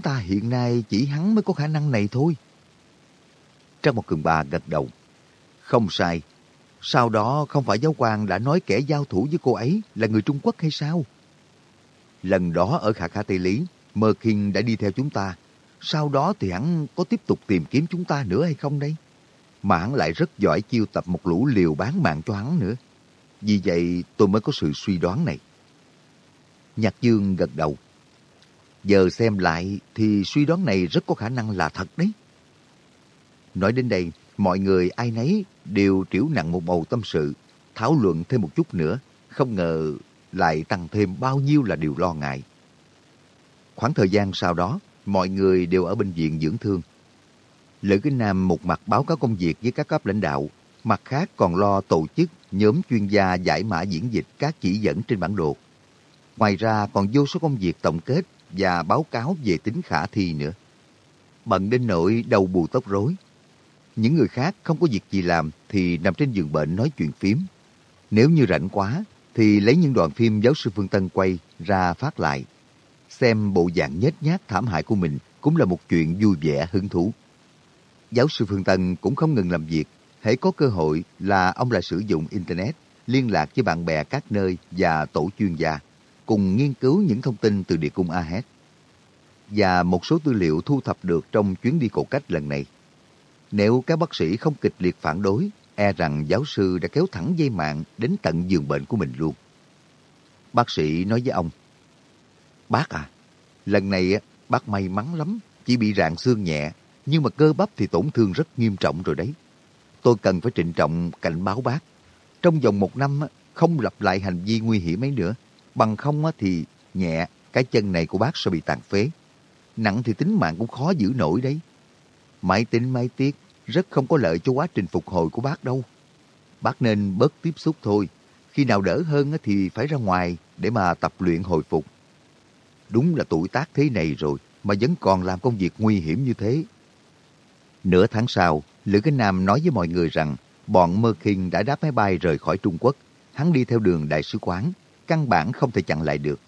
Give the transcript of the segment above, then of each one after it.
ta hiện nay chỉ hắn mới có khả năng này thôi. Trang một cường bà gật đầu. Không sai. Sau đó không phải giáo quan đã nói kẻ giao thủ với cô ấy là người Trung Quốc hay sao? Lần đó ở Khả Khả Tây Lý, Mơ Kinh đã đi theo chúng ta. Sau đó thì hắn có tiếp tục tìm kiếm chúng ta nữa hay không đây? Mà hắn lại rất giỏi chiêu tập một lũ liều bán mạng cho hắn nữa. Vì vậy tôi mới có sự suy đoán này. Nhạc Dương gật đầu. Giờ xem lại thì suy đoán này rất có khả năng là thật đấy. Nói đến đây, mọi người ai nấy đều triểu nặng một bầu tâm sự, thảo luận thêm một chút nữa. Không ngờ lại tăng thêm bao nhiêu là điều lo ngại. Khoảng thời gian sau đó, mọi người đều ở bệnh viện dưỡng thương. Lữ Kinh Nam một mặt báo cáo công việc với các cấp lãnh đạo, mặt khác còn lo tổ chức nhóm chuyên gia giải mã diễn dịch các chỉ dẫn trên bản đồ. Ngoài ra còn vô số công việc tổng kết và báo cáo về tính khả thi nữa. Bận đến nỗi đầu bù tóc rối. Những người khác không có việc gì làm thì nằm trên giường bệnh nói chuyện phím. Nếu như rảnh quá thì lấy những đoạn phim giáo sư Phương Tân quay ra phát lại. Xem bộ dạng nhếch nhác thảm hại của mình cũng là một chuyện vui vẻ hứng thú. Giáo sư Phương Tân cũng không ngừng làm việc. Hãy có cơ hội là ông lại sử dụng Internet, liên lạc với bạn bè các nơi và tổ chuyên gia, cùng nghiên cứu những thông tin từ địa cung Ahed và một số tư liệu thu thập được trong chuyến đi cổ cách lần này. Nếu các bác sĩ không kịch liệt phản đối, e rằng giáo sư đã kéo thẳng dây mạng đến tận giường bệnh của mình luôn. Bác sĩ nói với ông, Bác à, lần này bác may mắn lắm, chỉ bị rạn xương nhẹ, nhưng mà cơ bắp thì tổn thương rất nghiêm trọng rồi đấy. Tôi cần phải trịnh trọng cảnh báo bác. Trong vòng một năm không lặp lại hành vi nguy hiểm ấy nữa, bằng không thì nhẹ, cái chân này của bác sẽ bị tàn phế. Nặng thì tính mạng cũng khó giữ nổi đấy. Mãi tính máy tiếc, rất không có lợi cho quá trình phục hồi của bác đâu. Bác nên bớt tiếp xúc thôi. Khi nào đỡ hơn thì phải ra ngoài để mà tập luyện hồi phục. Đúng là tuổi tác thế này rồi mà vẫn còn làm công việc nguy hiểm như thế. Nửa tháng sau, Lữ Kinh Nam nói với mọi người rằng bọn Mơ Kinh đã đáp máy bay rời khỏi Trung Quốc. Hắn đi theo đường đại sứ quán, căn bản không thể chặn lại được.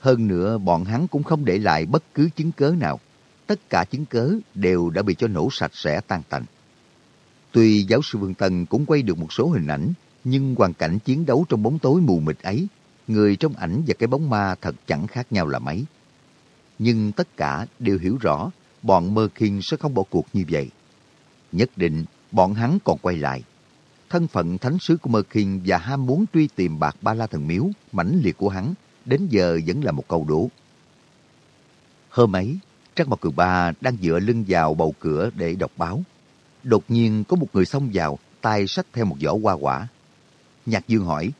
Hơn nữa, bọn hắn cũng không để lại bất cứ chứng cớ nào tất cả chứng cớ đều đã bị cho nổ sạch sẽ tan tành. Tuy giáo sư Vương Tân cũng quay được một số hình ảnh, nhưng hoàn cảnh chiến đấu trong bóng tối mù mịt ấy, người trong ảnh và cái bóng ma thật chẳng khác nhau là mấy. Nhưng tất cả đều hiểu rõ bọn Mơ Kinh sẽ không bỏ cuộc như vậy. Nhất định bọn hắn còn quay lại. Thân phận thánh sứ của Mơ Kinh và ham muốn truy tìm bạc ba la thần miếu mãnh liệt của hắn đến giờ vẫn là một câu đố. Hôm ấy, Trác Mộc Cường Ba đang dựa lưng vào bầu cửa để đọc báo. Đột nhiên có một người xông vào, tay sách theo một giỏ hoa quả. Nhạc Dương hỏi,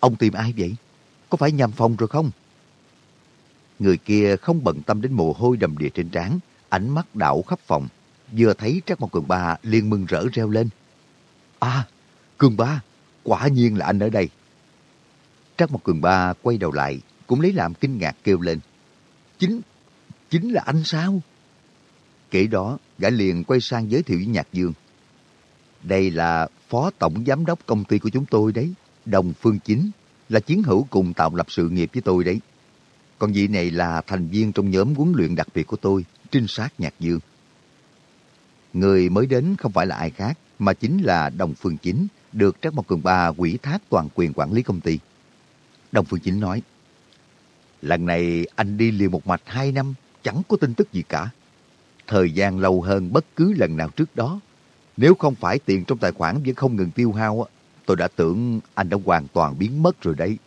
Ông tìm ai vậy? Có phải nhầm phòng rồi không? Người kia không bận tâm đến mồ hôi đầm đìa trên trán, ánh mắt đảo khắp phòng. Vừa thấy Trác Mộc Cường Ba liền mừng rỡ reo lên. À, Cường Ba, quả nhiên là anh ở đây. Trác Mộc Cường Ba quay đầu lại, cũng lấy làm kinh ngạc kêu lên. Chính chính là anh sao? Kể đó, gã liền quay sang giới thiệu với Nhạc Dương. Đây là phó tổng giám đốc công ty của chúng tôi đấy, Đồng Phương Chính, là chiến hữu cùng tạo lập sự nghiệp với tôi đấy. Còn vị này là thành viên trong nhóm huấn luyện đặc biệt của tôi, trinh sát Nhạc Dương. Người mới đến không phải là ai khác, mà chính là Đồng Phương Chính, được Trác Mộc Cường Ba quỷ thác toàn quyền quản lý công ty. Đồng Phương Chính nói, Lần này anh đi liền một mạch hai năm, chẳng có tin tức gì cả. Thời gian lâu hơn bất cứ lần nào trước đó. Nếu không phải tiền trong tài khoản vẫn không ngừng tiêu hao, tôi đã tưởng anh đã hoàn toàn biến mất rồi đấy.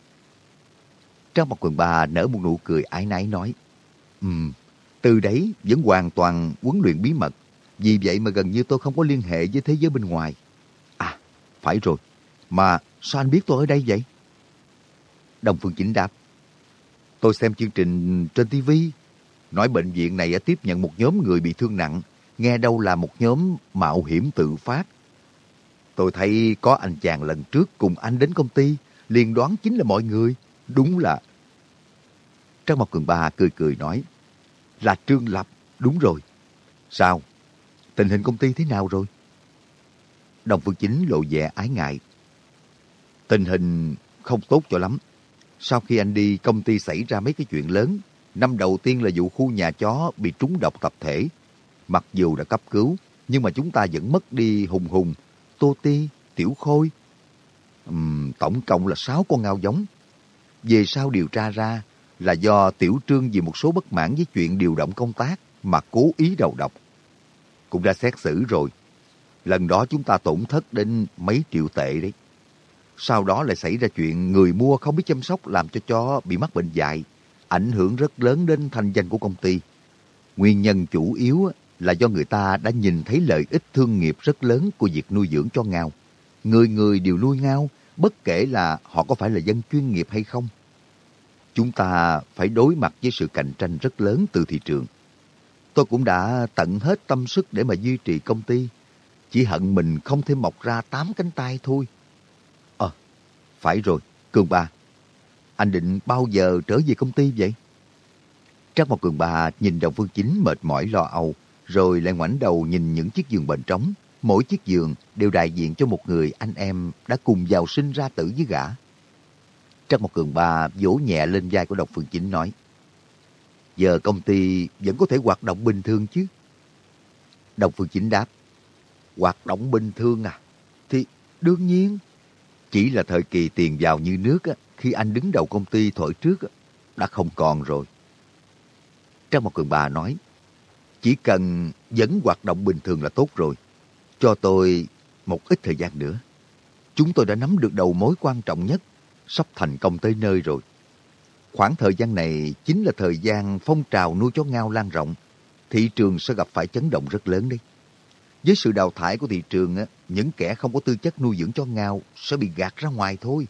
Trang một quần bà nở một nụ cười ái náy nói, Ừm, từ đấy vẫn hoàn toàn huấn luyện bí mật. Vì vậy mà gần như tôi không có liên hệ với thế giới bên ngoài. À, phải rồi. Mà sao anh biết tôi ở đây vậy? Đồng Phương Chính đáp. Tôi xem chương trình trên TV Nói bệnh viện này tiếp nhận một nhóm người bị thương nặng, nghe đâu là một nhóm mạo hiểm tự phát. Tôi thấy có anh chàng lần trước cùng anh đến công ty, liền đoán chính là mọi người. Đúng là... Trang Mộc Cường Ba cười cười nói, là Trương Lập, đúng rồi. Sao? Tình hình công ty thế nào rồi? Đồng Phương Chính lộ vẻ ái ngại. Tình hình không tốt cho lắm. Sau khi anh đi, công ty xảy ra mấy cái chuyện lớn, Năm đầu tiên là vụ khu nhà chó bị trúng độc tập thể. Mặc dù đã cấp cứu, nhưng mà chúng ta vẫn mất đi Hùng Hùng, Tô Ti, Tiểu Khôi. Uhm, tổng cộng là 6 con ngao giống. Về sau điều tra ra là do Tiểu Trương vì một số bất mãn với chuyện điều động công tác mà cố ý đầu độc. Cũng đã xét xử rồi. Lần đó chúng ta tổn thất đến mấy triệu tệ đấy. Sau đó lại xảy ra chuyện người mua không biết chăm sóc làm cho chó bị mắc bệnh dại, ảnh hưởng rất lớn đến thanh danh của công ty. Nguyên nhân chủ yếu là do người ta đã nhìn thấy lợi ích thương nghiệp rất lớn của việc nuôi dưỡng cho ngao. Người người đều nuôi ngao, bất kể là họ có phải là dân chuyên nghiệp hay không. Chúng ta phải đối mặt với sự cạnh tranh rất lớn từ thị trường. Tôi cũng đã tận hết tâm sức để mà duy trì công ty. Chỉ hận mình không thể mọc ra tám cánh tay thôi. Ờ, phải rồi, Cường Ba. Anh định bao giờ trở về công ty vậy? Trác Mộc Cường Ba nhìn Đồng Phương Chính mệt mỏi lo âu, rồi lại ngoảnh đầu nhìn những chiếc giường bệnh trống. Mỗi chiếc giường đều đại diện cho một người anh em đã cùng giàu sinh ra tử với gã. Trác Mộc Cường Ba vỗ nhẹ lên vai của Đồng Phương Chính nói, Giờ công ty vẫn có thể hoạt động bình thường chứ? Đồng Phương Chính đáp, Hoạt động bình thường à? Thì đương nhiên. Chỉ là thời kỳ tiền vào như nước á, khi anh đứng đầu công ty thổi trước á, đã không còn rồi. Trang một cường bà nói, chỉ cần vẫn hoạt động bình thường là tốt rồi. Cho tôi một ít thời gian nữa. Chúng tôi đã nắm được đầu mối quan trọng nhất, sắp thành công tới nơi rồi. Khoảng thời gian này chính là thời gian phong trào nuôi chó ngao lan rộng. Thị trường sẽ gặp phải chấn động rất lớn đấy. Với sự đào thải của thị trường, những kẻ không có tư chất nuôi dưỡng chó ngao sẽ bị gạt ra ngoài thôi.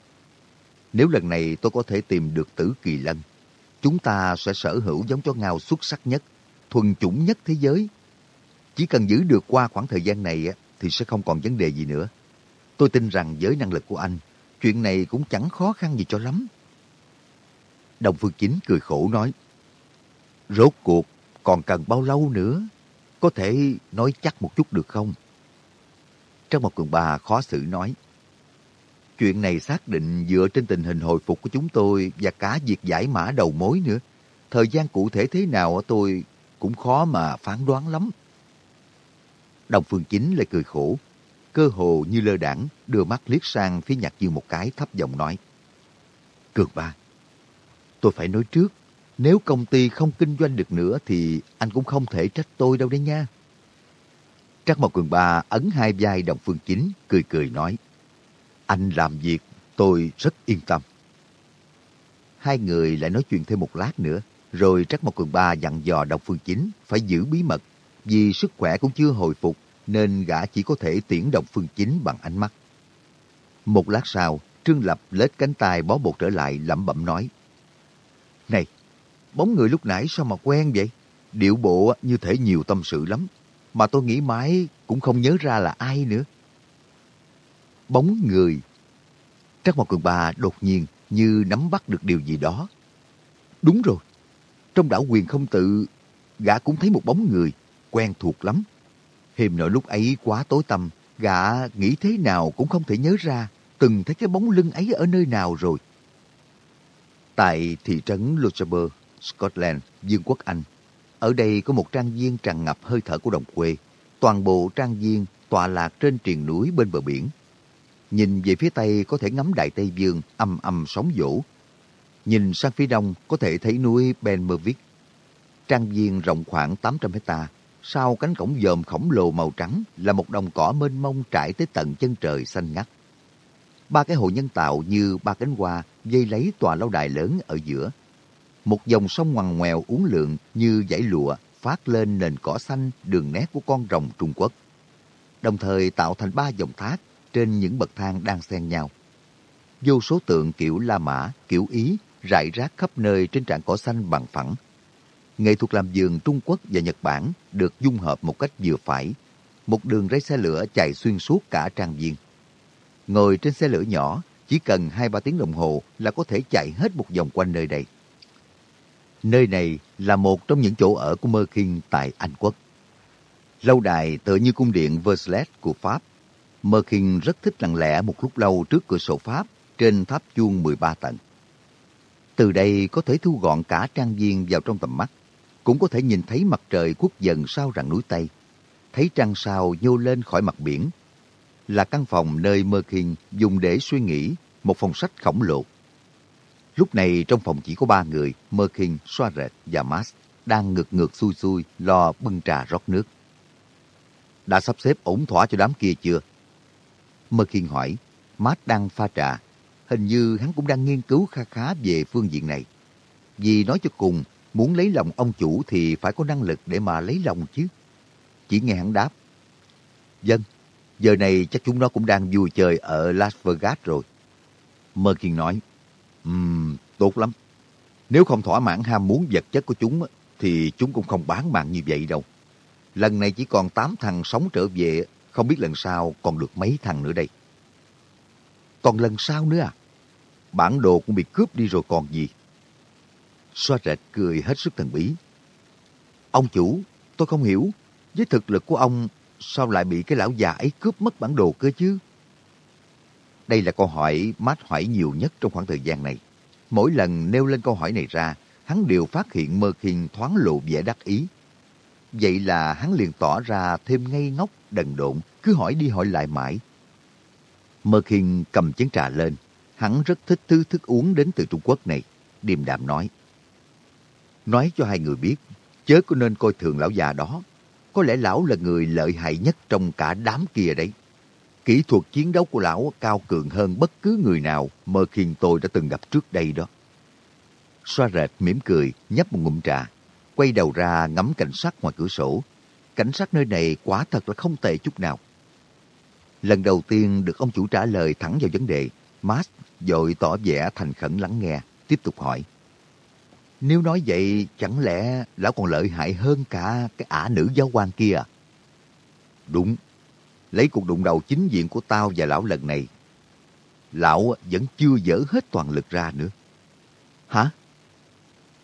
Nếu lần này tôi có thể tìm được tử kỳ lân, chúng ta sẽ sở hữu giống chó ngao xuất sắc nhất, thuần chủng nhất thế giới. Chỉ cần giữ được qua khoảng thời gian này thì sẽ không còn vấn đề gì nữa. Tôi tin rằng với năng lực của anh, chuyện này cũng chẳng khó khăn gì cho lắm. Đồng Phương Chính cười khổ nói, Rốt cuộc còn cần bao lâu nữa? Có thể nói chắc một chút được không? Trong một cường bà khó xử nói, Chuyện này xác định dựa trên tình hình hồi phục của chúng tôi và cả việc giải mã đầu mối nữa. Thời gian cụ thể thế nào tôi cũng khó mà phán đoán lắm. Đồng Phương Chính lại cười khổ, cơ hồ như lơ đảng đưa mắt liếc sang phía Nhạc Dương một cái thấp giọng nói. Cường ba, tôi phải nói trước, nếu công ty không kinh doanh được nữa thì anh cũng không thể trách tôi đâu đấy nha. Trắc Mộc Cường Ba ấn hai vai Đồng Phương Chính, cười cười nói. Anh làm việc, tôi rất yên tâm. Hai người lại nói chuyện thêm một lát nữa, rồi Trắc Mộc Cường Ba dặn dò Đồng Phương Chính phải giữ bí mật, vì sức khỏe cũng chưa hồi phục, nên gã chỉ có thể tiễn Đồng Phương Chính bằng ánh mắt. Một lát sau, Trương Lập lết cánh tay bó bột trở lại lẩm bẩm nói. Này, bóng người lúc nãy sao mà quen vậy? Điệu bộ như thể nhiều tâm sự lắm, mà tôi nghĩ mãi cũng không nhớ ra là ai nữa bóng người. Trắc Mộc Cường Ba đột nhiên như nắm bắt được điều gì đó. Đúng rồi, trong đảo quyền không tự, gã cũng thấy một bóng người, quen thuộc lắm. Hiềm nội lúc ấy quá tối tăm, gã nghĩ thế nào cũng không thể nhớ ra từng thấy cái bóng lưng ấy ở nơi nào rồi. Tại thị trấn Lochaber, Scotland, Vương quốc Anh, ở đây có một trang viên tràn ngập hơi thở của đồng quê. Toàn bộ trang viên tọa lạc trên triền núi bên bờ biển. Nhìn về phía tây có thể ngắm Đại Tây Dương âm âm sóng vỗ. Nhìn sang phía đông có thể thấy núi Ben Benmervik. Trang viên rộng khoảng 800 hecta. Sau cánh cổng dòm khổng lồ màu trắng là một đồng cỏ mênh mông trải tới tận chân trời xanh ngắt. Ba cái hồ nhân tạo như ba cánh hoa dây lấy tòa lâu đài lớn ở giữa. Một dòng sông ngoằn ngoèo uốn lượn như dãy lụa phát lên nền cỏ xanh đường nét của con rồng Trung Quốc. Đồng thời tạo thành ba dòng thác trên những bậc thang đang xen nhau. Vô số tượng kiểu La Mã, kiểu Ý rải rác khắp nơi trên trạng cỏ xanh bằng phẳng. Nghệ thuật làm giường Trung Quốc và Nhật Bản được dung hợp một cách vừa phải. Một đường ray xe lửa chạy xuyên suốt cả trang viên. Ngồi trên xe lửa nhỏ, chỉ cần 2-3 tiếng đồng hồ là có thể chạy hết một vòng quanh nơi đây. Nơi này là một trong những chỗ ở của Merkin tại Anh Quốc. Lâu đài tựa như cung điện Versailles của Pháp Mơ rất thích lặng lẽ một lúc lâu trước cửa sổ Pháp trên tháp chuông 13 tầng. Từ đây có thể thu gọn cả trang viên vào trong tầm mắt. Cũng có thể nhìn thấy mặt trời khuất dần sau rặng núi Tây. Thấy trăng sao nhô lên khỏi mặt biển. Là căn phòng nơi Merkin dùng để suy nghĩ một phòng sách khổng lồ. Lúc này trong phòng chỉ có ba người, Merkin, Rệt và Mas, đang ngược ngược xui xui lo bưng trà rót nước. Đã sắp xếp ổn thỏa cho đám kia chưa? Merkin hỏi, Mas đang pha trà. Hình như hắn cũng đang nghiên cứu kha khá về phương diện này. Vì nói cho cùng, muốn lấy lòng ông chủ thì phải có năng lực để mà lấy lòng chứ. Chỉ nghe hắn đáp. Dân, giờ này chắc chúng nó cũng đang vui chơi ở Las Vegas rồi. Merkin nói, um, tốt lắm. Nếu không thỏa mãn ham muốn vật chất của chúng, thì chúng cũng không bán mạng như vậy đâu. Lần này chỉ còn 8 thằng sống trở về, không biết lần sau còn được mấy thằng nữa đây. Còn lần sau nữa à? Bản đồ cũng bị cướp đi rồi còn gì? Xoa rệt cười hết sức thần bí. Ông chủ, tôi không hiểu, với thực lực của ông sao lại bị cái lão già ấy cướp mất bản đồ cơ chứ? Đây là câu hỏi Matt hỏi nhiều nhất trong khoảng thời gian này. Mỗi lần nêu lên câu hỏi này ra, hắn đều phát hiện Mơ Khiên thoáng lộ vẻ đắc ý. Vậy là hắn liền tỏ ra thêm ngây ngốc, đần độn, cứ hỏi đi hỏi lại mãi. Mơ Khiên cầm chén trà lên, hắn rất thích thứ thức uống đến từ Trung Quốc này, điềm đạm nói. Nói cho hai người biết, chớ có nên coi thường lão già đó. Có lẽ lão là người lợi hại nhất trong cả đám kia đấy. Kỹ thuật chiến đấu của lão cao cường hơn bất cứ người nào Mơ Khiên tôi đã từng gặp trước đây đó. Xoa rệt mỉm cười, nhấp một ngụm trà, quay đầu ra ngắm cảnh sát ngoài cửa sổ. Cảnh sát nơi này quả thật là không tệ chút nào. Lần đầu tiên được ông chủ trả lời thẳng vào vấn đề, Max dội tỏ vẻ thành khẩn lắng nghe, tiếp tục hỏi. Nếu nói vậy, chẳng lẽ lão còn lợi hại hơn cả cái ả nữ giáo quan kia à? Đúng, lấy cuộc đụng đầu chính diện của tao và lão lần này, lão vẫn chưa dở hết toàn lực ra nữa. Hả?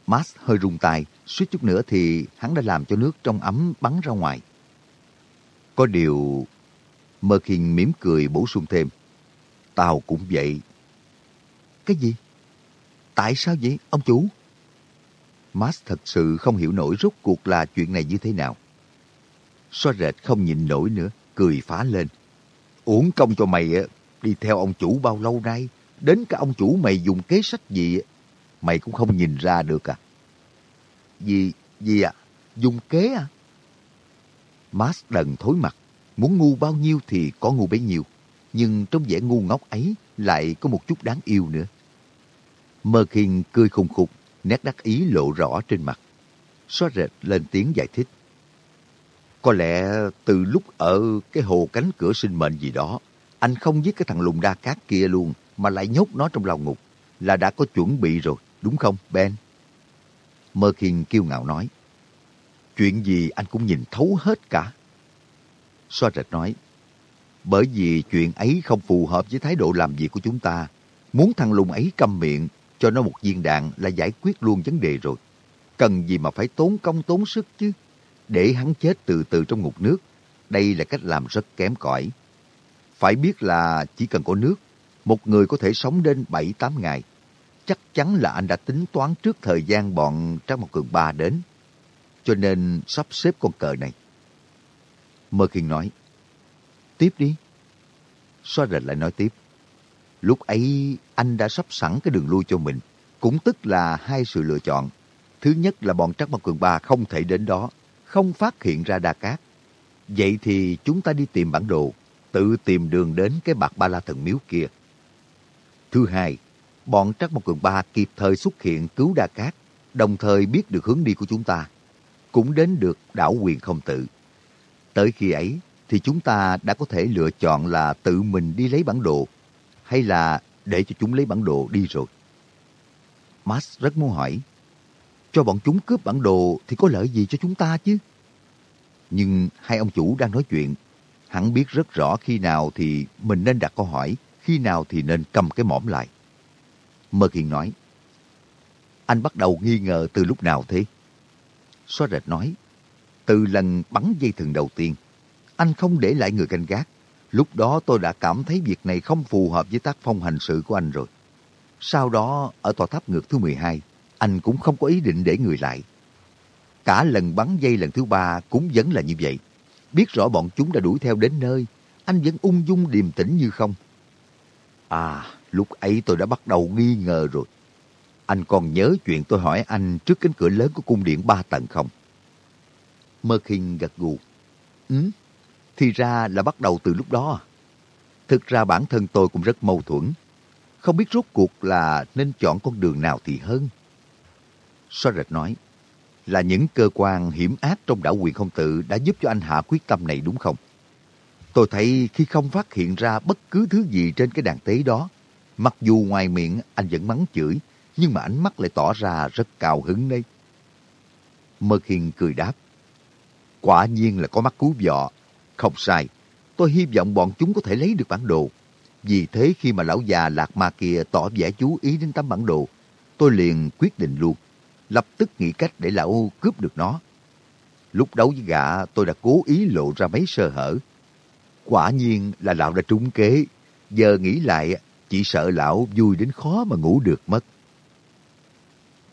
Max hơi rung tay, suýt chút nữa thì hắn đã làm cho nước trong ấm bắn ra ngoài. Có điều... Merkin mỉm cười bổ sung thêm. Tao cũng vậy. Cái gì? Tại sao vậy, ông chủ? Max thật sự không hiểu nổi rốt cuộc là chuyện này như thế nào. Xoa rệt không nhìn nổi nữa, cười phá lên. Uống công cho mày đi theo ông chủ bao lâu nay, đến cả ông chủ mày dùng kế sách gì mày cũng không nhìn ra được à? Gì, gì à? Dùng kế à? Max đần thối mặt, muốn ngu bao nhiêu thì có ngu bấy nhiêu, nhưng trong vẻ ngu ngốc ấy lại có một chút đáng yêu nữa. Mơ Kinh cười khùng khục, nét đắc ý lộ rõ trên mặt. Xóa rệt lên tiếng giải thích. Có lẽ từ lúc ở cái hồ cánh cửa sinh mệnh gì đó, anh không giết cái thằng lùng đa cát kia luôn, mà lại nhốt nó trong lao ngục, là đã có chuẩn bị rồi đúng không, Ben? Mơ Khiên kiêu ngạo nói. Chuyện gì anh cũng nhìn thấu hết cả. Xoa rệt nói. Bởi vì chuyện ấy không phù hợp với thái độ làm việc của chúng ta. Muốn thằng lùng ấy câm miệng, cho nó một viên đạn là giải quyết luôn vấn đề rồi. Cần gì mà phải tốn công tốn sức chứ. Để hắn chết từ từ trong ngục nước. Đây là cách làm rất kém cỏi. Phải biết là chỉ cần có nước, một người có thể sống đến 7-8 ngày chắc chắn là anh đã tính toán trước thời gian bọn Trang Mộc Cường Ba đến. Cho nên sắp xếp con cờ này. Mơ Khiên nói, tiếp đi. Soa rệt lại nói tiếp, lúc ấy anh đã sắp sẵn cái đường lui cho mình, cũng tức là hai sự lựa chọn. Thứ nhất là bọn Trắc Mộc Cường Ba không thể đến đó, không phát hiện ra Đa Cát. Vậy thì chúng ta đi tìm bản đồ, tự tìm đường đến cái bạc ba la thần miếu kia. Thứ hai, bọn Trắc Mộc Cường Ba kịp thời xuất hiện cứu Đa Cát, đồng thời biết được hướng đi của chúng ta, cũng đến được đảo quyền không tự. Tới khi ấy thì chúng ta đã có thể lựa chọn là tự mình đi lấy bản đồ hay là để cho chúng lấy bản đồ đi rồi. Max rất muốn hỏi, cho bọn chúng cướp bản đồ thì có lợi gì cho chúng ta chứ? Nhưng hai ông chủ đang nói chuyện, hắn biết rất rõ khi nào thì mình nên đặt câu hỏi, khi nào thì nên cầm cái mỏm lại. Mơ Kiên nói, anh bắt đầu nghi ngờ từ lúc nào thế? Xóa rệt nói, từ lần bắn dây thừng đầu tiên, anh không để lại người canh gác. Lúc đó tôi đã cảm thấy việc này không phù hợp với tác phong hành sự của anh rồi. Sau đó, ở tòa tháp ngược thứ 12, anh cũng không có ý định để người lại. Cả lần bắn dây lần thứ ba cũng vẫn là như vậy. Biết rõ bọn chúng đã đuổi theo đến nơi, anh vẫn ung dung điềm tĩnh như không. À, lúc ấy tôi đã bắt đầu nghi ngờ rồi. Anh còn nhớ chuyện tôi hỏi anh trước cánh cửa lớn của cung điện ba tầng không? Mơ khinh gật gù. Ừ, thì ra là bắt đầu từ lúc đó. Thực ra bản thân tôi cũng rất mâu thuẫn. Không biết rốt cuộc là nên chọn con đường nào thì hơn. Soret nói, là những cơ quan hiểm ác trong đảo quyền không tự đã giúp cho anh hạ quyết tâm này đúng không? Tôi thấy khi không phát hiện ra bất cứ thứ gì trên cái đàn tế đó, mặc dù ngoài miệng anh vẫn mắng chửi, nhưng mà ánh mắt lại tỏ ra rất cao hứng đấy. Mơ Hiền cười đáp. Quả nhiên là có mắt cứu vọ. Không sai, tôi hy vọng bọn chúng có thể lấy được bản đồ. Vì thế khi mà lão già lạc ma kia tỏ vẻ chú ý đến tấm bản đồ, tôi liền quyết định luôn, lập tức nghĩ cách để lão cướp được nó. Lúc đấu với gã, tôi đã cố ý lộ ra mấy sơ hở. Quả nhiên là lão đã trúng kế. Giờ nghĩ lại, chỉ sợ lão vui đến khó mà ngủ được mất.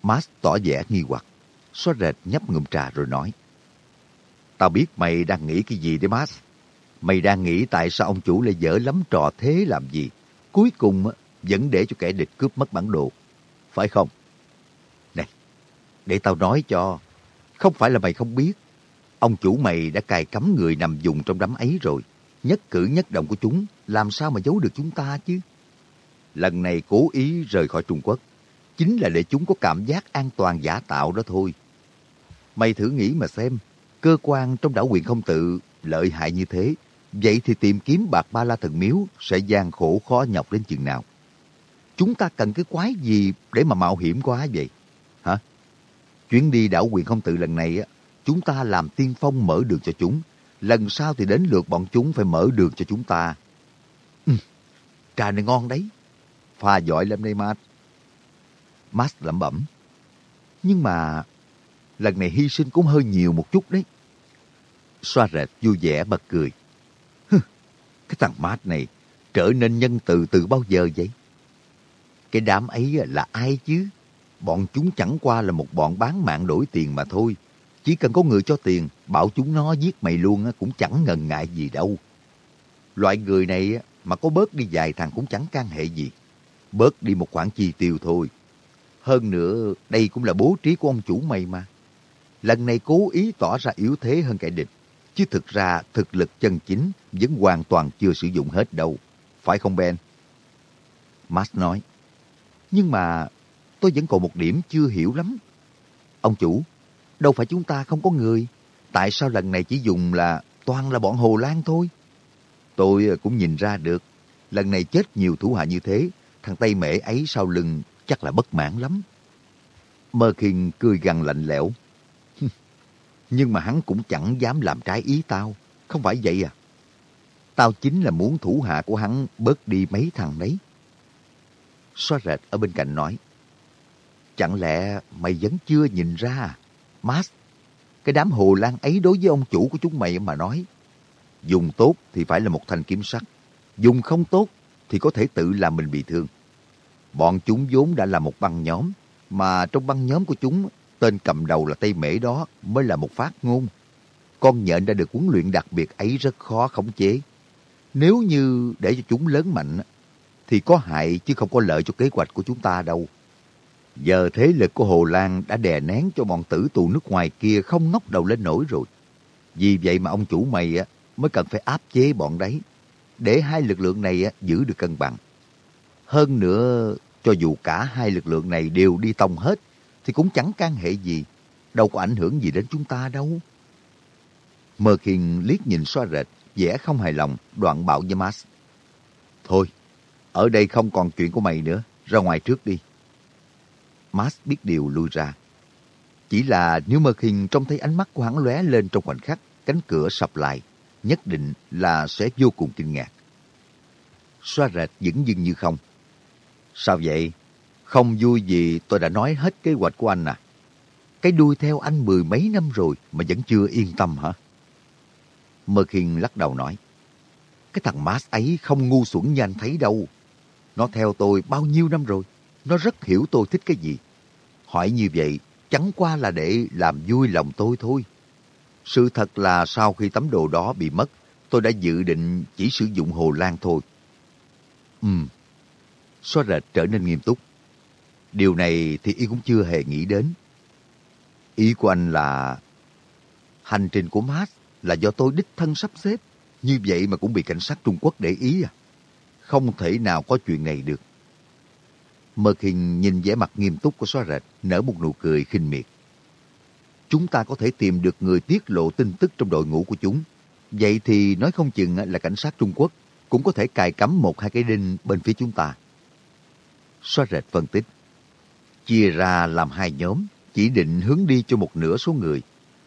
Max tỏ vẻ nghi hoặc, xóa rệt nhấp ngụm trà rồi nói. Tao biết mày đang nghĩ cái gì đấy Max. Mày đang nghĩ tại sao ông chủ lại dở lắm trò thế làm gì. Cuối cùng vẫn để cho kẻ địch cướp mất bản đồ. Phải không? Này, để tao nói cho. Không phải là mày không biết. Ông chủ mày đã cài cấm người nằm dùng trong đám ấy rồi. Nhất cử nhất động của chúng làm sao mà giấu được chúng ta chứ? Lần này cố ý rời khỏi Trung Quốc chính là để chúng có cảm giác an toàn giả tạo đó thôi. Mày thử nghĩ mà xem, cơ quan trong đảo quyền không tự lợi hại như thế, vậy thì tìm kiếm bạc ba la thần miếu sẽ gian khổ khó nhọc đến chừng nào. Chúng ta cần cái quái gì để mà mạo hiểm quá vậy? Hả? Chuyến đi đảo quyền không tự lần này, á, chúng ta làm tiên phong mở đường cho chúng. Lần sau thì đến lượt bọn chúng phải mở đường cho chúng ta. Ừ, trà này ngon đấy. Pha giỏi lắm đây Matt. Max lẩm bẩm. Nhưng mà lần này hy sinh cũng hơi nhiều một chút đấy. Xoa rệt vui vẻ bật cười. cái thằng mát này trở nên nhân từ từ bao giờ vậy? Cái đám ấy là ai chứ? Bọn chúng chẳng qua là một bọn bán mạng đổi tiền mà thôi. Chỉ cần có người cho tiền, bảo chúng nó giết mày luôn cũng chẳng ngần ngại gì đâu. Loại người này mà có bớt đi vài thằng cũng chẳng can hệ gì. Bớt đi một khoản chi tiêu thôi. Hơn nữa, đây cũng là bố trí của ông chủ mày mà. Lần này cố ý tỏ ra yếu thế hơn kẻ địch. Chứ thực ra thực lực chân chính vẫn hoàn toàn chưa sử dụng hết đâu. Phải không Ben? Max nói. Nhưng mà tôi vẫn còn một điểm chưa hiểu lắm. Ông chủ, đâu phải chúng ta không có người. Tại sao lần này chỉ dùng là toàn là bọn Hồ Lan thôi? Tôi cũng nhìn ra được. Lần này chết nhiều thủ hạ như thế, thằng Tây Mễ ấy sau lưng chắc là bất mãn lắm. Mơ Khiên cười gằn lạnh lẽo. Nhưng mà hắn cũng chẳng dám làm trái ý tao. Không phải vậy à? Tao chính là muốn thủ hạ của hắn bớt đi mấy thằng đấy. Xoa rệt ở bên cạnh nói. Chẳng lẽ mày vẫn chưa nhìn ra à? Mas, cái đám hồ lan ấy đối với ông chủ của chúng mày mà nói. Dùng tốt thì phải là một thanh kiếm sắt. Dùng không tốt thì có thể tự làm mình bị thương. Bọn chúng vốn đã là một băng nhóm, mà trong băng nhóm của chúng, tên cầm đầu là Tây Mễ đó mới là một phát ngôn. Con nhện đã được huấn luyện đặc biệt ấy rất khó khống chế. Nếu như để cho chúng lớn mạnh, thì có hại chứ không có lợi cho kế hoạch của chúng ta đâu. Giờ thế lực của Hồ Lan đã đè nén cho bọn tử tù nước ngoài kia không ngóc đầu lên nổi rồi. Vì vậy mà ông chủ mày mới cần phải áp chế bọn đấy, để hai lực lượng này giữ được cân bằng. Hơn nữa, cho dù cả hai lực lượng này đều đi tông hết, thì cũng chẳng can hệ gì, đâu có ảnh hưởng gì đến chúng ta đâu. Mơ Khiên liếc nhìn xoa rệt, vẻ không hài lòng, đoạn bảo với Mas. Thôi, ở đây không còn chuyện của mày nữa, ra ngoài trước đi. Mas biết điều lui ra. Chỉ là nếu Mơ Khiên trông thấy ánh mắt của hắn lóe lên trong khoảnh khắc, cánh cửa sập lại, nhất định là sẽ vô cùng kinh ngạc. Xoa rệt vẫn dưng như không, Sao vậy? Không vui gì tôi đã nói hết kế hoạch của anh à. Cái đuôi theo anh mười mấy năm rồi mà vẫn chưa yên tâm hả? Mơ Khiên lắc đầu nói. Cái thằng Mars ấy không ngu xuẩn như anh thấy đâu. Nó theo tôi bao nhiêu năm rồi. nó rất hiểu tôi thích cái gì. Hỏi như vậy, chẳng qua là để làm vui lòng tôi thôi. Sự thật là sau khi tấm đồ đó bị mất, tôi đã dự định chỉ sử dụng hồ lan thôi. Ừm. Xóa rệt trở nên nghiêm túc. Điều này thì y cũng chưa hề nghĩ đến. Ý của anh là hành trình của Matt là do tôi đích thân sắp xếp. Như vậy mà cũng bị cảnh sát Trung Quốc để ý à? Không thể nào có chuyện này được. Merkin nhìn vẻ mặt nghiêm túc của xóa rệt, nở một nụ cười khinh miệt. Chúng ta có thể tìm được người tiết lộ tin tức trong đội ngũ của chúng. Vậy thì nói không chừng là cảnh sát Trung Quốc cũng có thể cài cắm một hai cái đinh bên phía chúng ta. Xóa rệt phân tích. Chia ra làm hai nhóm, chỉ định hướng đi cho một nửa số người.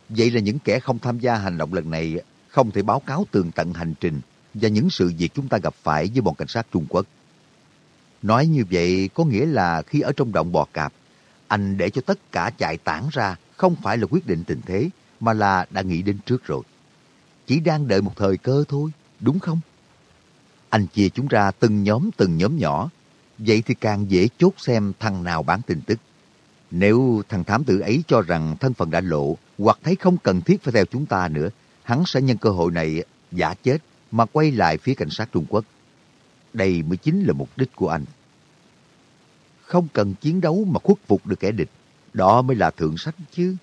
Vậy là những kẻ không tham gia hành động lần này không thể báo cáo tường tận hành trình và những sự việc chúng ta gặp phải với bọn cảnh sát Trung Quốc. Nói như vậy có nghĩa là khi ở trong động bò cạp, anh để cho tất cả chạy tản ra không phải là quyết định tình thế, mà là đã nghĩ đến trước rồi. Chỉ đang đợi một thời cơ thôi, đúng không? Anh chia chúng ra từng nhóm từng nhóm nhỏ, vậy thì càng dễ chốt xem thằng nào bán tin tức. Nếu thằng thám tử ấy cho rằng thân phận đã lộ hoặc thấy không cần thiết phải theo chúng ta nữa, hắn sẽ nhân cơ hội này giả chết mà quay lại phía cảnh sát Trung Quốc. Đây mới chính là mục đích của anh. Không cần chiến đấu mà khuất phục được kẻ địch. Đó mới là thượng sách chứ.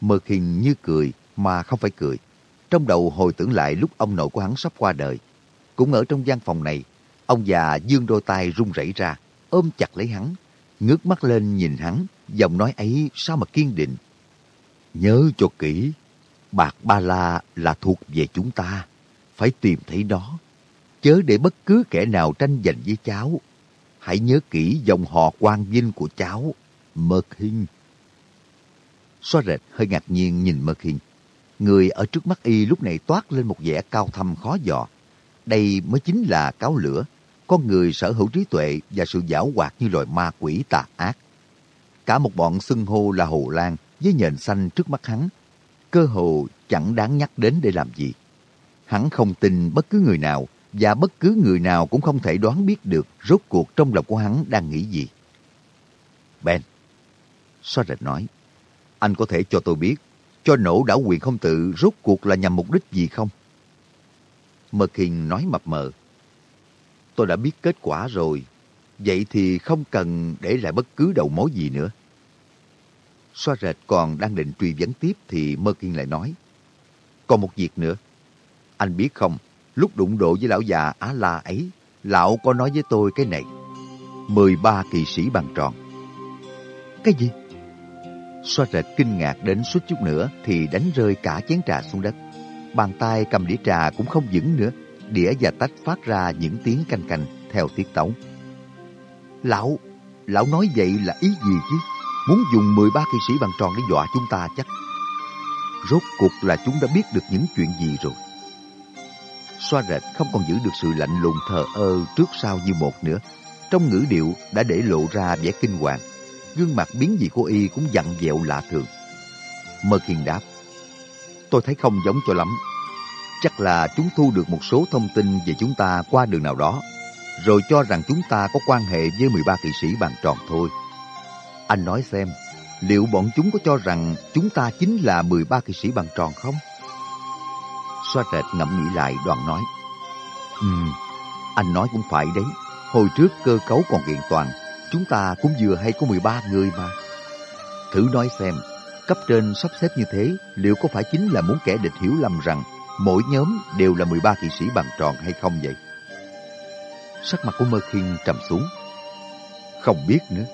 Mơ hình như cười mà không phải cười. Trong đầu hồi tưởng lại lúc ông nội của hắn sắp qua đời. Cũng ở trong gian phòng này, ông già dương đôi tay run rẩy ra, ôm chặt lấy hắn, ngước mắt lên nhìn hắn, giọng nói ấy sao mà kiên định. Nhớ cho kỹ, bạc ba la là thuộc về chúng ta, phải tìm thấy nó. Chớ để bất cứ kẻ nào tranh giành với cháu. Hãy nhớ kỹ dòng họ quan vinh của cháu, Mơ Kinh. Xoa rệt hơi ngạc nhiên nhìn Mơ Kinh. Người ở trước mắt y lúc này toát lên một vẻ cao thâm khó dò. Đây mới chính là cáo lửa, con người sở hữu trí tuệ và sự giảo hoạt như loài ma quỷ tà ác. Cả một bọn xưng hô là Hồ Lan với nhện xanh trước mắt hắn, cơ hồ chẳng đáng nhắc đến để làm gì. Hắn không tin bất cứ người nào và bất cứ người nào cũng không thể đoán biết được rốt cuộc trong lòng của hắn đang nghĩ gì. Ben, Soret nói, anh có thể cho tôi biết, cho nổ đảo quyền không tự rốt cuộc là nhằm mục đích gì không? Mơ nói mập mờ, tôi đã biết kết quả rồi, vậy thì không cần để lại bất cứ đầu mối gì nữa. Xoa rệt còn đang định truy vấn tiếp thì Mơ Kiên lại nói. Còn một việc nữa. Anh biết không, lúc đụng độ với lão già Á La ấy, lão có nói với tôi cái này. 13 kỳ sĩ bằng tròn. Cái gì? Xoa rệt kinh ngạc đến suốt chút nữa thì đánh rơi cả chén trà xuống đất. Bàn tay cầm đĩa trà cũng không vững nữa. Đĩa và tách phát ra những tiếng canh canh theo tiết tấu. Lão, lão nói vậy là ý gì chứ? Muốn dùng 13 kỵ sĩ bằng tròn để dọa chúng ta chắc. Rốt cuộc là chúng đã biết được những chuyện gì rồi. Xoa rệt không còn giữ được sự lạnh lùng thờ ơ trước sau như một nữa. Trong ngữ điệu đã để lộ ra vẻ kinh hoàng. Gương mặt biến dị của y cũng dặn dẹo lạ thường. Mơ hiền đáp. Tôi thấy không giống cho lắm. Chắc là chúng thu được một số thông tin về chúng ta qua đường nào đó, rồi cho rằng chúng ta có quan hệ với 13 kỵ sĩ bàn tròn thôi. Anh nói xem, liệu bọn chúng có cho rằng chúng ta chính là 13 kỵ sĩ bằng tròn không? Xoa trệt ngẫm nghĩ lại đoàn nói. Ừm, anh nói cũng phải đấy. Hồi trước cơ cấu còn kiện toàn, chúng ta cũng vừa hay có 13 người mà. Thử nói xem, cấp trên sắp xếp như thế, liệu có phải chính là muốn kẻ địch hiểu lầm rằng mỗi nhóm đều là 13 kỵ sĩ bằng tròn hay không vậy? Sắc mặt của Mơ Khiên trầm xuống. Không biết nữa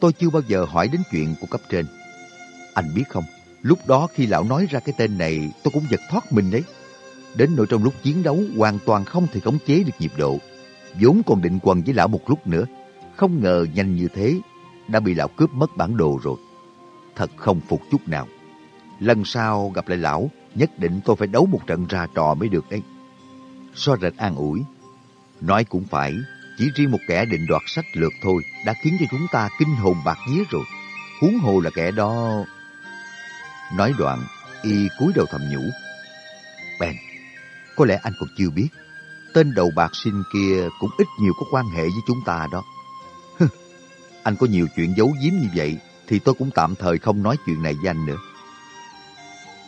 tôi chưa bao giờ hỏi đến chuyện của cấp trên. Anh biết không, lúc đó khi lão nói ra cái tên này, tôi cũng giật thoát mình đấy. Đến nỗi trong lúc chiến đấu hoàn toàn không thể khống chế được nhịp độ. vốn còn định quần với lão một lúc nữa. Không ngờ nhanh như thế, đã bị lão cướp mất bản đồ rồi. Thật không phục chút nào. Lần sau gặp lại lão, nhất định tôi phải đấu một trận ra trò mới được đấy. So rệt an ủi. Nói cũng phải, chỉ riêng một kẻ định đoạt sách lược thôi đã khiến cho chúng ta kinh hồn bạc vía rồi. Huống hồ là kẻ đó... Nói đoạn, y cúi đầu thầm nhủ. Ben, có lẽ anh còn chưa biết. Tên đầu bạc sinh kia cũng ít nhiều có quan hệ với chúng ta đó. anh có nhiều chuyện giấu giếm như vậy, thì tôi cũng tạm thời không nói chuyện này với anh nữa.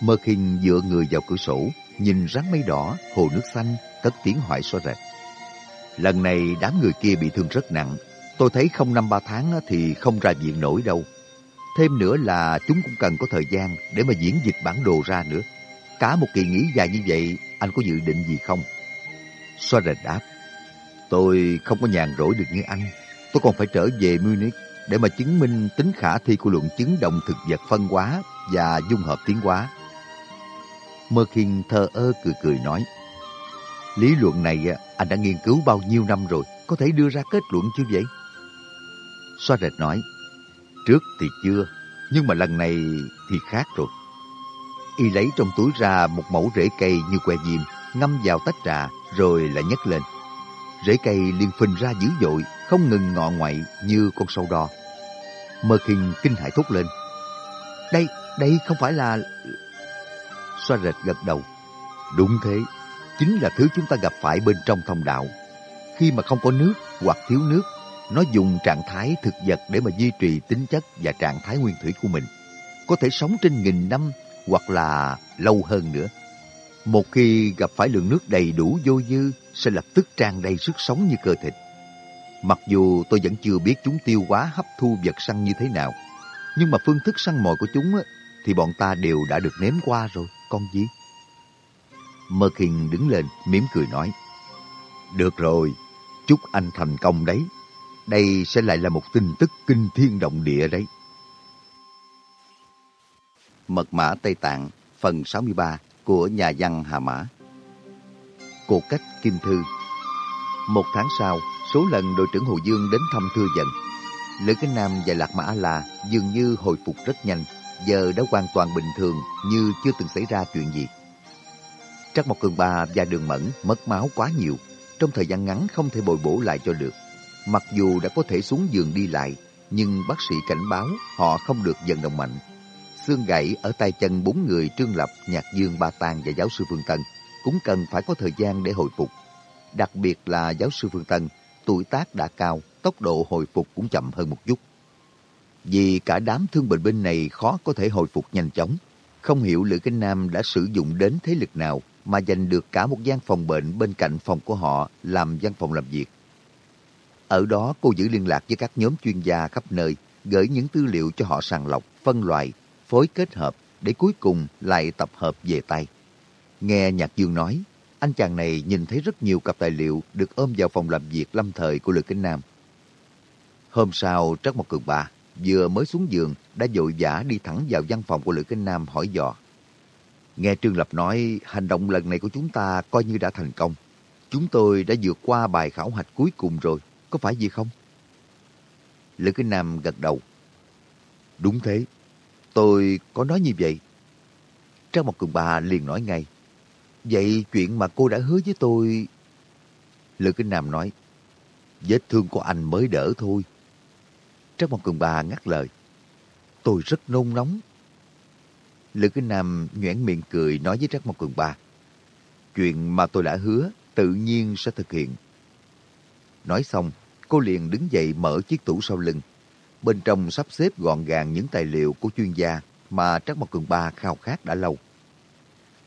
Mơ khinh dựa người vào cửa sổ, nhìn rắn mây đỏ, hồ nước xanh, cất tiếng hỏi so rệt. Lần này đám người kia bị thương rất nặng, tôi thấy không năm ba tháng thì không ra viện nổi đâu. Thêm nữa là chúng cũng cần có thời gian để mà diễn dịch bản đồ ra nữa. Cả một kỳ nghỉ dài như vậy, anh có dự định gì không? Xoa rệt đáp. Tôi không có nhàn rỗi được như anh. Tôi còn phải trở về Munich để mà chứng minh tính khả thi của luận chứng động thực vật phân hóa và dung hợp tiến hóa. Mơ Kinh thờ ơ cười cười nói. Lý luận này anh đã nghiên cứu bao nhiêu năm rồi, có thể đưa ra kết luận chưa vậy? Xoa rệt nói. Trước thì chưa, nhưng mà lần này thì khác rồi. Y lấy trong túi ra một mẫu rễ cây như que diêm, ngâm vào tách trà rồi lại nhấc lên. Rễ cây liền phình ra dữ dội, không ngừng ngọ ngoại như con sâu đo. Mơ kinh kinh hãi thốt lên. Đây, đây không phải là... Xoa rệt gật đầu. Đúng thế, chính là thứ chúng ta gặp phải bên trong thông đạo. Khi mà không có nước hoặc thiếu nước, nó dùng trạng thái thực vật để mà duy trì tính chất và trạng thái nguyên thủy của mình. Có thể sống trên nghìn năm hoặc là lâu hơn nữa. Một khi gặp phải lượng nước đầy đủ vô dư, sẽ lập tức tràn đầy sức sống như cơ thịt. Mặc dù tôi vẫn chưa biết chúng tiêu hóa hấp thu vật săn như thế nào, nhưng mà phương thức săn mồi của chúng thì bọn ta đều đã được nếm qua rồi, con gì? Mơ Kinh đứng lên, mỉm cười nói. Được rồi, chúc anh thành công đấy. Đây sẽ lại là một tin tức kinh thiên động địa đấy. Mật mã Tây Tạng, phần 63 của nhà văn Hà Mã. Cuộc cách Kim Thư Một tháng sau, số lần đội trưởng Hồ Dương đến thăm thư dần. Lữ Kinh Nam và Lạc Mã La dường như hồi phục rất nhanh, giờ đã hoàn toàn bình thường như chưa từng xảy ra chuyện gì. Trắc Mộc Cường Ba và Đường Mẫn mất máu quá nhiều, trong thời gian ngắn không thể bồi bổ lại cho được. Mặc dù đã có thể xuống giường đi lại, nhưng bác sĩ cảnh báo họ không được vận động mạnh. Xương gãy ở tay chân bốn người Trương Lập, Nhạc Dương, Ba Tàng và giáo sư Phương Tân cũng cần phải có thời gian để hồi phục. Đặc biệt là giáo sư Phương Tân, tuổi tác đã cao, tốc độ hồi phục cũng chậm hơn một chút. Vì cả đám thương bệnh binh này khó có thể hồi phục nhanh chóng, không hiểu Lữ Kinh Nam đã sử dụng đến thế lực nào mà giành được cả một gian phòng bệnh bên cạnh phòng của họ làm văn phòng làm việc. Ở đó cô giữ liên lạc với các nhóm chuyên gia khắp nơi, gửi những tư liệu cho họ sàng lọc, phân loại, phối kết hợp để cuối cùng lại tập hợp về tay. Nghe Nhạc Dương nói, anh chàng này nhìn thấy rất nhiều cặp tài liệu được ôm vào phòng làm việc lâm thời của Lữ Kinh Nam. Hôm sau, Trắc Mộc Cường Ba vừa mới xuống giường đã vội vã đi thẳng vào văn phòng của Lữ Kinh Nam hỏi dò. Nghe Trương Lập nói hành động lần này của chúng ta coi như đã thành công. Chúng tôi đã vượt qua bài khảo hạch cuối cùng rồi, có phải gì không? Lữ Kinh Nam gật đầu. Đúng thế, tôi có nói như vậy. Trang một cường bà liền nói ngay. Vậy chuyện mà cô đã hứa với tôi... Lữ Kinh Nam nói, vết thương của anh mới đỡ thôi trác một cường bà ngắt lời. Tôi rất nôn nóng. Lữ Kinh Nam nhoẻn miệng cười nói với Trác Mộc Cường Ba. Chuyện mà tôi đã hứa tự nhiên sẽ thực hiện. Nói xong, cô liền đứng dậy mở chiếc tủ sau lưng. Bên trong sắp xếp gọn gàng những tài liệu của chuyên gia mà Trác Mộc Cường Ba khao khát đã lâu.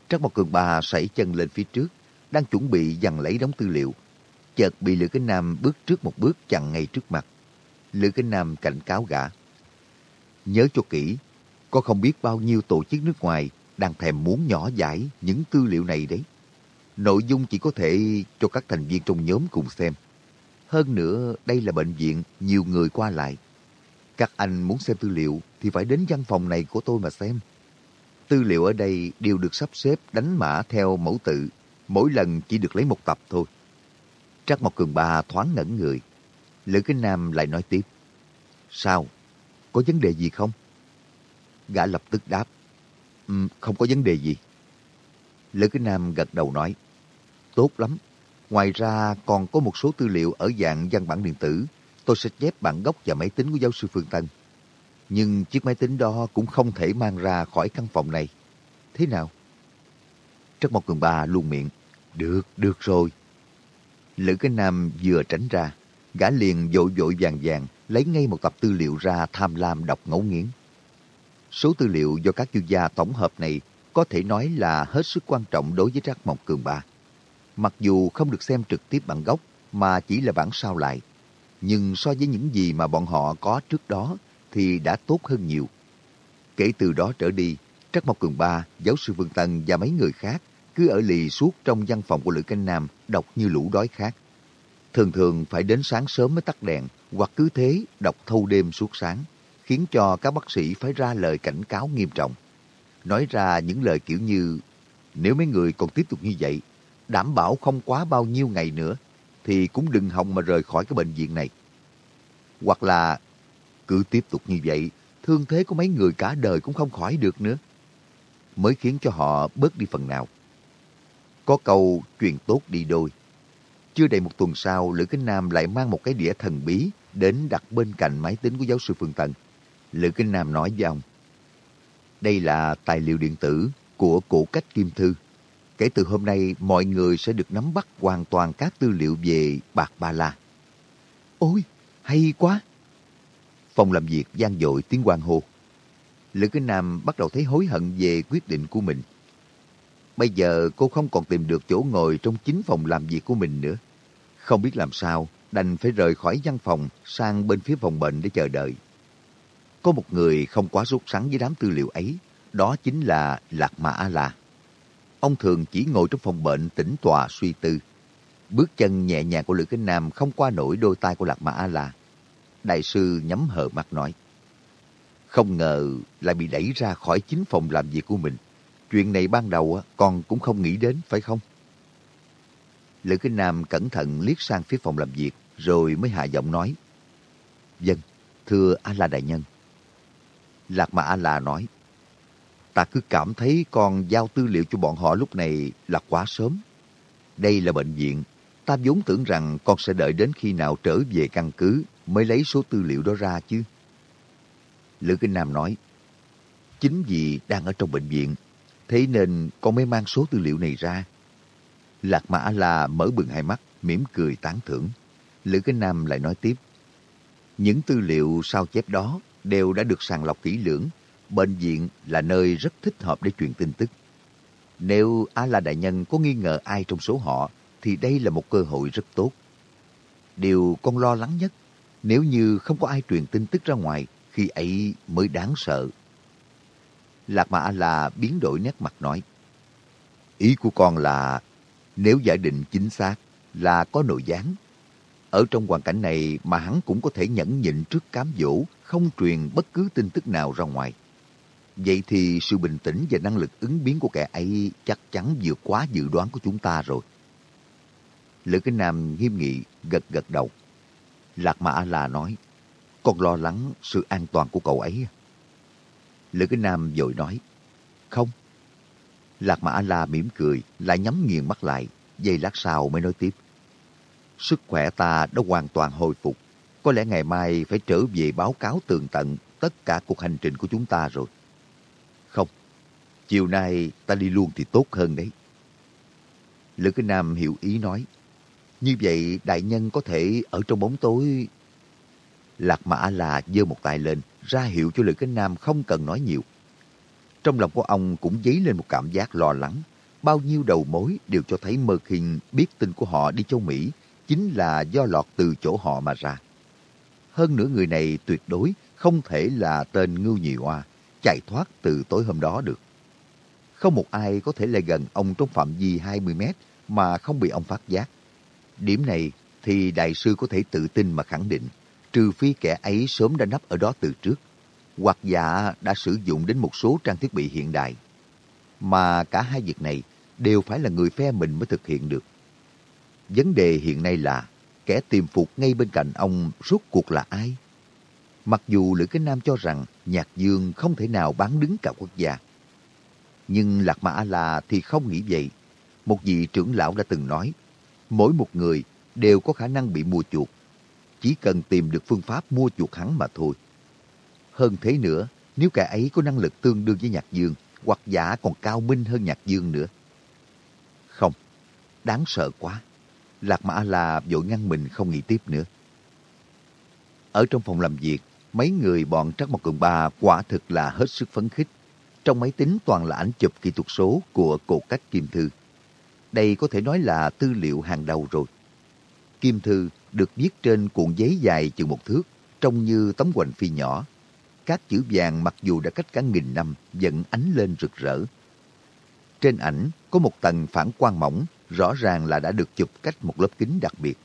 Trác Mộc Cường Ba sẩy chân lên phía trước, đang chuẩn bị dằn lấy đống tư liệu. Chợt bị Lữ Kinh Nam bước trước một bước chặn ngay trước mặt. Lữ Kinh Nam cảnh cáo gã. Nhớ cho kỹ, có không biết bao nhiêu tổ chức nước ngoài đang thèm muốn nhỏ giải những tư liệu này đấy. Nội dung chỉ có thể cho các thành viên trong nhóm cùng xem. Hơn nữa, đây là bệnh viện, nhiều người qua lại. Các anh muốn xem tư liệu thì phải đến văn phòng này của tôi mà xem. Tư liệu ở đây đều được sắp xếp đánh mã theo mẫu tự, mỗi lần chỉ được lấy một tập thôi. Trắc Mộc Cường Ba thoáng ngẩn người. Lữ Kinh Nam lại nói tiếp. Sao? Có vấn đề gì không? Gã lập tức đáp. Um, không có vấn đề gì. Lữ Kinh Nam gật đầu nói. Tốt lắm. Ngoài ra còn có một số tư liệu ở dạng văn bản điện tử. Tôi sẽ chép bản gốc và máy tính của giáo sư Phương Tân. Nhưng chiếc máy tính đó cũng không thể mang ra khỏi căn phòng này. Thế nào? Trắc Mộc Cường Ba luôn miệng. Được, được rồi. Lữ Kinh Nam vừa tránh ra, gã liền vội vội vàng vàng lấy ngay một tập tư liệu ra tham lam đọc ngấu nghiến. Số tư liệu do các chuyên gia tổng hợp này có thể nói là hết sức quan trọng đối với Trác Mộc Cường Ba. Mặc dù không được xem trực tiếp bản gốc mà chỉ là bản sao lại, nhưng so với những gì mà bọn họ có trước đó thì đã tốt hơn nhiều. Kể từ đó trở đi, Trắc Mộc Cường Ba, giáo sư Vương Tân và mấy người khác cứ ở lì suốt trong văn phòng của Lữ Canh Nam đọc như lũ đói khác Thường thường phải đến sáng sớm mới tắt đèn hoặc cứ thế đọc thâu đêm suốt sáng, khiến cho các bác sĩ phải ra lời cảnh cáo nghiêm trọng. Nói ra những lời kiểu như nếu mấy người còn tiếp tục như vậy, đảm bảo không quá bao nhiêu ngày nữa, thì cũng đừng hòng mà rời khỏi cái bệnh viện này. Hoặc là cứ tiếp tục như vậy, thương thế của mấy người cả đời cũng không khỏi được nữa. Mới khiến cho họ bớt đi phần nào. Có câu truyền tốt đi đôi. Chưa đầy một tuần sau, Lữ Kinh Nam lại mang một cái đĩa thần bí đến đặt bên cạnh máy tính của giáo sư Phương Tân. Lữ Kinh Nam nói với ông, đây là tài liệu điện tử của cổ cách Kim Thư. Kể từ hôm nay, mọi người sẽ được nắm bắt hoàn toàn các tư liệu về Bạc Ba La. Ôi, hay quá! Phòng làm việc gian dội tiếng quan hô. Lữ Kinh Nam bắt đầu thấy hối hận về quyết định của mình. Bây giờ cô không còn tìm được chỗ ngồi trong chính phòng làm việc của mình nữa. Không biết làm sao, đành phải rời khỏi văn phòng sang bên phía phòng bệnh để chờ đợi. Có một người không quá rút sắn với đám tư liệu ấy, đó chính là Lạc Mã A-La. Ông thường chỉ ngồi trong phòng bệnh tĩnh tọa suy tư. Bước chân nhẹ nhàng của Lữ Kinh Nam không qua nổi đôi tay của Lạc Mã A-La. Đại sư nhắm hờ mắt nói. Không ngờ lại bị đẩy ra khỏi chính phòng làm việc của mình. Chuyện này ban đầu con cũng không nghĩ đến, phải không? Lữ Kinh Nam cẩn thận liếc sang phía phòng làm việc, rồi mới hạ giọng nói. Dân, thưa A-La Đại Nhân. Lạc Mà A-La nói. Ta cứ cảm thấy con giao tư liệu cho bọn họ lúc này là quá sớm. Đây là bệnh viện. Ta vốn tưởng rằng con sẽ đợi đến khi nào trở về căn cứ mới lấy số tư liệu đó ra chứ. Lữ Kinh Nam nói. Chính vì đang ở trong bệnh viện Thế nên con mới mang số tư liệu này ra. Lạc Mã La mở bừng hai mắt, mỉm cười tán thưởng. Lữ cái Nam lại nói tiếp. Những tư liệu sao chép đó đều đã được sàng lọc kỹ lưỡng. Bệnh viện là nơi rất thích hợp để truyền tin tức. Nếu Á La Đại Nhân có nghi ngờ ai trong số họ, thì đây là một cơ hội rất tốt. Điều con lo lắng nhất, nếu như không có ai truyền tin tức ra ngoài, khi ấy mới đáng sợ. Lạc Mã La biến đổi nét mặt nói. Ý của con là nếu giả định chính xác là có nội gián. Ở trong hoàn cảnh này mà hắn cũng có thể nhẫn nhịn trước cám dỗ, không truyền bất cứ tin tức nào ra ngoài. Vậy thì sự bình tĩnh và năng lực ứng biến của kẻ ấy chắc chắn vượt quá dự đoán của chúng ta rồi. Lữ Kinh Nam nghiêm nghị gật gật đầu. Lạc mã la nói, con lo lắng sự an toàn của cậu ấy. Lữ Kinh Nam vội nói, không. Lạc Mã La mỉm cười, lại nhắm nghiền mắt lại, giây lát sau mới nói tiếp. Sức khỏe ta đã hoàn toàn hồi phục, có lẽ ngày mai phải trở về báo cáo tường tận tất cả cuộc hành trình của chúng ta rồi. Không, chiều nay ta đi luôn thì tốt hơn đấy. Lữ Kinh Nam hiểu ý nói, như vậy đại nhân có thể ở trong bóng tối... Lạc Mã La giơ một tay lên, ra hiệu cho Lữ Kinh Nam không cần nói nhiều. Trong lòng của ông cũng dấy lên một cảm giác lo lắng. Bao nhiêu đầu mối đều cho thấy Mơ Kinh biết tin của họ đi châu Mỹ chính là do lọt từ chỗ họ mà ra. Hơn nữa người này tuyệt đối không thể là tên Ngưu Nhị Hoa chạy thoát từ tối hôm đó được. Không một ai có thể lại gần ông trong phạm vi 20 mét mà không bị ông phát giác. Điểm này thì đại sư có thể tự tin mà khẳng định trừ phi kẻ ấy sớm đã nấp ở đó từ trước, hoặc giả đã sử dụng đến một số trang thiết bị hiện đại. Mà cả hai việc này đều phải là người phe mình mới thực hiện được. Vấn đề hiện nay là kẻ tìm phục ngay bên cạnh ông rốt cuộc là ai? Mặc dù Lữ Kinh Nam cho rằng Nhạc Dương không thể nào bán đứng cả quốc gia. Nhưng Lạc Mã A-La thì không nghĩ vậy. Một vị trưởng lão đã từng nói, mỗi một người đều có khả năng bị mua chuộc chỉ cần tìm được phương pháp mua chuộc hắn mà thôi. Hơn thế nữa, nếu kẻ ấy có năng lực tương đương với Nhạc Dương, hoặc giả còn cao minh hơn Nhạc Dương nữa. Không, đáng sợ quá. Lạc Mã La vội ngăn mình không nghĩ tiếp nữa. Ở trong phòng làm việc, mấy người bọn Trắc Mộc Cường Ba quả thực là hết sức phấn khích. Trong máy tính toàn là ảnh chụp kỹ thuật số của cổ cách Kim Thư. Đây có thể nói là tư liệu hàng đầu rồi. Kim Thư được viết trên cuộn giấy dài chừng một thước, trông như tấm hoành phi nhỏ. Các chữ vàng mặc dù đã cách cả nghìn năm vẫn ánh lên rực rỡ. Trên ảnh có một tầng phản quang mỏng, rõ ràng là đã được chụp cách một lớp kính đặc biệt.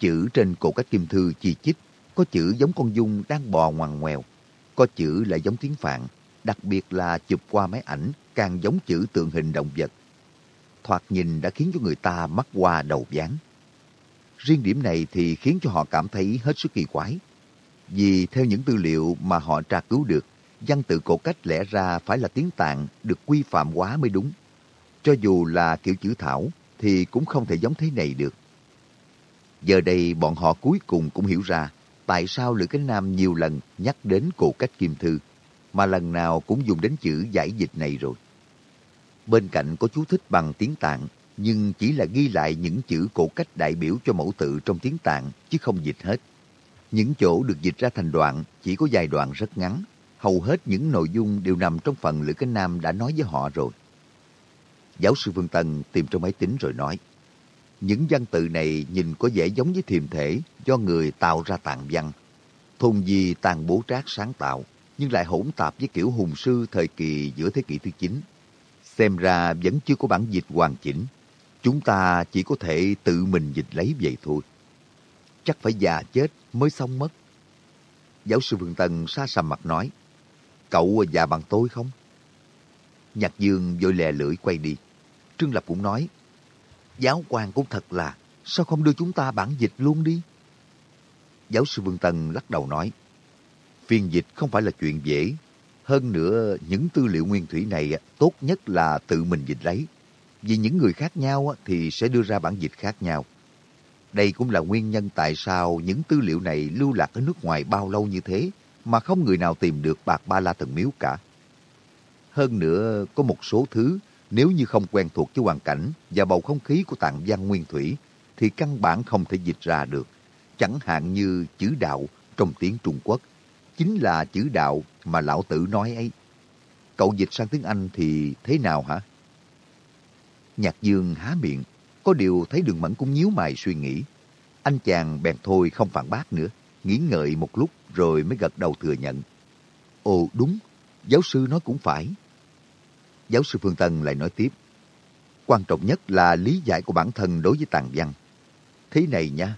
Chữ trên cổ cách kim thư chi chít, có chữ giống con dung đang bò ngoằn ngoèo, có chữ lại giống tiếng Phạn, đặc biệt là chụp qua máy ảnh càng giống chữ tượng hình động vật. Thoạt nhìn đã khiến cho người ta mắc qua đầu dáng. Riêng điểm này thì khiến cho họ cảm thấy hết sức kỳ quái. Vì theo những tư liệu mà họ tra cứu được, văn tự cổ cách lẽ ra phải là tiếng tạng được quy phạm hóa mới đúng. Cho dù là kiểu chữ thảo thì cũng không thể giống thế này được. Giờ đây bọn họ cuối cùng cũng hiểu ra tại sao Lữ Cánh Nam nhiều lần nhắc đến cổ cách kim thư, mà lần nào cũng dùng đến chữ giải dịch này rồi. Bên cạnh có chú thích bằng tiếng Tạng, nhưng chỉ là ghi lại những chữ cổ cách đại biểu cho mẫu tự trong tiếng Tạng, chứ không dịch hết. Những chỗ được dịch ra thành đoạn chỉ có vài đoạn rất ngắn, hầu hết những nội dung đều nằm trong phần Lữ Cánh Nam đã nói với họ rồi. Giáo sư Phương Tân tìm trong máy tính rồi nói, những văn tự này nhìn có vẻ giống với thiềm thể do người tạo ra tàn văn. Thùng gì tàn bố trác sáng tạo, nhưng lại hỗn tạp với kiểu hùng sư thời kỳ giữa thế kỷ thứ 9. Xem ra vẫn chưa có bản dịch hoàn chỉnh. Chúng ta chỉ có thể tự mình dịch lấy vậy thôi. Chắc phải già chết mới xong mất. Giáo sư vương Tân xa sầm mặt nói, Cậu già bằng tôi không? Nhạc Dương vội lè lưỡi quay đi. Trương Lập cũng nói, Giáo quan cũng thật là, sao không đưa chúng ta bản dịch luôn đi? Giáo sư Vương Tân lắc đầu nói, phiên dịch không phải là chuyện dễ. Hơn nữa, những tư liệu nguyên thủy này tốt nhất là tự mình dịch lấy. Vì những người khác nhau thì sẽ đưa ra bản dịch khác nhau. Đây cũng là nguyên nhân tại sao những tư liệu này lưu lạc ở nước ngoài bao lâu như thế mà không người nào tìm được bạc ba la thần miếu cả. Hơn nữa, có một số thứ nếu như không quen thuộc với hoàn cảnh và bầu không khí của tạng văn nguyên thủy, thì căn bản không thể dịch ra được. Chẳng hạn như chữ đạo trong tiếng Trung Quốc, chính là chữ đạo mà lão tử nói ấy. Cậu dịch sang tiếng Anh thì thế nào hả? Nhạc Dương há miệng, có điều thấy đường mẫn cũng nhíu mày suy nghĩ. Anh chàng bèn thôi không phản bác nữa, nghĩ ngợi một lúc rồi mới gật đầu thừa nhận. Ồ đúng, giáo sư nói cũng phải. Giáo sư Phương Tân lại nói tiếp. Quan trọng nhất là lý giải của bản thân đối với tàn văn. Thế này nha,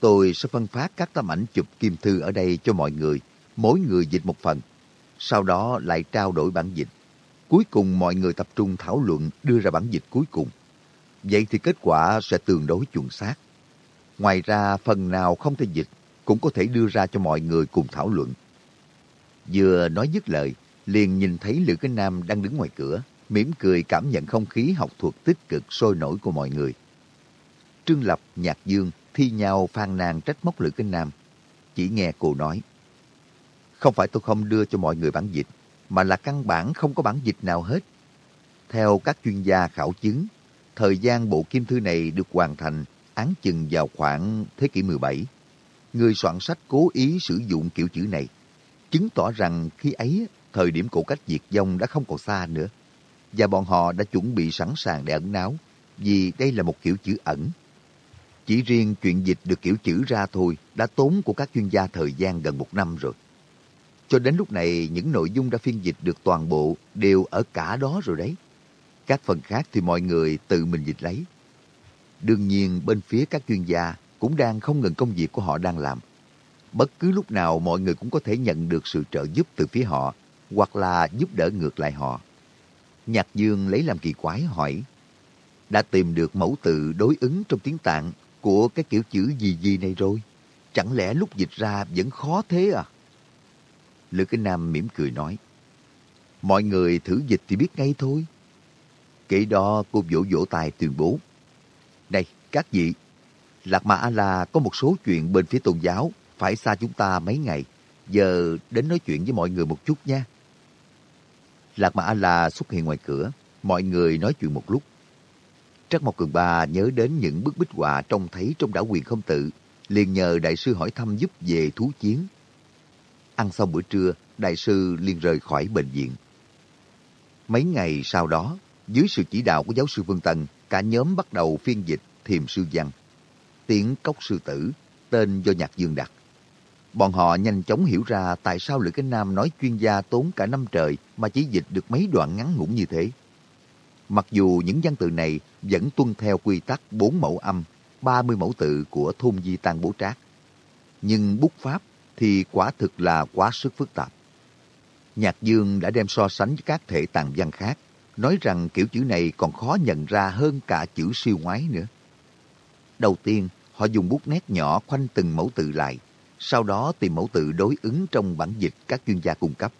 tôi sẽ phân phát các tấm ảnh chụp kim thư ở đây cho mọi người, mỗi người dịch một phần. Sau đó lại trao đổi bản dịch. Cuối cùng mọi người tập trung thảo luận đưa ra bản dịch cuối cùng. Vậy thì kết quả sẽ tương đối chuẩn xác. Ngoài ra, phần nào không thể dịch cũng có thể đưa ra cho mọi người cùng thảo luận. Vừa nói dứt lời, liền nhìn thấy Lữ Cái Nam đang đứng ngoài cửa, mỉm cười cảm nhận không khí học thuật tích cực sôi nổi của mọi người. Trương Lập, Nhạc Dương thi nhau phàn nàn trách móc Lữ cái Nam. Chỉ nghe cô nói, không phải tôi không đưa cho mọi người bản dịch, mà là căn bản không có bản dịch nào hết. Theo các chuyên gia khảo chứng, thời gian bộ kim thư này được hoàn thành án chừng vào khoảng thế kỷ 17. Người soạn sách cố ý sử dụng kiểu chữ này, chứng tỏ rằng khi ấy thời điểm cổ cách diệt vong đã không còn xa nữa và bọn họ đã chuẩn bị sẵn sàng để ẩn náu, vì đây là một kiểu chữ ẩn. Chỉ riêng chuyện dịch được kiểu chữ ra thôi đã tốn của các chuyên gia thời gian gần một năm rồi. Cho đến lúc này, những nội dung đã phiên dịch được toàn bộ đều ở cả đó rồi đấy. Các phần khác thì mọi người tự mình dịch lấy. Đương nhiên, bên phía các chuyên gia cũng đang không ngừng công việc của họ đang làm. Bất cứ lúc nào mọi người cũng có thể nhận được sự trợ giúp từ phía họ, hoặc là giúp đỡ ngược lại họ. Nhạc Dương lấy làm kỳ quái hỏi, đã tìm được mẫu tự đối ứng trong tiếng Tạng của cái kiểu chữ gì gì này rồi? Chẳng lẽ lúc dịch ra vẫn khó thế à? Lữ Kinh Nam mỉm cười nói, mọi người thử dịch thì biết ngay thôi. Kể đó cô vỗ vỗ tài tuyên bố, Này, các vị, Lạc Ma A-La có một số chuyện bên phía tôn giáo phải xa chúng ta mấy ngày. Giờ đến nói chuyện với mọi người một chút nha. Lạc Mà A-La xuất hiện ngoài cửa, mọi người nói chuyện một lúc. Trắc Mộc Cường Ba nhớ đến những bức bích họa trông thấy trong đảo quyền không tự, liền nhờ đại sư hỏi thăm giúp về thú chiến. Ăn xong bữa trưa, đại sư liền rời khỏi bệnh viện. Mấy ngày sau đó, dưới sự chỉ đạo của giáo sư Vương Tân, cả nhóm bắt đầu phiên dịch thiềm sư văn. Tiếng cốc sư tử, tên do Nhạc Dương đặt. Bọn họ nhanh chóng hiểu ra tại sao Lữ Cánh Nam nói chuyên gia tốn cả năm trời mà chỉ dịch được mấy đoạn ngắn ngủn như thế. Mặc dù những văn tự này vẫn tuân theo quy tắc bốn mẫu âm, 30 mẫu tự của thôn di tăng bố trác. Nhưng bút pháp thì quả thực là quá sức phức tạp. Nhạc Dương đã đem so sánh với các thể tàng văn khác, nói rằng kiểu chữ này còn khó nhận ra hơn cả chữ siêu ngoái nữa. Đầu tiên, họ dùng bút nét nhỏ khoanh từng mẫu tự lại, sau đó tìm mẫu tự đối ứng trong bản dịch các chuyên gia cung cấp,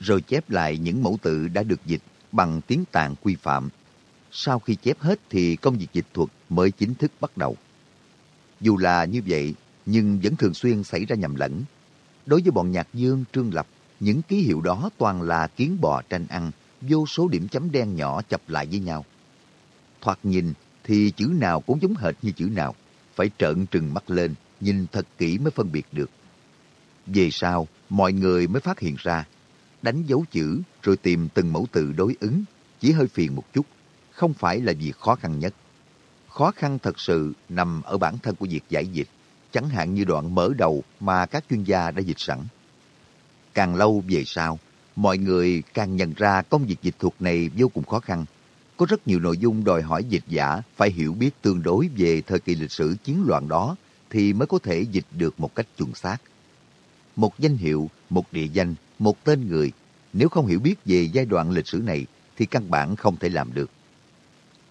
rồi chép lại những mẫu tự đã được dịch bằng tiếng tạng quy phạm. Sau khi chép hết thì công việc dịch thuật mới chính thức bắt đầu. Dù là như vậy, nhưng vẫn thường xuyên xảy ra nhầm lẫn. Đối với bọn nhạc dương, trương lập, những ký hiệu đó toàn là kiến bò tranh ăn, vô số điểm chấm đen nhỏ chập lại với nhau. Thoạt nhìn thì chữ nào cũng giống hệt như chữ nào, phải trợn trừng mắt lên, nhìn thật kỹ mới phân biệt được. Về sau, mọi người mới phát hiện ra, đánh dấu chữ rồi tìm từng mẫu từ đối ứng, chỉ hơi phiền một chút, không phải là việc khó khăn nhất. Khó khăn thật sự nằm ở bản thân của việc giải dịch, chẳng hạn như đoạn mở đầu mà các chuyên gia đã dịch sẵn. Càng lâu về sau, mọi người càng nhận ra công việc dịch thuật này vô cùng khó khăn. Có rất nhiều nội dung đòi hỏi dịch giả phải hiểu biết tương đối về thời kỳ lịch sử chiến loạn đó thì mới có thể dịch được một cách chuẩn xác. Một danh hiệu, một địa danh, một tên người, nếu không hiểu biết về giai đoạn lịch sử này thì căn bản không thể làm được.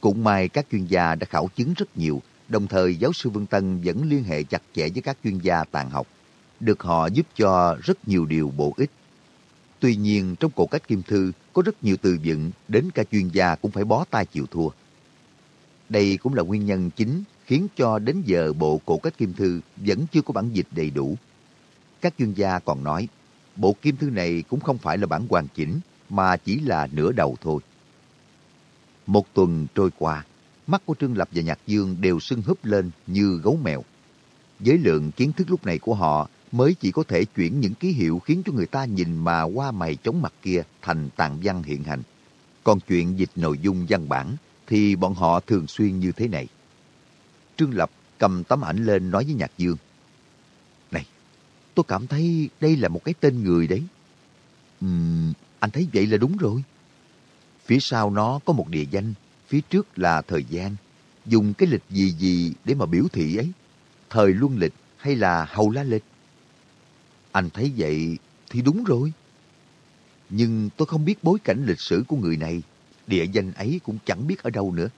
Cũng may các chuyên gia đã khảo chứng rất nhiều, đồng thời giáo sư Vương Tân vẫn liên hệ chặt chẽ với các chuyên gia tàn học, được họ giúp cho rất nhiều điều bổ ích. Tuy nhiên, trong cổ cách kim thư có rất nhiều từ vựng đến cả chuyên gia cũng phải bó tay chịu thua. Đây cũng là nguyên nhân chính khiến cho đến giờ bộ cổ cách kim thư vẫn chưa có bản dịch đầy đủ. Các chuyên gia còn nói, bộ kim thư này cũng không phải là bản hoàn chỉnh, mà chỉ là nửa đầu thôi. Một tuần trôi qua, mắt của Trương Lập và Nhạc Dương đều sưng húp lên như gấu mèo. Với lượng kiến thức lúc này của họ mới chỉ có thể chuyển những ký hiệu khiến cho người ta nhìn mà qua mày chống mặt kia thành tàn văn hiện hành. Còn chuyện dịch nội dung văn bản thì bọn họ thường xuyên như thế này. Trương Lập cầm tấm ảnh lên nói với Nhạc Dương. Này, tôi cảm thấy đây là một cái tên người đấy. Ừm, anh thấy vậy là đúng rồi. Phía sau nó có một địa danh, phía trước là thời gian. Dùng cái lịch gì gì để mà biểu thị ấy. Thời luân lịch hay là hầu la lịch? Anh thấy vậy thì đúng rồi. Nhưng tôi không biết bối cảnh lịch sử của người này. Địa danh ấy cũng chẳng biết ở đâu nữa.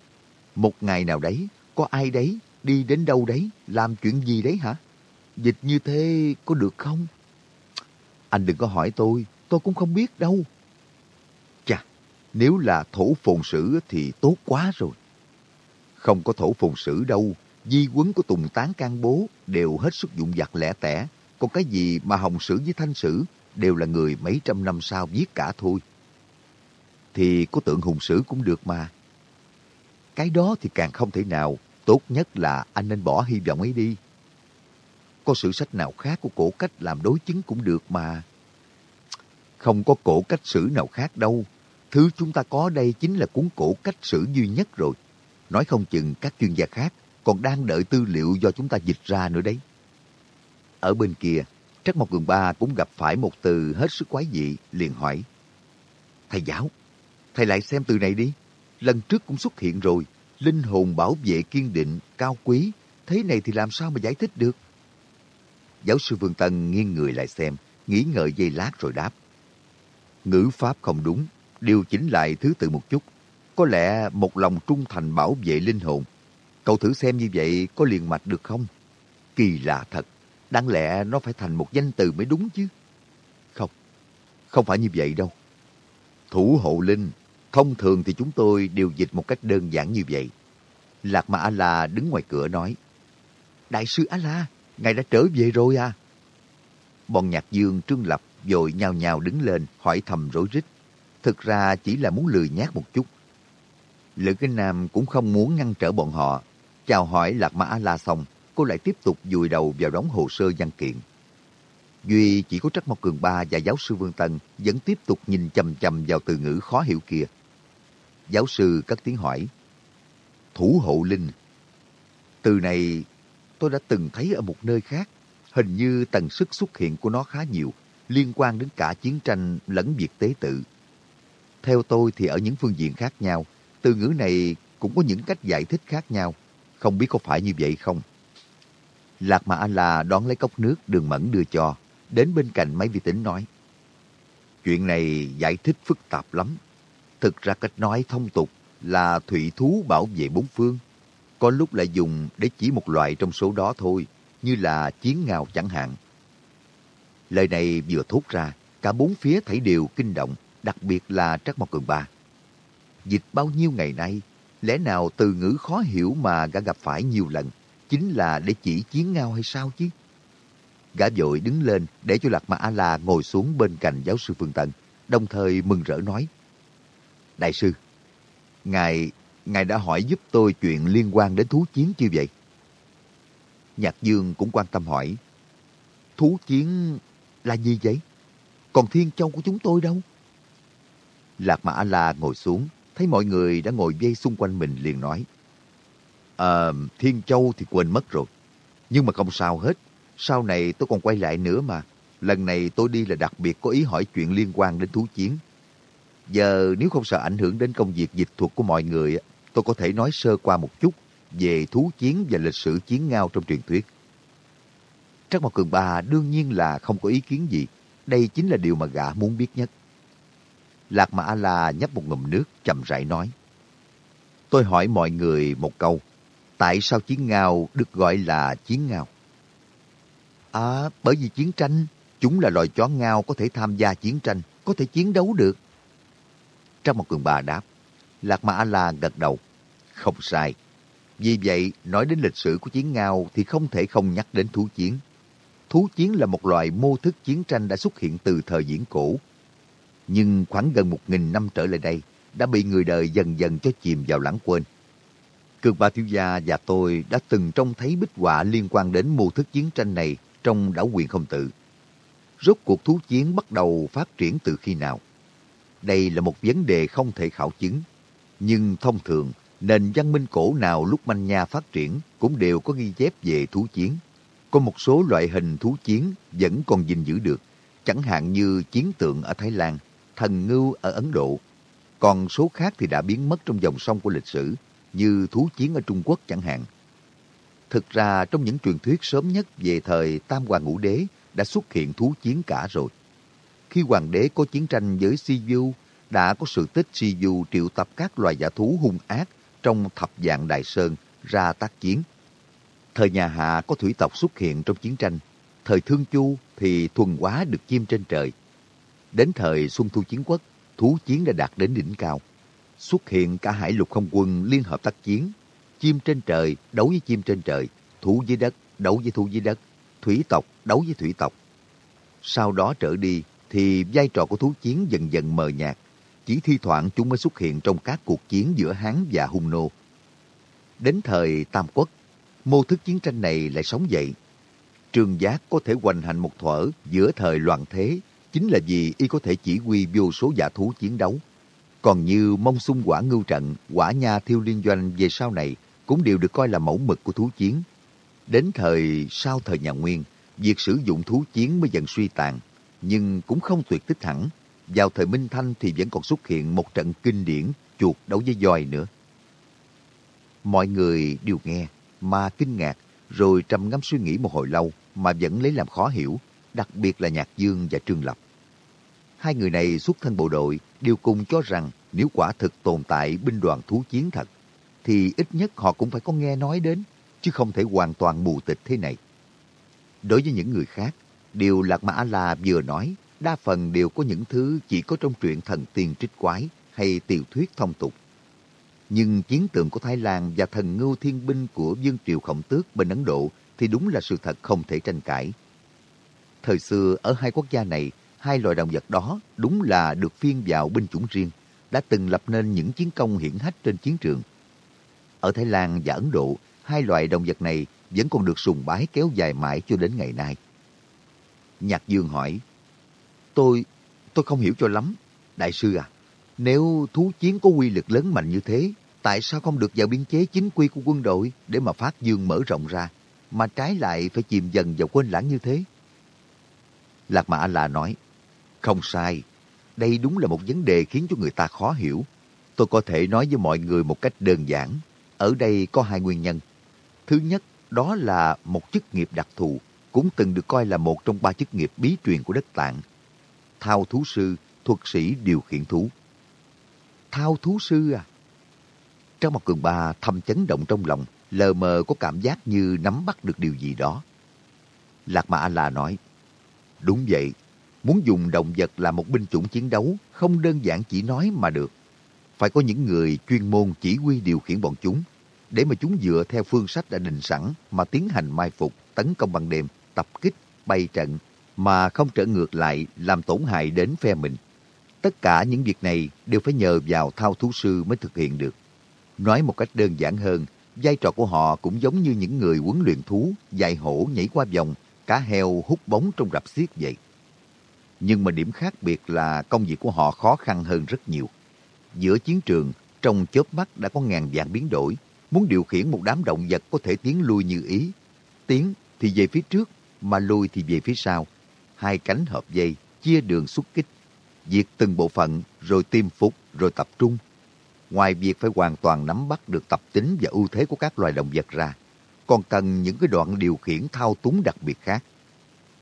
Một ngày nào đấy, có ai đấy, đi đến đâu đấy, làm chuyện gì đấy hả? Dịch như thế có được không? Anh đừng có hỏi tôi, tôi cũng không biết đâu. Chà, nếu là thổ phồn sử thì tốt quá rồi. Không có thổ phồn sử đâu, di quấn của Tùng Tán Can Bố đều hết sức dụng vặt lẻ tẻ. Còn cái gì mà Hồng Sử với Thanh Sử đều là người mấy trăm năm sau viết cả thôi. Thì có tượng Hùng Sử cũng được mà. Cái đó thì càng không thể nào. Tốt nhất là anh nên bỏ hy vọng ấy đi. Có sử sách nào khác của cổ cách làm đối chứng cũng được mà. Không có cổ cách sử nào khác đâu. Thứ chúng ta có đây chính là cuốn cổ cách sử duy nhất rồi. Nói không chừng các chuyên gia khác còn đang đợi tư liệu do chúng ta dịch ra nữa đấy. Ở bên kia, Trắc Mộc Cường Ba cũng gặp phải một từ hết sức quái dị, liền hỏi. Thầy giáo, thầy lại xem từ này đi. Lần trước cũng xuất hiện rồi, linh hồn bảo vệ kiên định, cao quý. Thế này thì làm sao mà giải thích được? Giáo sư Vương Tân nghiêng người lại xem, nghĩ ngợi giây lát rồi đáp. Ngữ pháp không đúng, điều chỉnh lại thứ tự một chút. Có lẽ một lòng trung thành bảo vệ linh hồn. Cậu thử xem như vậy có liền mạch được không? Kỳ lạ thật. Đáng lẽ nó phải thành một danh từ mới đúng chứ. Không, không phải như vậy đâu. Thủ hộ linh, thông thường thì chúng tôi đều dịch một cách đơn giản như vậy. Lạc Ma A-la đứng ngoài cửa nói, Đại sư A-la, ngài đã trở về rồi à? Bọn nhạc dương trương lập vội nhào nhào đứng lên hỏi thầm rối rít. Thực ra chỉ là muốn lười nhát một chút. Lữ Kinh Nam cũng không muốn ngăn trở bọn họ. Chào hỏi Lạc Ma A-la xong, cô lại tiếp tục vùi đầu vào đóng hồ sơ văn kiện. Duy chỉ có Trắc Mộc Cường Ba và giáo sư Vương Tân vẫn tiếp tục nhìn chầm chầm vào từ ngữ khó hiểu kia. Giáo sư cất tiếng hỏi. Thủ hộ linh. Từ này tôi đã từng thấy ở một nơi khác. Hình như tần sức xuất hiện của nó khá nhiều, liên quan đến cả chiến tranh lẫn việc tế tự. Theo tôi thì ở những phương diện khác nhau, từ ngữ này cũng có những cách giải thích khác nhau. Không biết có phải như vậy không? Lạc Mà A-La đón lấy cốc nước đường mẫn đưa cho, đến bên cạnh máy vi tính nói. Chuyện này giải thích phức tạp lắm. Thực ra cách nói thông tục là thủy thú bảo vệ bốn phương. Có lúc lại dùng để chỉ một loại trong số đó thôi, như là chiến ngào chẳng hạn. Lời này vừa thốt ra, cả bốn phía thấy đều kinh động, đặc biệt là Trắc Mộc Cường Ba. Dịch bao nhiêu ngày nay, lẽ nào từ ngữ khó hiểu mà gã gặp phải nhiều lần, chính là để chỉ chiến ngao hay sao chứ? Gã vội đứng lên để cho Lạc Ma A-La ngồi xuống bên cạnh giáo sư Phương Tần, đồng thời mừng rỡ nói. Đại sư, Ngài, Ngài đã hỏi giúp tôi chuyện liên quan đến thú chiến chưa vậy? Nhạc Dương cũng quan tâm hỏi. Thú chiến là gì vậy? Còn Thiên Châu của chúng tôi đâu? Lạc mã A-La ngồi xuống, thấy mọi người đã ngồi vây xung quanh mình liền nói à, Thiên Châu thì quên mất rồi. Nhưng mà không sao hết. Sau này tôi còn quay lại nữa mà. Lần này tôi đi là đặc biệt có ý hỏi chuyện liên quan đến thú chiến. Giờ nếu không sợ ảnh hưởng đến công việc dịch thuật của mọi người, tôi có thể nói sơ qua một chút về thú chiến và lịch sử chiến ngao trong truyền thuyết. Trắc Mộc Cường Ba đương nhiên là không có ý kiến gì. Đây chính là điều mà gã muốn biết nhất. Lạc Mã A-La nhấp một ngụm nước, chậm rãi nói. Tôi hỏi mọi người một câu. Tại sao chiến ngao được gọi là chiến ngao? À, bởi vì chiến tranh, chúng là loài chó ngao có thể tham gia chiến tranh, có thể chiến đấu được. Trong một cường bà đáp, Lạc Ma A-la gật đầu. Không sai. Vì vậy, nói đến lịch sử của chiến ngao thì không thể không nhắc đến thú chiến. Thú chiến là một loại mô thức chiến tranh đã xuất hiện từ thời diễn cổ. Nhưng khoảng gần một nghìn năm trở lại đây, đã bị người đời dần dần cho chìm vào lãng quên. Cường ba thiếu gia và tôi đã từng trông thấy bích họa liên quan đến mô thức chiến tranh này trong đảo quyền không tự. Rốt cuộc thú chiến bắt đầu phát triển từ khi nào? Đây là một vấn đề không thể khảo chứng. Nhưng thông thường, nền văn minh cổ nào lúc manh nha phát triển cũng đều có ghi chép về thú chiến. Có một số loại hình thú chiến vẫn còn gìn giữ được, chẳng hạn như chiến tượng ở Thái Lan, thần ngưu ở Ấn Độ. Còn số khác thì đã biến mất trong dòng sông của lịch sử, như thú chiến ở Trung Quốc chẳng hạn. Thực ra trong những truyền thuyết sớm nhất về thời Tam Hoàng Ngũ Đế đã xuất hiện thú chiến cả rồi. Khi hoàng đế có chiến tranh với Si đã có sự tích Si triệu tập các loài giả thú hung ác trong thập dạng Đại Sơn ra tác chiến. Thời nhà Hạ có thủy tộc xuất hiện trong chiến tranh. Thời Thương Chu thì thuần hóa được chim trên trời. Đến thời Xuân Thu Chiến Quốc, thú chiến đã đạt đến đỉnh cao. Xuất hiện cả hải lục không quân liên hợp tác chiến chim trên trời đấu với chim trên trời, thú dưới đất đấu với thú dưới đất, thủy tộc đấu với thủy tộc. Sau đó trở đi thì vai trò của thú chiến dần dần mờ nhạt, chỉ thi thoảng chúng mới xuất hiện trong các cuộc chiến giữa Hán và Hung Nô. Đến thời Tam Quốc, mô thức chiến tranh này lại sống dậy. trường Giác có thể hoành hành một thuở giữa thời loạn thế chính là vì y có thể chỉ huy vô số giả thú chiến đấu. Còn như mông sung quả ngưu trận, quả nha thiêu liên doanh về sau này cũng đều được coi là mẫu mực của thú chiến. Đến thời sau thời nhà Nguyên, việc sử dụng thú chiến mới dần suy tàn, nhưng cũng không tuyệt tích hẳn. Vào thời Minh Thanh thì vẫn còn xuất hiện một trận kinh điển chuột đấu với dòi nữa. Mọi người đều nghe, mà kinh ngạc, rồi trầm ngâm suy nghĩ một hồi lâu mà vẫn lấy làm khó hiểu, đặc biệt là Nhạc Dương và Trương Lập. Hai người này xuất thân bộ đội đều cùng cho rằng nếu quả thực tồn tại binh đoàn thú chiến thật, thì ít nhất họ cũng phải có nghe nói đến, chứ không thể hoàn toàn mù tịch thế này. Đối với những người khác, điều Lạc Mã La vừa nói, đa phần đều có những thứ chỉ có trong truyện thần tiên trích quái hay tiểu thuyết thông tục. Nhưng chiến tượng của Thái Lan và thần ngưu thiên binh của Dương Triều Khổng Tước bên Ấn Độ thì đúng là sự thật không thể tranh cãi. Thời xưa ở hai quốc gia này, hai loài động vật đó đúng là được phiên vào binh chủng riêng, đã từng lập nên những chiến công hiển hách trên chiến trường. Ở Thái Lan và Ấn Độ, hai loài động vật này vẫn còn được sùng bái kéo dài mãi cho đến ngày nay. Nhạc Dương hỏi, Tôi, tôi không hiểu cho lắm. Đại sư à, nếu thú chiến có quy lực lớn mạnh như thế, tại sao không được vào biên chế chính quy của quân đội để mà phát dương mở rộng ra, mà trái lại phải chìm dần vào quên lãng như thế? Lạc Mã là nói, không sai, đây đúng là một vấn đề khiến cho người ta khó hiểu. Tôi có thể nói với mọi người một cách đơn giản. Ở đây có hai nguyên nhân. Thứ nhất, đó là một chức nghiệp đặc thù, cũng từng được coi là một trong ba chức nghiệp bí truyền của đất tạng. Thao thú sư, thuật sĩ điều khiển thú. Thao thú sư à? Trong một cường ba thầm chấn động trong lòng, lờ mờ có cảm giác như nắm bắt được điều gì đó. Lạc Mã La nói, đúng vậy, muốn dùng động vật làm một binh chủng chiến đấu không đơn giản chỉ nói mà được. Phải có những người chuyên môn chỉ huy điều khiển bọn chúng, để mà chúng dựa theo phương sách đã định sẵn mà tiến hành mai phục, tấn công bằng đêm, tập kích, bay trận, mà không trở ngược lại làm tổn hại đến phe mình. Tất cả những việc này đều phải nhờ vào thao thú sư mới thực hiện được. Nói một cách đơn giản hơn, vai trò của họ cũng giống như những người huấn luyện thú, dạy hổ nhảy qua vòng, cá heo hút bóng trong rạp xiếc vậy. Nhưng mà điểm khác biệt là công việc của họ khó khăn hơn rất nhiều. Giữa chiến trường, trong chớp mắt đã có ngàn vạn biến đổi. Muốn điều khiển một đám động vật có thể tiến lui như ý. Tiến thì về phía trước, mà lui thì về phía sau. Hai cánh hợp dây, chia đường xuất kích. Diệt từng bộ phận, rồi tiêm phục, rồi tập trung. Ngoài việc phải hoàn toàn nắm bắt được tập tính và ưu thế của các loài động vật ra, còn cần những cái đoạn điều khiển thao túng đặc biệt khác.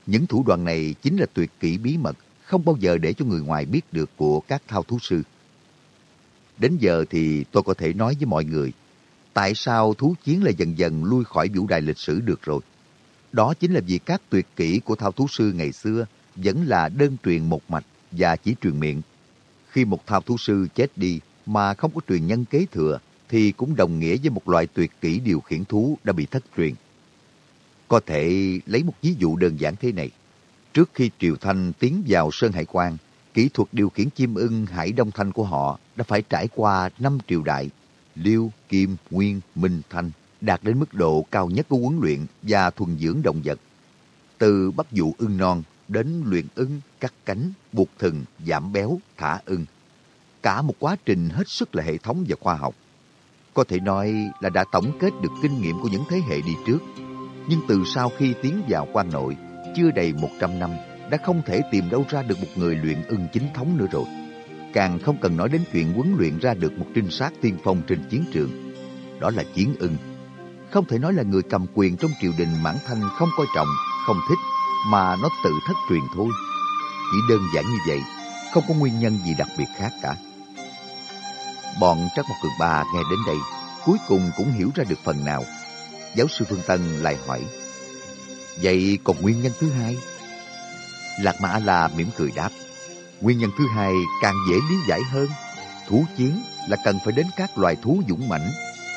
Những thủ đoạn này chính là tuyệt kỹ bí mật, không bao giờ để cho người ngoài biết được của các thao thú sư. Đến giờ thì tôi có thể nói với mọi người, tại sao thú chiến lại dần dần lui khỏi vũ đài lịch sử được rồi. Đó chính là vì các tuyệt kỹ của thao thú sư ngày xưa vẫn là đơn truyền một mạch và chỉ truyền miệng. Khi một thao thú sư chết đi mà không có truyền nhân kế thừa, thì cũng đồng nghĩa với một loại tuyệt kỹ điều khiển thú đã bị thất truyền. Có thể lấy một ví dụ đơn giản thế này. Trước khi Triều Thanh tiến vào Sơn Hải Quan, kỹ thuật điều khiển chim ưng Hải Đông Thanh của họ đã phải trải qua năm triều đại, Liêu, Kim, Nguyên, Minh, Thanh, đạt đến mức độ cao nhất của huấn luyện và thuần dưỡng động vật. Từ bắt dụ ưng non đến luyện ưng, cắt cánh, buộc thừng, giảm béo, thả ưng. Cả một quá trình hết sức là hệ thống và khoa học. Có thể nói là đã tổng kết được kinh nghiệm của những thế hệ đi trước. Nhưng từ sau khi tiến vào quan nội, chưa đầy 100 năm, đã không thể tìm đâu ra được một người luyện ưng chính thống nữa rồi. Càng không cần nói đến chuyện huấn luyện ra được một trinh sát tiên phong trên chiến trường. Đó là chiến ưng. Không thể nói là người cầm quyền trong triều đình mãn thanh không coi trọng, không thích, mà nó tự thất truyền thôi. Chỉ đơn giản như vậy, không có nguyên nhân gì đặc biệt khác cả. Bọn Trắc Mộc Cường Ba nghe đến đây, cuối cùng cũng hiểu ra được phần nào. Giáo sư Phương Tân lại hỏi, Vậy còn nguyên nhân thứ hai? Lạc Mã là mỉm cười đáp, Nguyên nhân thứ hai càng dễ lý giải hơn. Thú chiến là cần phải đến các loài thú dũng mãnh,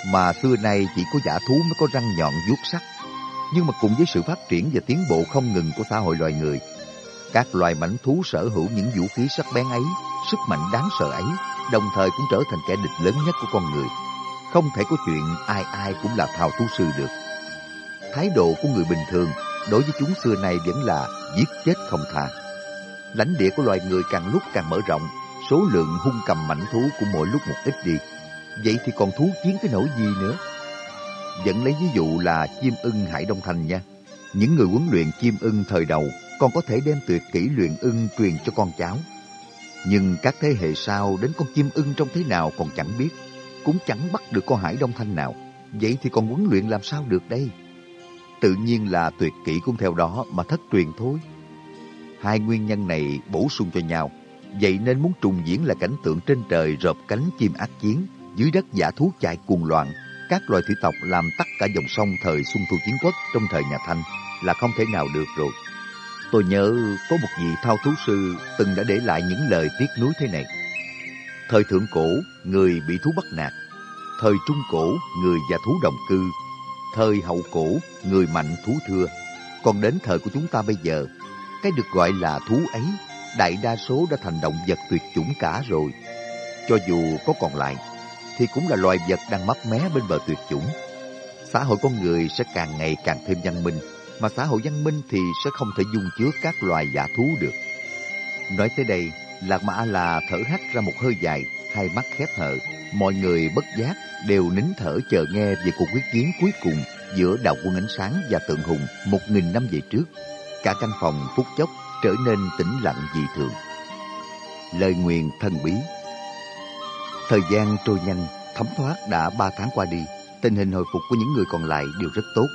mà xưa nay chỉ có giả thú mới có răng nhọn vuốt sắc. Nhưng mà cùng với sự phát triển và tiến bộ không ngừng của xã hội loài người, các loài mãnh thú sở hữu những vũ khí sắc bén ấy, sức mạnh đáng sợ ấy, đồng thời cũng trở thành kẻ địch lớn nhất của con người. Không thể có chuyện ai ai cũng là thao thú sư được. Thái độ của người bình thường đối với chúng xưa nay vẫn là giết chết không tha. Lãnh địa của loài người càng lúc càng mở rộng, số lượng hung cầm mảnh thú cũng mỗi lúc một ít đi. Vậy thì còn thú chiến cái nỗi gì nữa? Vẫn lấy ví dụ là chim ưng Hải Đông Thành nha. Những người huấn luyện chim ưng thời đầu còn có thể đem tuyệt kỹ luyện ưng truyền cho con cháu. Nhưng các thế hệ sau đến con chim ưng trông thế nào còn chẳng biết, cũng chẳng bắt được con Hải Đông Thanh nào. Vậy thì còn huấn luyện làm sao được đây? Tự nhiên là tuyệt kỹ cũng theo đó mà thất truyền thôi. Hai nguyên nhân này bổ sung cho nhau, vậy nên muốn trùng diễn là cảnh tượng trên trời rợp cánh chim ác chiến, dưới đất giả thú chạy cuồng loạn, các loài thủy tộc làm tắt cả dòng sông thời Xuân Thu Chiến Quốc trong thời nhà Thanh là không thể nào được rồi. Tôi nhớ có một vị thao thú sư từng đã để lại những lời tiếc nuối thế này. Thời thượng cổ, người bị thú bắt nạt. Thời trung cổ, người và thú đồng cư. Thời hậu cổ, người mạnh thú thưa. Còn đến thời của chúng ta bây giờ, cái được gọi là thú ấy, đại đa số đã thành động vật tuyệt chủng cả rồi. Cho dù có còn lại, thì cũng là loài vật đang mắc mé bên bờ tuyệt chủng. xã hội con người sẽ càng ngày càng thêm văn minh, mà xã hội văn minh thì sẽ không thể dung chứa các loài giả thú được. Nói tới đây, Lạc Mã là thở hắt ra một hơi dài, hai mắt khép hờ. Mọi người bất giác đều nín thở chờ nghe về cuộc quyết chiến cuối cùng giữa đạo quân ánh sáng và tượng hùng một nghìn năm về trước. Cả căn phòng phút chốc trở nên tĩnh lặng dị thường. Lời nguyện thần bí Thời gian trôi nhanh, thấm thoát đã ba tháng qua đi. Tình hình hồi phục của những người còn lại đều rất tốt.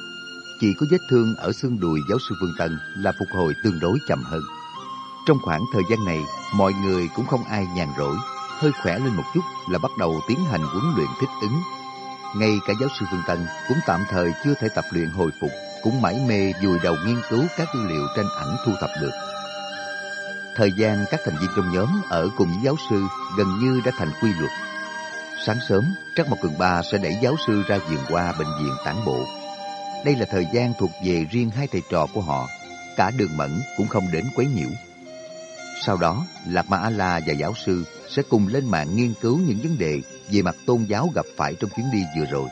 Chỉ có vết thương ở xương đùi giáo sư Vương Tân là phục hồi tương đối chậm hơn. Trong khoảng thời gian này, mọi người cũng không ai nhàn rỗi, hơi khỏe lên một chút là bắt đầu tiến hành huấn luyện thích ứng. Ngay cả giáo sư Vương Tân cũng tạm thời chưa thể tập luyện hồi phục, cũng mãi mê vùi đầu nghiên cứu các tư liệu tranh ảnh thu thập được. Thời gian các thành viên trong nhóm ở cùng với giáo sư gần như đã thành quy luật. Sáng sớm, Trắc Mộc Cường Ba sẽ đẩy giáo sư ra vườn qua bệnh viện tản bộ. Đây là thời gian thuộc về riêng hai thầy trò của họ. Cả đường mẫn cũng không đến quấy nhiễu. Sau đó, Lạc Ma A-la và giáo sư sẽ cùng lên mạng nghiên cứu những vấn đề về mặt tôn giáo gặp phải trong chuyến đi vừa rồi.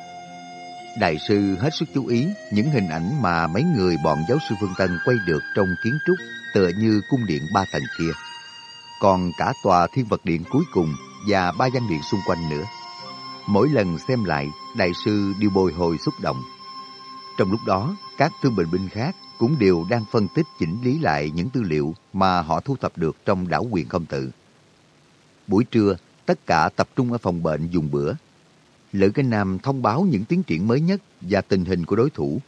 Đại sư hết sức chú ý những hình ảnh mà mấy người bọn giáo sư Phương Tân quay được trong kiến trúc tựa như cung điện ba tầng kia. Còn cả tòa thiên vật điện cuối cùng và ba gian điện xung quanh nữa. Mỗi lần xem lại, đại sư đều bồi hồi xúc động. Trong lúc đó, các thương bệnh binh khác cũng đều đang phân tích chỉnh lý lại những tư liệu mà họ thu thập được trong đảo quyền không tự. Buổi trưa, tất cả tập trung ở phòng bệnh dùng bữa. Lữ Cái Nam thông báo những tiến triển mới nhất và tình hình của đối thủ.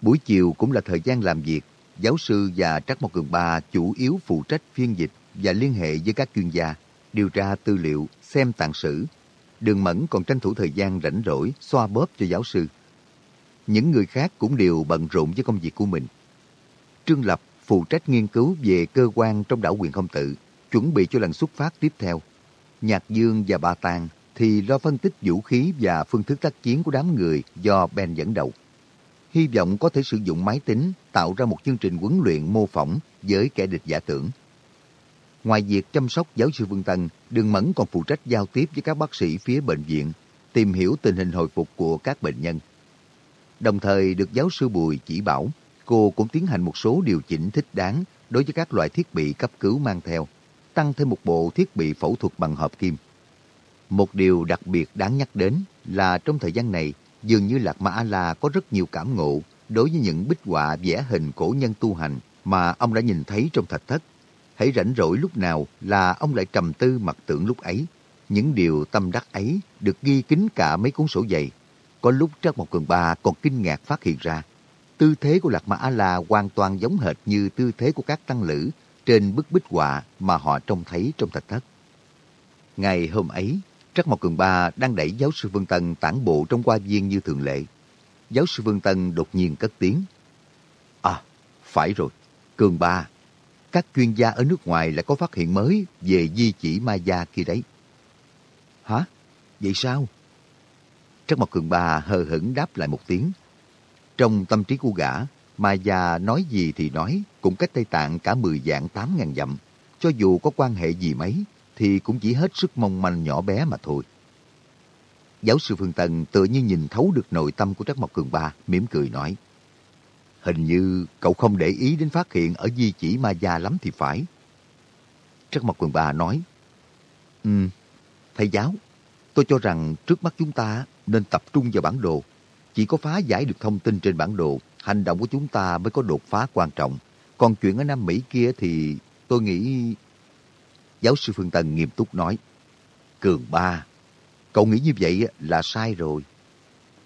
Buổi chiều cũng là thời gian làm việc. Giáo sư và Trắc Mộc Cường Ba chủ yếu phụ trách phiên dịch và liên hệ với các chuyên gia, điều tra tư liệu, xem tạng sử. Đường Mẫn còn tranh thủ thời gian rảnh rỗi xoa bóp cho giáo sư. Những người khác cũng đều bận rộn với công việc của mình. Trương Lập phụ trách nghiên cứu về cơ quan trong đảo quyền không tự, chuẩn bị cho lần xuất phát tiếp theo. Nhạc Dương và Ba Tàng thì lo phân tích vũ khí và phương thức tác chiến của đám người do Ben dẫn đầu. Hy vọng có thể sử dụng máy tính tạo ra một chương trình huấn luyện mô phỏng với kẻ địch giả tưởng. Ngoài việc chăm sóc giáo sư Vương Tân, Đường Mẫn còn phụ trách giao tiếp với các bác sĩ phía bệnh viện, tìm hiểu tình hình hồi phục của các bệnh nhân. Đồng thời được giáo sư Bùi chỉ bảo cô cũng tiến hành một số điều chỉnh thích đáng đối với các loại thiết bị cấp cứu mang theo, tăng thêm một bộ thiết bị phẫu thuật bằng hợp kim. Một điều đặc biệt đáng nhắc đến là trong thời gian này, dường như Lạc Ma A-la có rất nhiều cảm ngộ đối với những bích họa vẽ hình cổ nhân tu hành mà ông đã nhìn thấy trong thạch thất. Hãy rảnh rỗi lúc nào là ông lại trầm tư mặc tưởng lúc ấy. Những điều tâm đắc ấy được ghi kín cả mấy cuốn sổ dày. Có lúc Trác một Cường Ba còn kinh ngạc phát hiện ra Tư thế của Lạc Ma A-la hoàn toàn giống hệt như tư thế của các tăng lữ trên bức bích họa mà họ trông thấy trong thạch thất. Ngày hôm ấy, Trắc Mộc Cường Ba đang đẩy giáo sư Vương Tân tản bộ trong qua viên như thường lệ. Giáo sư Vương Tân đột nhiên cất tiếng. À, phải rồi, Cường Ba, các chuyên gia ở nước ngoài lại có phát hiện mới về di chỉ ma gia kia đấy. Hả? Vậy sao? Trắc Mộc Cường Ba hờ hững đáp lại một tiếng, trong tâm trí của gã, mà già nói gì thì nói, cũng cách Tây Tạng cả 10 dạng 8 ngàn dặm. Cho dù có quan hệ gì mấy, thì cũng chỉ hết sức mong manh nhỏ bé mà thôi. Giáo sư Phương tần tự như nhìn thấu được nội tâm của Trắc Mộc Cường Ba, mỉm cười nói. Hình như cậu không để ý đến phát hiện ở di chỉ ma gia lắm thì phải. Trắc Mộc Cường Ba nói. Ừ, thầy giáo, tôi cho rằng trước mắt chúng ta nên tập trung vào bản đồ chỉ có phá giải được thông tin trên bản đồ, hành động của chúng ta mới có đột phá quan trọng. Còn chuyện ở Nam Mỹ kia thì tôi nghĩ... Giáo sư Phương Tân nghiêm túc nói. Cường ba, cậu nghĩ như vậy là sai rồi.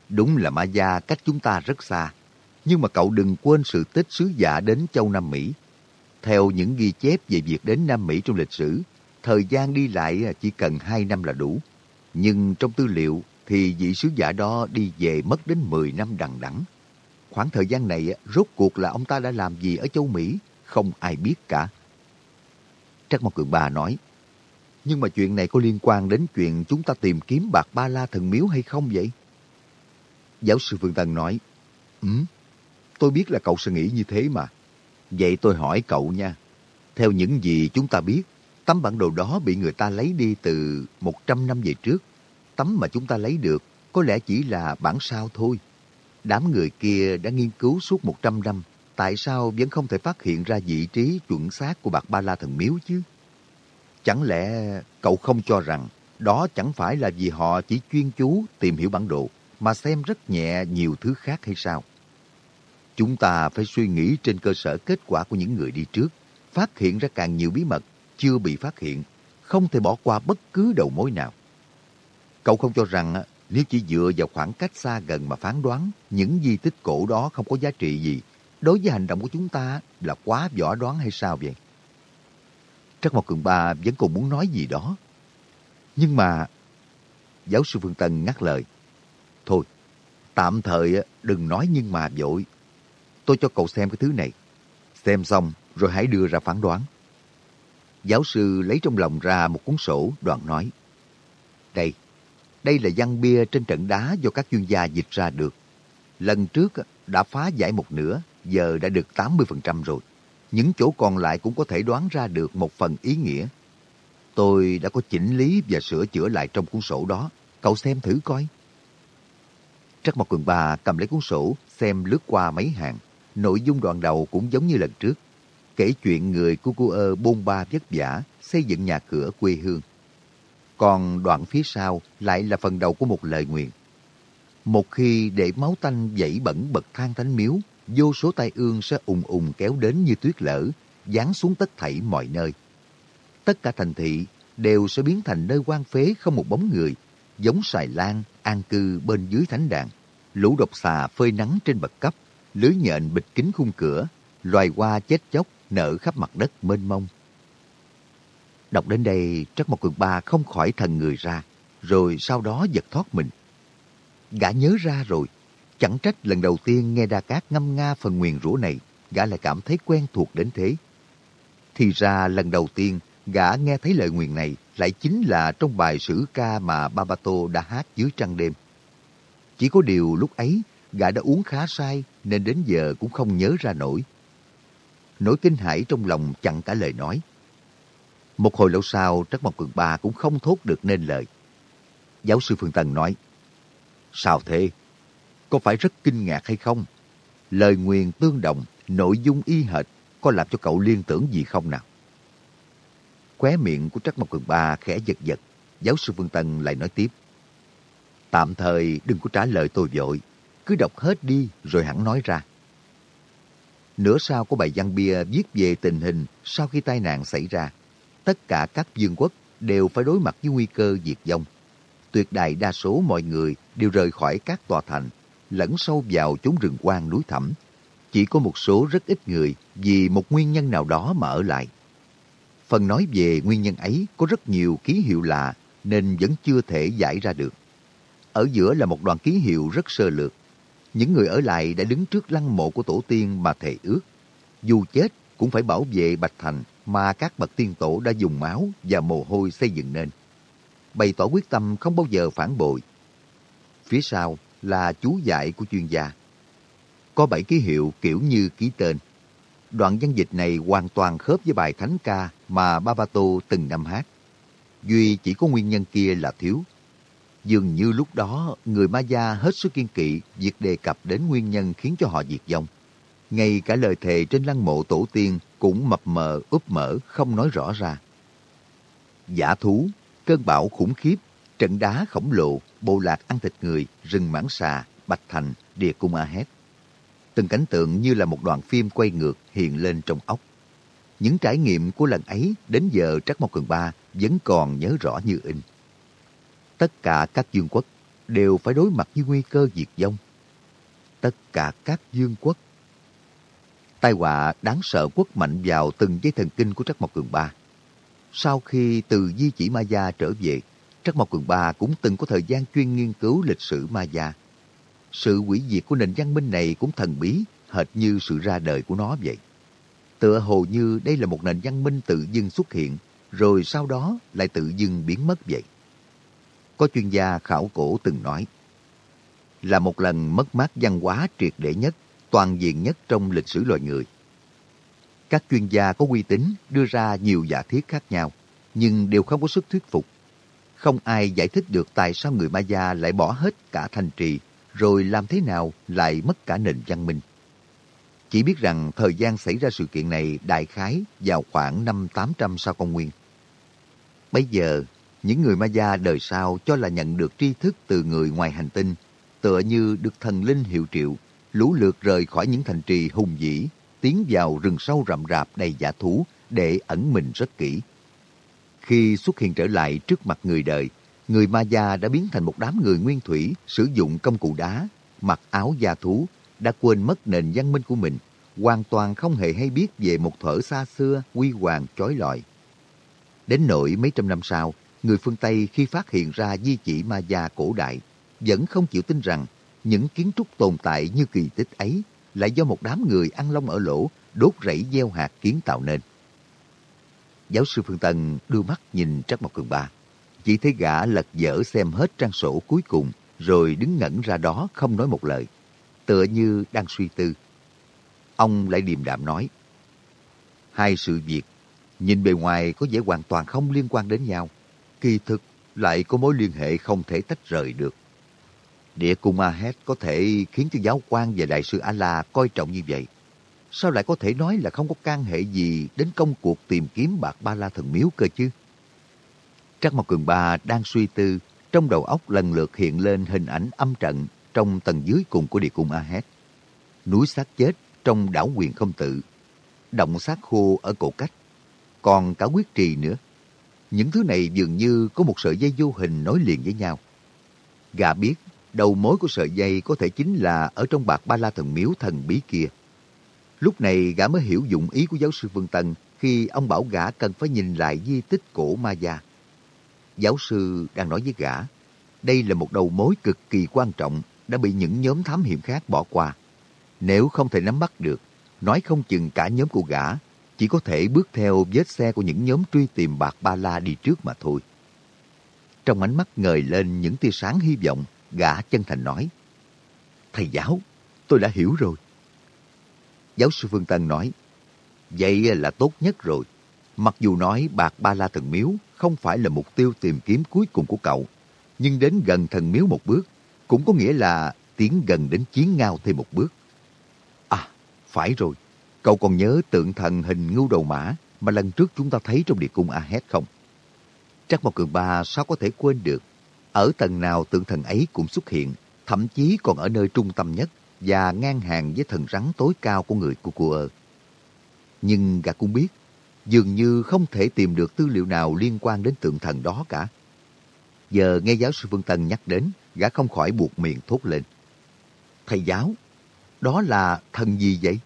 Đúng là Ma Gia cách chúng ta rất xa. Nhưng mà cậu đừng quên sự tích sứ giả đến châu Nam Mỹ. Theo những ghi chép về việc đến Nam Mỹ trong lịch sử, thời gian đi lại chỉ cần 2 năm là đủ. Nhưng trong tư liệu thì vị sứ giả đó đi về mất đến 10 năm đằng đẵng. Khoảng thời gian này, rốt cuộc là ông ta đã làm gì ở châu Mỹ, không ai biết cả. Trắc Mộc Cường Ba nói, nhưng mà chuyện này có liên quan đến chuyện chúng ta tìm kiếm bạc ba la thần miếu hay không vậy? Giáo sư Phương Tân nói, Ừ, tôi biết là cậu sẽ nghĩ như thế mà. Vậy tôi hỏi cậu nha, theo những gì chúng ta biết, tấm bản đồ đó bị người ta lấy đi từ 100 năm về trước tấm mà chúng ta lấy được có lẽ chỉ là bản sao thôi. Đám người kia đã nghiên cứu suốt 100 năm, tại sao vẫn không thể phát hiện ra vị trí chuẩn xác của bạc ba la thần miếu chứ? Chẳng lẽ cậu không cho rằng đó chẳng phải là vì họ chỉ chuyên chú tìm hiểu bản đồ mà xem rất nhẹ nhiều thứ khác hay sao? Chúng ta phải suy nghĩ trên cơ sở kết quả của những người đi trước, phát hiện ra càng nhiều bí mật chưa bị phát hiện, không thể bỏ qua bất cứ đầu mối nào. Cậu không cho rằng nếu chỉ dựa vào khoảng cách xa gần mà phán đoán những di tích cổ đó không có giá trị gì, đối với hành động của chúng ta là quá võ đoán hay sao vậy? Trắc Mộc Cường Ba vẫn còn muốn nói gì đó. Nhưng mà... Giáo sư Phương Tân ngắt lời. Thôi, tạm thời đừng nói nhưng mà vội. Tôi cho cậu xem cái thứ này. Xem xong rồi hãy đưa ra phán đoán. Giáo sư lấy trong lòng ra một cuốn sổ đoạn nói. Đây, đây là văn bia trên trận đá do các chuyên gia dịch ra được. Lần trước đã phá giải một nửa, giờ đã được 80% rồi. Những chỗ còn lại cũng có thể đoán ra được một phần ý nghĩa. Tôi đã có chỉnh lý và sửa chữa lại trong cuốn sổ đó. Cậu xem thử coi. Trắc Mộc Cường Ba cầm lấy cuốn sổ, xem lướt qua mấy hàng. Nội dung đoạn đầu cũng giống như lần trước. Kể chuyện người của cô ơ bôn ba vất vả, xây dựng nhà cửa quê hương. Còn đoạn phía sau lại là phần đầu của một lời nguyện. Một khi để máu tanh dậy bẩn bậc thang thánh miếu, vô số tai ương sẽ ùng ùng kéo đến như tuyết lở, giáng xuống tất thảy mọi nơi. Tất cả thành thị đều sẽ biến thành nơi quan phế không một bóng người, giống xài lan an cư bên dưới thánh đàn. Lũ độc xà phơi nắng trên bậc cấp, lưới nhện bịch kín khung cửa, loài hoa chết chóc nở khắp mặt đất mênh mông. Đọc đến đây, Trắc Mộc Cường Ba không khỏi thần người ra, rồi sau đó giật thoát mình. Gã nhớ ra rồi, chẳng trách lần đầu tiên nghe Đa Cát ngâm nga phần nguyền rủa này, gã lại cảm thấy quen thuộc đến thế. Thì ra lần đầu tiên, gã nghe thấy lời nguyền này lại chính là trong bài sử ca mà Babato đã hát dưới trăng đêm. Chỉ có điều lúc ấy, gã đã uống khá sai nên đến giờ cũng không nhớ ra nổi. Nỗi kinh hãi trong lòng chặn cả lời nói. Một hồi lâu sau, Trắc Mộc Cường Ba cũng không thốt được nên lời. Giáo sư Phương Tân nói, Sao thế? Có phải rất kinh ngạc hay không? Lời nguyền tương đồng, nội dung y hệt, có làm cho cậu liên tưởng gì không nào? Khóe miệng của Trắc Mộc Cường Ba khẽ giật giật, giáo sư Phương Tân lại nói tiếp. Tạm thời đừng có trả lời tôi vội, cứ đọc hết đi rồi hẳn nói ra. Nửa sau của bài văn bia viết về tình hình sau khi tai nạn xảy ra tất cả các vương quốc đều phải đối mặt với nguy cơ diệt vong. Tuyệt đại đa số mọi người đều rời khỏi các tòa thành, lẫn sâu vào chốn rừng quang núi thẳm. Chỉ có một số rất ít người vì một nguyên nhân nào đó mà ở lại. Phần nói về nguyên nhân ấy có rất nhiều ký hiệu lạ nên vẫn chưa thể giải ra được. Ở giữa là một đoàn ký hiệu rất sơ lược. Những người ở lại đã đứng trước lăng mộ của tổ tiên mà thề ước. Dù chết cũng phải bảo vệ Bạch Thành mà các bậc tiên tổ đã dùng máu và mồ hôi xây dựng nên. Bày tỏ quyết tâm không bao giờ phản bội. Phía sau là chú giải của chuyên gia. Có bảy ký hiệu kiểu như ký tên. Đoạn văn dịch này hoàn toàn khớp với bài thánh ca mà Babato từng năm hát. Duy chỉ có nguyên nhân kia là thiếu. Dường như lúc đó, người Maya hết sức kiên kỵ việc đề cập đến nguyên nhân khiến cho họ diệt vong. Ngay cả lời thề trên lăng mộ tổ tiên cũng mập mờ úp mở không nói rõ ra. Giả thú, cơn bão khủng khiếp, trận đá khổng lồ, bộ lạc ăn thịt người, rừng mãng xà, bạch thành, địa cung a hét. Từng cảnh tượng như là một đoạn phim quay ngược hiện lên trong óc. Những trải nghiệm của lần ấy đến giờ Trắc Mộc Cường Ba vẫn còn nhớ rõ như in. Tất cả các dương quốc đều phải đối mặt với nguy cơ diệt vong. Tất cả các dương quốc tai họa đáng sợ quất mạnh vào từng dây thần kinh của Trắc Mộc Cường Ba. Sau khi từ di chỉ ma gia trở về, Trắc Mộc Cường Ba cũng từng có thời gian chuyên nghiên cứu lịch sử ma gia. Sự hủy diệt của nền văn minh này cũng thần bí, hệt như sự ra đời của nó vậy. Tựa hồ như đây là một nền văn minh tự dưng xuất hiện, rồi sau đó lại tự dưng biến mất vậy. Có chuyên gia khảo cổ từng nói, là một lần mất mát văn hóa triệt để nhất toàn diện nhất trong lịch sử loài người. Các chuyên gia có uy tín đưa ra nhiều giả thiết khác nhau, nhưng đều không có sức thuyết phục. Không ai giải thích được tại sao người Maya lại bỏ hết cả thành trì, rồi làm thế nào lại mất cả nền văn minh. Chỉ biết rằng thời gian xảy ra sự kiện này đại khái vào khoảng năm 800 sau công nguyên. Bây giờ, những người Maya đời sau cho là nhận được tri thức từ người ngoài hành tinh, tựa như được thần linh hiệu triệu, lũ lượt rời khỏi những thành trì hùng vĩ, tiến vào rừng sâu rậm rạp đầy giả thú để ẩn mình rất kỹ. Khi xuất hiện trở lại trước mặt người đời, người Maya đã biến thành một đám người nguyên thủy sử dụng công cụ đá, mặc áo da thú, đã quên mất nền văn minh của mình, hoàn toàn không hề hay biết về một thở xa xưa quy hoàng chói lọi. Đến nỗi mấy trăm năm sau, người phương Tây khi phát hiện ra di chỉ Maya cổ đại, vẫn không chịu tin rằng những kiến trúc tồn tại như kỳ tích ấy lại do một đám người ăn lông ở lỗ đốt rẫy gieo hạt kiến tạo nên. Giáo sư Phương Tân đưa mắt nhìn Trắc Mộc Cường Ba. Chỉ thấy gã lật dở xem hết trang sổ cuối cùng rồi đứng ngẩn ra đó không nói một lời. Tựa như đang suy tư. Ông lại điềm đạm nói. Hai sự việc, nhìn bề ngoài có vẻ hoàn toàn không liên quan đến nhau. Kỳ thực lại có mối liên hệ không thể tách rời được. Địa cung Ahed có thể khiến cho giáo quan và đại sư A-la coi trọng như vậy. Sao lại có thể nói là không có can hệ gì đến công cuộc tìm kiếm bạc ba la thần miếu cơ chứ? Trắc Mộc Cường Ba đang suy tư, trong đầu óc lần lượt hiện lên hình ảnh âm trận trong tầng dưới cùng của địa cung Ahed. Núi xác chết trong đảo quyền không tự, động xác khô ở cổ cách, còn cả quyết trì nữa. Những thứ này dường như có một sợi dây vô hình nối liền với nhau. Gà biết đầu mối của sợi dây có thể chính là ở trong bạc ba la thần miếu thần bí kia. Lúc này gã mới hiểu dụng ý của giáo sư Vương Tân khi ông bảo gã cần phải nhìn lại di tích cổ ma gia. Giáo sư đang nói với gã, đây là một đầu mối cực kỳ quan trọng đã bị những nhóm thám hiểm khác bỏ qua. Nếu không thể nắm bắt được, nói không chừng cả nhóm của gã chỉ có thể bước theo vết xe của những nhóm truy tìm bạc ba la đi trước mà thôi. Trong ánh mắt ngời lên những tia sáng hy vọng, gã chân thành nói. Thầy giáo, tôi đã hiểu rồi. Giáo sư Phương Tân nói, vậy là tốt nhất rồi. Mặc dù nói bạc ba la thần miếu không phải là mục tiêu tìm kiếm cuối cùng của cậu, nhưng đến gần thần miếu một bước cũng có nghĩa là tiến gần đến chiến ngao thêm một bước. À, phải rồi. Cậu còn nhớ tượng thần hình ngưu đầu mã mà lần trước chúng ta thấy trong địa cung Ahed không? Chắc một cường ba sao có thể quên được. Ở tầng nào tượng thần ấy cũng xuất hiện, thậm chí còn ở nơi trung tâm nhất và ngang hàng với thần rắn tối cao của người Cucuơ. Nhưng gã cũng biết, dường như không thể tìm được tư liệu nào liên quan đến tượng thần đó cả. Giờ nghe giáo sư Phương Tân nhắc đến, gã không khỏi buộc miệng thốt lên. Thầy giáo, đó là thần gì vậy?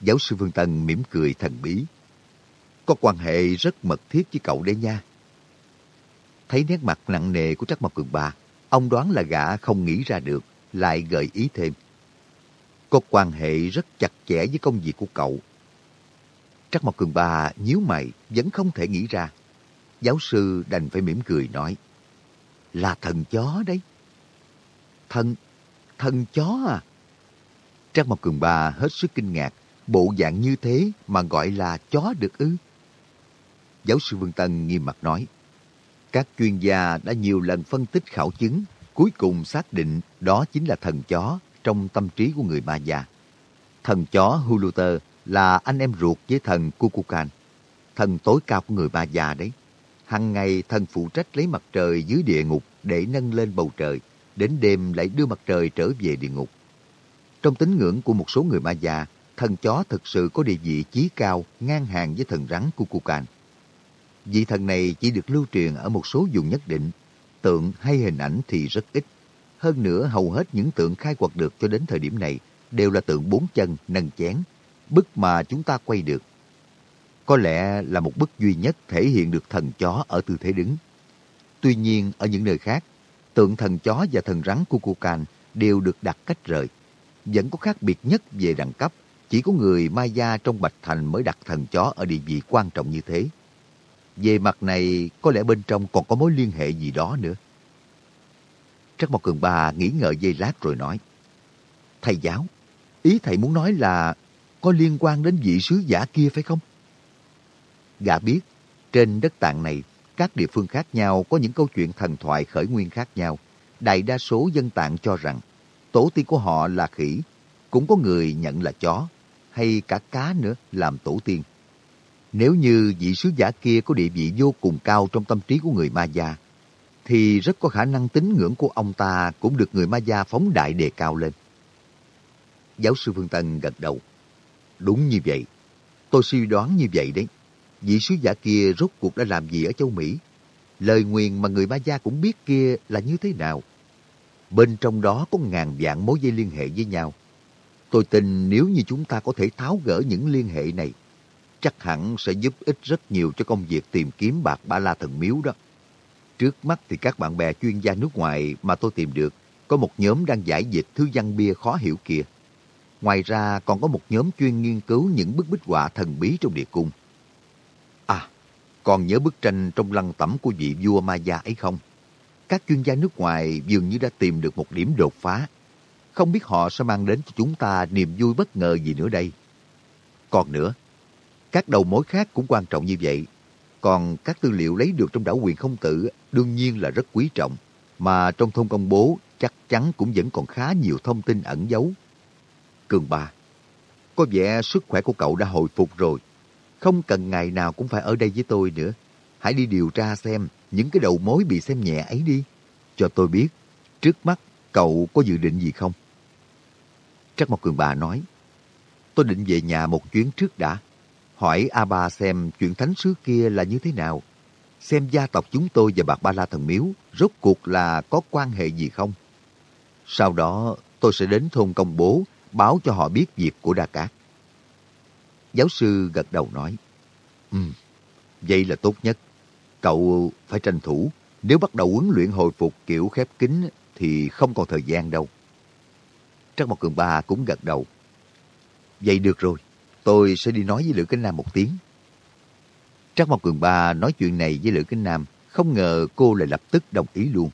Giáo sư Phương Tân mỉm cười thần bí. Có quan hệ rất mật thiết với cậu đấy nha. Thấy nét mặt nặng nề của Trắc Mộc Cường Ba, ông đoán là gã không nghĩ ra được, lại gợi ý thêm. Có quan hệ rất chặt chẽ với công việc của cậu. Trắc Mộc Cường Ba nhíu mày, vẫn không thể nghĩ ra. Giáo sư đành phải mỉm cười nói. Là thần chó đấy. Thần, thần chó à? Trắc Mộc Cường Ba hết sức kinh ngạc, bộ dạng như thế mà gọi là chó được ư? Giáo sư Vương Tân nghiêm mặt nói. Các chuyên gia đã nhiều lần phân tích khảo chứng, cuối cùng xác định đó chính là thần chó trong tâm trí của người Maya. Thần chó Huluter là anh em ruột với thần Kukukan, thần tối cao của người Maya đấy. Hằng ngày thần phụ trách lấy mặt trời dưới địa ngục để nâng lên bầu trời, đến đêm lại đưa mặt trời trở về địa ngục. Trong tín ngưỡng của một số người Maya, thần chó thực sự có địa vị chí cao ngang hàng với thần rắn Kukulkan. Vị thần này chỉ được lưu truyền ở một số vùng nhất định, tượng hay hình ảnh thì rất ít. Hơn nữa hầu hết những tượng khai quật được cho đến thời điểm này đều là tượng bốn chân nâng chén, bức mà chúng ta quay được. Có lẽ là một bức duy nhất thể hiện được thần chó ở tư thế đứng. Tuy nhiên ở những nơi khác, tượng thần chó và thần rắn Kukulkan đều được đặt cách rời. Vẫn có khác biệt nhất về đẳng cấp, chỉ có người Maya trong Bạch Thành mới đặt thần chó ở địa vị quan trọng như thế. Về mặt này, có lẽ bên trong còn có mối liên hệ gì đó nữa. Trắc Mộc Cường Ba nghĩ ngợi giây lát rồi nói. Thầy giáo, ý thầy muốn nói là có liên quan đến vị sứ giả kia phải không? Gã biết, trên đất tạng này, các địa phương khác nhau có những câu chuyện thần thoại khởi nguyên khác nhau. đại đa số dân tạng cho rằng tổ tiên của họ là khỉ, cũng có người nhận là chó, hay cả cá nữa làm tổ tiên. Nếu như vị sứ giả kia có địa vị vô cùng cao trong tâm trí của người Ma Gia, thì rất có khả năng tín ngưỡng của ông ta cũng được người Ma Gia phóng đại đề cao lên. Giáo sư Phương Tân gật đầu. Đúng như vậy. Tôi suy đoán như vậy đấy. Vị sứ giả kia rốt cuộc đã làm gì ở châu Mỹ? Lời nguyền mà người Ma Gia cũng biết kia là như thế nào? Bên trong đó có ngàn vạn mối dây liên hệ với nhau. Tôi tin nếu như chúng ta có thể tháo gỡ những liên hệ này, chắc hẳn sẽ giúp ích rất nhiều cho công việc tìm kiếm bạc ba la thần miếu đó. Trước mắt thì các bạn bè chuyên gia nước ngoài mà tôi tìm được, có một nhóm đang giải dịch thứ văn bia khó hiểu kia. Ngoài ra còn có một nhóm chuyên nghiên cứu những bức bích họa thần bí trong địa cung. À, còn nhớ bức tranh trong lăng tẩm của vị vua Maya ấy không? Các chuyên gia nước ngoài dường như đã tìm được một điểm đột phá. Không biết họ sẽ mang đến cho chúng ta niềm vui bất ngờ gì nữa đây. Còn nữa, các đầu mối khác cũng quan trọng như vậy. Còn các tư liệu lấy được trong đảo quyền không tử đương nhiên là rất quý trọng. Mà trong thông công bố chắc chắn cũng vẫn còn khá nhiều thông tin ẩn giấu. Cường ba, có vẻ sức khỏe của cậu đã hồi phục rồi. Không cần ngày nào cũng phải ở đây với tôi nữa. Hãy đi điều tra xem những cái đầu mối bị xem nhẹ ấy đi. Cho tôi biết, trước mắt cậu có dự định gì không? Trắc Mộc Cường Bà nói, tôi định về nhà một chuyến trước đã. Hỏi A Ba xem chuyện thánh sứ kia là như thế nào. Xem gia tộc chúng tôi và Bạc Ba La Thần Miếu rốt cuộc là có quan hệ gì không. Sau đó tôi sẽ đến thôn công bố báo cho họ biết việc của Đa Cát. Giáo sư gật đầu nói, Ừ, vậy là tốt nhất. Cậu phải tranh thủ. Nếu bắt đầu huấn luyện hồi phục kiểu khép kín thì không còn thời gian đâu. Trắc Mộc Cường Ba cũng gật đầu. Vậy được rồi, tôi sẽ đi nói với Lữ Kinh Nam một tiếng. Trác Mộc Cường Ba nói chuyện này với Lữ Kinh Nam, không ngờ cô lại lập tức đồng ý luôn.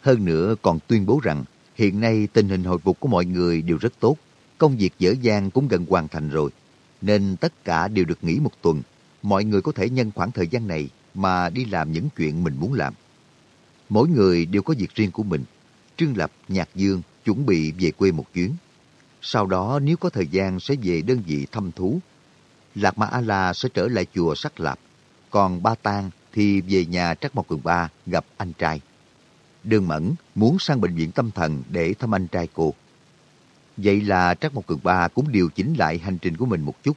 Hơn nữa còn tuyên bố rằng hiện nay tình hình hồi phục của mọi người đều rất tốt, công việc dở dang cũng gần hoàn thành rồi, nên tất cả đều được nghỉ một tuần. Mọi người có thể nhân khoảng thời gian này mà đi làm những chuyện mình muốn làm. Mỗi người đều có việc riêng của mình. Trương Lập, Nhạc Dương chuẩn bị về quê một chuyến. Sau đó nếu có thời gian sẽ về đơn vị thăm thú. Lạc ma A-La sẽ trở lại chùa Sắc Lạp. Còn Ba Tang thì về nhà Trắc Mộc Cường Ba gặp anh trai. Đường Mẫn muốn sang bệnh viện tâm thần để thăm anh trai cô. Vậy là Trắc Mộc Cường Ba cũng điều chỉnh lại hành trình của mình một chút.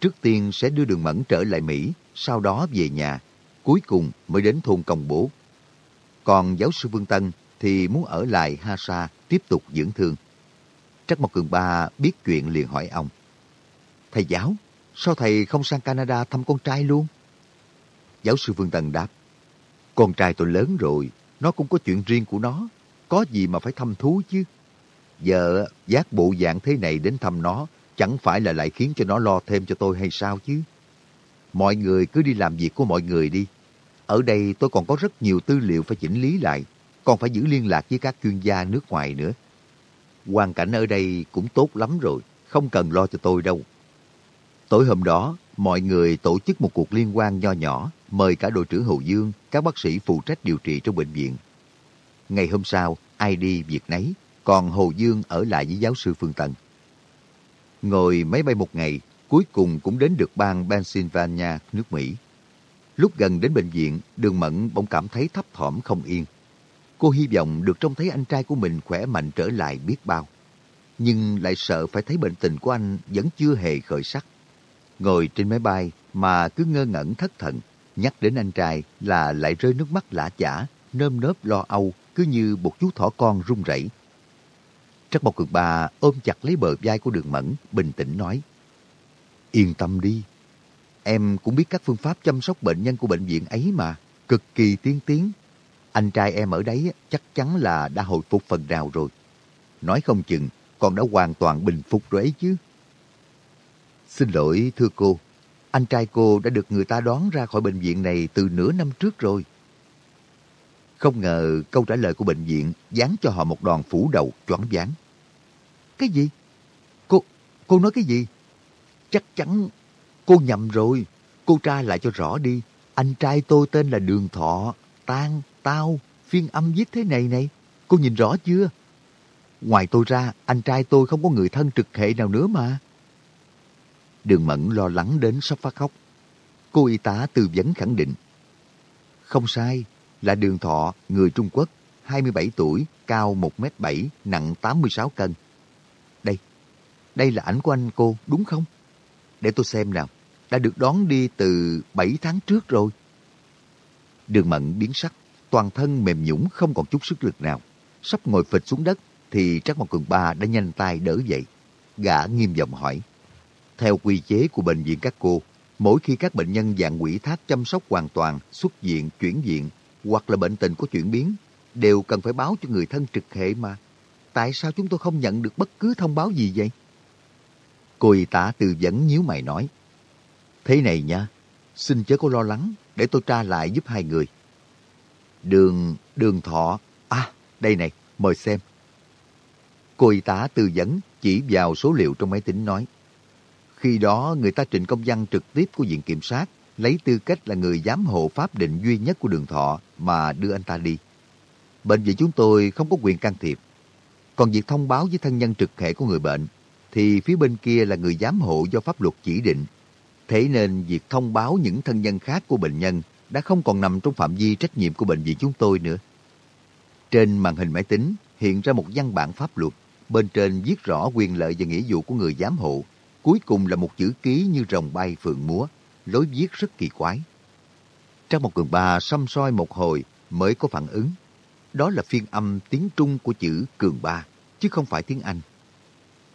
Trước tiên sẽ đưa Đường Mẫn trở lại Mỹ, sau đó về nhà. Cuối cùng mới đến thôn Công Bố. Còn giáo sư Vương Tân thì muốn ở lại Ha Sa tiếp tục dưỡng thương. Trắc Mộc Cường Ba biết chuyện liền hỏi ông. Thầy giáo, sao thầy không sang Canada thăm con trai luôn? Giáo sư Vương Tân đáp. Con trai tôi lớn rồi, nó cũng có chuyện riêng của nó. Có gì mà phải thăm thú chứ? Giờ giác bộ dạng thế này đến thăm nó chẳng phải là lại khiến cho nó lo thêm cho tôi hay sao chứ? Mọi người cứ đi làm việc của mọi người đi. Ở đây tôi còn có rất nhiều tư liệu phải chỉnh lý lại, còn phải giữ liên lạc với các chuyên gia nước ngoài nữa. Hoàn cảnh ở đây cũng tốt lắm rồi, không cần lo cho tôi đâu. Tối hôm đó, mọi người tổ chức một cuộc liên quan nho nhỏ, mời cả đội trưởng Hậu Dương, các bác sĩ phụ trách điều trị trong bệnh viện. Ngày hôm sau, ai đi việc nấy, còn Hồ Dương ở lại với giáo sư Phương Tân. Ngồi máy bay một ngày, cuối cùng cũng đến được bang Pennsylvania, nước Mỹ. Lúc gần đến bệnh viện, Đường Mẫn bỗng cảm thấy thấp thỏm không yên. Cô hy vọng được trông thấy anh trai của mình khỏe mạnh trở lại biết bao. Nhưng lại sợ phải thấy bệnh tình của anh vẫn chưa hề khởi sắc. Ngồi trên máy bay mà cứ ngơ ngẩn thất thần, nhắc đến anh trai là lại rơi nước mắt lã chả, nơm nớp lo âu, cứ như một chú thỏ con run rẩy. Trắc Mộc Cường Ba ôm chặt lấy bờ vai của Đường Mẫn, bình tĩnh nói. Yên tâm đi, em cũng biết các phương pháp chăm sóc bệnh nhân của bệnh viện ấy mà, cực kỳ tiên tiến. Anh trai em ở đấy chắc chắn là đã hồi phục phần nào rồi. Nói không chừng còn đã hoàn toàn bình phục rồi ấy chứ. Xin lỗi thưa cô, anh trai cô đã được người ta đón ra khỏi bệnh viện này từ nửa năm trước rồi. Không ngờ câu trả lời của bệnh viện dán cho họ một đòn phủ đầu choáng váng. Cái gì? Cô, cô nói cái gì? Chắc chắn cô nhầm rồi. Cô tra lại cho rõ đi. Anh trai tôi tên là Đường Thọ, Tan, Tao, phiên âm viết thế này này. Cô nhìn rõ chưa? Ngoài tôi ra, anh trai tôi không có người thân trực hệ nào nữa mà. Đường Mẫn lo lắng đến sắp phát khóc. Cô y tá tư vấn khẳng định. Không sai, là đường thọ, người Trung Quốc, 27 tuổi, cao 1m7, nặng 86 cân. Đây, đây là ảnh của anh cô, đúng không? Để tôi xem nào, đã được đón đi từ 7 tháng trước rồi. Đường Mẫn biến sắc, toàn thân mềm nhũng không còn chút sức lực nào. Sắp ngồi phịch xuống đất thì Trác Mộc Cường Ba đã nhanh tay đỡ dậy. Gã nghiêm giọng hỏi. Theo quy chế của bệnh viện các cô, mỗi khi các bệnh nhân dạng quỷ thác chăm sóc hoàn toàn, xuất viện, chuyển viện hoặc là bệnh tình có chuyển biến, đều cần phải báo cho người thân trực hệ mà. Tại sao chúng tôi không nhận được bất cứ thông báo gì vậy? Cô y tá tư vấn nhíu mày nói. Thế này nha, xin chớ có lo lắng, để tôi tra lại giúp hai người. Đường, đường thọ, à, đây này, mời xem. Cô y tá tư vấn chỉ vào số liệu trong máy tính nói. Khi đó người ta trình công văn trực tiếp của Viện Kiểm sát lấy tư cách là người giám hộ pháp định duy nhất của đường thọ mà đưa anh ta đi. Bệnh viện chúng tôi không có quyền can thiệp. Còn việc thông báo với thân nhân trực hệ của người bệnh thì phía bên kia là người giám hộ do pháp luật chỉ định. Thế nên việc thông báo những thân nhân khác của bệnh nhân đã không còn nằm trong phạm vi trách nhiệm của bệnh viện chúng tôi nữa. Trên màn hình máy tính hiện ra một văn bản pháp luật, bên trên viết rõ quyền lợi và nghĩa vụ của người giám hộ. Cuối cùng là một chữ ký như rồng bay phượng múa, lối viết rất kỳ quái. Trong một cường ba xăm soi một hồi mới có phản ứng. Đó là phiên âm tiếng Trung của chữ cường ba, chứ không phải tiếng Anh.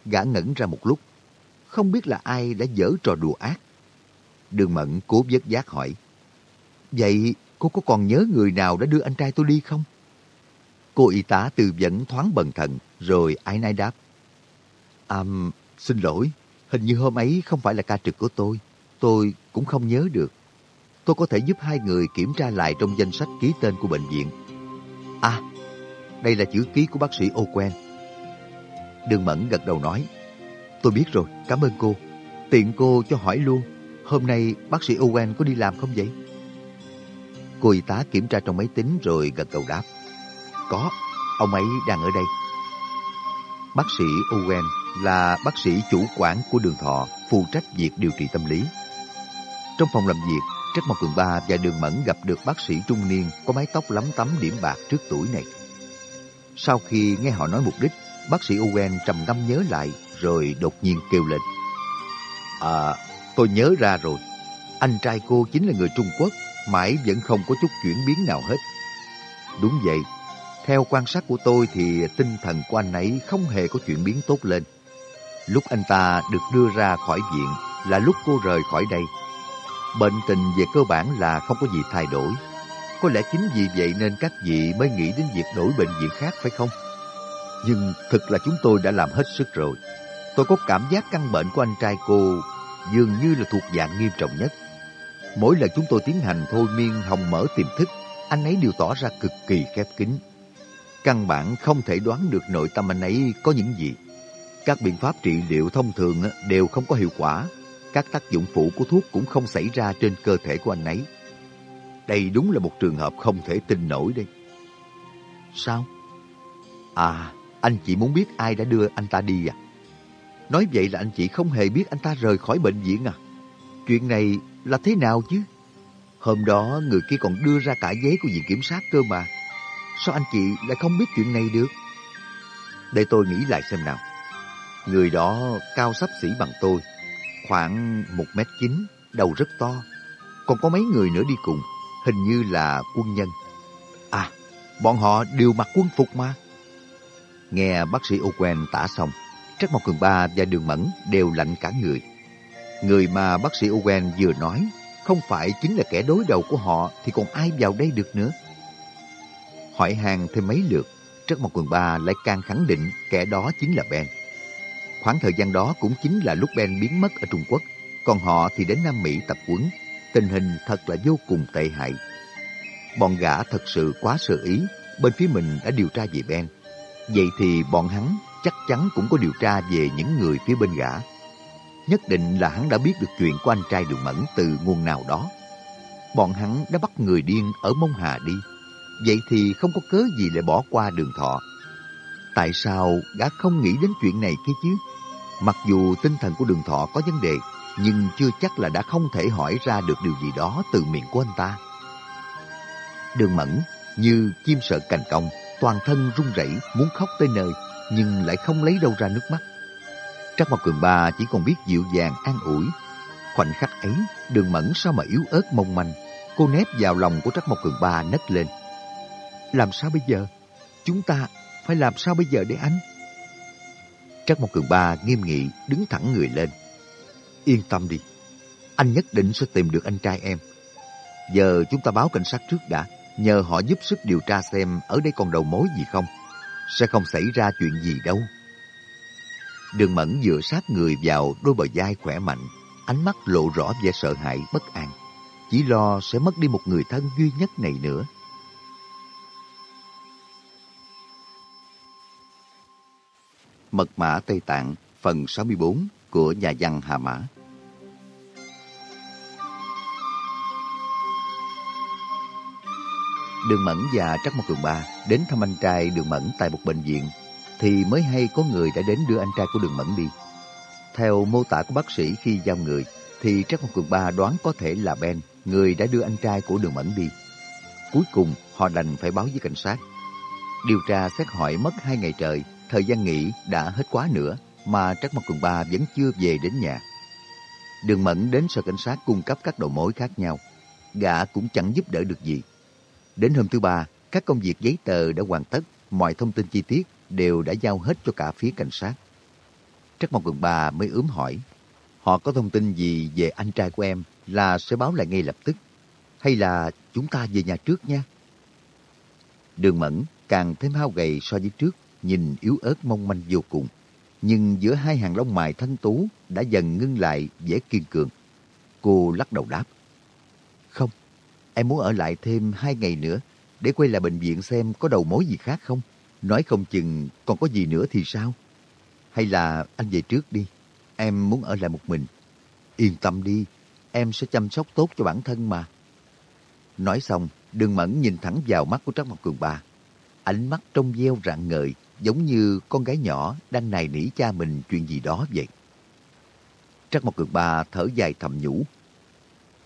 Gã ngẩn ra một lúc, không biết là ai đã dở trò đùa ác. Đường Mẫn cố vớt giác hỏi, Vậy cô có còn nhớ người nào đã đưa anh trai tôi đi không? Cô y tá tư vấn thoáng bần thần, rồi ai nay đáp. À, xin lỗi, hình như hôm ấy không phải là ca trực của tôi. Tôi cũng không nhớ được. Tôi có thể giúp hai người kiểm tra lại trong danh sách ký tên của bệnh viện. À, đây là chữ ký của bác sĩ ô quen. Đường Mẫn gật đầu nói. Tôi biết rồi, cảm ơn cô. Tiện cô cho hỏi luôn, hôm nay bác sĩ Owen có đi làm không vậy? Cô y tá kiểm tra trong máy tính rồi gật đầu đáp. Có, ông ấy đang ở đây. Bác sĩ Owen là bác sĩ chủ quản của đường thọ, phụ trách việc điều trị tâm lý. Trong phòng làm việc, Trắc Mộc Cường Ba và Đường Mẫn gặp được bác sĩ trung niên có mái tóc lắm tấm điểm bạc trước tuổi này. Sau khi nghe họ nói mục đích, bác sĩ Owen trầm ngâm nhớ lại rồi đột nhiên kêu lên. À, tôi nhớ ra rồi. Anh trai cô chính là người Trung Quốc, mãi vẫn không có chút chuyển biến nào hết. Đúng vậy, theo quan sát của tôi thì tinh thần của anh ấy không hề có chuyển biến tốt lên. Lúc anh ta được đưa ra khỏi viện là lúc cô rời khỏi đây. Bệnh tình về cơ bản là không có gì thay đổi. Có lẽ chính vì vậy nên các vị mới nghĩ đến việc đổi bệnh viện khác phải không? Nhưng thực là chúng tôi đã làm hết sức rồi. Tôi có cảm giác căn bệnh của anh trai cô dường như là thuộc dạng nghiêm trọng nhất. Mỗi lần chúng tôi tiến hành thôi miên hồng mở tiềm thức, anh ấy đều tỏ ra cực kỳ khép kín. Căn bản không thể đoán được nội tâm anh ấy có những gì. Các biện pháp trị liệu thông thường đều không có hiệu quả. Các tác dụng phụ của thuốc cũng không xảy ra trên cơ thể của anh ấy. Đây đúng là một trường hợp không thể tin nổi đây. Sao? À, anh chỉ muốn biết ai đã đưa anh ta đi à? Nói vậy là anh chị không hề biết anh ta rời khỏi bệnh viện à? Chuyện này là thế nào chứ? Hôm đó người kia còn đưa ra cả giấy của viện kiểm sát cơ mà. Sao anh chị lại không biết chuyện này được? Để tôi nghĩ lại xem nào. Người đó cao sắp xỉ bằng tôi, khoảng 1m9, đầu rất to. Còn có mấy người nữa đi cùng, hình như là quân nhân. À, bọn họ đều mặc quân phục mà. Nghe bác sĩ Owen tả xong, Trắc Mộc Cường Ba và Đường Mẫn đều lạnh cả người. Người mà bác sĩ Owen vừa nói không phải chính là kẻ đối đầu của họ thì còn ai vào đây được nữa. Hỏi hàng thêm mấy lượt, Trắc Mộc quần Ba lại càng khẳng định kẻ đó chính là Ben. Khoảng thời gian đó cũng chính là lúc Ben biến mất ở Trung Quốc, còn họ thì đến Nam Mỹ tập quấn. Tình hình thật là vô cùng tệ hại. Bọn gã thật sự quá sợ ý, bên phía mình đã điều tra về Ben. Vậy thì bọn hắn chắc chắn cũng có điều tra về những người phía bên gã. Nhất định là hắn đã biết được chuyện của anh trai Đường Mẫn từ nguồn nào đó. Bọn hắn đã bắt người điên ở Mông Hà đi. vậy thì không có cớ gì lại bỏ qua đường thọ. Tại sao gã không nghĩ đến chuyện này kia chứ? Mặc dù tinh thần của đường thọ có vấn đề, nhưng chưa chắc là đã không thể hỏi ra được điều gì đó từ miệng của anh ta. Đường mẫn như chim sợ cành công, toàn thân run rẩy muốn khóc tới nơi, nhưng lại không lấy đâu ra nước mắt. Trắc Mộc Cường Ba chỉ còn biết dịu dàng an ủi. Khoảnh khắc ấy, đường mẫn sao mà yếu ớt mong manh. Cô nép vào lòng của Trắc Mộc Cường Ba nấc lên. Làm sao bây giờ? Chúng ta phải làm sao bây giờ để anh? Trắc Mộc Cường Ba nghiêm nghị đứng thẳng người lên. Yên tâm đi, anh nhất định sẽ tìm được anh trai em. Giờ chúng ta báo cảnh sát trước đã, nhờ họ giúp sức điều tra xem ở đây còn đầu mối gì không. Sẽ không xảy ra chuyện gì đâu. Đường Mẫn dựa sát người vào đôi bờ vai khỏe mạnh, ánh mắt lộ rõ vẻ sợ hãi, bất an. Chỉ lo sẽ mất đi một người thân duy nhất này nữa. Mật mã Tây Tạng phần 64 của nhà văn Hà Mã Đường Mẫn và Trắc Mộc Cường Ba đến thăm anh trai Đường Mẫn tại một bệnh viện thì mới hay có người đã đến đưa anh trai của Đường Mẫn đi. Theo mô tả của bác sĩ khi giao người thì chắc Mộc Cường Ba đoán có thể là Ben, người đã đưa anh trai của Đường Mẫn đi. Cuối cùng họ đành phải báo với cảnh sát. Điều tra xét hỏi mất hai ngày trời, thời gian nghỉ đã hết quá nữa mà chắc Mộc Cường Ba vẫn chưa về đến nhà. Đường Mẫn đến sở cảnh sát cung cấp các đầu mối khác nhau. Gã cũng chẳng giúp đỡ được gì. Đến hôm thứ ba, các công việc giấy tờ đã hoàn tất, mọi thông tin chi tiết đều đã giao hết cho cả phía cảnh sát. Trắc Mộc Cường Ba mới ướm hỏi, họ có thông tin gì về anh trai của em là sẽ báo lại ngay lập tức, hay là chúng ta về nhà trước nha? Đường Mẫn càng thêm hao gầy so với trước, nhìn yếu ớt mong manh vô cùng. Nhưng giữa hai hàng lông mày thanh tú đã dần ngưng lại vẻ kiên cường. Cô lắc đầu đáp. Không, em muốn ở lại thêm hai ngày nữa để quay lại bệnh viện xem có đầu mối gì khác không. Nói không chừng còn có gì nữa thì sao? Hay là anh về trước đi, em muốn ở lại một mình. Yên tâm đi, em sẽ chăm sóc tốt cho bản thân mà. Nói xong, Đường Mẫn nhìn thẳng vào mắt của Trác Mộc Cường Ba. Ánh mắt trong veo rạng ngời, giống như con gái nhỏ đang nài nỉ cha mình chuyện gì đó vậy. Trác Mộc Cường Ba thở dài thầm nhủ.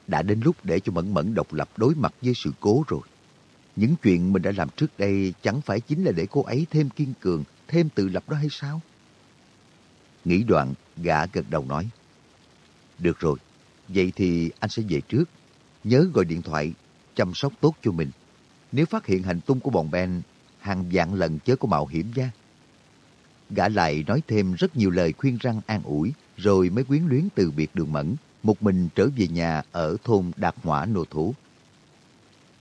Đã đến lúc để cho Mẫn Mẫn độc lập đối mặt với sự cố rồi. Những chuyện mình đã làm trước đây chẳng phải chính là để cô ấy thêm kiên cường, thêm tự lập đó hay sao? Nghĩ đoạn, gã gật đầu nói. Được rồi, vậy thì anh sẽ về trước. Nhớ gọi điện thoại, chăm sóc tốt cho mình. Nếu phát hiện hành tung của bọn Ben, hàng vạn lần chớ có mạo hiểm ra Gã lại nói thêm rất nhiều lời khuyên răng an ủi, rồi mới quyến luyến từ biệt đường mẫn, một mình trở về nhà ở thôn Đạt Hỏa Nô Thủ.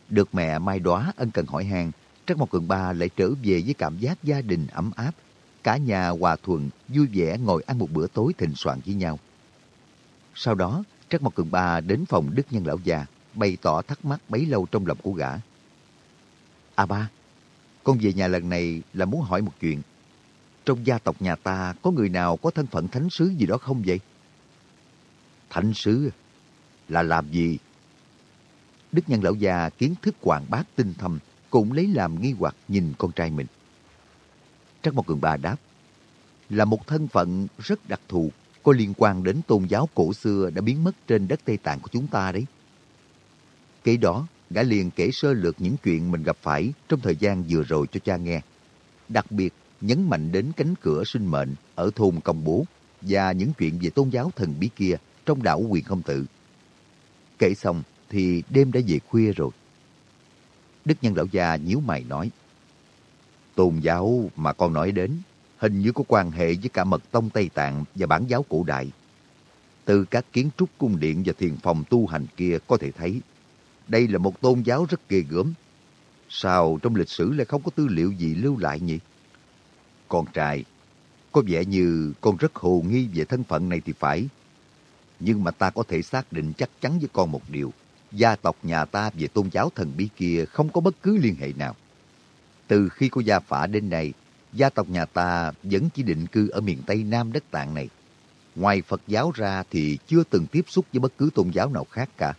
Được mẹ Mai Đóa ân cần hỏi han, Trắc Mộc Cường Ba lại trở về với cảm giác gia đình ấm áp. Cả nhà hòa thuận, vui vẻ ngồi ăn một bữa tối thịnh soạn với nhau. Sau đó, Trắc Mộc Cường Ba đến phòng Đức Nhân Lão già, bày tỏ thắc mắc bấy lâu trong lòng của gã. À ba, con về nhà lần này là muốn hỏi một chuyện. Trong gia tộc nhà ta có người nào có thân phận thánh sứ gì đó không vậy? Thánh sứ? Là làm gì? Đức Nhân Lão già kiến thức quảng bác tinh thâm, cũng lấy làm nghi hoặc nhìn con trai mình. Trắc Mộc Cường Ba đáp, là một thân phận rất đặc thù, có liên quan đến tôn giáo cổ xưa đã biến mất trên đất Tây Tạng của chúng ta đấy. Kể đó, gã liền kể sơ lược những chuyện mình gặp phải trong thời gian vừa rồi cho cha nghe. Đặc biệt, nhấn mạnh đến cánh cửa sinh mệnh ở thôn Công Bố và những chuyện về tôn giáo thần bí kia trong đảo quyền không tự. Kể xong thì đêm đã về khuya rồi. Đức Nhân Lão Già nhíu mày nói, Tôn giáo mà con nói đến hình như có quan hệ với cả mật tông Tây Tạng và bản giáo cổ đại. Từ các kiến trúc cung điện và thiền phòng tu hành kia có thể thấy, đây là một tôn giáo rất ghê gớm. Sao trong lịch sử lại không có tư liệu gì lưu lại nhỉ? Con trai, có vẻ như con rất hồ nghi về thân phận này thì phải. Nhưng mà ta có thể xác định chắc chắn với con một điều. Gia tộc nhà ta về tôn giáo thần bí kia không có bất cứ liên hệ nào. Từ khi cô gia phả đến nay, gia tộc nhà ta vẫn chỉ định cư ở miền Tây Nam đất tạng này. Ngoài Phật giáo ra thì chưa từng tiếp xúc với bất cứ tôn giáo nào khác cả.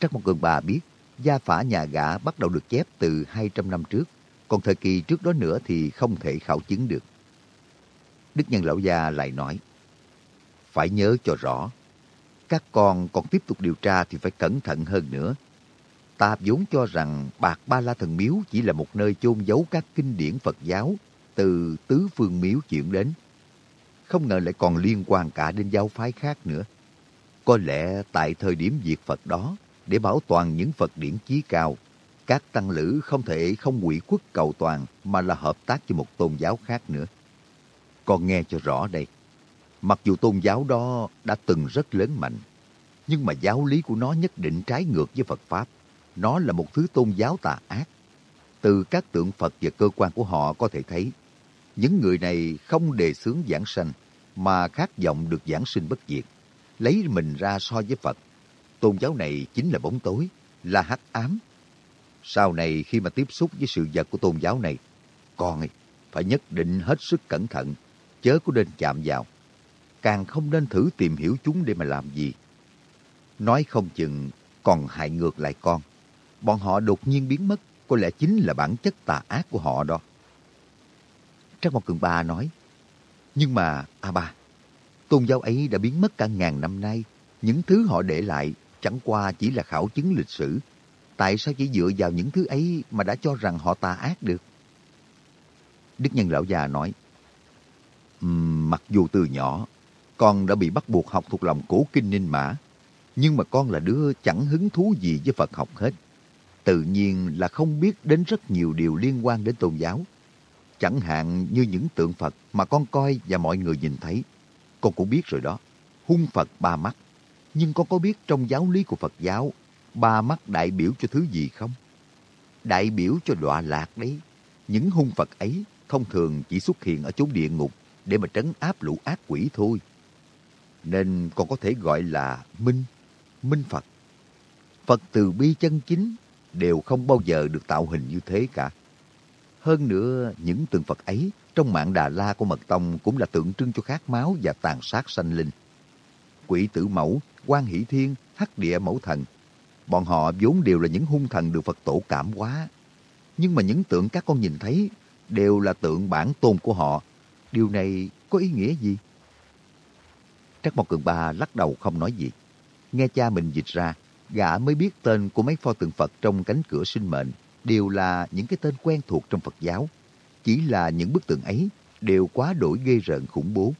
Trắc một Cường Bà biết gia phả nhà gã bắt đầu được chép từ 200 năm trước, còn thời kỳ trước đó nữa thì không thể khảo chứng được. Đức Nhân Lão Gia lại nói, phải nhớ cho rõ, các con còn tiếp tục điều tra thì phải cẩn thận hơn nữa. Ta vốn cho rằng Bạc Ba La Thần Miếu chỉ là một nơi chôn giấu các kinh điển Phật giáo từ tứ phương miếu chuyển đến. Không ngờ lại còn liên quan cả đến giáo phái khác nữa. Có lẽ tại thời điểm diệt Phật đó, để bảo toàn những Phật điển chí cao, các tăng lữ không thể không quỷ quốc cầu toàn mà là hợp tác với một tôn giáo khác nữa. Con nghe cho rõ đây. Mặc dù tôn giáo đó đã từng rất lớn mạnh, nhưng mà giáo lý của nó nhất định trái ngược với Phật Pháp. Nó là một thứ tôn giáo tà ác. Từ các tượng Phật và cơ quan của họ có thể thấy, những người này không đề xướng giảng sanh, mà khát vọng được giảng sinh bất diệt, lấy mình ra so với Phật. Tôn giáo này chính là bóng tối, là hắc ám. Sau này khi mà tiếp xúc với sự vật của tôn giáo này, con ấy phải nhất định hết sức cẩn thận, chớ có nên chạm vào. Càng không nên thử tìm hiểu chúng để mà làm gì. Nói không chừng còn hại ngược lại con. Bọn họ đột nhiên biến mất, có lẽ chính là bản chất tà ác của họ đó. Trác Mộc Cường Ba nói, nhưng mà, a ba, tôn giáo ấy đã biến mất cả ngàn năm nay. Những thứ họ để lại chẳng qua chỉ là khảo chứng lịch sử. Tại sao chỉ dựa vào những thứ ấy mà đã cho rằng họ tà ác được? Đức Nhân Lão Già nói, um, mặc dù từ nhỏ, con đã bị bắt buộc học thuộc lòng cổ kinh ninh mã, nhưng mà con là đứa chẳng hứng thú gì với Phật học hết. Tự nhiên là không biết đến rất nhiều điều liên quan đến tôn giáo. Chẳng hạn như những tượng Phật mà con coi và mọi người nhìn thấy. Con cũng biết rồi đó, hung Phật ba mắt. Nhưng con có biết trong giáo lý của Phật giáo, ba mắt đại biểu cho thứ gì không? Đại biểu cho đọa lạc đấy. Những hung Phật ấy thông thường chỉ xuất hiện ở chốn địa ngục để mà trấn áp lũ ác quỷ thôi. Nên còn có thể gọi là Minh, Minh Phật. Phật từ bi chân chính đều không bao giờ được tạo hình như thế cả. Hơn nữa, những tượng Phật ấy trong mạng Đà La của Mật Tông cũng là tượng trưng cho khát máu và tàn sát sanh linh. Quỷ tử mẫu, quan hỷ thiên, hắc địa mẫu thần. Bọn họ vốn đều là những hung thần được Phật tổ cảm hóa. Nhưng mà những tượng các con nhìn thấy đều là tượng bản tôn của họ. Điều này có ý nghĩa gì? Trắc Mộc Cường Ba lắc đầu không nói gì. Nghe cha mình dịch ra, gã mới biết tên của mấy pho tượng Phật trong cánh cửa sinh mệnh đều là những cái tên quen thuộc trong Phật giáo. Chỉ là những bức tượng ấy đều quá đổi ghê rợn khủng bố.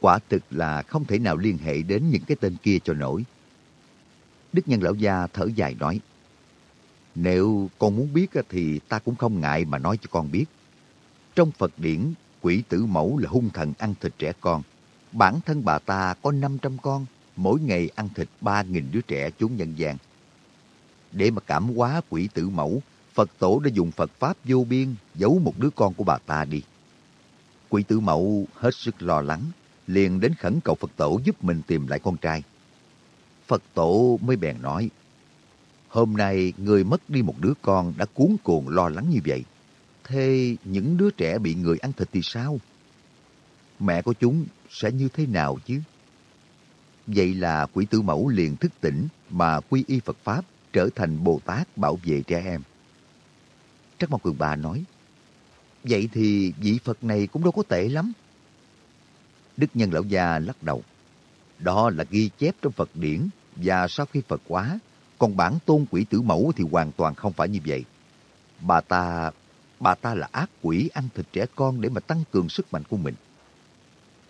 Quả thực là không thể nào liên hệ đến những cái tên kia cho nổi. Đức Nhân Lão Gia thở dài nói, Nếu con muốn biết thì ta cũng không ngại mà nói cho con biết. Trong Phật điển, quỷ tử mẫu là hung thần ăn thịt trẻ con. Bản thân bà ta có 500 con, mỗi ngày ăn thịt 3.000 đứa trẻ chốn nhân gian. Để mà cảm hóa quỷ tử mẫu, Phật tổ đã dùng Phật Pháp vô biên giấu một đứa con của bà ta đi. Quỷ tử mẫu hết sức lo lắng, liền đến khẩn cầu Phật tổ giúp mình tìm lại con trai. Phật tổ mới bèn nói, Hôm nay người mất đi một đứa con đã cuốn cuồng lo lắng như vậy. Thế những đứa trẻ bị người ăn thịt thì sao? Mẹ của chúng sẽ như thế nào chứ? Vậy là quỷ tử mẫu liền thức tỉnh mà quy y Phật Pháp trở thành Bồ Tát bảo vệ trẻ em. Trắc Mộc Cường Bà nói, Vậy thì vị Phật này cũng đâu có tệ lắm. Đức Nhân Lão Gia lắc đầu. Đó là ghi chép trong Phật điển và sau khi Phật quá, còn bản tôn quỷ tử mẫu thì hoàn toàn không phải như vậy. Bà ta, bà ta là ác quỷ ăn thịt trẻ con để mà tăng cường sức mạnh của mình.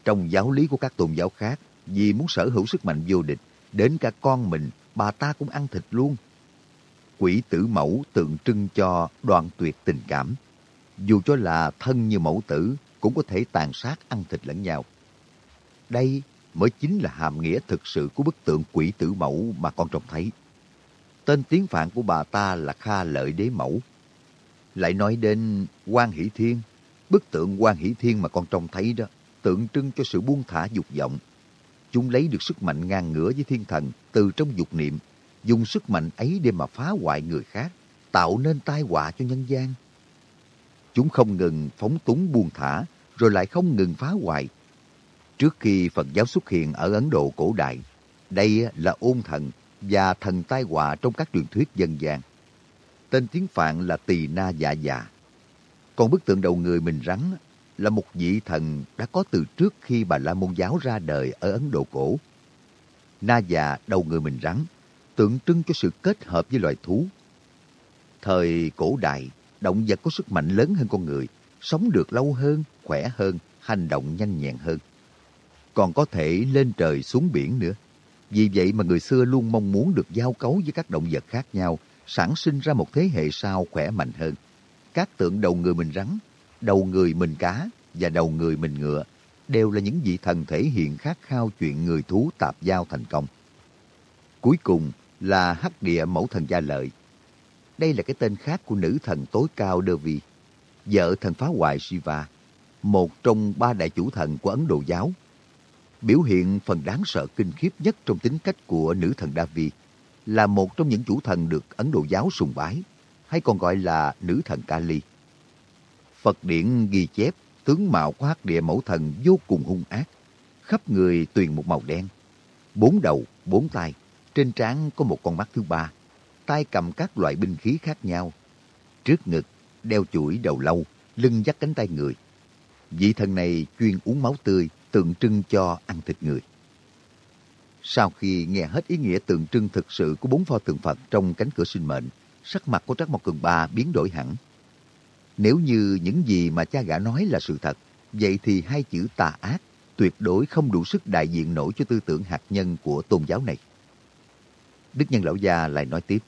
Trong giáo lý của các tôn giáo khác, vì muốn sở hữu sức mạnh vô địch, đến cả con mình, bà ta cũng ăn thịt luôn. Quỷ tử mẫu tượng trưng cho đoạn tuyệt tình cảm. Dù cho là thân như mẫu tử, cũng có thể tàn sát ăn thịt lẫn nhau. Đây mới chính là hàm nghĩa thực sự của bức tượng quỷ tử mẫu mà con trông thấy. Tên tiếng phạn của bà ta là Kha Lợi Đế Mẫu. Lại nói đến quan Hỷ Thiên, bức tượng quan Hỷ Thiên mà con trông thấy đó, tượng trưng cho sự buông thả dục vọng. Chúng lấy được sức mạnh ngang ngửa với thiên thần từ trong dục niệm, dùng sức mạnh ấy để mà phá hoại người khác, tạo nên tai họa cho nhân gian. Chúng không ngừng phóng túng buông thả, rồi lại không ngừng phá hoại. Trước khi Phật giáo xuất hiện ở Ấn Độ cổ đại, đây là ôn thần, và thần tai họa trong các truyền thuyết dân gian. Tên tiếng Phạn là Tỳ Na Dạ Dạ. Còn bức tượng đầu người mình rắn là một vị thần đã có từ trước khi Bà La Môn Giáo ra đời ở Ấn Độ cổ. Na già đầu người mình rắn, tượng trưng cho sự kết hợp với loài thú. Thời cổ đại, động vật có sức mạnh lớn hơn con người, sống được lâu hơn, khỏe hơn, hành động nhanh nhẹn hơn. Còn có thể lên trời xuống biển nữa. Vì vậy mà người xưa luôn mong muốn được giao cấu với các động vật khác nhau, sản sinh ra một thế hệ sau khỏe mạnh hơn. Các tượng đầu người mình rắn, đầu người mình cá và đầu người mình ngựa đều là những vị thần thể hiện khát khao chuyện người thú tạp giao thành công. Cuối cùng là Hắc Địa Mẫu Thần Gia Lợi. Đây là cái tên khác của nữ thần tối cao Devi, vợ thần phá hoại Shiva, một trong ba đại chủ thần của Ấn Độ giáo. Biểu hiện phần đáng sợ kinh khiếp nhất trong tính cách của nữ thần Davi là một trong những chủ thần được Ấn Độ giáo sùng bái, hay còn gọi là nữ thần Kali. Phật điển ghi chép tướng mạo của hắc địa mẫu thần vô cùng hung ác, khắp người tuyền một màu đen, bốn đầu, bốn tay, trên trán có một con mắt thứ ba, tay cầm các loại binh khí khác nhau, trước ngực đeo chuỗi đầu lâu, lưng dắt cánh tay người. Vị thần này chuyên uống máu tươi, tượng trưng cho ăn thịt người. Sau khi nghe hết ý nghĩa tượng trưng thực sự của bốn pho tượng Phật trong cánh cửa sinh mệnh, sắc mặt của Trác Mộc Cường Ba biến đổi hẳn. Nếu như những gì mà cha gã nói là sự thật, vậy thì hai chữ tà ác tuyệt đối không đủ sức đại diện nổi cho tư tưởng hạt nhân của tôn giáo này. Đức Nhân Lão Gia lại nói tiếp,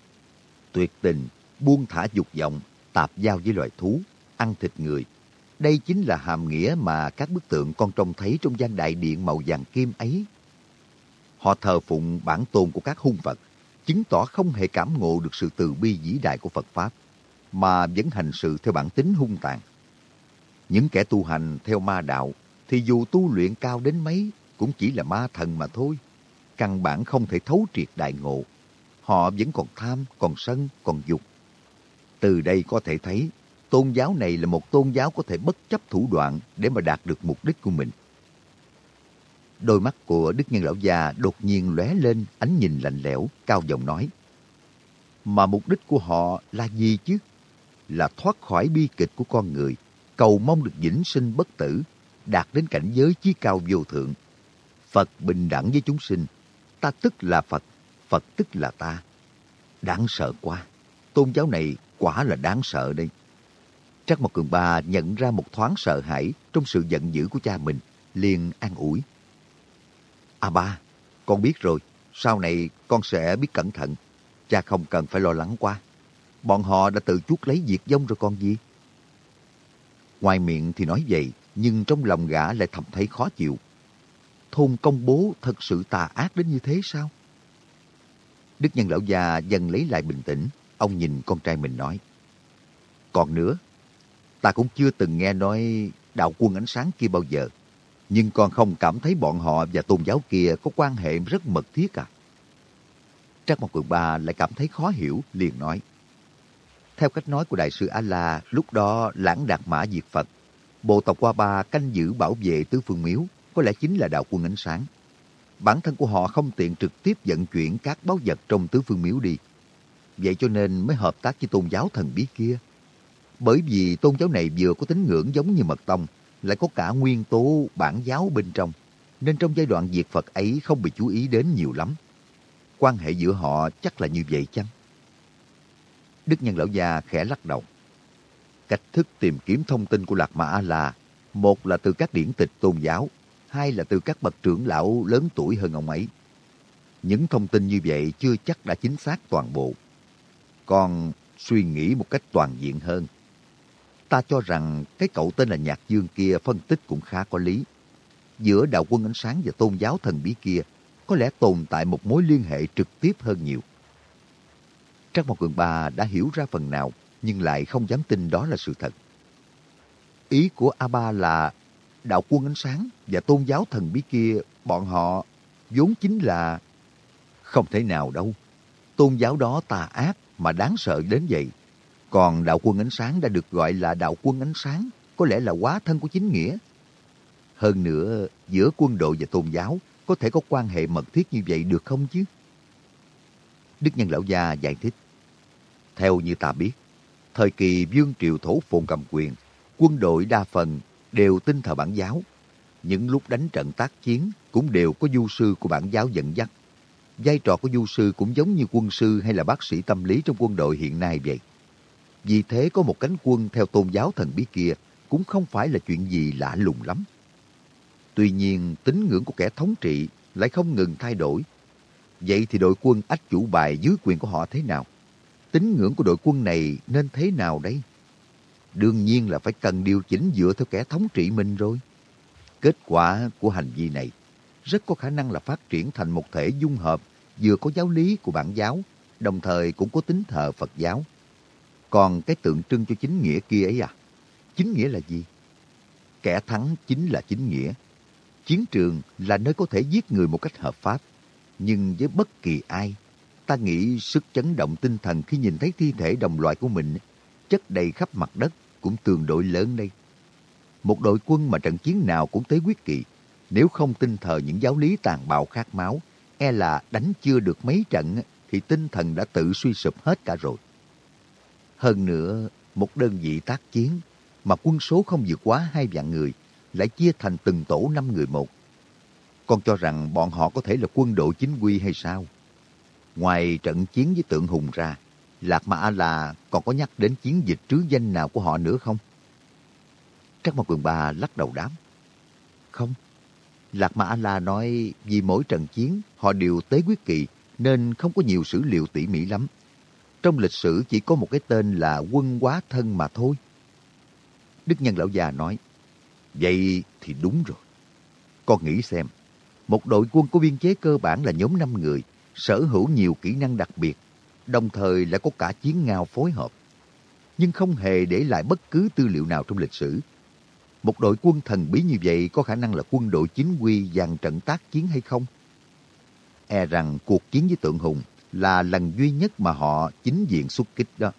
tuyệt tình, buông thả dục vọng, tạp giao với loài thú, ăn thịt người. Đây chính là hàm nghĩa mà các bức tượng con trông thấy trong gian đại điện màu vàng kim ấy. Họ thờ phụng bản tôn của các hung vật, chứng tỏ không hề cảm ngộ được sự từ bi vĩ đại của Phật Pháp mà vẫn hành sự theo bản tính hung tàn. Những kẻ tu hành theo ma đạo thì dù tu luyện cao đến mấy cũng chỉ là ma thần mà thôi. Căn bản không thể thấu triệt đại ngộ. Họ vẫn còn tham, còn sân, còn dục. Từ đây có thể thấy tôn giáo này là một tôn giáo có thể bất chấp thủ đoạn để mà đạt được mục đích của mình. Đôi mắt của Đức Nhân Lão Già đột nhiên lóe lên ánh nhìn lạnh lẽo, cao giọng nói. Mà mục đích của họ là gì chứ? Là thoát khỏi bi kịch của con người, cầu mong được vĩnh sinh bất tử, đạt đến cảnh giới chí cao vô thượng. Phật bình đẳng với chúng sinh, ta tức là Phật, Phật tức là ta. Đáng sợ quá, tôn giáo này quả là đáng sợ đây. Trắc Mộc Cường Ba nhận ra một thoáng sợ hãi trong sự giận dữ của cha mình, liền an ủi. À ba, con biết rồi, sau này con sẽ biết cẩn thận, cha không cần phải lo lắng quá. Bọn họ đã tự chuốc lấy diệt vong rồi còn gì? Ngoài miệng thì nói vậy, nhưng trong lòng gã lại thầm thấy khó chịu. Thôn công bố thật sự tà ác đến như thế sao? Đức nhân lão già dần lấy lại bình tĩnh, ông nhìn con trai mình nói. Còn nữa, ta cũng chưa từng nghe nói đạo quân ánh sáng kia bao giờ. Nhưng con không cảm thấy bọn họ và tôn giáo kia có quan hệ rất mật thiết à? Trác Mộc Cường Ba lại cảm thấy khó hiểu, liền nói. Theo cách nói của Đại sư A-La, lúc đó lãng đạt mã diệt Phật. Bộ tộc Qua Ba canh giữ bảo vệ tứ phương miếu, có lẽ chính là đạo quân ánh sáng. Bản thân của họ không tiện trực tiếp vận chuyển các báu vật trong tứ phương miếu đi. Vậy cho nên mới hợp tác với tôn giáo thần bí kia. Bởi vì tôn giáo này vừa có tín ngưỡng giống như mật tông, lại có cả nguyên tố bản giáo bên trong. Nên trong giai đoạn diệt Phật ấy không bị chú ý đến nhiều lắm. Quan hệ giữa họ chắc là như vậy chăng? Đức Nhân Lão Gia khẽ lắc đầu. Cách thức tìm kiếm thông tin của Lạc Mã là một là từ các điển tịch tôn giáo, hai là từ các bậc trưởng lão lớn tuổi hơn ông ấy. Những thông tin như vậy chưa chắc đã chính xác toàn bộ. Còn suy nghĩ một cách toàn diện hơn. Ta cho rằng cái cậu tên là Nhạc Dương kia phân tích cũng khá có lý. Giữa đạo quân ánh sáng và tôn giáo thần bí kia có lẽ tồn tại một mối liên hệ trực tiếp hơn nhiều. Trang Mộc Cường Ba đã hiểu ra phần nào, nhưng lại không dám tin đó là sự thật. Ý của A-ba là đạo quân ánh sáng và tôn giáo thần bí kia, bọn họ vốn chính là... Không thể nào đâu. Tôn giáo đó tà ác mà đáng sợ đến vậy. Còn đạo quân ánh sáng đã được gọi là đạo quân ánh sáng, có lẽ là quá thân của chính nghĩa. Hơn nữa, giữa quân đội và tôn giáo có thể có quan hệ mật thiết như vậy được không chứ? Đức Nhân Lão Gia giải thích. Theo như ta biết, thời kỳ vương triều thổ phồn cầm quyền, quân đội đa phần đều tin thờ bản giáo. Những lúc đánh trận tác chiến cũng đều có du sư của bản giáo dẫn dắt. Vai trò của du sư cũng giống như quân sư hay là bác sĩ tâm lý trong quân đội hiện nay vậy. Vì thế có một cánh quân theo tôn giáo thần bí kia cũng không phải là chuyện gì lạ lùng lắm. Tuy nhiên, tín ngưỡng của kẻ thống trị lại không ngừng thay đổi. Vậy thì đội quân ách chủ bài dưới quyền của họ thế nào? Tín ngưỡng của đội quân này nên thế nào đấy? Đương nhiên là phải cần điều chỉnh dựa theo kẻ thống trị mình rồi. Kết quả của hành vi này rất có khả năng là phát triển thành một thể dung hợp vừa có giáo lý của bản giáo, đồng thời cũng có tính thờ Phật giáo. Còn cái tượng trưng cho chính nghĩa kia ấy à? Chính nghĩa là gì? Kẻ thắng chính là chính nghĩa. Chiến trường là nơi có thể giết người một cách hợp pháp. Nhưng với bất kỳ ai, ta nghĩ sức chấn động tinh thần khi nhìn thấy thi thể đồng loại của mình chất đầy khắp mặt đất cũng tương đối lớn đây. Một đội quân mà trận chiến nào cũng tới quyết kỳ, nếu không tin thờ những giáo lý tàn bạo khát máu, e là đánh chưa được mấy trận thì tinh thần đã tự suy sụp hết cả rồi. Hơn nữa, một đơn vị tác chiến mà quân số không vượt quá hai vạn người lại chia thành từng tổ năm người một. Con cho rằng bọn họ có thể là quân đội chính quy hay sao? Ngoài trận chiến với tượng hùng ra, Lạc mã A-La còn có nhắc đến chiến dịch trứ danh nào của họ nữa không? Trắc Mộc Cường Ba lắc đầu đám. Không. Lạc mã A-La nói vì mỗi trận chiến họ đều tế quyết kỳ nên không có nhiều sử liệu tỉ mỉ lắm. Trong lịch sử chỉ có một cái tên là quân quá thân mà thôi. Đức Nhân Lão già nói, vậy thì đúng rồi. Con nghĩ xem, một đội quân có biên chế cơ bản là nhóm 5 người, sở hữu nhiều kỹ năng đặc biệt, đồng thời lại có cả chiến ngao phối hợp. Nhưng không hề để lại bất cứ tư liệu nào trong lịch sử. Một đội quân thần bí như vậy có khả năng là quân đội chính quy dàn trận tác chiến hay không? E rằng cuộc chiến với tượng hùng là lần duy nhất mà họ chính diện xuất kích đó.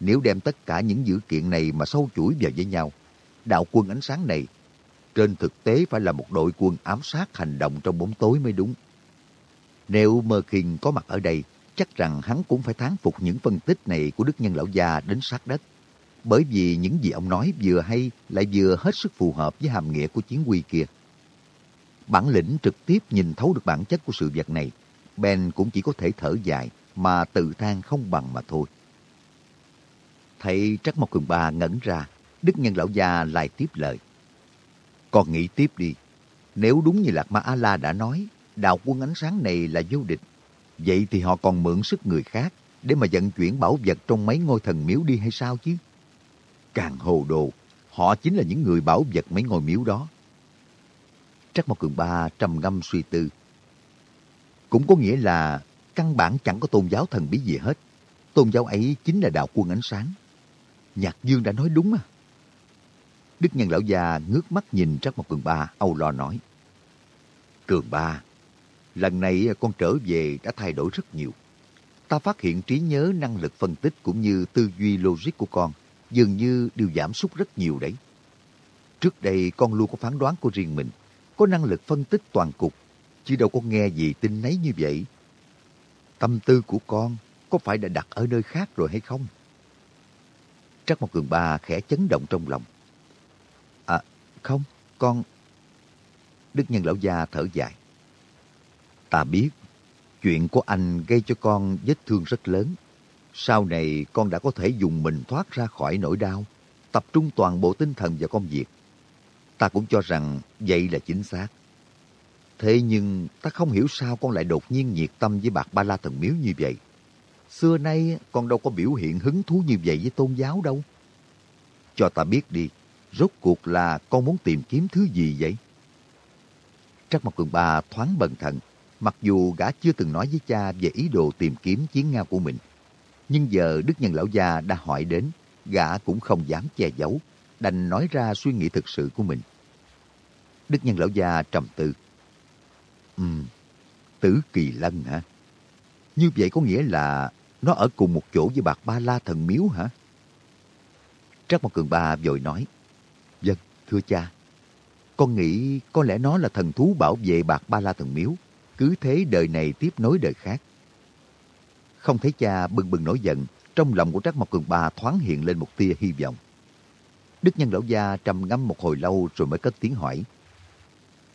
Nếu đem tất cả những dữ kiện này mà sâu chuỗi vào với nhau, đạo quân ánh sáng này trên thực tế phải là một đội quân ám sát hành động trong bóng tối mới đúng. Nếu Mơ Kinh có mặt ở đây, chắc rằng hắn cũng phải thán phục những phân tích này của Đức Nhân Lão Gia đến sát đất. Bởi vì những gì ông nói vừa hay lại vừa hết sức phù hợp với hàm nghĩa của chiến quy kia. Bản lĩnh trực tiếp nhìn thấu được bản chất của sự việc này, Ben cũng chỉ có thể thở dài mà tự than không bằng mà thôi. Thấy Trắc Mộc Cường Ba ngẩn ra, Đức Nhân Lão Gia lại tiếp lời. "Còn nghĩ tiếp đi. Nếu đúng như Lạc Ma A-La đã nói, đạo quân ánh sáng này là vô địch, vậy thì họ còn mượn sức người khác để mà vận chuyển bảo vật trong mấy ngôi thần miếu đi hay sao chứ? Càng hồ đồ, họ chính là những người bảo vật mấy ngôi miếu đó. Trắc Mộc Cường Ba trầm ngâm suy tư. Cũng có nghĩa là căn bản chẳng có tôn giáo thần bí gì hết. Tôn giáo ấy chính là đạo quân ánh sáng. Nhạc Dương đã nói đúng à. Đức Nhân Lão Già ngước mắt nhìn Trắc Mộc Cường Ba, âu lo nói. Cường Ba, lần này à, con trở về đã thay đổi rất nhiều. Ta phát hiện trí nhớ, năng lực phân tích cũng như tư duy logic của con dường như đều giảm sút rất nhiều đấy. Trước đây con luôn có phán đoán của riêng mình, có năng lực phân tích toàn cục, chứ đâu có nghe gì tin nấy như vậy. Tâm tư của con có phải đã đặt ở nơi khác rồi hay không? Trắc một Cường Ba khẽ chấn động trong lòng. À, không, con... Đức Nhân Lão Gia thở dài. Ta biết, chuyện của anh gây cho con vết thương rất lớn. Sau này con đã có thể dùng mình thoát ra khỏi nỗi đau, tập trung toàn bộ tinh thần vào công việc. Ta cũng cho rằng vậy là chính xác. Thế nhưng ta không hiểu sao con lại đột nhiên nhiệt tâm với bạc ba la thần miếu như vậy. Xưa nay con đâu có biểu hiện hứng thú như vậy với tôn giáo đâu. Cho ta biết đi, rốt cuộc là con muốn tìm kiếm thứ gì vậy? Trắc mặt Cường Ba thoáng bần thần, mặc dù gã chưa từng nói với cha về ý đồ tìm kiếm chiến ngao của mình. Nhưng giờ Đức Nhân Lão Gia đã hỏi đến, gã cũng không dám che giấu, đành nói ra suy nghĩ thực sự của mình. Đức Nhân Lão Gia trầm tư. Ừm, Tử Kỳ Lân hả? Như vậy có nghĩa là nó ở cùng một chỗ với bạc ba la thần miếu hả? Trác Mộc Cường Ba vội nói. Vâng, thưa cha. Con nghĩ có lẽ nó là thần thú bảo vệ bạc ba la thần miếu. Cứ thế đời này tiếp nối đời khác. Không thấy cha bừng bừng nổi giận, trong lòng của Trác Mộc Cường Ba thoáng hiện lên một tia hy vọng. Đức Nhân Lão Gia trầm ngâm một hồi lâu rồi mới cất tiếng hỏi.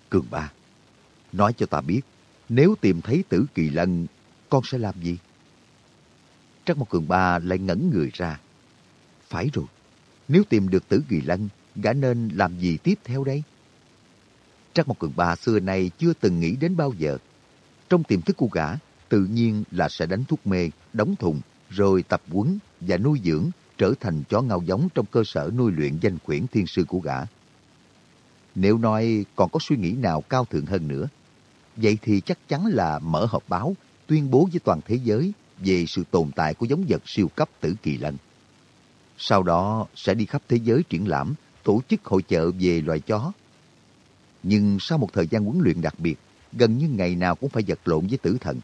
Cường Ba, nói cho ta biết, nếu tìm thấy tử kỳ lân, con sẽ làm gì? Trác Mộc Cường Ba lại ngẩn người ra. Phải rồi, nếu tìm được tử kỳ lân, gã nên làm gì tiếp theo đây? Trác Mộc Cường Ba xưa nay chưa từng nghĩ đến bao giờ. Trong tiềm thức của gã, tự nhiên là sẽ đánh thuốc mê, đóng thùng, rồi tập quấn và nuôi dưỡng trở thành chó ngao giống trong cơ sở nuôi luyện danh quyển thiên sư của gã. Nếu nói còn có suy nghĩ nào cao thượng hơn nữa, vậy thì chắc chắn là mở họp báo, tuyên bố với toàn thế giới về sự tồn tại của giống vật siêu cấp tử kỳ lân. Sau đó sẽ đi khắp thế giới triển lãm, tổ chức hội chợ về loài chó. Nhưng sau một thời gian huấn luyện đặc biệt, gần như ngày nào cũng phải vật lộn với tử thần,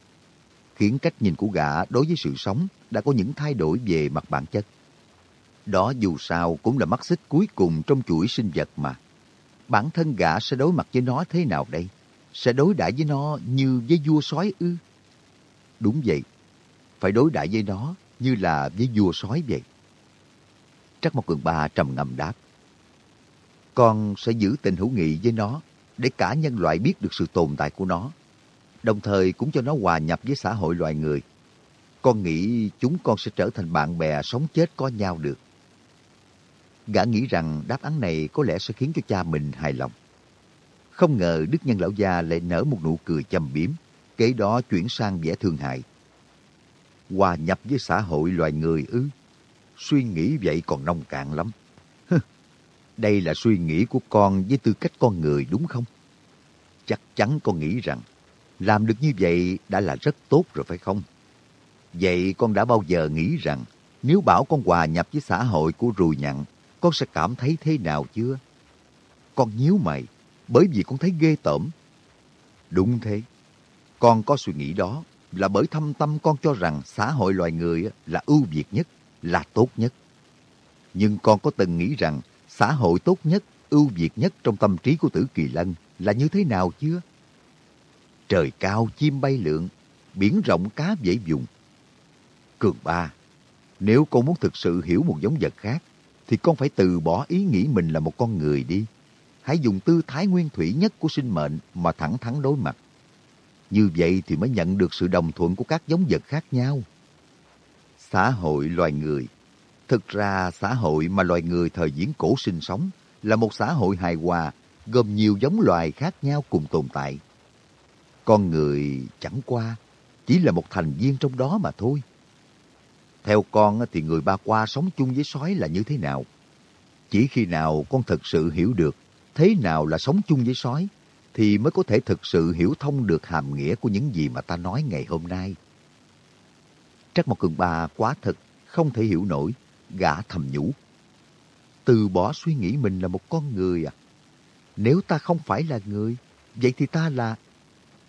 khiến cách nhìn của gã đối với sự sống đã có những thay đổi về mặt bản chất. Đó dù sao cũng là mắt xích cuối cùng trong chuỗi sinh vật mà. Bản thân gã sẽ đối mặt với nó thế nào đây? Sẽ đối đãi với nó như với vua sói ư? Đúng vậy, phải đối đãi với nó như là với vua sói vậy. Trắc Mộc Cường Ba trầm ngầm đáp. Con sẽ giữ tình hữu nghị với nó để cả nhân loại biết được sự tồn tại của nó. Đồng thời cũng cho nó hòa nhập với xã hội loài người. Con nghĩ chúng con sẽ trở thành bạn bè sống chết có nhau được. Gã nghĩ rằng đáp án này có lẽ sẽ khiến cho cha mình hài lòng. Không ngờ Đức Nhân Lão Gia lại nở một nụ cười châm biếm, kế đó chuyển sang vẻ thương hại. Hòa nhập với xã hội loài người ư? Suy nghĩ vậy còn nông cạn lắm. Đây là suy nghĩ của con với tư cách con người đúng không? Chắc chắn con nghĩ rằng làm được như vậy đã là rất tốt rồi phải không? Vậy con đã bao giờ nghĩ rằng nếu bảo con hòa nhập với xã hội của rùi nhặn, con sẽ cảm thấy thế nào chưa? Con nhíu mày, bởi vì con thấy ghê tởm. Đúng thế, con có suy nghĩ đó là bởi thâm tâm con cho rằng xã hội loài người là ưu việt nhất, là tốt nhất. Nhưng con có từng nghĩ rằng xã hội tốt nhất, ưu việt nhất trong tâm trí của Tử Kỳ Lân là như thế nào chưa? Trời cao chim bay lượn, biển rộng cá dễ dùng. Cường ba, nếu con muốn thực sự hiểu một giống vật khác, thì con phải từ bỏ ý nghĩ mình là một con người đi. Hãy dùng tư thái nguyên thủy nhất của sinh mệnh mà thẳng thắn đối mặt. Như vậy thì mới nhận được sự đồng thuận của các giống vật khác nhau. Xã hội loài người Thực ra xã hội mà loài người thời diễn cổ sinh sống là một xã hội hài hòa gồm nhiều giống loài khác nhau cùng tồn tại. Con người chẳng qua chỉ là một thành viên trong đó mà thôi. Theo con thì người ba qua sống chung với sói là như thế nào? Chỉ khi nào con thực sự hiểu được thế nào là sống chung với sói, thì mới có thể thực sự hiểu thông được hàm nghĩa của những gì mà ta nói ngày hôm nay. Trắc một cường ba quá thật, không thể hiểu nổi, gã thầm nhủ. Từ bỏ suy nghĩ mình là một con người à? Nếu ta không phải là người, vậy thì ta là...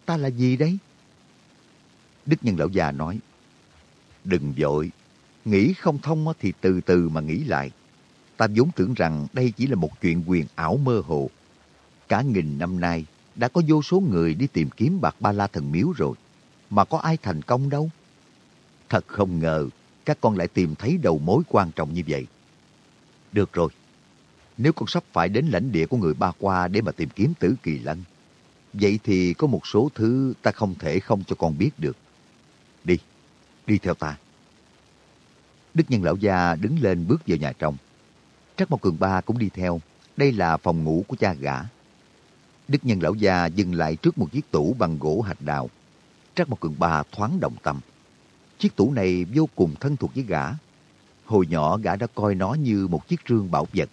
ta là gì đấy? Đức Nhân Lão già nói, Đừng vội, nghĩ không thông thì từ từ mà nghĩ lại. Ta vốn tưởng rằng đây chỉ là một chuyện quyền ảo mơ hồ. Cả nghìn năm nay, đã có vô số người đi tìm kiếm bạc ba la thần miếu rồi, mà có ai thành công đâu. Thật không ngờ, các con lại tìm thấy đầu mối quan trọng như vậy. Được rồi, nếu con sắp phải đến lãnh địa của người ba qua để mà tìm kiếm tử kỳ lân, vậy thì có một số thứ ta không thể không cho con biết được. Đi, đi theo ta. Đức Nhân Lão Gia đứng lên bước vào nhà trong. Trắc Mộc Cường Ba cũng đi theo. Đây là phòng ngủ của cha gã. Đức Nhân Lão Gia dừng lại trước một chiếc tủ bằng gỗ hạch đào. Trắc Mộc Cường Ba thoáng động tâm. Chiếc tủ này vô cùng thân thuộc với gã. Hồi nhỏ gã đã coi nó như một chiếc rương bảo vật.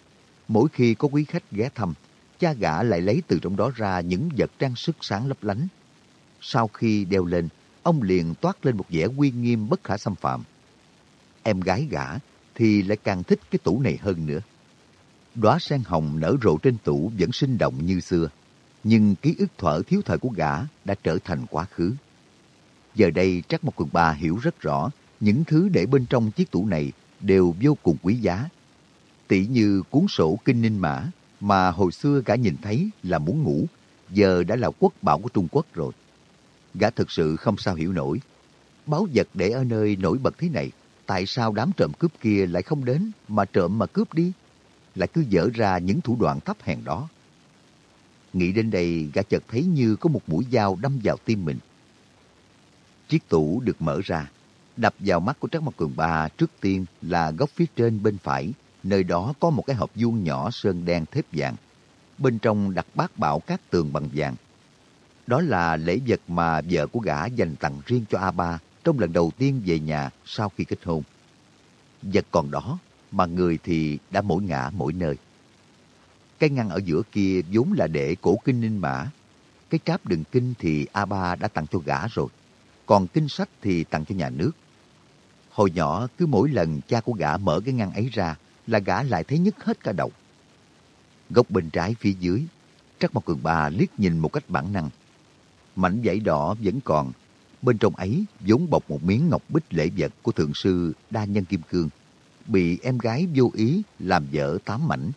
Mỗi khi có quý khách ghé thăm, cha gã lại lấy từ trong đó ra những vật trang sức sáng lấp lánh. Sau khi đeo lên, ông liền toát lên một vẻ uy nghiêm bất khả xâm phạm. Em gái gã thì lại càng thích cái tủ này hơn nữa. Đóa sen hồng nở rộ trên tủ vẫn sinh động như xưa, nhưng ký ức thuở thiếu thời của gã đã trở thành quá khứ. Giờ đây chắc một Cường bà hiểu rất rõ những thứ để bên trong chiếc tủ này đều vô cùng quý giá. Tỷ như cuốn sổ kinh ninh mã mà hồi xưa gã nhìn thấy là muốn ngủ, giờ đã là quốc bảo của Trung Quốc rồi. Gã thực sự không sao hiểu nổi. Báu vật để ở nơi nổi bật thế này, tại sao đám trộm cướp kia lại không đến mà trộm mà cướp đi? Lại cứ dở ra những thủ đoạn thấp hèn đó. Nghĩ đến đây, gã chợt thấy như có một mũi dao đâm vào tim mình. Chiếc tủ được mở ra, đập vào mắt của Trác Mộc Cường Ba trước tiên là góc phía trên bên phải, nơi đó có một cái hộp vuông nhỏ sơn đen thép vàng. Bên trong đặt bát bảo các tường bằng vàng. Đó là lễ vật mà vợ của gã dành tặng riêng cho a ba trong lần đầu tiên về nhà sau khi kết hôn. Vật còn đó, mà người thì đã mỗi ngã mỗi nơi. Cái ngăn ở giữa kia vốn là để cổ kinh ninh mã. Cái tráp đựng kinh thì a ba đã tặng cho gã rồi. Còn kinh sách thì tặng cho nhà nước. Hồi nhỏ, cứ mỗi lần cha của gã mở cái ngăn ấy ra là gã lại thấy nhức hết cả đầu. Góc bên trái phía dưới, Trắc Mộc Cường Ba liếc nhìn một cách bản năng. Mảnh giấy đỏ vẫn còn, bên trong ấy vốn bọc một miếng ngọc bích lễ vật của thượng sư Đa Nhân Kim Cương, bị em gái vô ý làm vỡ tám mảnh,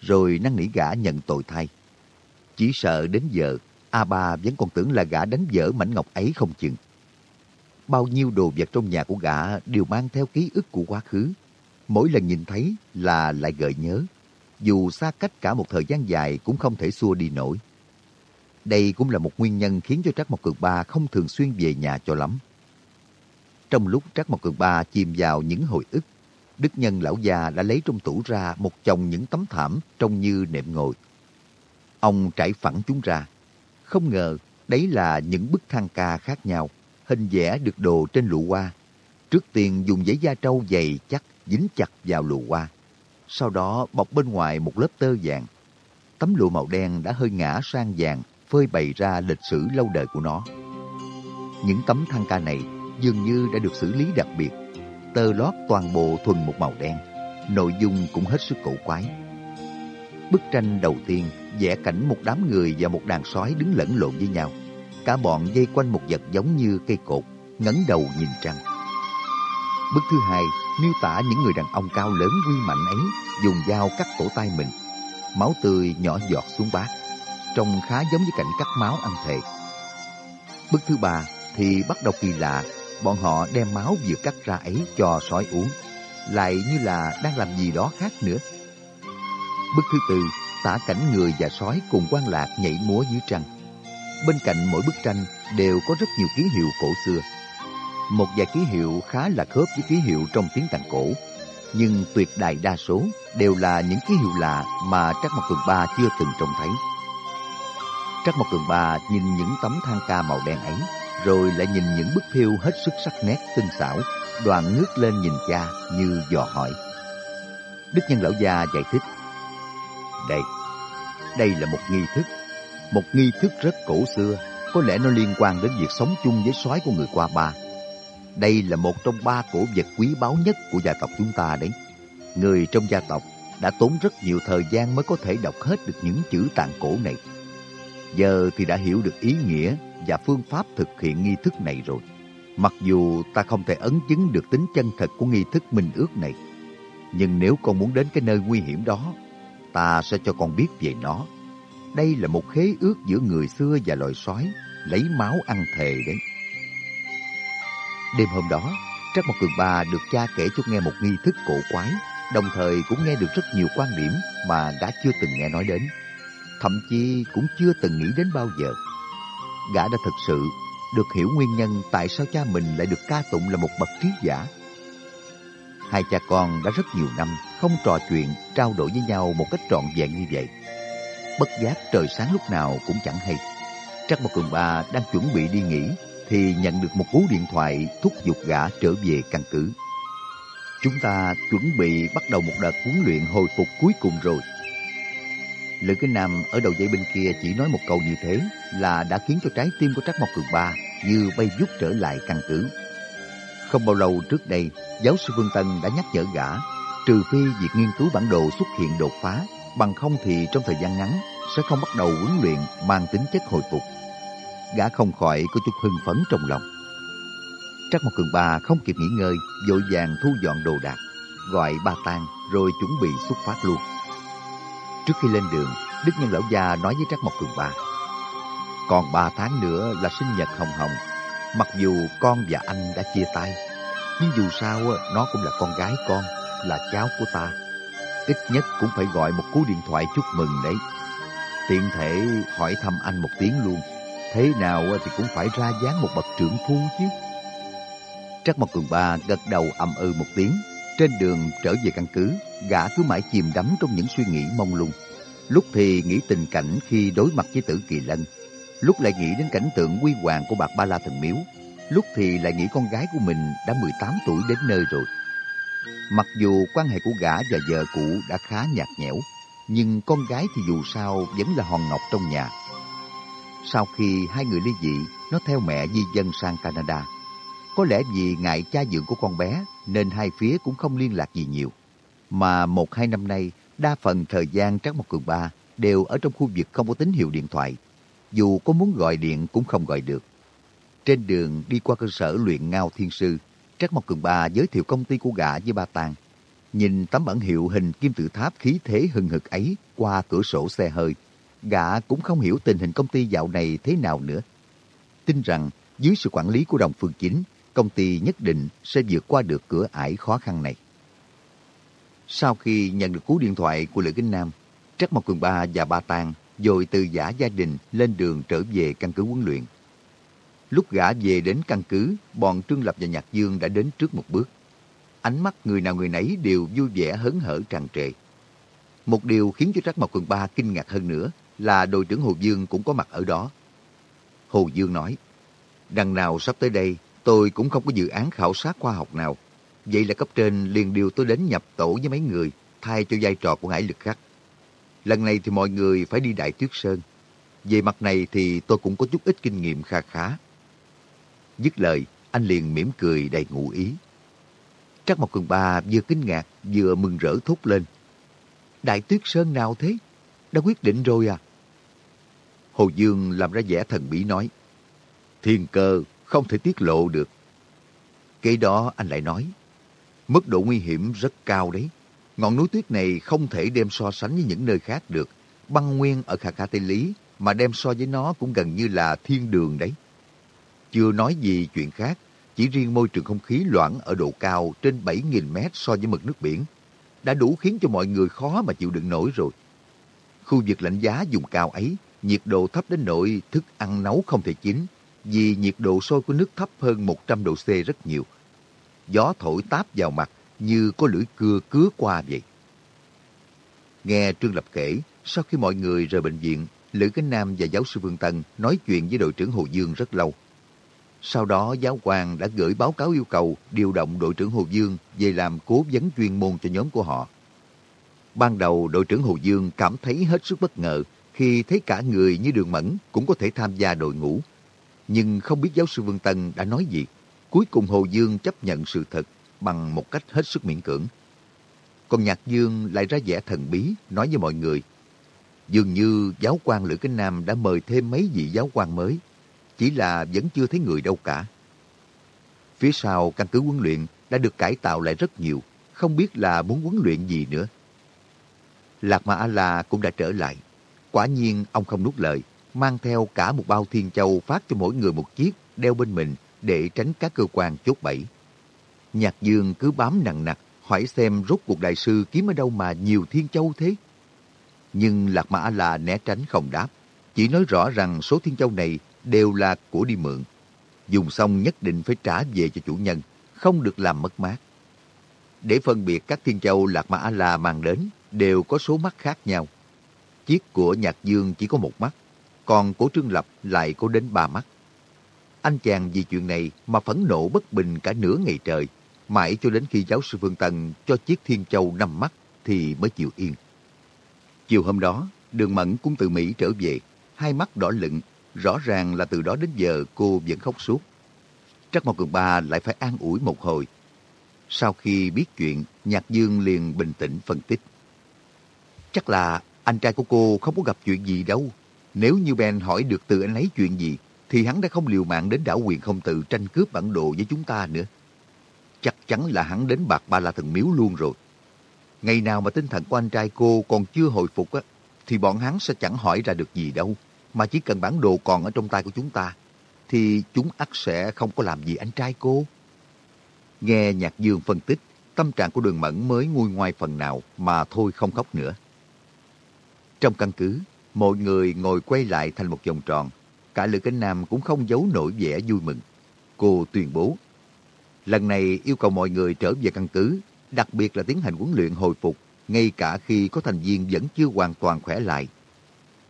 rồi năn nỉ gã nhận tội thay. Chỉ sợ đến giờ, A Ba vẫn còn tưởng là gã đánh vỡ mảnh ngọc ấy không chừng. Bao nhiêu đồ vật trong nhà của gã đều mang theo ký ức của quá khứ. Mỗi lần nhìn thấy là lại gợi nhớ. Dù xa cách cả một thời gian dài cũng không thể xua đi nổi. Đây cũng là một nguyên nhân khiến cho Trác Mộc Cường Ba không thường xuyên về nhà cho lắm. Trong lúc Trác Mộc Cường Ba chìm vào những hồi ức, Đức Nhân lão già đã lấy trong tủ ra một chồng những tấm thảm trông như nệm ngồi. Ông trải phẳng chúng ra. Không ngờ đấy là những bức thang ca khác nhau, hình vẽ được đồ trên lụa hoa. Trước tiên dùng giấy da trâu dày chắc dính chặt vào lụa hoa. Sau đó bọc bên ngoài một lớp tơ vàng. Tấm lụa màu đen đã hơi ngã sang vàng, phơi bày ra lịch sử lâu đời của nó. Những tấm thăng ca này dường như đã được xử lý đặc biệt. Tơ lót toàn bộ thuần một màu đen, nội dung cũng hết sức cổ quái. Bức tranh đầu tiên vẽ cảnh một đám người và một đàn sói đứng lẫn lộn với nhau. Cả bọn dây quanh một vật giống như cây cột, ngẩng đầu nhìn trăng. Bức thứ hai miêu tả những người đàn ông cao lớn uy mạnh ấy dùng dao cắt cổ tay mình. Máu tươi nhỏ giọt xuống bát trông khá giống với cảnh cắt máu ăn thề. Bức thứ ba thì bắt đầu kỳ lạ, bọn họ đem máu vừa cắt ra ấy cho sói uống, lại như là đang làm gì đó khác nữa. Bức thứ tư tả cảnh người và sói cùng quan lạc nhảy múa dưới trăng. Bên cạnh mỗi bức tranh đều có rất nhiều ký hiệu cổ xưa. Một vài ký hiệu khá là khớp với ký hiệu trong tiếng tàn cổ, nhưng tuyệt đại đa số đều là những ký hiệu lạ mà Trác Mộc Cường Ba chưa từng trông thấy. Trắc Mộc Cường Ba nhìn những tấm than ca màu đen ấy, rồi lại nhìn những bức thiêu hết sức sắc nét tinh xảo, đoàn ngước lên nhìn cha như dò hỏi. Đức Nhân Lão Gia giải thích. Đây, đây là một nghi thức, một nghi thức rất cổ xưa, có lẽ nó liên quan đến việc sống chung với sói của người qua ba. Đây là một trong ba cổ vật quý báu nhất của gia tộc chúng ta đấy. Người trong gia tộc đã tốn rất nhiều thời gian mới có thể đọc hết được những chữ tàn cổ này. Giờ thì đã hiểu được ý nghĩa và phương pháp thực hiện nghi thức này rồi. Mặc dù ta không thể ấn chứng được tính chân thật của nghi thức minh ước này, nhưng nếu con muốn đến cái nơi nguy hiểm đó, ta sẽ cho con biết về nó. Đây là một khế ước giữa người xưa và loài sói, lấy máu ăn thề đấy. Đêm hôm đó, Trắc Mộc Cường Ba được cha kể cho nghe một nghi thức cổ quái, đồng thời cũng nghe được rất nhiều quan điểm mà gã chưa từng nghe nói đến thậm chí cũng chưa từng nghĩ đến bao giờ. Gã đã thực sự được hiểu nguyên nhân tại sao cha mình lại được ca tụng là một bậc trí giả. Hai cha con đã rất nhiều năm không trò chuyện, trao đổi với nhau một cách trọn vẹn như vậy. Bất giác trời sáng lúc nào cũng chẳng hay. Trắc Mộc cường ba đang chuẩn bị đi nghỉ thì nhận được một cú điện thoại thúc giục gã trở về căn cứ. Chúng ta chuẩn bị bắt đầu một đợt huấn luyện hồi phục cuối cùng rồi. Lữ Kinh Nam ở đầu dây bên kia chỉ nói một câu như thế là đã khiến cho trái tim của Trắc Mộc Cường Ba như bay vút trở lại căn cứ. Không bao lâu trước đây, giáo sư Vương Tân đã nhắc nhở gã, trừ phi việc nghiên cứu bản đồ xuất hiện đột phá, bằng không thì trong thời gian ngắn sẽ không bắt đầu huấn luyện mang tính chất hồi phục. Gã không khỏi có chút hưng phấn trong lòng. Trắc một Cường bà không kịp nghỉ ngơi, vội vàng thu dọn đồ đạc, gọi ba tang rồi chuẩn bị xuất phát luôn. Trước khi lên đường, Đức Nhân Lão Gia nói với Trắc Mộc Cường Ba, còn ba tháng nữa là sinh nhật Hồng Hồng. Mặc dù con và anh đã chia tay, nhưng dù sao nó cũng là con gái con, là cháu của ta. Ít nhất cũng phải gọi một cú điện thoại chúc mừng đấy. Tiện thể hỏi thăm anh một tiếng luôn. Thế nào thì cũng phải ra dáng một bậc trưởng phu chứ. Trắc Mộc Cường Ba gật đầu ầm ừ một tiếng. Trên đường trở về căn cứ, gã cứ mãi chìm đắm trong những suy nghĩ mông lung. Lúc thì nghĩ tình cảnh khi đối mặt với tử kỳ lân, lúc lại nghĩ đến cảnh tượng quy hoàng của bạc Ba La Thần Miếu, lúc thì lại nghĩ con gái của mình đã 18 tuổi đến nơi rồi. Mặc dù quan hệ của gã và vợ cũ đã khá nhạt nhẽo, nhưng con gái thì dù sao vẫn là hòn ngọc trong nhà. Sau khi hai người ly dị, nó theo mẹ di dân sang Canada. Có lẽ vì ngại cha dưỡng của con bé nên hai phía cũng không liên lạc gì nhiều. Mà một hai năm nay, đa phần thời gian Trác Mộc Cường Ba đều ở trong khu vực không có tín hiệu điện thoại. Dù có muốn gọi điện cũng không gọi được. Trên đường đi qua cơ sở luyện ngao thiên sư, Trác Mộc Cường Ba giới thiệu công ty của gã với ba tàng. Nhìn tấm bản hiệu hình kim tự tháp khí thế hừng hực ấy qua cửa sổ xe hơi, gã cũng không hiểu tình hình công ty dạo này thế nào nữa. Tin rằng dưới sự quản lý của đồng phương chính, công ty nhất định sẽ vượt qua được cửa ải khó khăn này. Sau khi nhận được cú điện thoại của Lữ Kinh Nam, Trắc Mộc Cường Ba và Ba Tàng rồi từ giả gia đình lên đường trở về căn cứ huấn luyện. Lúc gã về đến căn cứ, bọn Trương Lập và Nhạc Dương đã đến trước một bước. Ánh mắt người nào người nấy đều vui vẻ hớn hở tràn trề. Một điều khiến cho trác Mộc Cường Ba kinh ngạc hơn nữa là đội trưởng Hồ Dương cũng có mặt ở đó. Hồ Dương nói, đằng nào sắp tới đây, tôi cũng không có dự án khảo sát khoa học nào. Vậy là cấp trên liền điều tôi đến nhập tổ với mấy người, thay cho vai trò của Hải Lực Khắc. Lần này thì mọi người phải đi Đại Tuyết Sơn. Về mặt này thì tôi cũng có chút ít kinh nghiệm kha khá. Dứt lời, anh liền mỉm cười đầy ngụ ý. Trắc Mộc Cường Ba vừa kinh ngạc vừa mừng rỡ thốt lên. Đại Tuyết Sơn nào thế? Đã quyết định rồi à? Hồ Dương làm ra vẻ thần bí nói. Thiên cơ không thể tiết lộ được. Kế đó anh lại nói. Mức độ nguy hiểm rất cao đấy. Ngọn núi tuyết này không thể đem so sánh với những nơi khác được. Băng nguyên ở Khả Khả Tây Lý mà đem so với nó cũng gần như là thiên đường đấy. Chưa nói gì chuyện khác, chỉ riêng môi trường không khí loãng ở độ cao trên 7.000 mét so với mực nước biển đã đủ khiến cho mọi người khó mà chịu đựng nổi rồi. Khu vực lạnh giá dùng cao ấy, nhiệt độ thấp đến nỗi thức ăn nấu không thể chín, vì nhiệt độ sôi của nước thấp hơn 100 độ C rất nhiều. Gió thổi táp vào mặt như có lưỡi cưa cứa qua vậy. Nghe Trương Lập kể, sau khi mọi người rời bệnh viện, Lữ Cánh Nam và giáo sư Vương Tân nói chuyện với đội trưởng Hồ Dương rất lâu. Sau đó, giáo quan đã gửi báo cáo yêu cầu điều động đội trưởng Hồ Dương về làm cố vấn chuyên môn cho nhóm của họ. Ban đầu, đội trưởng Hồ Dương cảm thấy hết sức bất ngờ khi thấy cả người như Đường Mẫn cũng có thể tham gia đội ngũ. Nhưng không biết giáo sư Vương Tân đã nói gì. Cuối cùng, Hồ Dương chấp nhận sự thật bằng một cách hết sức miễn cưỡng. Còn Nhạc Dương lại ra vẻ thần bí, nói với mọi người, Dường như giáo quan Lữ Kinh Nam đã mời thêm mấy vị giáo quan mới chỉ là vẫn chưa thấy người đâu cả. Phía sau căn cứ huấn luyện đã được cải tạo lại rất nhiều, không biết là muốn huấn luyện gì nữa. Lạc Ma A-la cũng đã trở lại. Quả nhiên ông không nuốt lời, mang theo cả một bao thiên châu phát cho mỗi người một chiếc đeo bên mình để tránh các cơ quan chốt bẫy. Nhạc Dương cứ bám nặng nặc, hỏi xem rốt cuộc đại sư kiếm ở đâu mà nhiều thiên châu thế. Nhưng Lạc mã là né tránh không đáp, chỉ nói rõ rằng số thiên châu này đều là của đi mượn. Dùng xong nhất định phải trả về cho chủ nhân, không được làm mất mát. Để phân biệt các thiên châu Lạc Ma La mang đến đều có số mắt khác nhau. Chiếc của Nhạc Dương chỉ có một mắt, còn của Trương Lập lại có đến ba mắt. Anh chàng vì chuyện này mà phẫn nộ bất bình cả nửa ngày trời, mãi cho đến khi giáo sư Phương Tân cho chiếc thiên châu năm mắt thì mới chịu yên. Chiều hôm đó, Đường Mẫn cũng từ Mỹ trở về, hai mắt đỏ lựng, Rõ ràng là từ đó đến giờ cô vẫn khóc suốt. Trắc Mộc Cường Ba lại phải an ủi một hồi. Sau khi biết chuyện, Nhạc Dương liền bình tĩnh phân tích. Chắc là anh trai của cô không có gặp chuyện gì đâu. Nếu như Ben hỏi được từ anh ấy chuyện gì, thì hắn đã không liều mạng đến đảo quyền không tự tranh cướp bản đồ với chúng ta nữa. Chắc chắn là hắn đến bạc ba la thần miếu luôn rồi. Ngày nào mà tinh thần của anh trai cô còn chưa hồi phục á, thì bọn hắn sẽ chẳng hỏi ra được gì đâu mà chỉ cần bản đồ còn ở trong tay của chúng ta, thì chúng ắt sẽ không có làm gì anh trai cô. Nghe Nhạc Dương phân tích, tâm trạng của đường mẫn mới nguôi ngoai phần nào mà thôi không khóc nữa. Trong căn cứ, mọi người ngồi quay lại thành một vòng tròn. Cả Lữ Cánh Nam cũng không giấu nổi vẻ vui mừng. Cô tuyên bố, lần này yêu cầu mọi người trở về căn cứ, đặc biệt là tiến hành huấn luyện hồi phục, ngay cả khi có thành viên vẫn chưa hoàn toàn khỏe lại.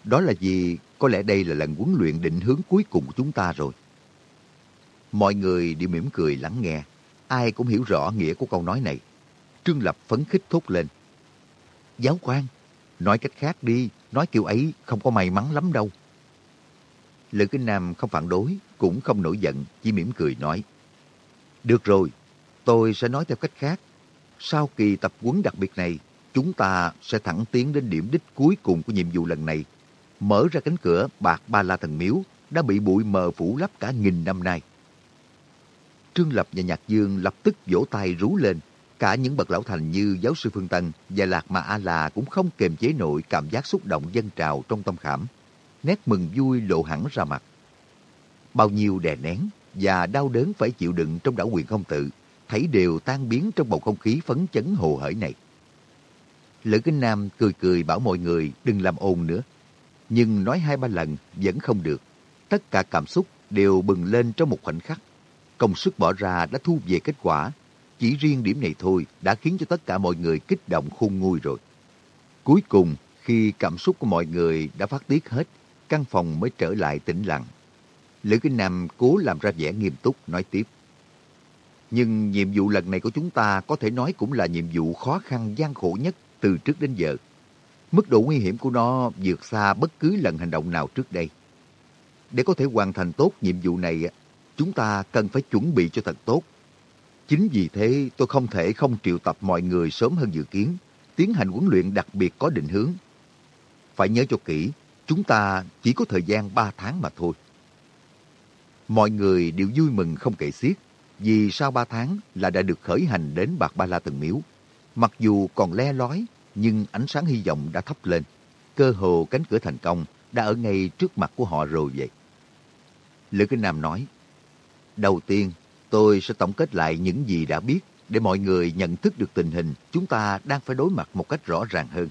Đó là vì có lẽ đây là lần huấn luyện định hướng cuối cùng của chúng ta rồi. Mọi người đều mỉm cười lắng nghe. Ai cũng hiểu rõ nghĩa của câu nói này. Trương Lập phấn khích thốt lên. Giáo quan, nói cách khác đi, nói kiểu ấy không có may mắn lắm đâu. Lữ Kinh Nam không phản đối, cũng không nổi giận, chỉ mỉm cười nói. Được rồi, tôi sẽ nói theo cách khác. Sau kỳ tập huấn đặc biệt này, chúng ta sẽ thẳng tiến đến điểm đích cuối cùng của nhiệm vụ lần này. Mở ra cánh cửa bạc ba la thần miếu đã bị bụi mờ phủ lấp cả nghìn năm nay. Trương Lập và Nhạc Dương lập tức vỗ tay rú lên. Cả những bậc lão thành như giáo sư Phương Tân và Lạc Mà A-La cũng không kềm chế nổi cảm giác xúc động dân trào trong tâm khảm. Nét mừng vui lộ hẳn ra mặt. Bao nhiêu đè nén và đau đớn phải chịu đựng trong đảo quyền không tự, thấy đều tan biến trong bầu không khí phấn chấn hồ hởi này. Lữ Kinh Nam cười cười bảo mọi người đừng làm ồn nữa. Nhưng nói hai ba lần vẫn không được. Tất cả cảm xúc đều bừng lên trong một khoảnh khắc công sức bỏ ra đã thu về kết quả. Chỉ riêng điểm này thôi đã khiến cho tất cả mọi người kích động khôn nguôi rồi. Cuối cùng, khi cảm xúc của mọi người đã phát tiết hết, căn phòng mới trở lại tĩnh lặng. Lữ Kinh Nam cố làm ra vẻ nghiêm túc, nói tiếp. Nhưng nhiệm vụ lần này của chúng ta có thể nói cũng là nhiệm vụ khó khăn gian khổ nhất từ trước đến giờ. Mức độ nguy hiểm của nó vượt xa bất cứ lần hành động nào trước đây. Để có thể hoàn thành tốt nhiệm vụ này, chúng ta cần phải chuẩn bị cho thật tốt. Chính vì thế tôi không thể không triệu tập mọi người sớm hơn dự kiến, tiến hành huấn luyện đặc biệt có định hướng. Phải nhớ cho kỹ, chúng ta chỉ có thời gian 3 tháng mà thôi. Mọi người đều vui mừng không kể xiết, vì sau 3 tháng là đã được khởi hành đến Bạc Ba La Từng Miếu. Mặc dù còn le lói, nhưng ánh sáng hy vọng đã thắp lên. Cơ hồ cánh cửa thành công đã ở ngay trước mặt của họ rồi vậy. Lữ Kinh Nam nói, Đầu tiên, tôi sẽ tổng kết lại những gì đã biết để mọi người nhận thức được tình hình chúng ta đang phải đối mặt một cách rõ ràng hơn.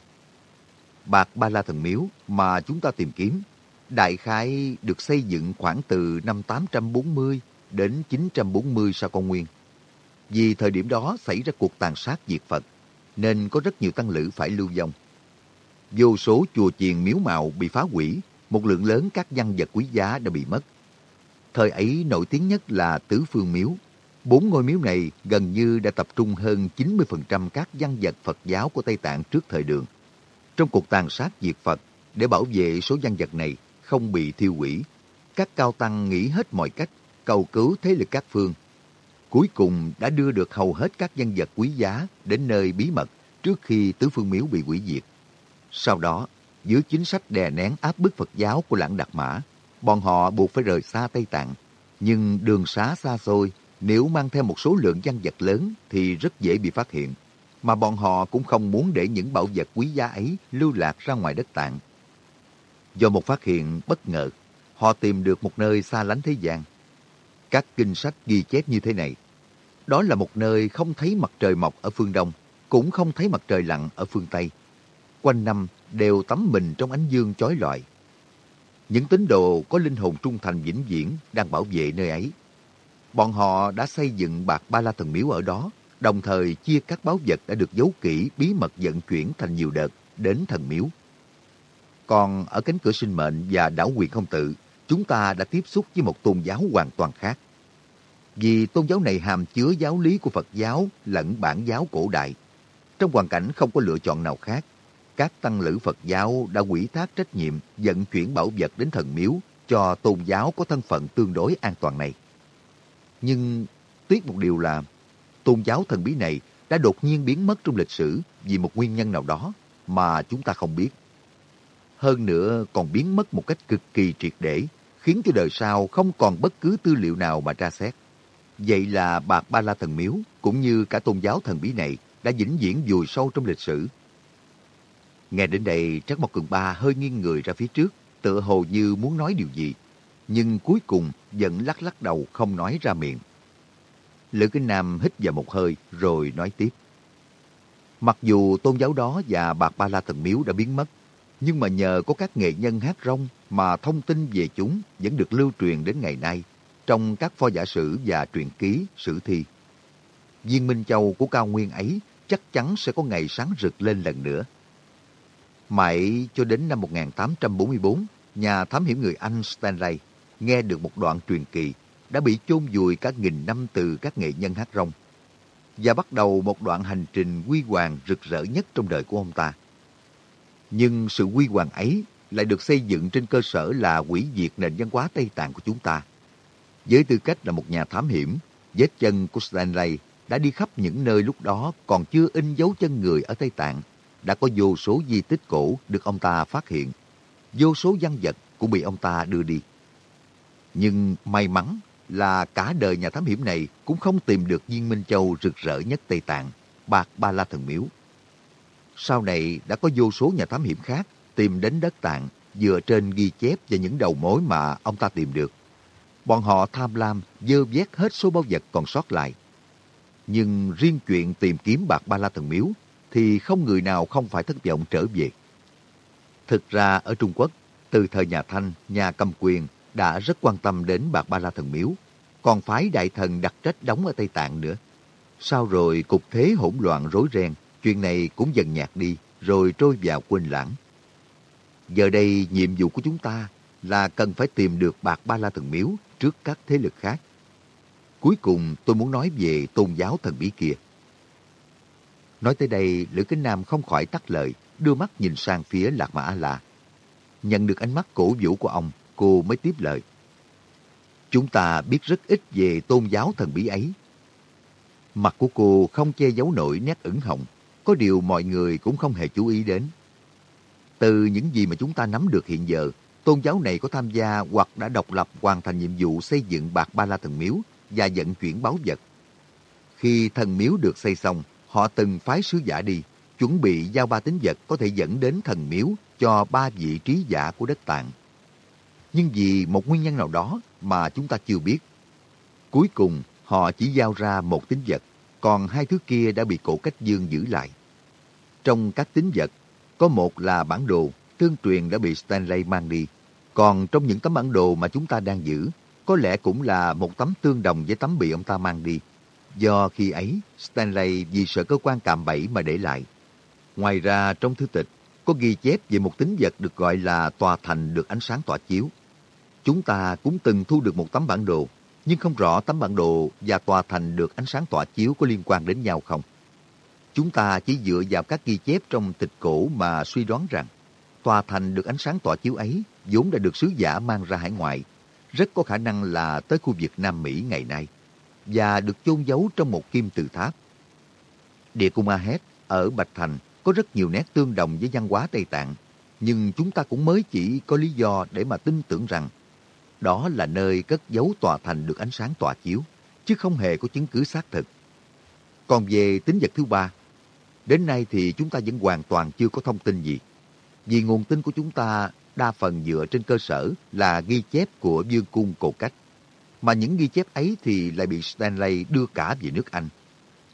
Bạc Ba La Thần Miếu mà chúng ta tìm kiếm, đại khái được xây dựng khoảng từ năm 840 đến 940 sau công nguyên. Vì thời điểm đó xảy ra cuộc tàn sát diệt Phật, nên có rất nhiều tăng lữ phải lưu vong. Vô số chùa chiền miếu mạo bị phá hủy, một lượng lớn các văn vật quý giá đã bị mất, Thời ấy nổi tiếng nhất là Tứ Phương Miếu. Bốn ngôi miếu này gần như đã tập trung hơn 90% các văn vật Phật giáo của Tây Tạng trước thời đường. Trong cuộc tàn sát diệt Phật, để bảo vệ số văn vật này không bị thiêu hủy, các cao tăng nghĩ hết mọi cách cầu cứu thế lực các phương. Cuối cùng đã đưa được hầu hết các văn vật quý giá đến nơi bí mật trước khi Tứ Phương Miếu bị hủy diệt. Sau đó, dưới chính sách đè nén áp bức Phật giáo của Lãng Đạt Mã, bọn họ buộc phải rời xa Tây Tạng. Nhưng đường xá xa xôi, nếu mang theo một số lượng văn vật lớn thì rất dễ bị phát hiện. Mà bọn họ cũng không muốn để những bảo vật quý giá ấy lưu lạc ra ngoài đất Tạng. Do một phát hiện bất ngờ, họ tìm được một nơi xa lánh thế gian. Các kinh sách ghi chép như thế này. Đó là một nơi không thấy mặt trời mọc ở phương Đông, cũng không thấy mặt trời lặn ở phương Tây. Quanh năm đều tắm mình trong ánh dương chói lọi. Những tín đồ có linh hồn trung thành vĩnh viễn đang bảo vệ nơi ấy. Bọn họ đã xây dựng bạc ba la thần miếu ở đó, đồng thời chia các báu vật đã được giấu kỹ bí mật vận chuyển thành nhiều đợt đến thần miếu. Còn ở cánh cửa sinh mệnh và đảo quyền không tự, chúng ta đã tiếp xúc với một tôn giáo hoàn toàn khác. Vì tôn giáo này hàm chứa giáo lý của Phật giáo lẫn bản giáo cổ đại. Trong hoàn cảnh không có lựa chọn nào khác, các tăng lữ Phật giáo đã quỷ thác trách nhiệm vận chuyển bảo vật đến thần miếu cho tôn giáo có thân phận tương đối an toàn này. Nhưng tiếc một điều là tôn giáo thần bí này đã đột nhiên biến mất trong lịch sử vì một nguyên nhân nào đó mà chúng ta không biết. Hơn nữa còn biến mất một cách cực kỳ triệt để, khiến cho đời sau không còn bất cứ tư liệu nào mà tra xét. Vậy là Bạc Ba La Thần Miếu cũng như cả tôn giáo thần bí này đã vĩnh viễn vùi sâu trong lịch sử Nghe đến đây, Trác Mộc Cường Ba hơi nghiêng người ra phía trước, tựa hồ như muốn nói điều gì. nhưng cuối cùng vẫn lắc lắc đầu không nói ra miệng. Lữ Kinh Nam hít vào một hơi rồi nói tiếp. Mặc dù tôn giáo đó và bạc ba la thần miếu đã biến mất, nhưng mà nhờ có các nghệ nhân hát rong mà thông tin về chúng vẫn được lưu truyền đến ngày nay trong các pho giả sử và truyện ký, sử thi. Viên Minh Châu của cao nguyên ấy chắc chắn sẽ có ngày sáng rực lên lần nữa. Mãi cho đến năm 1844, nhà thám hiểm người Anh Stanley nghe được một đoạn truyền kỳ đã bị chôn vùi cả nghìn năm từ các nghệ nhân hát rong và bắt đầu một đoạn hành trình quy hoàng rực rỡ nhất trong đời của ông ta. Nhưng sự quy hoàng ấy lại được xây dựng trên cơ sở là hủy diệt nền văn hóa Tây Tạng của chúng ta. Với tư cách là một nhà thám hiểm, vết chân của Stanley đã đi khắp những nơi lúc đó còn chưa in dấu chân người ở Tây Tạng. Đã có vô số di tích cổ được ông ta phát hiện. Vô số văn vật cũng bị ông ta đưa đi. Nhưng may mắn là cả đời nhà thám hiểm này cũng không tìm được viên Minh Châu rực rỡ nhất Tây Tạng, bạc Ba La Thần Miếu. Sau này đã có vô số nhà thám hiểm khác tìm đến đất Tạng dựa trên ghi chép và những đầu mối mà ông ta tìm được. Bọn họ tham lam dơ vét hết số báu vật còn sót lại. Nhưng riêng chuyện tìm kiếm bạc Ba La Thần Miếu thì không người nào không phải thất vọng trở về. Thực ra ở Trung Quốc, từ thời nhà Thanh, nhà cầm quyền đã rất quan tâm đến bạc Ba La Thần Miếu, còn phái đại thần đặt trách đóng ở Tây Tạng nữa. Sau rồi cục thế hỗn loạn rối ren, chuyện này cũng dần nhạt đi, rồi trôi vào quên lãng. Giờ đây nhiệm vụ của chúng ta là cần phải tìm được bạc Ba La Thần Miếu trước các thế lực khác. Cuối cùng tôi muốn nói về tôn giáo thần bí kia. Nói tới đây, Lữ Kính Nam không khỏi tắt lời, đưa mắt nhìn sang phía Lạc Mã A-La. Nhận được ánh mắt cổ vũ của ông, cô mới tiếp lời. Chúng ta biết rất ít về tôn giáo thần bí ấy. Mặt của cô không che giấu nổi nét ửng hồng, có điều mọi người cũng không hề chú ý đến. Từ những gì mà chúng ta nắm được hiện giờ, tôn giáo này có tham gia hoặc đã độc lập hoàn thành nhiệm vụ xây dựng Bạc Ba La Thần Miếu và vận chuyển báu vật. Khi thần miếu được xây xong, họ từng phái sứ giả đi, chuẩn bị giao ba tính vật có thể dẫn đến thần miếu cho ba vị trí giả của đất tạng. Nhưng vì một nguyên nhân nào đó mà chúng ta chưa biết. Cuối cùng, họ chỉ giao ra một tính vật, còn hai thứ kia đã bị cổ cách dương giữ lại. Trong các tính vật, có một là bản đồ, tương truyền đã bị Stanley mang đi. Còn trong những tấm bản đồ mà chúng ta đang giữ, có lẽ cũng là một tấm tương đồng với tấm bị ông ta mang đi. Do khi ấy, Stanley vì sợ cơ quan cạm bẫy mà để lại. Ngoài ra, trong thư tịch, có ghi chép về một tính vật được gọi là tòa thành được ánh sáng tỏa chiếu. Chúng ta cũng từng thu được một tấm bản đồ, nhưng không rõ tấm bản đồ và tòa thành được ánh sáng tỏa chiếu có liên quan đến nhau không. Chúng ta chỉ dựa vào các ghi chép trong tịch cổ mà suy đoán rằng tòa thành được ánh sáng tỏa chiếu ấy vốn đã được sứ giả mang ra hải ngoại, rất có khả năng là tới khu vực Nam Mỹ ngày nay, và được chôn giấu trong một kim tự tháp. Địa cung A-hét ở Bạch Thành có rất nhiều nét tương đồng với văn hóa Tây Tạng, nhưng chúng ta cũng mới chỉ có lý do để mà tin tưởng rằng đó là nơi cất giấu tòa thành được ánh sáng tỏa chiếu, chứ không hề có chứng cứ xác thực. Còn về tính vật thứ ba, đến nay thì chúng ta vẫn hoàn toàn chưa có thông tin gì. Vì nguồn tin của chúng ta, đa phần dựa trên cơ sở là ghi chép của dương cung cổ cách. Mà những ghi chép ấy thì lại bị Stanley đưa cả về nước Anh.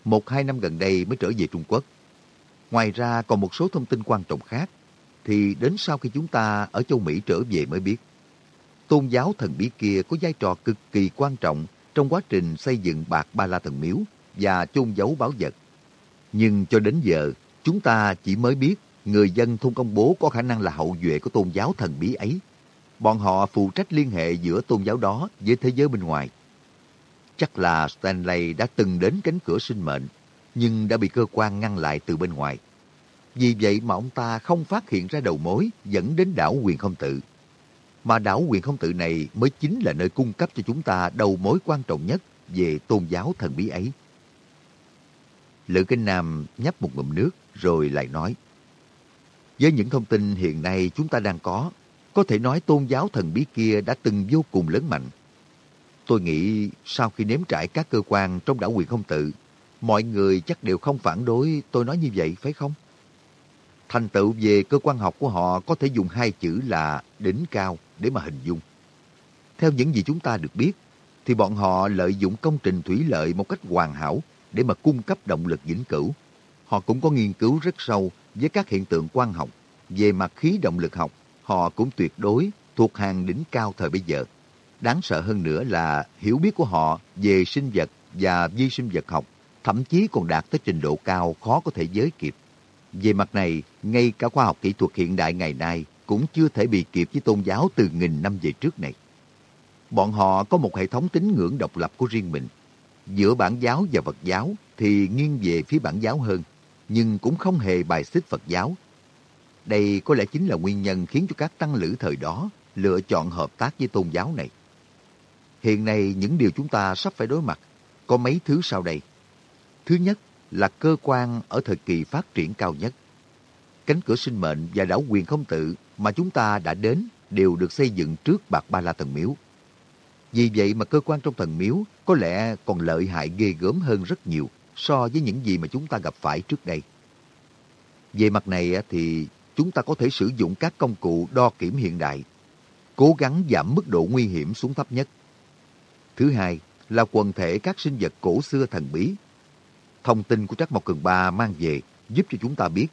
Một, hai năm gần đây mới trở về Trung Quốc. Ngoài ra còn một số thông tin quan trọng khác thì đến sau khi chúng ta ở châu Mỹ trở về mới biết. Tôn giáo thần bí kia có vai trò cực kỳ quan trọng trong quá trình xây dựng bạc Ba La Thần Miếu và chôn giấu báo vật. Nhưng cho đến giờ, chúng ta chỉ mới biết người dân thôn công bố có khả năng là hậu duệ của tôn giáo thần bí ấy. Bọn họ phụ trách liên hệ giữa tôn giáo đó với thế giới bên ngoài. Chắc là Stanley đã từng đến cánh cửa sinh mệnh, nhưng đã bị cơ quan ngăn lại từ bên ngoài. Vì vậy mà ông ta không phát hiện ra đầu mối dẫn đến đảo quyền không tự. Mà đảo quyền không tự này mới chính là nơi cung cấp cho chúng ta đầu mối quan trọng nhất về tôn giáo thần bí ấy. Lữ Kinh Nam nhấp một ngụm nước rồi lại nói. Với những thông tin hiện nay chúng ta đang có, có thể nói tôn giáo thần bí kia đã từng vô cùng lớn mạnh. Tôi nghĩ sau khi nếm trải các cơ quan trong đảo quyền không tự, mọi người chắc đều không phản đối tôi nói như vậy phải không? Thành tựu về cơ quan học của họ có thể dùng hai chữ là đỉnh cao để mà hình dung. Theo những gì chúng ta được biết, thì bọn họ lợi dụng công trình thủy lợi một cách hoàn hảo để mà cung cấp động lực vĩnh cửu. Họ cũng có nghiên cứu rất sâu với các hiện tượng quang học. Về mặt khí động lực học, họ cũng tuyệt đối thuộc hàng đỉnh cao thời bây giờ. Đáng sợ hơn nữa là hiểu biết của họ về sinh vật và vi sinh vật học thậm chí còn đạt tới trình độ cao khó có thể giới kịp. Về mặt này, ngay cả khoa học kỹ thuật hiện đại ngày nay cũng chưa thể bị kịp với tôn giáo từ nghìn năm về trước này. Bọn họ có một hệ thống tín ngưỡng độc lập của riêng mình. Giữa bản giáo và Phật giáo thì nghiêng về phía bản giáo hơn, nhưng cũng không hề bài xích Phật giáo. Đây có lẽ chính là nguyên nhân khiến cho các tăng lữ thời đó lựa chọn hợp tác với tôn giáo này. Hiện nay những điều chúng ta sắp phải đối mặt có mấy thứ sau đây. Thứ nhất là cơ quan ở thời kỳ phát triển cao nhất. Cánh cửa sinh mệnh và đảo quyền không tự mà chúng ta đã đến đều được xây dựng trước Bạc Ba La Thần Miếu. Vì vậy mà cơ quan trong thần miếu có lẽ còn lợi hại ghê gớm hơn rất nhiều so với những gì mà chúng ta gặp phải trước đây. Về mặt này thì chúng ta có thể sử dụng các công cụ đo kiểm hiện đại, cố gắng giảm mức độ nguy hiểm xuống thấp nhất. Thứ hai là quần thể các sinh vật cổ xưa thần bí. Thông tin của Trắc Mộc Cường Ba mang về giúp cho chúng ta biết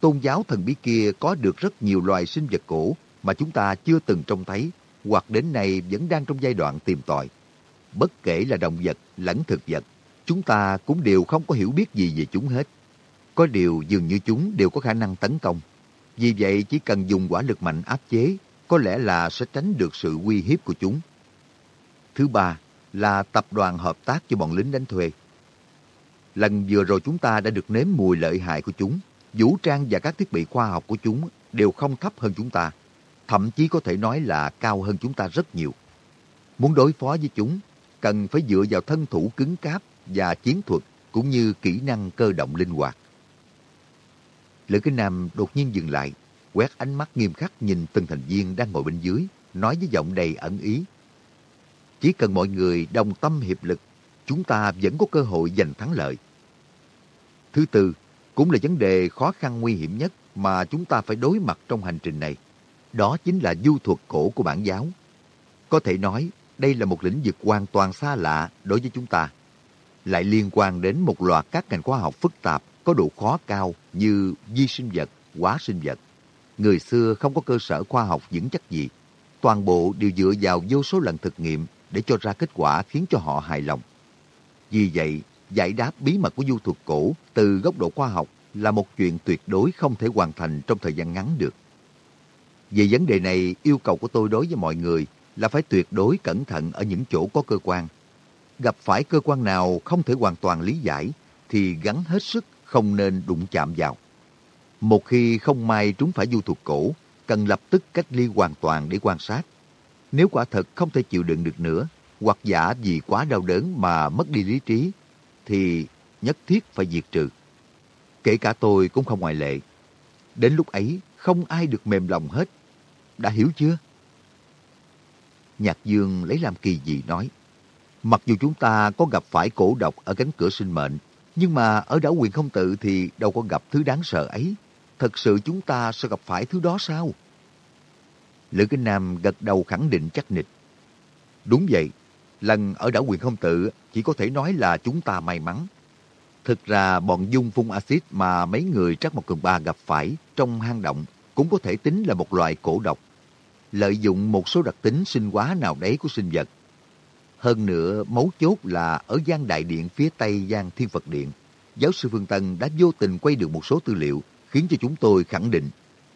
tôn giáo thần bí kia có được rất nhiều loài sinh vật cổ mà chúng ta chưa từng trông thấy hoặc đến nay vẫn đang trong giai đoạn tìm tòi. Bất kể là động vật lẫn thực vật, chúng ta cũng đều không có hiểu biết gì về chúng hết. Có điều dường như chúng đều có khả năng tấn công. Vì vậy chỉ cần dùng quả lực mạnh áp chế, có lẽ là sẽ tránh được sự uy hiếp của chúng. Thứ ba là tập đoàn hợp tác cho bọn lính đánh thuê. Lần vừa rồi chúng ta đã được nếm mùi lợi hại của chúng. Vũ trang và các thiết bị khoa học của chúng đều không thấp hơn chúng ta thậm chí có thể nói là cao hơn chúng ta rất nhiều. Muốn đối phó với chúng, cần phải dựa vào thân thủ cứng cáp và chiến thuật cũng như kỹ năng cơ động linh hoạt. Lữ Kinh Nam đột nhiên dừng lại, quét ánh mắt nghiêm khắc nhìn từng thành viên đang ngồi bên dưới, nói với giọng đầy ẩn ý. Chỉ cần mọi người đồng tâm hiệp lực, chúng ta vẫn có cơ hội giành thắng lợi. Thứ tư, cũng là vấn đề khó khăn nguy hiểm nhất mà chúng ta phải đối mặt trong hành trình này. Đó chính là du thuật cổ của bản giáo. Có thể nói, đây là một lĩnh vực hoàn toàn xa lạ đối với chúng ta. Lại liên quan đến một loạt các ngành khoa học phức tạp có độ khó cao như vi sinh vật, hóa sinh vật. Người xưa không có cơ sở khoa học vững chắc gì. Toàn bộ đều dựa vào vô số lần thực nghiệm để cho ra kết quả khiến cho họ hài lòng. Vì vậy, giải đáp bí mật của du thuật cổ từ góc độ khoa học là một chuyện tuyệt đối không thể hoàn thành trong thời gian ngắn được. Về vấn đề này, yêu cầu của tôi đối với mọi người là phải tuyệt đối cẩn thận ở những chỗ có cơ quan. Gặp phải cơ quan nào không thể hoàn toàn lý giải, thì gắn hết sức không nên đụng chạm vào. Một khi không may trúng phải du thuộc cổ, cần lập tức cách ly hoàn toàn để quan sát. Nếu quả thật không thể chịu đựng được nữa, hoặc giả vì quá đau đớn mà mất đi lý trí, thì nhất thiết phải diệt trừ. Kể cả tôi cũng không ngoại lệ. Đến lúc ấy, không ai được mềm lòng hết đã hiểu chưa? Nhạc Dương lấy làm kỳ dị nói, mặc dù chúng ta có gặp phải cổ độc ở cánh cửa sinh mệnh, nhưng mà ở đảo quyền không tự thì đâu có gặp thứ đáng sợ ấy. Thật sự chúng ta sẽ gặp phải thứ đó sao? Lữ Kinh Nam gật đầu khẳng định chắc nịch. Đúng vậy, lần ở đảo quyền không tự chỉ có thể nói là chúng ta may mắn. Thực ra bọn dung phun axit mà mấy người Trắc một Cường Ba gặp phải trong hang động cũng có thể tính là một loại cổ độc lợi dụng một số đặc tính sinh hóa nào đấy của sinh vật. Hơn nữa, mấu chốt là ở gian đại điện phía tây gian thiên Phật điện, giáo sư Phương Tân đã vô tình quay được một số tư liệu khiến cho chúng tôi khẳng định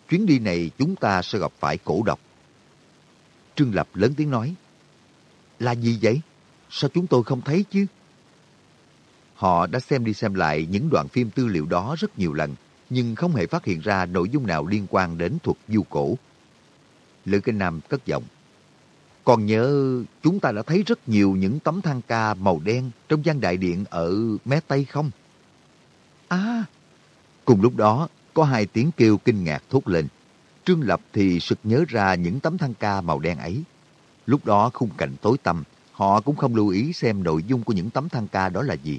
chuyến đi này chúng ta sẽ gặp phải cổ độc. Trương Lập lớn tiếng nói, là gì vậy? Sao chúng tôi không thấy chứ? Họ đã xem đi xem lại những đoạn phim tư liệu đó rất nhiều lần, nhưng không hề phát hiện ra nội dung nào liên quan đến thuật du cổ Lữ Kinh Nam cất giọng. Còn nhớ chúng ta đã thấy rất nhiều những tấm thang ca màu đen trong gian đại điện ở mé Tây không? À! Cùng lúc đó, có hai tiếng kêu kinh ngạc thốt lên. Trương Lập thì sực nhớ ra những tấm thang ca màu đen ấy. Lúc đó khung cảnh tối tăm, họ cũng không lưu ý xem nội dung của những tấm thang ca đó là gì.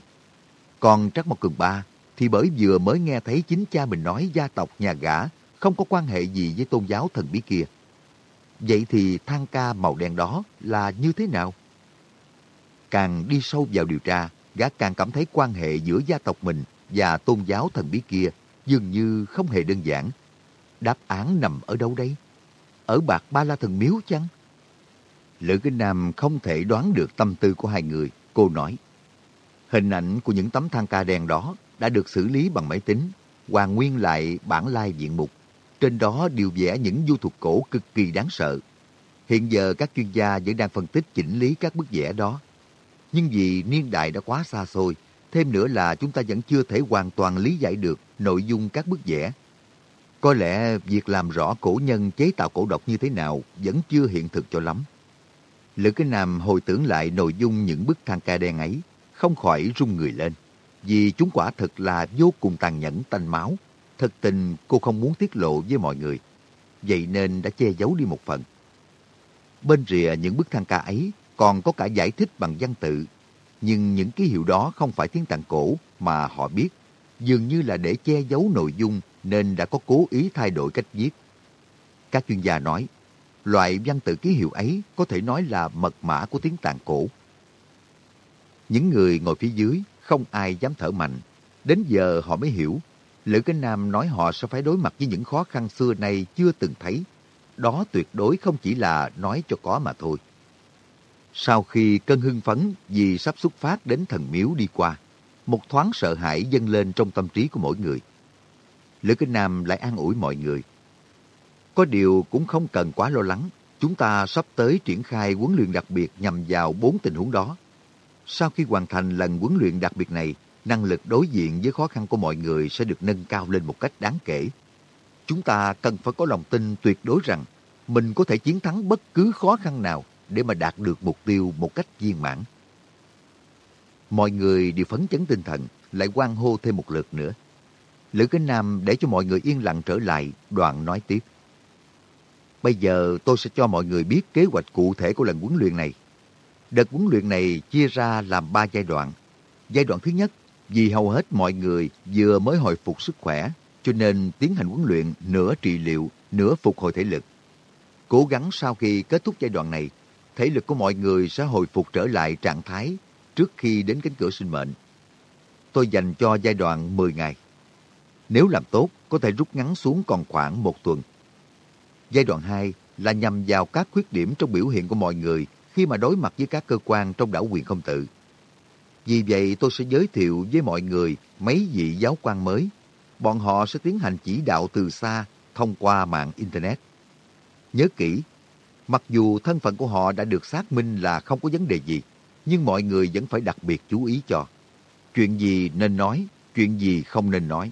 Còn Trắc Mộc Cường Ba thì bởi vừa mới nghe thấy chính cha mình nói gia tộc nhà gã không có quan hệ gì với tôn giáo thần bí kia. Vậy thì thang ca màu đen đó là như thế nào? Càng đi sâu vào điều tra, gã càng cảm thấy quan hệ giữa gia tộc mình và tôn giáo thần bí kia dường như không hề đơn giản. Đáp án nằm ở đâu đây? Ở bạc ba la thần miếu chăng? Lữ Kinh Nam không thể đoán được tâm tư của hai người. Cô nói, hình ảnh của những tấm thang ca đen đó đã được xử lý bằng máy tính, hoàn nguyên lại bản lai diện mục. Trên đó đều vẽ những du thuật cổ cực kỳ đáng sợ. Hiện giờ các chuyên gia vẫn đang phân tích chỉnh lý các bức vẽ đó. Nhưng vì niên đại đã quá xa xôi, thêm nữa là chúng ta vẫn chưa thể hoàn toàn lý giải được nội dung các bức vẽ. Có lẽ việc làm rõ cổ nhân chế tạo cổ độc như thế nào vẫn chưa hiện thực cho lắm. Lữ Cái Nam hồi tưởng lại nội dung những bức thang ca đen ấy, không khỏi rung người lên. Vì chúng quả thực là vô cùng tàn nhẫn tanh máu. Thật tình cô không muốn tiết lộ với mọi người. Vậy nên đã che giấu đi một phần. Bên rìa những bức thang ca ấy còn có cả giải thích bằng văn tự. Nhưng những ký hiệu đó không phải tiếng tạng cổ mà họ biết. Dường như là để che giấu nội dung nên đã có cố ý thay đổi cách viết. Các chuyên gia nói, loại văn tự ký hiệu ấy có thể nói là mật mã của tiếng tạng cổ. Những người ngồi phía dưới không ai dám thở mạnh. Đến giờ họ mới hiểu, Lữ Kinh Nam nói họ sẽ phải đối mặt với những khó khăn xưa nay chưa từng thấy. Đó tuyệt đối không chỉ là nói cho có mà thôi. Sau khi cơn hưng phấn vì sắp xuất phát đến thần miếu đi qua, một thoáng sợ hãi dâng lên trong tâm trí của mỗi người. Lữ Kinh Nam lại an ủi mọi người. Có điều cũng không cần quá lo lắng, chúng ta sắp tới triển khai huấn luyện đặc biệt nhằm vào bốn tình huống đó. Sau khi hoàn thành lần huấn luyện đặc biệt này, năng lực đối diện với khó khăn của mọi người sẽ được nâng cao lên một cách đáng kể. Chúng ta cần phải có lòng tin tuyệt đối rằng mình có thể chiến thắng bất cứ khó khăn nào để mà đạt được mục tiêu một cách viên mãn. Mọi người đều phấn chấn tinh thần, lại quan hô thêm một lượt nữa. Lữ Kinh Nam để cho mọi người yên lặng trở lại, đoạn nói tiếp. Bây giờ tôi sẽ cho mọi người biết kế hoạch cụ thể của lần huấn luyện này. Đợt huấn luyện này chia ra làm ba giai đoạn. Giai đoạn thứ nhất, vì hầu hết mọi người vừa mới hồi phục sức khỏe, cho nên tiến hành huấn luyện nửa trị liệu, nửa phục hồi thể lực. Cố gắng sau khi kết thúc giai đoạn này, thể lực của mọi người sẽ hồi phục trở lại trạng thái trước khi đến cánh cửa sinh mệnh. Tôi dành cho giai đoạn 10 ngày. Nếu làm tốt, có thể rút ngắn xuống còn khoảng một tuần. Giai đoạn 2 là nhằm vào các khuyết điểm trong biểu hiện của mọi người khi mà đối mặt với các cơ quan trong đảo quyền không tự. Vì vậy tôi sẽ giới thiệu với mọi người mấy vị giáo quan mới. Bọn họ sẽ tiến hành chỉ đạo từ xa thông qua mạng Internet. Nhớ kỹ, mặc dù thân phận của họ đã được xác minh là không có vấn đề gì, nhưng mọi người vẫn phải đặc biệt chú ý cho. Chuyện gì nên nói, chuyện gì không nên nói.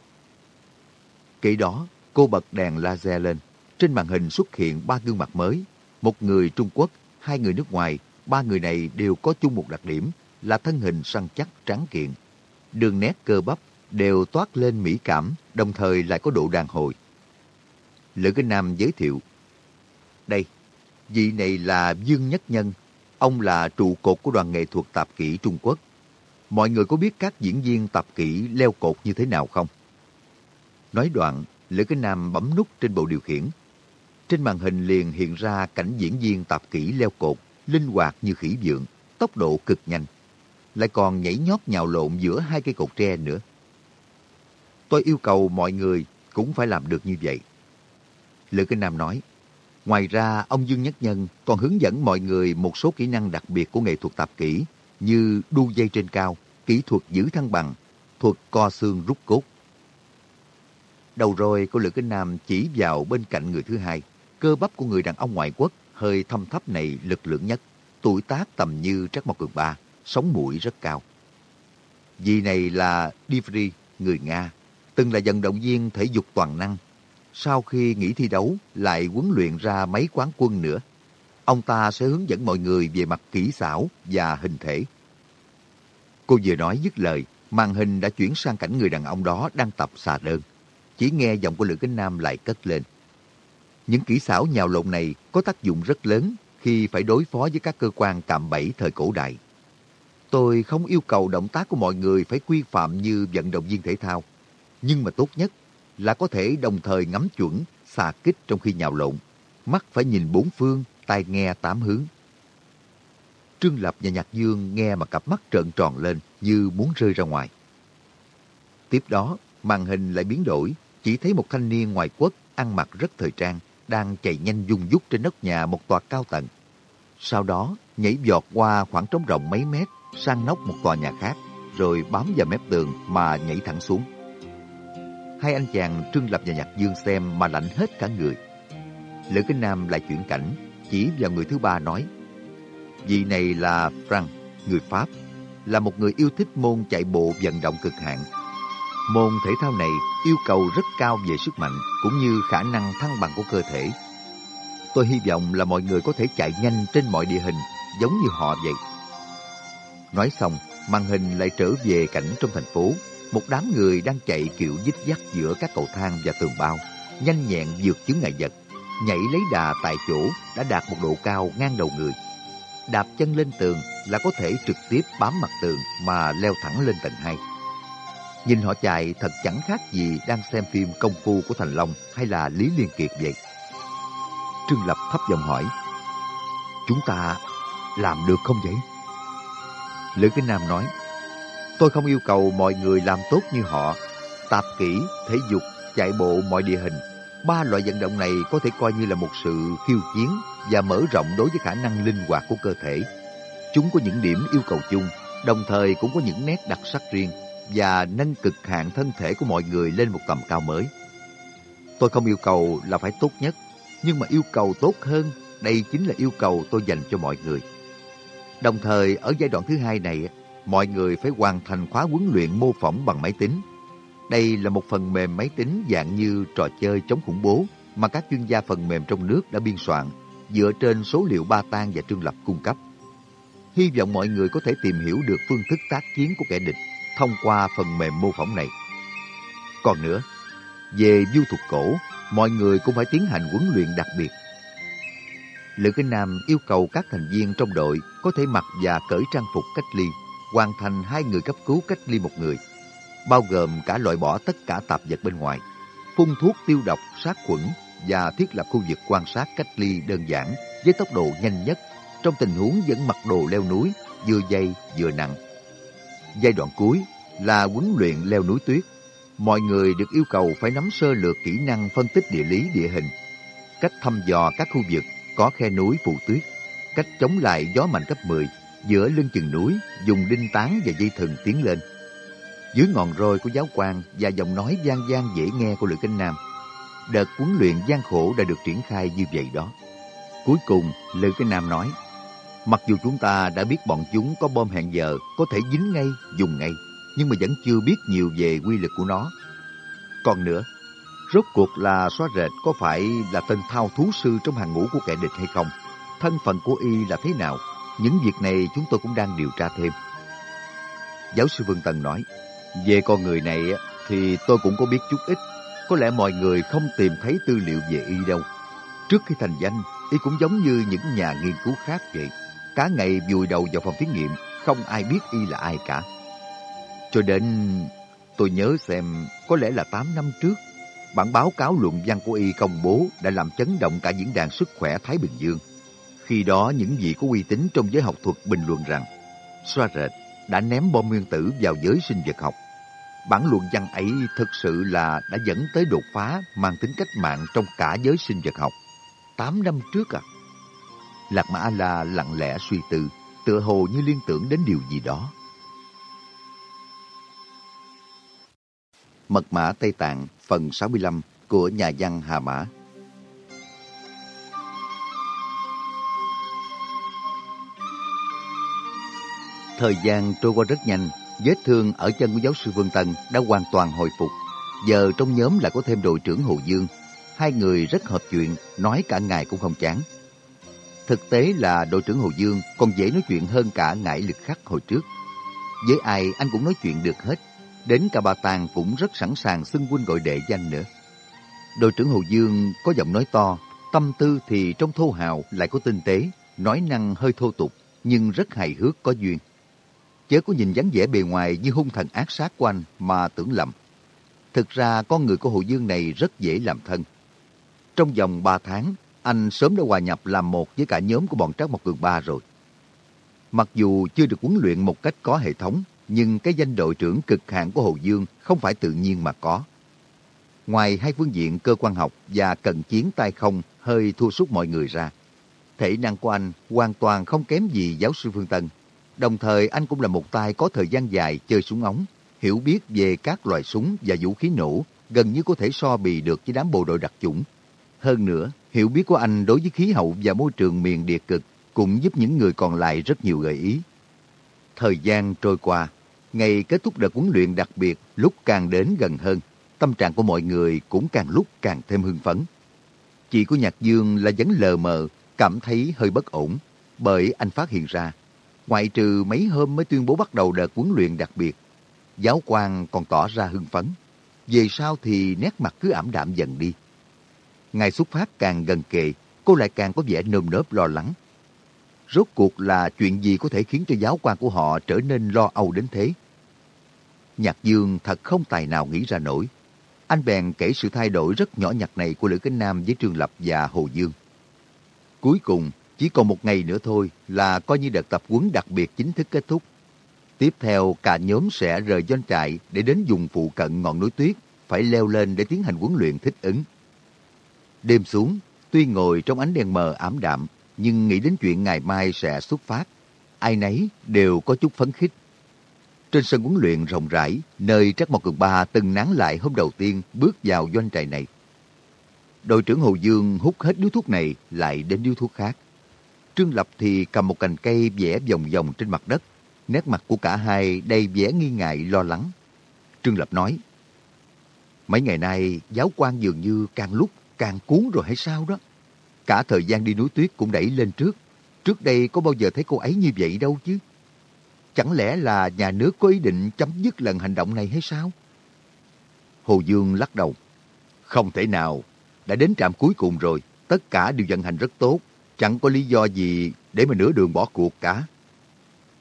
Kể đó, cô bật đèn laser lên. Trên màn hình xuất hiện ba gương mặt mới. Một người Trung Quốc, hai người nước ngoài. Ba người này đều có chung một đặc điểm là thân hình săn chắc trắng kiện. Đường nét cơ bắp đều toát lên mỹ cảm, đồng thời lại có độ đàn hồi. Lữ Kinh Nam giới thiệu. Đây, vị này là Dương Nhất Nhân. Ông là trụ cột của đoàn nghệ thuật tạp kỹ Trung Quốc. Mọi người có biết các diễn viên tạp kỹ leo cột như thế nào không? Nói đoạn, Lữ Kinh Nam bấm nút trên bộ điều khiển. Trên màn hình liền hiện ra cảnh diễn viên tạp kỹ leo cột, linh hoạt như khỉ dượng, tốc độ cực nhanh. Lại còn nhảy nhót nhào lộn giữa hai cây cột tre nữa. Tôi yêu cầu mọi người cũng phải làm được như vậy. Lữ Kinh Nam nói, ngoài ra ông Dương Nhất Nhân còn hướng dẫn mọi người một số kỹ năng đặc biệt của nghệ thuật tạp kỹ như đu dây trên cao, kỹ thuật giữ thăng bằng, thuật co xương rút cốt. Đầu rồi của Lữ Kinh Nam chỉ vào bên cạnh người thứ hai, cơ bắp của người đàn ông ngoại quốc hơi thâm thấp này lực lượng nhất, tuổi tác tầm như Trắc Mộc Cường Ba, sống mũi rất cao. Vị này là Divri, người Nga, từng là vận động viên thể dục toàn năng. Sau khi nghỉ thi đấu, lại huấn luyện ra mấy quán quân nữa. Ông ta sẽ hướng dẫn mọi người về mặt kỹ xảo và hình thể. Cô vừa nói dứt lời, màn hình đã chuyển sang cảnh người đàn ông đó đang tập xà đơn. Chỉ nghe giọng của Lữ Kính Nam lại cất lên. Những kỹ xảo nhào lộn này có tác dụng rất lớn khi phải đối phó với các cơ quan cạm bẫy thời cổ đại. Tôi không yêu cầu động tác của mọi người phải quy phạm như vận động viên thể thao, nhưng mà tốt nhất là có thể đồng thời ngắm chuẩn, xà kích trong khi nhào lộn. mắt phải nhìn bốn phương, tai nghe tám hướng. Trương Lập và Nhạc Dương nghe mà cặp mắt trợn tròn lên như muốn rơi ra ngoài. Tiếp đó, màn hình lại biến đổi, chỉ thấy một thanh niên ngoài quốc ăn mặc rất thời trang, đang chạy nhanh dung dút trên nóc nhà một tòa cao tầng. Sau đó, nhảy vọt qua khoảng trống rộng mấy mét sang nóc một tòa nhà khác, rồi bám vào mép tường mà nhảy thẳng xuống. Hai anh chàng Trương Lập và Nhạc Dương xem mà lạnh hết cả người. Lữ Kinh Nam lại chuyển cảnh, chỉ vào người thứ ba nói, Vị này là Frank, người Pháp, là một người yêu thích môn chạy bộ vận động cực hạn. Môn thể thao này yêu cầu rất cao về sức mạnh cũng như khả năng thăng bằng của cơ thể. Tôi hy vọng là mọi người có thể chạy nhanh trên mọi địa hình giống như họ vậy. Nói xong, màn hình lại trở về cảnh trong thành phố. Một đám người đang chạy kiểu dích dắt giữa các cầu thang và tường bao, nhanh nhẹn vượt chướng ngại vật, nhảy lấy đà tại chỗ đã đạt một độ cao ngang đầu người. Đạp chân lên tường là có thể trực tiếp bám mặt tường mà leo thẳng lên tầng 2. Nhìn họ chạy thật chẳng khác gì đang xem phim công phu của Thành Long hay là Lý Liên Kiệt vậy. Trương Lập thấp giọng hỏi, Chúng ta làm được không vậy? Lữ Kinh Nam nói, tôi không yêu cầu mọi người làm tốt như họ. Tạp kỹ, thể dục, chạy bộ mọi địa hình. Ba loại vận động này có thể coi như là một sự khiêu chiến và mở rộng đối với khả năng linh hoạt của cơ thể. Chúng có những điểm yêu cầu chung, đồng thời cũng có những nét đặc sắc riêng và nâng cực hạn thân thể của mọi người lên một tầm cao mới. Tôi không yêu cầu là phải tốt nhất, nhưng mà yêu cầu tốt hơn, đây chính là yêu cầu tôi dành cho mọi người. Đồng thời, ở giai đoạn thứ hai này, mọi người phải hoàn thành khóa huấn luyện mô phỏng bằng máy tính. Đây là một phần mềm máy tính dạng như trò chơi chống khủng bố mà các chuyên gia phần mềm trong nước đã biên soạn dựa trên số liệu ba tan và trương lập cung cấp. Hy vọng mọi người có thể tìm hiểu được phương thức tác chiến của kẻ địch thông qua phần mềm mô phỏng này. Còn nữa, về du thuật cổ, mọi người cũng phải tiến hành huấn luyện đặc biệt Lữ Kinh Nam yêu cầu các thành viên trong đội có thể mặc và cởi trang phục cách ly, hoàn thành hai người cấp cứu cách ly một người, bao gồm cả loại bỏ tất cả tạp vật bên ngoài, phun thuốc tiêu độc, sát khuẩn và thiết lập khu vực quan sát cách ly đơn giản với tốc độ nhanh nhất trong tình huống vẫn mặc đồ leo núi, vừa dày vừa nặng. Giai đoạn cuối là huấn luyện leo núi tuyết. Mọi người được yêu cầu phải nắm sơ lược kỹ năng phân tích địa lý địa hình, cách thăm dò các khu vực có khe núi phủ tuyết, cách chống lại gió mạnh cấp 10, giữa lưng chừng núi, dùng đinh tán và dây thừng tiến lên. Dưới ngọn roi của giáo quan và giọng nói gian gian dễ nghe của Lữ Kinh Nam, đợt huấn luyện gian khổ đã được triển khai như vậy đó. Cuối cùng, Lữ Kinh Nam nói, mặc dù chúng ta đã biết bọn chúng có bom hẹn giờ, có thể dính ngay, dùng ngay, nhưng mà vẫn chưa biết nhiều về quy lực của nó. Còn nữa, Rốt cuộc là xóa rệt có phải là tên thao thú sư trong hàng ngũ của kẻ địch hay không? Thân phận của y là thế nào? Những việc này chúng tôi cũng đang điều tra thêm. Giáo sư Vương Tần nói, về con người này thì tôi cũng có biết chút ít. Có lẽ mọi người không tìm thấy tư liệu về y đâu. Trước khi thành danh, y cũng giống như những nhà nghiên cứu khác vậy. Cả ngày vùi đầu vào phòng thí nghiệm, không ai biết y là ai cả. Cho đến tôi nhớ xem có lẽ là 8 năm trước bản báo cáo luận văn của y công bố đã làm chấn động cả diễn đàn sức khỏe Thái Bình Dương. Khi đó, những vị có uy tín trong giới học thuật bình luận rằng xoa rệt đã ném bom nguyên tử vào giới sinh vật học. Bản luận văn ấy thực sự là đã dẫn tới đột phá mang tính cách mạng trong cả giới sinh vật học. Tám năm trước à? Lạc Mã La lặng lẽ suy tư, tựa hồ như liên tưởng đến điều gì đó. Mật mã Tây Tạng phần 65 của nhà văn Hà Mã. Thời gian trôi qua rất nhanh, vết thương ở chân của giáo sư Vương Tân đã hoàn toàn hồi phục. Giờ trong nhóm lại có thêm đội trưởng Hồ Dương. Hai người rất hợp chuyện, nói cả ngày cũng không chán. Thực tế là đội trưởng Hồ Dương còn dễ nói chuyện hơn cả ngải lực khắc hồi trước. Với ai anh cũng nói chuyện được hết. Đến cả bà Tàng cũng rất sẵn sàng xưng huynh gọi đệ danh nữa. Đội trưởng Hồ Dương có giọng nói to, tâm tư thì trong thô hào lại có tinh tế, nói năng hơi thô tục, nhưng rất hài hước có duyên. Chớ có nhìn dáng vẻ bề ngoài như hung thần ác sát của anh mà tưởng lầm. Thực ra con người của Hồ Dương này rất dễ làm thân. Trong vòng 3 tháng, anh sớm đã hòa nhập làm một với cả nhóm của bọn Trác Mộc Cường Ba rồi. Mặc dù chưa được huấn luyện một cách có hệ thống, nhưng cái danh đội trưởng cực hạn của Hồ Dương không phải tự nhiên mà có. Ngoài hai phương diện cơ quan học và cận chiến tay không hơi thua sút mọi người ra, thể năng của anh hoàn toàn không kém gì giáo sư Phương Tân. Đồng thời anh cũng là một tay có thời gian dài chơi súng ống, hiểu biết về các loại súng và vũ khí nổ, gần như có thể so bì được với đám bộ đội đặc chủng. Hơn nữa, hiểu biết của anh đối với khí hậu và môi trường miền địa cực cũng giúp những người còn lại rất nhiều gợi ý. Thời gian trôi qua, ngày kết thúc đợt huấn luyện đặc biệt lúc càng đến gần hơn, tâm trạng của mọi người cũng càng lúc càng thêm hưng phấn. Chị của Nhạc Dương là vẫn lờ mờ, cảm thấy hơi bất ổn, bởi anh phát hiện ra, ngoại trừ mấy hôm mới tuyên bố bắt đầu đợt huấn luyện đặc biệt, giáo quan còn tỏ ra hưng phấn. Về sau thì nét mặt cứ ảm đạm dần đi. Ngày xuất phát càng gần kề, cô lại càng có vẻ nơm nớp lo lắng. Rốt cuộc là chuyện gì có thể khiến cho giáo quan của họ trở nên lo âu đến thế? Nhạc Dương thật không tài nào nghĩ ra nổi. Anh bèn kể sự thay đổi rất nhỏ nhặt này của Lữ Cánh Nam với Trương Lập và Hồ Dương. Cuối cùng, chỉ còn một ngày nữa thôi là coi như đợt tập huấn đặc biệt chính thức kết thúc. Tiếp theo, cả nhóm sẽ rời doanh trại để đến vùng phụ cận ngọn núi tuyết, phải leo lên để tiến hành huấn luyện thích ứng. Đêm xuống, tuy ngồi trong ánh đèn mờ ảm đạm, nhưng nghĩ đến chuyện ngày mai sẽ xuất phát. Ai nấy đều có chút phấn khích. Trên sân huấn luyện rộng rãi, nơi Trắc Mộc Cường Ba từng nán lại hôm đầu tiên bước vào doanh trại này. Đội trưởng Hồ Dương hút hết điếu thuốc này lại đến điếu thuốc khác. Trương Lập thì cầm một cành cây vẽ vòng vòng trên mặt đất. Nét mặt của cả hai đầy vẻ nghi ngại lo lắng. Trương Lập nói, Mấy ngày nay giáo quan dường như càng lúc càng cuốn rồi hay sao đó. Cả thời gian đi núi tuyết cũng đẩy lên trước. Trước đây có bao giờ thấy cô ấy như vậy đâu chứ. Chẳng lẽ là nhà nước có ý định chấm dứt lần hành động này hay sao? Hồ Dương lắc đầu. Không thể nào. Đã đến trạm cuối cùng rồi. Tất cả đều vận hành rất tốt. Chẳng có lý do gì để mà nửa đường bỏ cuộc cả.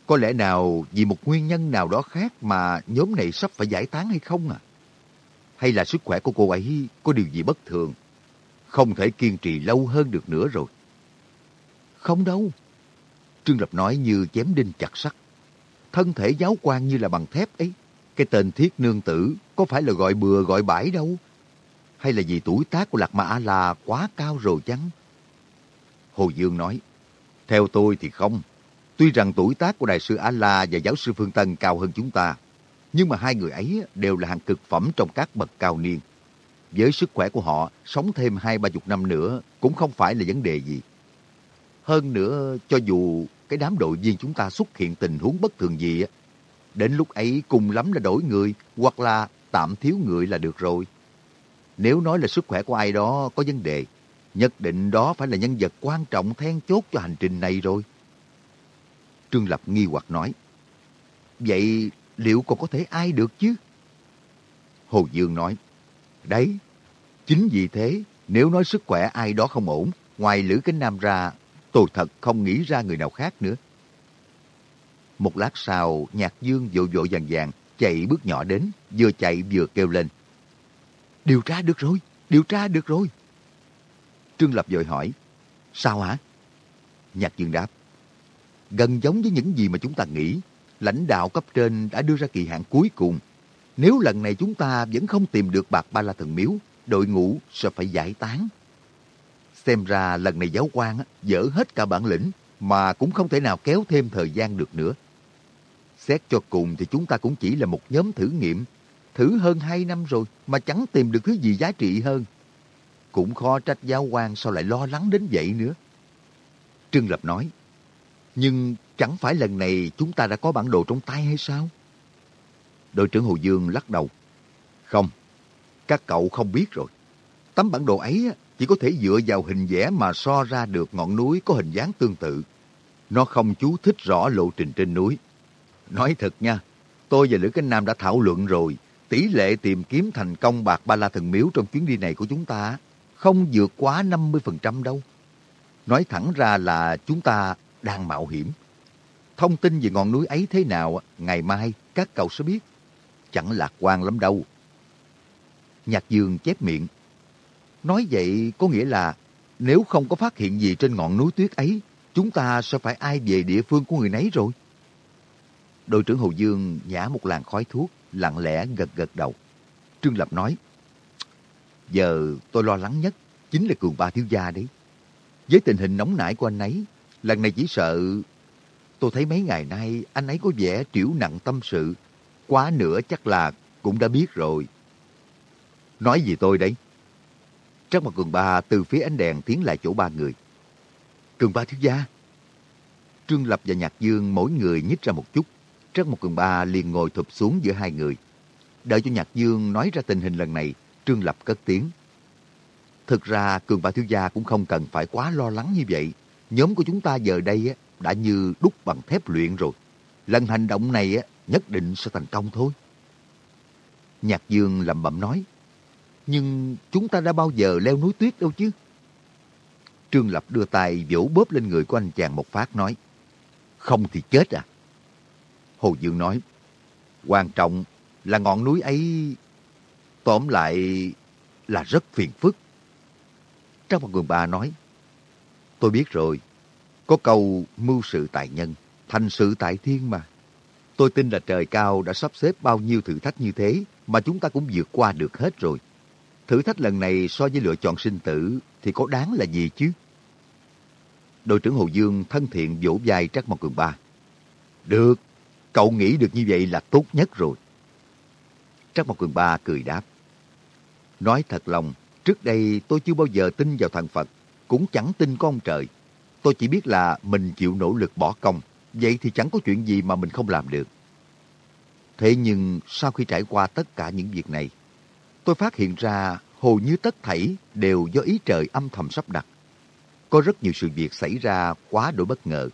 Có lẽ nào vì một nguyên nhân nào đó khác mà nhóm này sắp phải giải tán hay không à? Hay là sức khỏe của cô ấy có điều gì bất thường? Không thể kiên trì lâu hơn được nữa rồi. Không đâu. Trương Lập nói như chém đinh chặt sắt. Thân thể giáo quan như là bằng thép ấy. Cái tên thiết nương tử có phải là gọi bừa gọi bãi đâu. Hay là vì tuổi tác của Lạc Ma A-La quá cao rồi chăng? Hồ Dương nói, theo tôi thì không. Tuy rằng tuổi tác của Đại sư A-La và giáo sư Phương Tân cao hơn chúng ta, nhưng mà hai người ấy đều là hàng cực phẩm trong các bậc cao niên. Với sức khỏe của họ, sống thêm hai ba chục năm nữa cũng không phải là vấn đề gì. Hơn nữa, cho dù cái đám đội viên chúng ta xuất hiện tình huống bất thường gì, đến lúc ấy cùng lắm là đổi người hoặc là tạm thiếu người là được rồi. Nếu nói là sức khỏe của ai đó có vấn đề, nhất định đó phải là nhân vật quan trọng then chốt cho hành trình này rồi. Trương Lập nghi hoặc nói, vậy liệu còn có thể ai được chứ? Hồ Dương nói, đấy, chính vì thế, nếu nói sức khỏe ai đó không ổn, ngoài Lữ Kính Nam ra, tôi thật không nghĩ ra người nào khác nữa. Một lát sau, Nhạc Dương vội vội vàng vàng chạy bước nhỏ đến, vừa chạy vừa kêu lên. Điều tra được rồi, điều tra được rồi. Trương Lập vội hỏi, sao hả? Nhạc Dương đáp, gần giống với những gì mà chúng ta nghĩ. Lãnh đạo cấp trên đã đưa ra kỳ hạn cuối cùng. Nếu lần này chúng ta vẫn không tìm được bạc ba la thần miếu, đội ngũ sẽ phải giải tán. Xem ra lần này giáo quan dở hết cả bản lĩnh mà cũng không thể nào kéo thêm thời gian được nữa. Xét cho cùng thì chúng ta cũng chỉ là một nhóm thử nghiệm. Thử hơn hai năm rồi mà chẳng tìm được thứ gì giá trị hơn. Cũng khó trách giáo quan sao lại lo lắng đến vậy nữa. Trương Lập nói, nhưng chẳng phải lần này chúng ta đã có bản đồ trong tay hay sao? Đội trưởng Hồ Dương lắc đầu. Không, các cậu không biết rồi. Tấm bản đồ ấy chỉ có thể dựa vào hình vẽ mà so ra được ngọn núi có hình dáng tương tự. Nó không chú thích rõ lộ trình trên núi. Nói thật nha, tôi và Lữ Cánh Nam đã thảo luận rồi. Tỷ lệ tìm kiếm thành công bạc ba la thần miếu trong chuyến đi này của chúng ta không vượt quá 50% đâu. Nói thẳng ra là chúng ta đang mạo hiểm. Thông tin về ngọn núi ấy thế nào, ngày mai các cậu sẽ biết. Chẳng lạc quan lắm đâu. Nhạc Dương chép miệng. Nói vậy có nghĩa là nếu không có phát hiện gì trên ngọn núi tuyết ấy, chúng ta sẽ phải ai về địa phương của người nấy rồi. Đội trưởng Hồ Dương nhả một làn khói thuốc, lặng lẽ gật gật đầu. Trương Lập nói, Giờ tôi lo lắng nhất chính là cường ba thiếu gia đấy. Với tình hình nóng nảy của anh ấy, lần này chỉ sợ... Tôi thấy mấy ngày nay anh ấy có vẻ triểu nặng tâm sự. Quá nữa chắc là cũng đã biết rồi. Nói gì tôi đấy? Trác mặt cường ba từ phía ánh đèn tiến lại chỗ ba người. Cường ba thiếu gia. Trương Lập và Nhạc Dương mỗi người nhích ra một chút. Trác một cường ba liền ngồi thụp xuống giữa hai người. Đợi cho Nhạc Dương nói ra tình hình lần này, Trương Lập cất tiếng. Thực ra Cường Ba Thiếu Gia cũng không cần phải quá lo lắng như vậy. Nhóm của chúng ta giờ đây đã như đúc bằng thép luyện rồi. Lần hành động này nhất định sẽ thành công thôi. Nhạc Dương lẩm bẩm nói. Nhưng chúng ta đã bao giờ leo núi tuyết đâu chứ? Trương Lập đưa tay vỗ bóp lên người của anh chàng một phát nói. Không thì chết à? Hồ Dương nói. Quan trọng là ngọn núi ấy Tóm lại là rất phiền phức. Trang một người bà nói, tôi biết rồi, có câu mưu sự tại nhân, thành sự tại thiên mà. Tôi tin là trời cao đã sắp xếp bao nhiêu thử thách như thế mà chúng ta cũng vượt qua được hết rồi. Thử thách lần này so với lựa chọn sinh tử thì có đáng là gì chứ? Đội trưởng Hồ Dương thân thiện vỗ vai Trắc Mộc Cường Ba. Được, cậu nghĩ được như vậy là tốt nhất rồi. Trắc Mộc Cường Ba cười đáp. Nói thật lòng, trước đây tôi chưa bao giờ tin vào thần Phật, cũng chẳng tin có ông trời. Tôi chỉ biết là mình chịu nỗ lực bỏ công, vậy thì chẳng có chuyện gì mà mình không làm được. Thế nhưng sau khi trải qua tất cả những việc này, tôi phát hiện ra hầu như tất thảy đều do ý trời âm thầm sắp đặt. Có rất nhiều sự việc xảy ra quá đổi bất ngờ,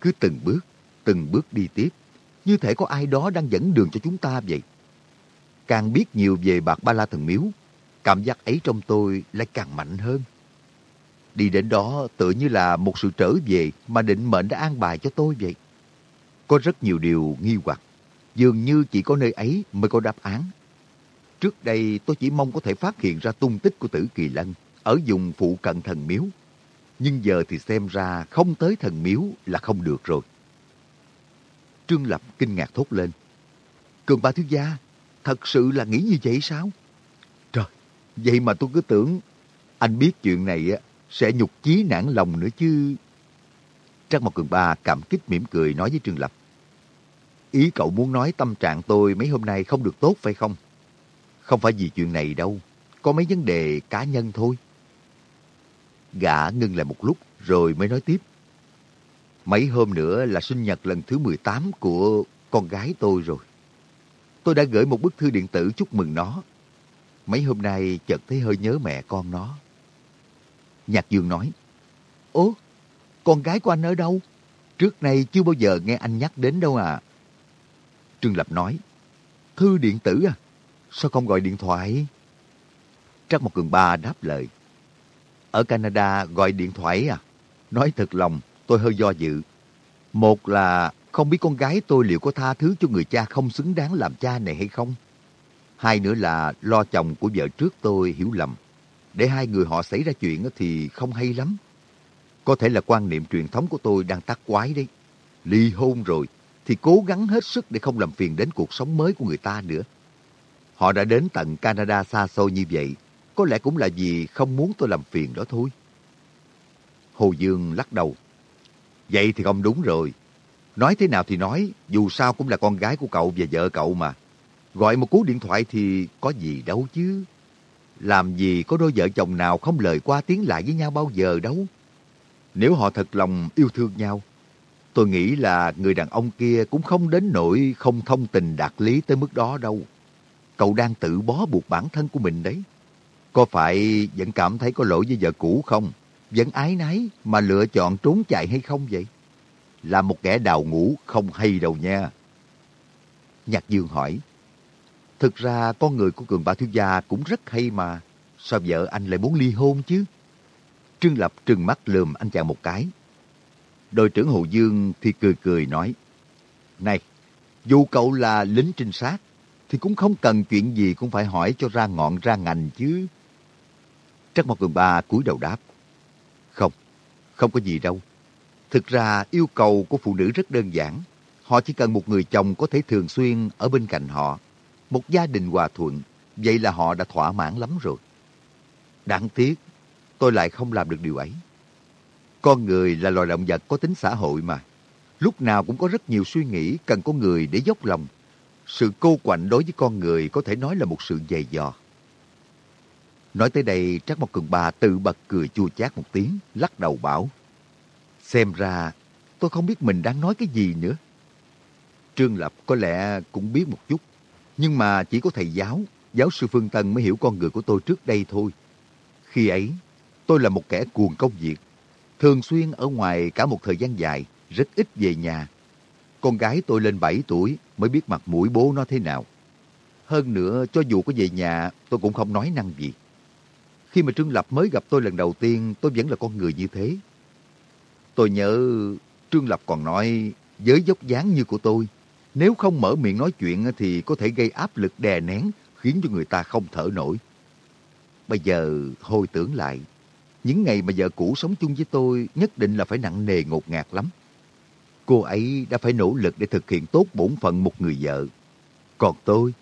cứ từng bước, từng bước đi tiếp, như thể có ai đó đang dẫn đường cho chúng ta vậy. Càng biết nhiều về bạc ba la thần miếu, cảm giác ấy trong tôi lại càng mạnh hơn. Đi đến đó tựa như là một sự trở về mà định mệnh đã an bài cho tôi vậy. Có rất nhiều điều nghi hoặc, dường như chỉ có nơi ấy mới có đáp án. Trước đây tôi chỉ mong có thể phát hiện ra tung tích của tử kỳ lân ở vùng phụ cận thần miếu. Nhưng giờ thì xem ra không tới thần miếu là không được rồi. Trương Lập kinh ngạc thốt lên. Cường ba thiếu gia, thật sự là nghĩ như vậy sao? Trời, Vậy mà tôi cứ tưởng anh biết chuyện này á sẽ nhục chí nản lòng nữa chứ. Trác Mộc Cường Ba cảm kích mỉm cười nói với Trương Lập. Ý cậu muốn nói tâm trạng tôi mấy hôm nay không được tốt phải không? Không phải vì chuyện này đâu, có mấy vấn đề cá nhân thôi. Gã ngưng lại một lúc rồi mới nói tiếp. Mấy hôm nữa là sinh nhật lần thứ 18 của con gái tôi rồi. Tôi đã gửi một bức thư điện tử chúc mừng nó Mấy hôm nay chợt thấy hơi nhớ mẹ con nó. Nhạc Dương nói, Ố, con gái của anh ở đâu? Trước nay chưa bao giờ nghe anh nhắc đến đâu à. Trương Lập nói, Thư điện tử à? Sao không gọi điện thoại? Trắc một cường ba đáp lời. Ở Canada gọi điện thoại à? Nói thật lòng, tôi hơi do dự. Một là không biết con gái tôi liệu có tha thứ cho người cha không xứng đáng làm cha này hay không? Hai nữa là lo chồng của vợ trước tôi hiểu lầm. Để hai người họ xảy ra chuyện thì không hay lắm. Có thể là quan niệm truyền thống của tôi đang tắt quái đấy. Ly hôn rồi thì cố gắng hết sức để không làm phiền đến cuộc sống mới của người ta nữa. Họ đã đến tận Canada xa xôi như vậy, có lẽ cũng là vì không muốn tôi làm phiền đó thôi. Hồ Dương lắc đầu. Vậy thì không đúng rồi. Nói thế nào thì nói, dù sao cũng là con gái của cậu và vợ cậu mà. Gọi một cú điện thoại thì có gì đâu chứ. Làm gì có đôi vợ chồng nào không lời qua tiếng lại với nhau bao giờ đâu. Nếu họ thật lòng yêu thương nhau, tôi nghĩ là người đàn ông kia cũng không đến nỗi không thông tình đạt lý tới mức đó đâu. Cậu đang tự bó buộc bản thân của mình đấy. Có phải vẫn cảm thấy có lỗi với vợ cũ không? Vẫn ái nái mà lựa chọn trốn chạy hay không vậy? Là một kẻ đào ngũ không hay đâu nha. Nhạc Dương hỏi, Thực ra con người của Cường bà Thiếu Gia cũng rất hay mà. Sao vợ anh lại muốn ly hôn chứ? Trương Lập trừng mắt lườm anh chàng một cái. Đội trưởng Hồ Dương thì cười cười nói. Này, dù cậu là lính trinh sát, thì cũng không cần chuyện gì cũng phải hỏi cho ra ngọn ra ngành chứ. Trắc Mộc Cường Ba cúi đầu đáp. Không, không có gì đâu. Thực ra yêu cầu của phụ nữ rất đơn giản. Họ chỉ cần một người chồng có thể thường xuyên ở bên cạnh họ. Một gia đình hòa thuận. Vậy là họ đã thỏa mãn lắm rồi. Đáng tiếc, tôi lại không làm được điều ấy. Con người là loài động vật có tính xã hội mà. Lúc nào cũng có rất nhiều suy nghĩ cần có người để dốc lòng. Sự cô quạnh đối với con người có thể nói là một sự dày dò. Nói tới đây, Trác Mộc Cường Ba tự bật cười chua chát một tiếng, lắc đầu bảo. Xem ra, tôi không biết mình đang nói cái gì nữa. Trương Lập có lẽ cũng biết một chút, nhưng mà chỉ có thầy giáo, giáo sư Phương Tân mới hiểu con người của tôi trước đây thôi. Khi ấy, tôi là một kẻ cuồng công việc, thường xuyên ở ngoài cả một thời gian dài, rất ít về nhà. Con gái tôi lên 7 tuổi mới biết mặt mũi bố nó thế nào. Hơn nữa, cho dù có về nhà, tôi cũng không nói năng gì. Khi mà Trương Lập mới gặp tôi lần đầu tiên, tôi vẫn là con người như thế. Tôi nhớ Trương Lập còn nói, với dốc dáng như của tôi, nếu không mở miệng nói chuyện thì có thể gây áp lực đè nén, khiến cho người ta không thở nổi. Bây giờ hồi tưởng lại, những ngày mà vợ cũ sống chung với tôi nhất định là phải nặng nề ngột ngạt lắm. Cô ấy đã phải nỗ lực để thực hiện tốt bổn phận một người vợ. Còn tôi,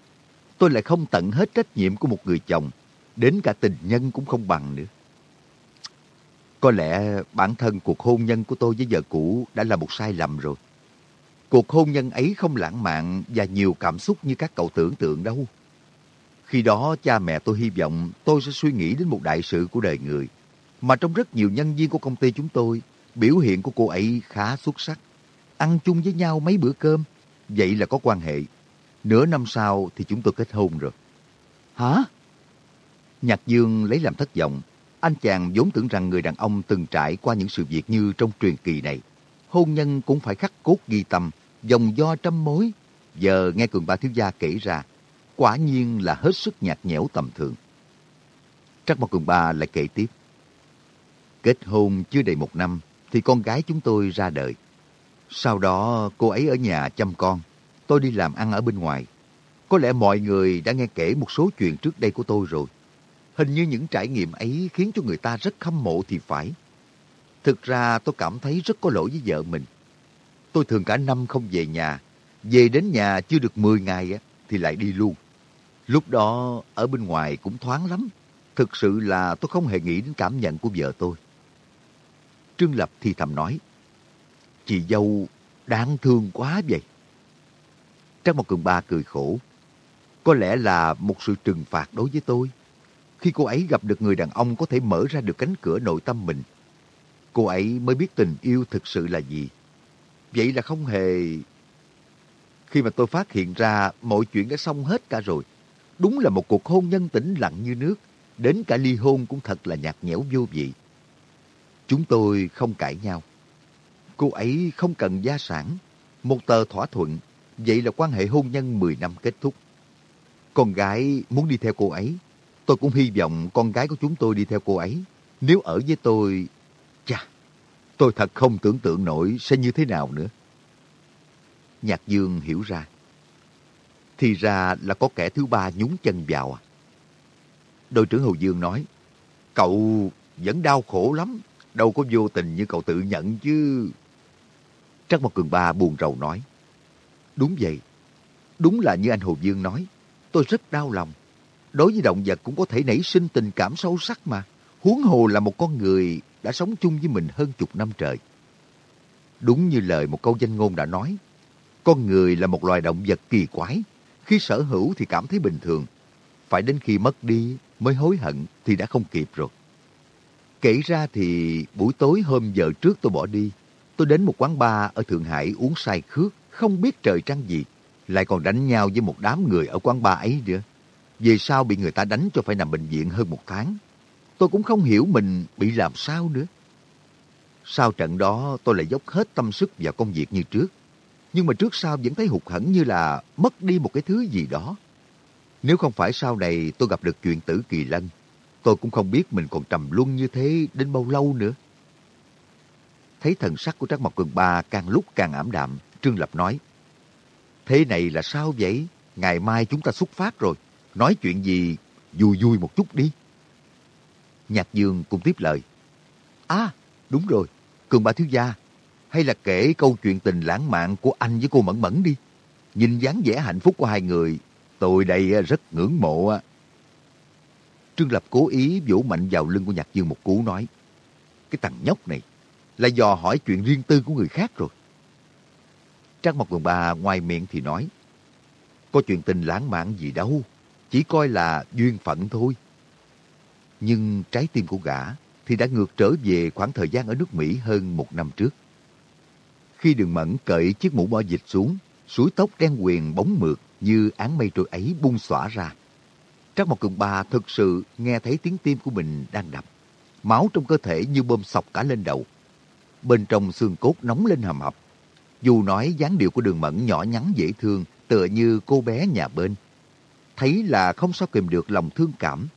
tôi lại không tận hết trách nhiệm của một người chồng, đến cả tình nhân cũng không bằng nữa. Có lẽ bản thân cuộc hôn nhân của tôi với vợ cũ đã là một sai lầm rồi. Cuộc hôn nhân ấy không lãng mạn và nhiều cảm xúc như các cậu tưởng tượng đâu. Khi đó cha mẹ tôi hy vọng tôi sẽ suy nghĩ đến một đại sự của đời người. Mà trong rất nhiều nhân viên của công ty chúng tôi, biểu hiện của cô ấy khá xuất sắc. Ăn chung với nhau mấy bữa cơm, vậy là có quan hệ. Nửa năm sau thì chúng tôi kết hôn rồi. Hả? Nhạc Dương lấy làm thất vọng. Anh chàng vốn tưởng rằng người đàn ông từng trải qua những sự việc như trong truyền kỳ này. Hôn nhân cũng phải khắc cốt ghi tâm, dòng do trăm mối. Giờ nghe Cường Ba Thiếu Gia kể ra, quả nhiên là hết sức nhạt nhẽo tầm thường. Trắc Mộc Cường Ba lại kể tiếp. Kết hôn chưa đầy một năm thì con gái chúng tôi ra đời. Sau đó cô ấy ở nhà chăm con, tôi đi làm ăn ở bên ngoài. Có lẽ mọi người đã nghe kể một số chuyện trước đây của tôi rồi. Hình như những trải nghiệm ấy khiến cho người ta rất khâm mộ thì phải. Thực ra tôi cảm thấy rất có lỗi với vợ mình. Tôi thường cả năm không về nhà. Về đến nhà chưa được 10 ngày á thì lại đi luôn. Lúc đó ở bên ngoài cũng thoáng lắm. Thực sự là tôi không hề nghĩ đến cảm nhận của vợ tôi. Trương Lập thì thầm nói. Chị dâu đáng thương quá vậy. Trang một cường ba cười khổ. Có lẽ là một sự trừng phạt đối với tôi. Khi cô ấy gặp được người đàn ông có thể mở ra được cánh cửa nội tâm mình, cô ấy mới biết tình yêu thực sự là gì. Vậy là không hề... Khi mà tôi phát hiện ra mọi chuyện đã xong hết cả rồi, đúng là một cuộc hôn nhân tĩnh lặng như nước, đến cả ly hôn cũng thật là nhạt nhẽo vô vị. Chúng tôi không cãi nhau. Cô ấy không cần gia sản, một tờ thỏa thuận, vậy là quan hệ hôn nhân 10 năm kết thúc. Con gái muốn đi theo cô ấy, tôi cũng hy vọng con gái của chúng tôi đi theo cô ấy. Nếu ở với tôi, tôi thật không tưởng tượng nổi sẽ như thế nào nữa. Nhạc Dương hiểu ra. Thì ra là có kẻ thứ ba nhúng chân vào à. Đội trưởng Hồ Dương nói, cậu vẫn đau khổ lắm, đâu có vô tình như cậu tự nhận chứ. Trắc Mộc Cường Ba buồn rầu nói, đúng vậy, đúng là như anh Hồ Dương nói, tôi rất đau lòng. Đối với động vật cũng có thể nảy sinh tình cảm sâu sắc mà. Huống hồ là một con người đã sống chung với mình hơn chục năm trời. Đúng như lời một câu danh ngôn đã nói, con người là một loài động vật kỳ quái. Khi sở hữu thì cảm thấy bình thường. Phải đến khi mất đi mới hối hận thì đã không kịp rồi. Kể ra thì buổi tối hôm giờ trước tôi bỏ đi. Tôi đến một quán bar ở Thượng Hải uống say khước, không biết trời trăng gì. Lại còn đánh nhau với một đám người ở quán bar ấy nữa. Về sau bị người ta đánh cho phải nằm bệnh viện hơn một tháng. Tôi cũng không hiểu mình bị làm sao nữa. Sau trận đó tôi lại dốc hết tâm sức vào công việc như trước. Nhưng mà trước sau vẫn thấy hụt hẫng như là mất đi một cái thứ gì đó. Nếu không phải sau này tôi gặp được chuyện tử kỳ lân, tôi cũng không biết mình còn trầm luân như thế đến bao lâu nữa. Thấy thần sắc của Trác Mộc Cường Ba càng lúc càng ảm đạm, Trương Lập nói, Thế này là sao vậy? Ngày mai chúng ta xuất phát rồi. Nói chuyện gì vui vui một chút đi. Nhạc Dương cũng tiếp lời. À, Đúng rồi, Cường bà thiếu gia, hay là kể câu chuyện tình lãng mạn của anh với cô Mẫn Mẫn đi. Nhìn dáng vẻ hạnh phúc của hai người, tôi đây à, rất ngưỡng mộ. À. Trương Lập cố ý vỗ mạnh vào lưng của Nhạc Dương một cú nói, cái thằng nhóc này là dò hỏi chuyện riêng tư của người khác rồi. Trang Mộc Cường Ba ngoài miệng thì nói, có chuyện tình lãng mạn gì đâu, chỉ coi là duyên phận thôi. Nhưng trái tim của gã thì đã ngược trở về khoảng thời gian ở nước Mỹ hơn một năm trước. Khi đường mẫn cởi chiếc mũ bo dịch xuống, suối tóc đen quyền bóng mượt như án mây trôi ấy bung xõa ra. Trác Mộc Cường Ba thực sự nghe thấy tiếng tim của mình đang đập. Máu trong cơ thể như bơm sọc cả lên đầu. Bên trong xương cốt nóng lên hầm hập. Dù nói dáng điệu của đường mẫn nhỏ nhắn dễ thương, tựa như cô bé nhà bên. Thấy là không sao kìm được lòng thương cảm.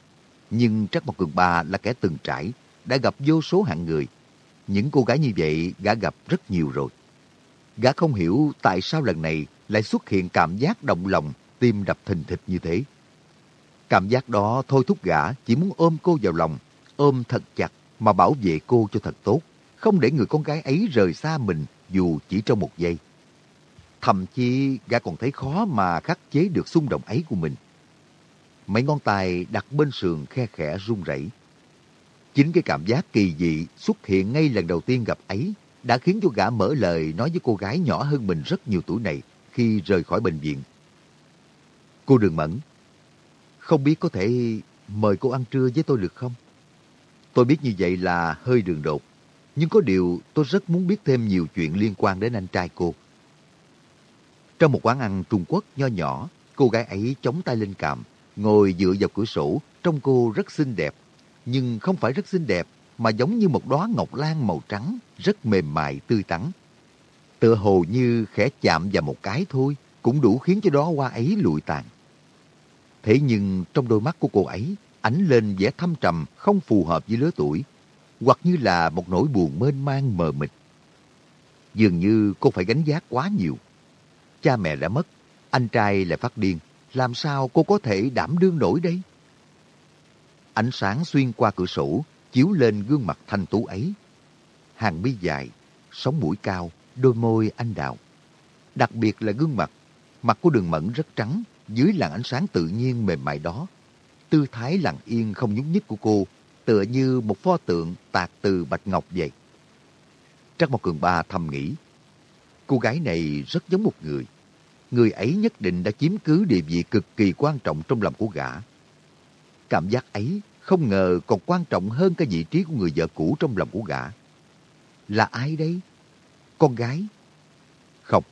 Nhưng chắc Mộc Cường Ba là kẻ từng trải, đã gặp vô số hạng người. Những cô gái như vậy gã gặp rất nhiều rồi. Gã không hiểu tại sao lần này lại xuất hiện cảm giác động lòng, tim đập thình thịch như thế. Cảm giác đó thôi thúc gã chỉ muốn ôm cô vào lòng, ôm thật chặt mà bảo vệ cô cho thật tốt, không để người con gái ấy rời xa mình dù chỉ trong một giây. Thậm chí gã còn thấy khó mà khắc chế được xung động ấy của mình. Mấy ngón tay đặt bên sườn khe khẽ run rẩy. Chính cái cảm giác kỳ dị xuất hiện ngay lần đầu tiên gặp ấy đã khiến cho gã mở lời nói với cô gái nhỏ hơn mình rất nhiều tuổi này khi rời khỏi bệnh viện. Cô Đường Mẫn, không biết có thể mời cô ăn trưa với tôi được không? Tôi biết như vậy là hơi đường đột, nhưng có điều tôi rất muốn biết thêm nhiều chuyện liên quan đến anh trai cô. Trong một quán ăn Trung Quốc nho nhỏ, cô gái ấy chống tay lên cằm, ngồi dựa vào cửa sổ, trông cô rất xinh đẹp. Nhưng không phải rất xinh đẹp, mà giống như một đóa ngọc lan màu trắng, rất mềm mại, tươi tắn. Tựa hồ như khẽ chạm vào một cái thôi, cũng đủ khiến cho đó hoa ấy lụi tàn. Thế nhưng trong đôi mắt của cô ấy, ánh lên vẻ thâm trầm không phù hợp với lứa tuổi, hoặc như là một nỗi buồn mênh mang mờ mịt. Dường như cô phải gánh giác quá nhiều. Cha mẹ đã mất, anh trai lại phát điên, làm sao cô có thể đảm đương nổi đây? Ánh sáng xuyên qua cửa sổ, chiếu lên gương mặt thanh tú ấy. Hàng mi dài, sống mũi cao, đôi môi anh đào. Đặc biệt là gương mặt, mặt của đường mẫn rất trắng, dưới làn ánh sáng tự nhiên mềm mại đó. Tư thái lặng yên không nhúc nhích của cô, tựa như một pho tượng tạc từ bạch ngọc vậy. Trắc Mộc Cường Ba thầm nghĩ, cô gái này rất giống một người. Người ấy nhất định đã chiếm cứ địa vị cực kỳ quan trọng trong lòng của gã. Cảm giác ấy không ngờ còn quan trọng hơn cái vị trí của người vợ cũ trong lòng của gã. Là ai đấy? Con gái? Không,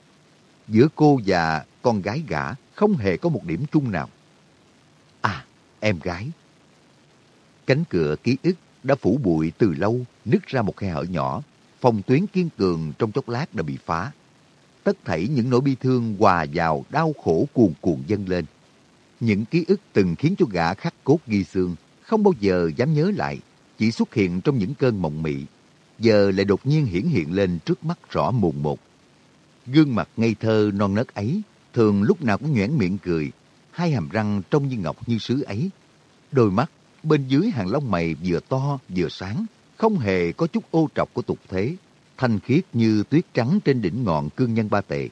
giữa cô và con gái gã không hề có một điểm chung nào. À, em gái. Cánh cửa ký ức đã phủ bụi từ lâu, nứt ra một khe hở nhỏ. Phòng tuyến kiên cường trong chốc lát đã bị phá. Tất thảy những nỗi bi thương hòa vào đau khổ cuồn cuộn dâng lên. Những ký ức từng khiến cho gã khắc cốt ghi xương, không bao giờ dám nhớ lại, chỉ xuất hiện trong những cơn mộng mị, giờ lại đột nhiên hiển hiện lên trước mắt rõ mồn một. Gương mặt ngây thơ non nớt ấy, thường lúc nào cũng nhoẻn miệng cười, hai hàm răng trông như ngọc như sứ ấy. Đôi mắt bên dưới hàng lông mày vừa to vừa sáng, không hề có chút ô trọc của tục thế, thanh khiết như tuyết trắng trên đỉnh ngọn cương nhân ba tệ.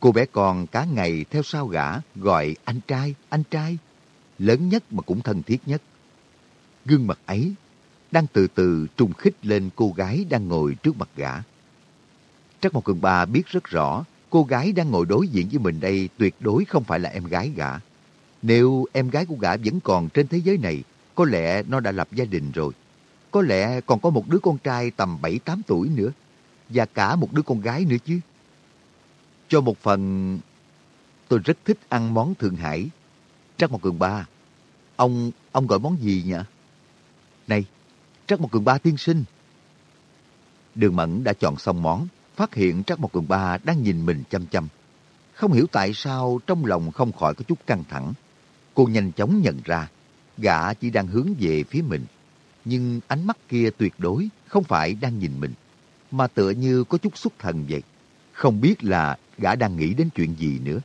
Cô bé con cả ngày theo sau gã gọi anh trai, anh trai, lớn nhất mà cũng thân thiết nhất. Gương mặt ấy đang từ từ trùng khích lên cô gái đang ngồi trước mặt gã. Trắc Mộc Cường Ba biết rất rõ cô gái đang ngồi đối diện với mình đây tuyệt đối không phải là em gái gã. Nếu em gái của gã vẫn còn trên thế giới này, có lẽ nó đã lập gia đình rồi. Có lẽ còn có một đứa con trai tầm 7-8 tuổi nữa. Và cả một đứa con gái nữa chứ. Cho một phần, tôi rất thích ăn món Thượng Hải. Trắc một Cường Ba, ông, ông gọi món gì nhỉ? Này, Trắc một Cường Ba tiên sinh. Đường Mẫn đã chọn xong món, phát hiện Trắc một Cường Ba đang nhìn mình chăm chăm. Không hiểu tại sao trong lòng không khỏi có chút căng thẳng. Cô nhanh chóng nhận ra, gã chỉ đang hướng về phía mình. Nhưng ánh mắt kia tuyệt đối không phải đang nhìn mình, mà tựa như có chút xuất thần vậy. Không biết là gã đang nghĩ đến chuyện gì nữa.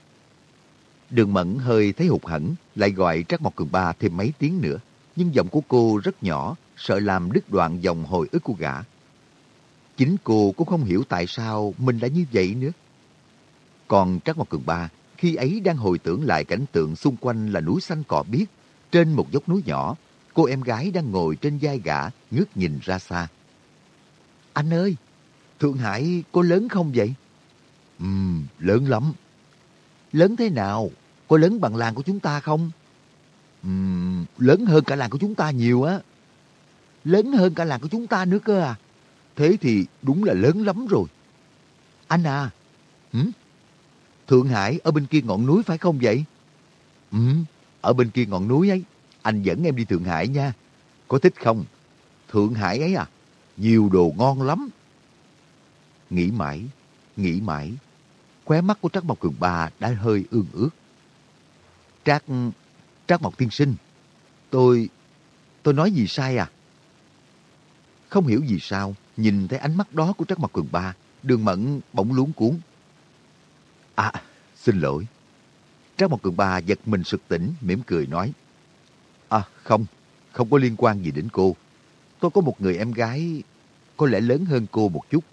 Đường Mẫn hơi thấy hụt hẫng, lại gọi Trắc Mộc Cường Ba thêm mấy tiếng nữa. Nhưng giọng của cô rất nhỏ, sợ làm đứt đoạn dòng hồi ức của gã. Chính cô cũng không hiểu tại sao mình đã như vậy nữa. Còn Trác Mộc Cường Ba, khi ấy đang hồi tưởng lại cảnh tượng xung quanh là núi xanh cỏ biếc, trên một dốc núi nhỏ, cô em gái đang ngồi trên vai gã, ngước nhìn ra xa. Anh ơi, Thượng Hải có lớn không vậy? Ừm, lớn lắm. Lớn thế nào? Có lớn bằng làng của chúng ta không? Ừm, lớn hơn cả làng của chúng ta nhiều á. Lớn hơn cả làng của chúng ta nữa cơ à? Thế thì đúng là lớn lắm rồi. Anh à, ừ? Thượng Hải ở bên kia ngọn núi phải không vậy? Ừ, ở bên kia ngọn núi ấy. Anh dẫn em đi Thượng Hải nha. Có thích không? Thượng Hải ấy à? Nhiều đồ ngon lắm. Nghĩ mãi, nghĩ mãi. Khóe mắt của Trác Mộc Cường Ba đã hơi ương ướt. Trác... Trác Mộc Tiên Sinh. Tôi... Tôi nói gì sai à? Không hiểu gì sao, nhìn thấy ánh mắt đó của Trác Mộc Cường Ba, đường mẫn bỗng luống cuốn. À, xin lỗi. Trác Mộc Cường Ba giật mình sực tỉnh, mỉm cười nói. À, không, không có liên quan gì đến cô. Tôi có một người em gái có lẽ lớn hơn cô một chút.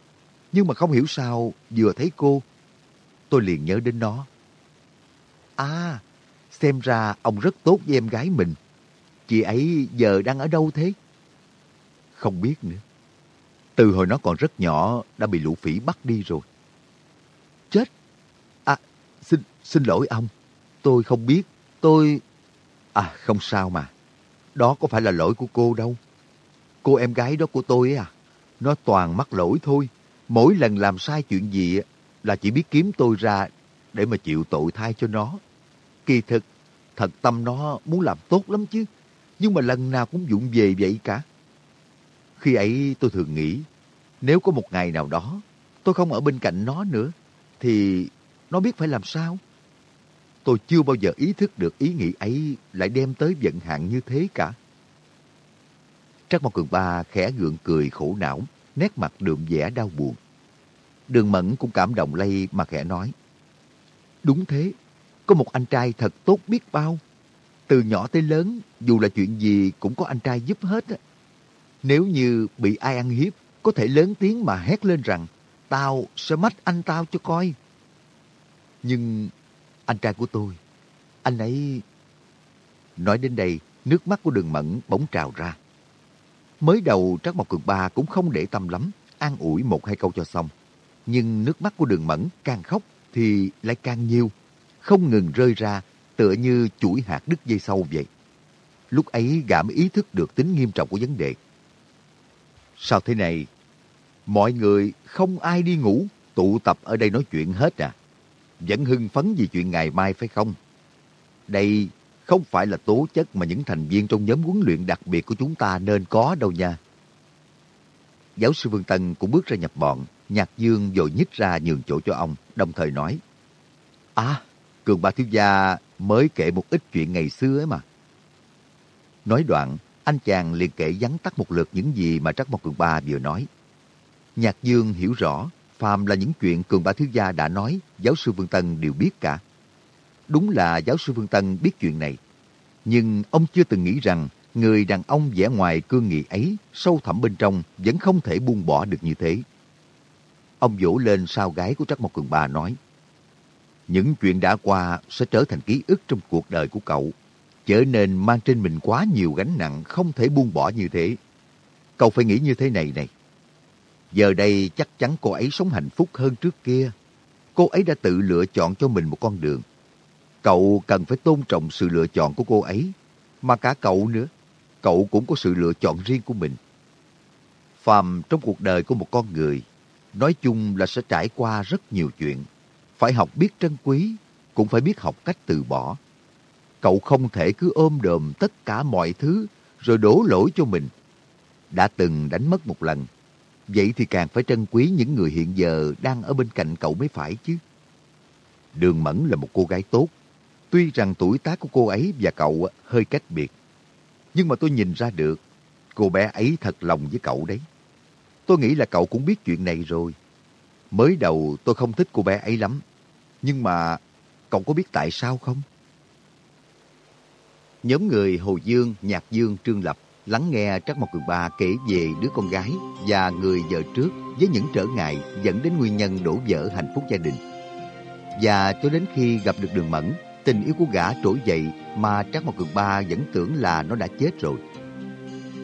Nhưng mà không hiểu sao vừa thấy cô, tôi liền nhớ đến nó. À, xem ra ông rất tốt với em gái mình. Chị ấy giờ đang ở đâu thế? Không biết nữa. Từ hồi nó còn rất nhỏ đã bị lũ phỉ bắt đi rồi. Chết! À, xin, xin lỗi ông. Tôi không biết. Tôi... À, không sao mà. Đó có phải là lỗi của cô đâu. Cô em gái đó của tôi à. Nó toàn mắc lỗi thôi. Mỗi lần làm sai chuyện gì là chỉ biết kiếm tôi ra để mà chịu tội thay cho nó. Kỳ thực, thật tâm nó muốn làm tốt lắm chứ. Nhưng mà lần nào cũng vụng về vậy cả. Khi ấy tôi thường nghĩ, nếu có một ngày nào đó tôi không ở bên cạnh nó nữa, thì nó biết phải làm sao? Tôi chưa bao giờ ý thức được ý nghĩ ấy lại đem tới vận hạn như thế cả. Trác Mộc Cường Ba khẽ gượng cười khổ não, nét mặt đượm vẻ đau buồn. Đường Mẫn cũng cảm động lây mà khẽ nói. Đúng thế, có một anh trai thật tốt biết bao. Từ nhỏ tới lớn, dù là chuyện gì cũng có anh trai giúp hết. Nếu như bị ai ăn hiếp, có thể lớn tiếng mà hét lên rằng tao sẽ mách anh tao cho coi. Nhưng anh trai của tôi, anh ấy... Nói đến đây, nước mắt của đường mẫn bỗng trào ra. Mới đầu Trác Mộc Cường Ba cũng không để tâm lắm, an ủi một hai câu cho xong. Nhưng nước mắt của đường mẫn càng khóc thì lại càng nhiều, không ngừng rơi ra tựa như chuỗi hạt đứt dây sâu vậy. Lúc ấy gã mới ý thức được tính nghiêm trọng của vấn đề. Sao thế này? Mọi người không ai đi ngủ, tụ tập ở đây nói chuyện hết à? Vẫn hưng phấn vì chuyện ngày mai phải không? Đây không phải là tố chất mà những thành viên trong nhóm huấn luyện đặc biệt của chúng ta nên có đâu nha. Giáo sư Vương Tân cũng bước ra nhập bọn, Nhạc Dương dội nhích ra nhường chỗ cho ông, đồng thời nói. À, Cường Ba Thiếu Gia mới kể một ít chuyện ngày xưa ấy mà. Nói đoạn, anh chàng liền kể vắn tắt một lượt những gì mà Trắc Mộc Cường Ba vừa nói. Nhạc Dương hiểu rõ, phàm là những chuyện Cường Bá Thiếu Gia đã nói, giáo sư Vương Tân đều biết cả. Đúng là giáo sư Vương Tân biết chuyện này. Nhưng ông chưa từng nghĩ rằng người đàn ông vẻ ngoài cương nghị ấy sâu thẳm bên trong vẫn không thể buông bỏ được như thế. Ông vỗ lên sau gái của Trắc Mộc Cường Ba nói Những chuyện đã qua sẽ trở thành ký ức trong cuộc đời của cậu trở nên mang trên mình quá nhiều gánh nặng không thể buông bỏ như thế. Cậu phải nghĩ như thế này này. Giờ đây chắc chắn cô ấy sống hạnh phúc hơn trước kia. Cô ấy đã tự lựa chọn cho mình một con đường. Cậu cần phải tôn trọng sự lựa chọn của cô ấy. Mà cả cậu nữa. Cậu cũng có sự lựa chọn riêng của mình. Phàm trong cuộc đời của một con người, nói chung là sẽ trải qua rất nhiều chuyện. Phải học biết trân quý, cũng phải biết học cách từ bỏ. Cậu không thể cứ ôm đồm tất cả mọi thứ rồi đổ lỗi cho mình. Đã từng đánh mất một lần, vậy thì càng phải trân quý những người hiện giờ đang ở bên cạnh cậu mới phải chứ. Đường Mẫn là một cô gái tốt. Tuy rằng tuổi tác của cô ấy và cậu hơi cách biệt. Nhưng mà tôi nhìn ra được, cô bé ấy thật lòng với cậu đấy. Tôi nghĩ là cậu cũng biết chuyện này rồi. Mới đầu tôi không thích cô bé ấy lắm. Nhưng mà cậu có biết tại sao không? Nhóm người Hồ Dương, Nhạc Dương, Trương Lập lắng nghe trác Mộc Cường Ba kể về đứa con gái và người vợ trước với những trở ngại dẫn đến nguyên nhân đổ vỡ hạnh phúc gia đình. Và cho đến khi gặp được Đường Mẫn, tình yêu của gã trỗi dậy mà trác Mộc Cường Ba vẫn tưởng là nó đã chết rồi.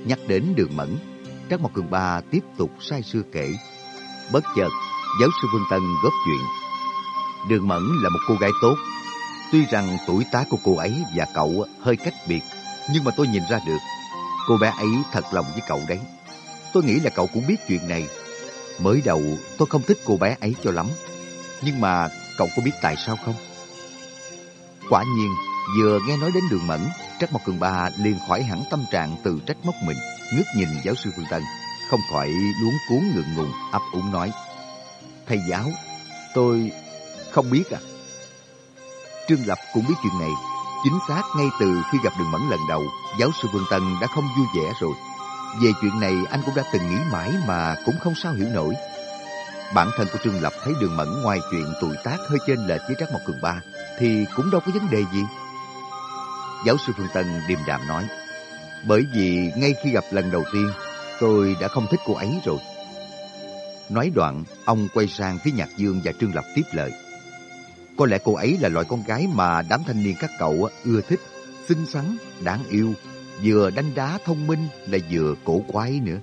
Nhắc đến Đường Mẫn, trác Mộc Cường Ba tiếp tục sai xưa kể. Bất chợt, giáo sư Vương Tân góp chuyện. Đường Mẫn là một cô gái tốt. Tuy rằng tuổi tác của cô ấy và cậu hơi cách biệt, nhưng mà tôi nhìn ra được Cô bé ấy thật lòng với cậu đấy. Tôi nghĩ là cậu cũng biết chuyện này. Mới đầu tôi không thích cô bé ấy cho lắm. Nhưng mà cậu có biết tại sao không? Quả nhiên, vừa nghe nói đến đường mẫn, Trắc Mộc Cường Ba liền khỏi hẳn tâm trạng từ trách móc mình, ngước nhìn giáo sư Phương Tân, không khỏi luống cuốn ngượng ngùng, ấp úng nói. Thầy giáo, tôi không biết à. Trương Lập cũng biết chuyện này, Chính xác ngay từ khi gặp Đường Mẫn lần đầu, giáo sư Vương Tân đã không vui vẻ rồi. Về chuyện này anh cũng đã từng nghĩ mãi mà cũng không sao hiểu nổi. Bản thân của Trương Lập thấy Đường Mẫn ngoài chuyện tuổi tác hơi trên lệch với Trác Mộc Cường Ba thì cũng đâu có vấn đề gì. Giáo sư Phương Tân điềm đạm nói, bởi vì ngay khi gặp lần đầu tiên, tôi đã không thích cô ấy rồi. Nói đoạn, ông quay sang phía Nhạc Dương và Trương Lập tiếp lời. Có lẽ cô ấy là loại con gái mà đám thanh niên các cậu ưa thích, xinh xắn, đáng yêu, vừa đánh đá thông minh lại vừa cổ quái nữa.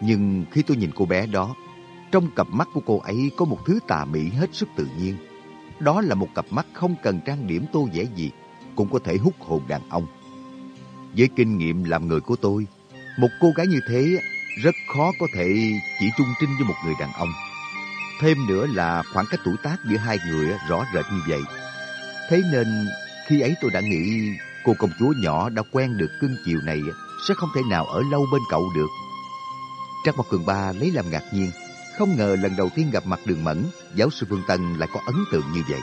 Nhưng khi tôi nhìn cô bé đó, trong cặp mắt của cô ấy có một thứ tà mị hết sức tự nhiên. Đó là một cặp mắt không cần trang điểm tô vẽ gì, cũng có thể hút hồn đàn ông. Với kinh nghiệm làm người của tôi, một cô gái như thế rất khó có thể chỉ trung trinh với một người đàn ông. Thêm nữa là khoảng cách tuổi tác giữa hai người rõ rệt như vậy. Thế nên khi ấy tôi đã nghĩ cô công chúa nhỏ đã quen được cưng chiều này sẽ không thể nào ở lâu bên cậu được. Trác Mộc Cường Ba lấy làm ngạc nhiên, không ngờ lần đầu tiên gặp mặt Đường Mẫn, giáo sư Phương Tân lại có ấn tượng như vậy.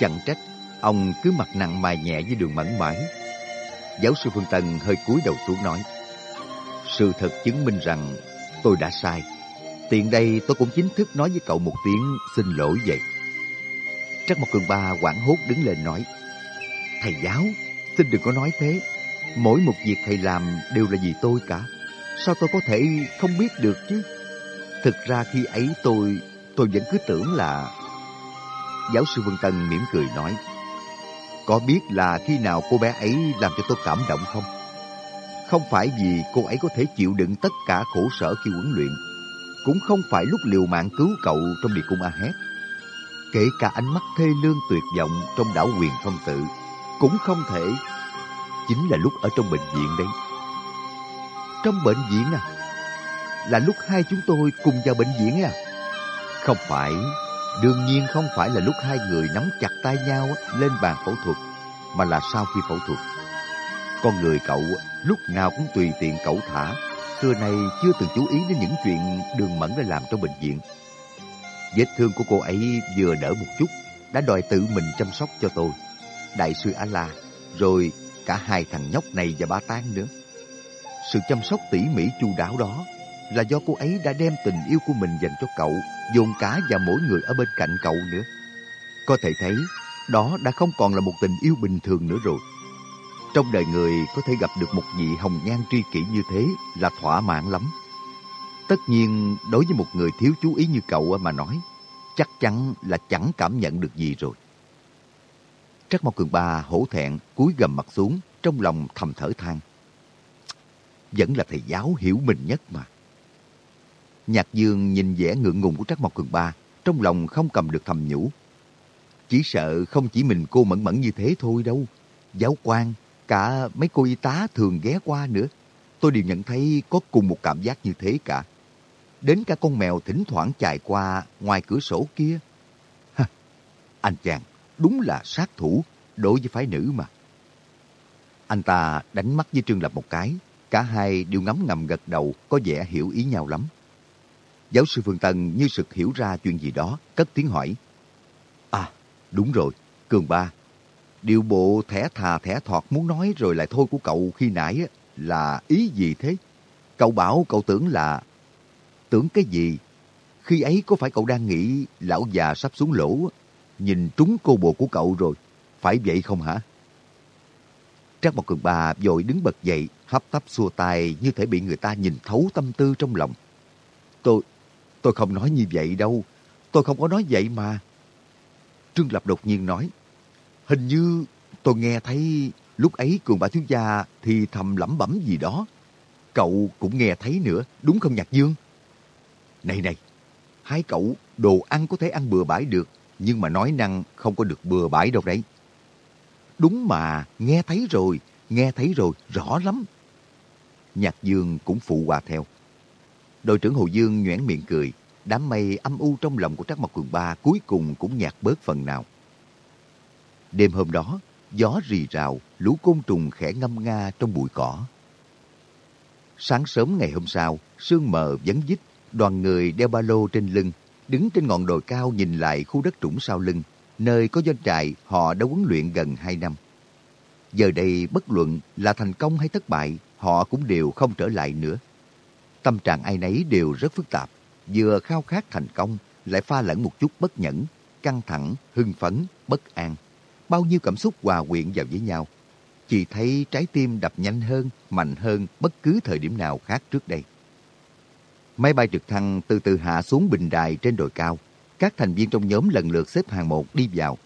Chẳng trách, ông cứ mặt nặng mài nhẹ với Đường Mẫn mãi. Giáo sư Phương Tân hơi cúi đầu xuống nói, Sự thật chứng minh rằng tôi đã sai. Tiện đây tôi cũng chính thức nói với cậu một tiếng xin lỗi vậy. Trắc Mộc Cường Ba quảng hốt đứng lên nói, Thầy giáo, xin đừng có nói thế. Mỗi một việc thầy làm đều là vì tôi cả. Sao tôi có thể không biết được chứ? Thực ra khi ấy tôi, tôi vẫn cứ tưởng là... Giáo sư Vân Tân mỉm cười nói, Có biết là khi nào cô bé ấy làm cho tôi cảm động không? Không phải vì cô ấy có thể chịu đựng tất cả khổ sở khi huấn luyện, cũng không phải lúc liều mạng cứu cậu trong địa cung A Hét. Kể cả ánh mắt thê lương tuyệt vọng trong đảo quyền phong tự, cũng không thể. Chính là lúc ở trong bệnh viện đấy. Trong bệnh viện à? Là lúc hai chúng tôi cùng vào bệnh viện à? Không phải, đương nhiên không phải là lúc hai người nắm chặt tay nhau lên bàn phẫu thuật, mà là sau khi phẫu thuật. Con người cậu lúc nào cũng tùy tiện cậu thả, xưa nay chưa từng chú ý đến những chuyện đường mẫn đã làm trong bệnh viện. Vết thương của cô ấy vừa đỡ một chút, đã đòi tự mình chăm sóc cho tôi. Đại sư A-La, rồi cả hai thằng nhóc này và ba tán nữa. Sự chăm sóc tỉ mỉ chu đáo đó là do cô ấy đã đem tình yêu của mình dành cho cậu, dồn cả vào mỗi người ở bên cạnh cậu nữa. Có thể thấy, đó đã không còn là một tình yêu bình thường nữa rồi. Trong đời người có thể gặp được một vị hồng nhan tri kỷ như thế là thỏa mãn lắm. Tất nhiên, đối với một người thiếu chú ý như cậu mà nói, chắc chắn là chẳng cảm nhận được gì rồi. Trắc Mộc Cường Ba hổ thẹn, cúi gầm mặt xuống, trong lòng thầm thở than. Vẫn là thầy giáo hiểu mình nhất mà. Nhạc Dương nhìn vẻ ngượng ngùng của Trắc Mộc Cường Ba, trong lòng không cầm được thầm nhủ. Chỉ sợ không chỉ mình cô mẫn mẫn như thế thôi đâu. Giáo quan, cả mấy cô y tá thường ghé qua nữa. Tôi đều nhận thấy có cùng một cảm giác như thế cả. Đến cả con mèo thỉnh thoảng chạy qua ngoài cửa sổ kia. Ha, anh chàng, đúng là sát thủ đối với phái nữ mà. Anh ta đánh mắt với Trương Lập một cái, cả hai đều ngấm ngầm gật đầu có vẻ hiểu ý nhau lắm. Giáo sư Phương Tân như sực hiểu ra chuyện gì đó, cất tiếng hỏi. À, đúng rồi, Cường Ba, điều bộ thẻ thà thẻ thọt muốn nói rồi lại thôi của cậu khi nãy là ý gì thế? Cậu bảo cậu tưởng là... Tưởng cái gì? Khi ấy có phải cậu đang nghĩ lão già sắp xuống lỗ nhìn trúng cô bộ của cậu rồi. Phải vậy không hả? Trác Mộc Cường bà vội đứng bật dậy, hấp tấp xua tay như thể bị người ta nhìn thấu tâm tư trong lòng. Tôi, tôi không nói như vậy đâu. Tôi không có nói vậy mà. Trương Lập đột nhiên nói, hình như tôi nghe thấy lúc ấy Cường bà Thiếu Gia thì thầm lẩm bẩm gì đó. Cậu cũng nghe thấy nữa, đúng không Nhạc Dương? Này này, hai cậu đồ ăn có thể ăn bừa bãi được, nhưng mà nói năng không có được bừa bãi đâu đấy. Đúng mà, nghe thấy rồi, nghe thấy rồi, rõ lắm. Nhạc Dương cũng phụ hòa theo. Đội trưởng Hồ Dương nhoẻn miệng cười, đám mây âm u trong lòng của Trác Mộc Cường Ba cuối cùng cũng nhạt bớt phần nào. Đêm hôm đó, gió rì rào, lũ côn trùng khẽ ngâm nga trong bụi cỏ. Sáng sớm ngày hôm sau, sương mờ vấn dít, đoàn người đeo ba lô trên lưng, đứng trên ngọn đồi cao nhìn lại khu đất trũng sau lưng, nơi có doanh trại họ đã huấn luyện gần 2 năm. Giờ đây bất luận là thành công hay thất bại, họ cũng đều không trở lại nữa. Tâm trạng ai nấy đều rất phức tạp, vừa khao khát thành công, lại pha lẫn một chút bất nhẫn, căng thẳng, hưng phấn, bất an. Bao nhiêu cảm xúc hòa quyện vào với nhau. chị thấy trái tim đập nhanh hơn, mạnh hơn bất cứ thời điểm nào khác trước đây. Máy bay trực thăng từ từ hạ xuống bình đài trên đồi cao. Các thành viên trong nhóm lần lượt xếp hàng một đi vào.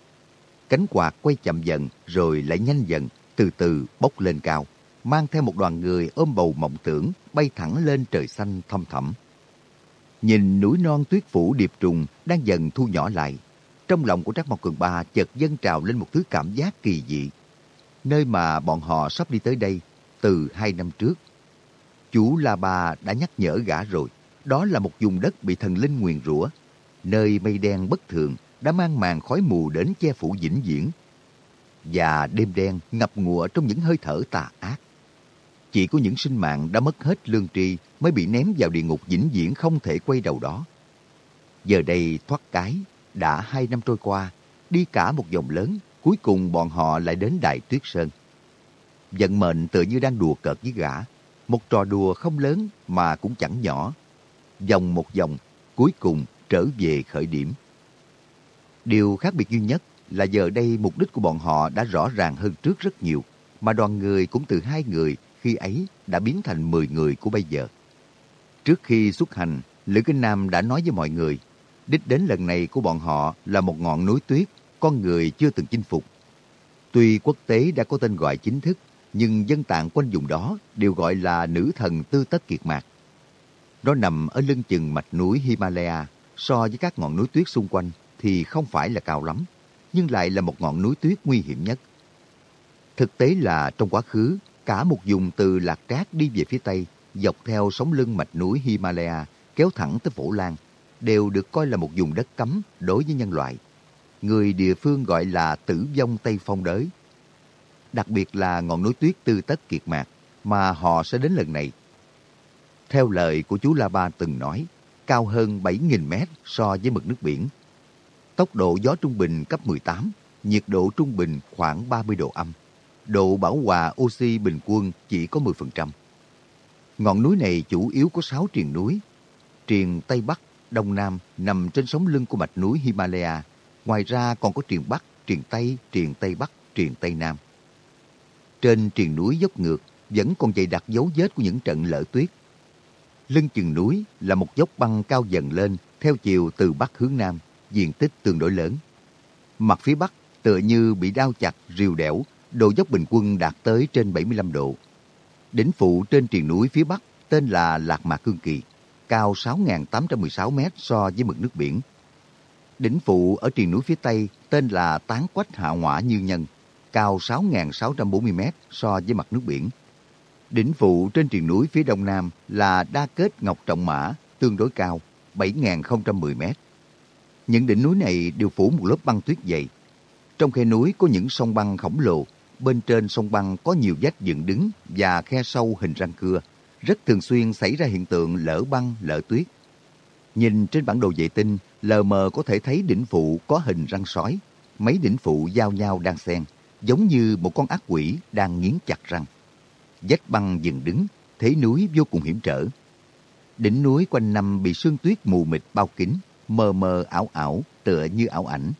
Cánh quạt quay chậm dần rồi lại nhanh dần, từ từ bốc lên cao, mang theo một đoàn người ôm bầu mộng tưởng bay thẳng lên trời xanh thâm thẳm. Nhìn núi non tuyết phủ điệp trùng đang dần thu nhỏ lại, trong lòng của Trác Mộc Cường Ba chợt dâng trào lên một thứ cảm giác kỳ dị. Nơi mà bọn họ sắp đi tới đây từ hai năm trước. chủ La Ba đã nhắc nhở gã rồi, đó là một vùng đất bị thần linh nguyền rủa, nơi mây đen bất thường đã mang màn khói mù đến che phủ vĩnh viễn. Và đêm đen ngập ngụa trong những hơi thở tà ác. Chỉ có những sinh mạng đã mất hết lương tri mới bị ném vào địa ngục vĩnh viễn không thể quay đầu đó. Giờ đây thoát cái, đã hai năm trôi qua, đi cả một vòng lớn, cuối cùng bọn họ lại đến Đại Tuyết Sơn. Vận mệnh tự như đang đùa cợt với gã, một trò đùa không lớn mà cũng chẳng nhỏ. Vòng một vòng, cuối cùng trở về khởi điểm. Điều khác biệt duy nhất là giờ đây mục đích của bọn họ đã rõ ràng hơn trước rất nhiều, mà đoàn người cũng từ hai người khi ấy đã biến thành 10 người của bây giờ. Trước khi xuất hành, Lữ Kinh Nam đã nói với mọi người, đích đến lần này của bọn họ là một ngọn núi tuyết, con người chưa từng chinh phục. Tuy quốc tế đã có tên gọi chính thức, nhưng dân tạng quanh vùng đó đều gọi là nữ thần tư tất kiệt mạc. Nó nằm ở lưng chừng mạch núi Himalaya, so với các ngọn núi tuyết xung quanh thì không phải là cao lắm, nhưng lại là một ngọn núi tuyết nguy hiểm nhất. Thực tế là trong quá khứ, cả một vùng từ Lạc Trác đi về phía Tây, dọc theo sóng lưng mạch núi Himalaya, kéo thẳng tới Phổ Lan, đều được coi là một vùng đất cấm đối với nhân loại. Người địa phương gọi là tử vong Tây Phong đới. Đặc biệt là ngọn núi tuyết tư tất kiệt mạc mà họ sẽ đến lần này. Theo lời của chú La Ba từng nói, cao hơn 7.000 mét so với mực nước biển. Tốc độ gió trung bình cấp 18, nhiệt độ trung bình khoảng 30 độ âm. Độ bảo hòa oxy bình quân chỉ có 10%. Ngọn núi này chủ yếu có 6 triền núi. Triền Tây Bắc, Đông Nam nằm trên sóng lưng của mạch núi Himalaya. Ngoài ra còn có triền Bắc, triền Tây, triền Tây Bắc, triền Tây Nam. Trên triền núi dốc ngược vẫn còn dày đặc dấu vết của những trận lở tuyết Lưng chừng núi là một dốc băng cao dần lên theo chiều từ bắc hướng nam, diện tích tương đối lớn. Mặt phía bắc tựa như bị đao chặt, rìu đẻo, độ dốc bình quân đạt tới trên 75 độ. Đỉnh phụ trên triền núi phía bắc tên là Lạc Mạc Cương Kỳ, cao 6.816 mét so với mực nước biển. Đỉnh phụ ở triền núi phía tây tên là Tán Quách Hạ Hỏa Như Nhân, cao 6.640 mét so với mặt nước biển. Đỉnh phụ trên triền núi phía đông nam là đa kết ngọc trọng mã, tương đối cao, 7.010 mét. Những đỉnh núi này đều phủ một lớp băng tuyết dày. Trong khe núi có những sông băng khổng lồ, bên trên sông băng có nhiều vách dựng đứng và khe sâu hình răng cưa. Rất thường xuyên xảy ra hiện tượng lỡ băng, lỡ tuyết. Nhìn trên bản đồ vệ tinh, lờ mờ có thể thấy đỉnh phụ có hình răng sói. Mấy đỉnh phụ giao nhau đang xen, giống như một con ác quỷ đang nghiến chặt răng vách băng dừng đứng, thế núi vô cùng hiểm trở. Đỉnh núi quanh năm bị sương tuyết mù mịt bao kín, mờ mờ ảo ảo, tựa như ảo ảnh.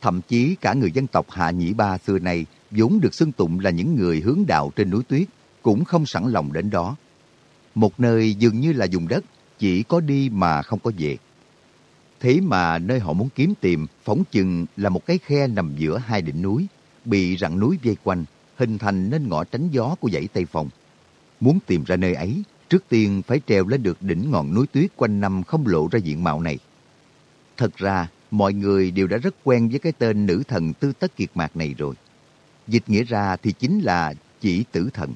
Thậm chí cả người dân tộc Hạ Nhĩ Ba xưa nay vốn được xưng tụng là những người hướng đạo trên núi tuyết, cũng không sẵn lòng đến đó. Một nơi dường như là dùng đất, chỉ có đi mà không có về. Thế mà nơi họ muốn kiếm tìm phóng chừng là một cái khe nằm giữa hai đỉnh núi, bị rặng núi vây quanh, hình thành nên ngõ tránh gió của dãy Tây Phong. Muốn tìm ra nơi ấy, trước tiên phải trèo lên được đỉnh ngọn núi tuyết quanh năm không lộ ra diện mạo này. Thật ra, mọi người đều đã rất quen với cái tên nữ thần tư tất kiệt mạc này rồi. Dịch nghĩa ra thì chính là chỉ tử thần.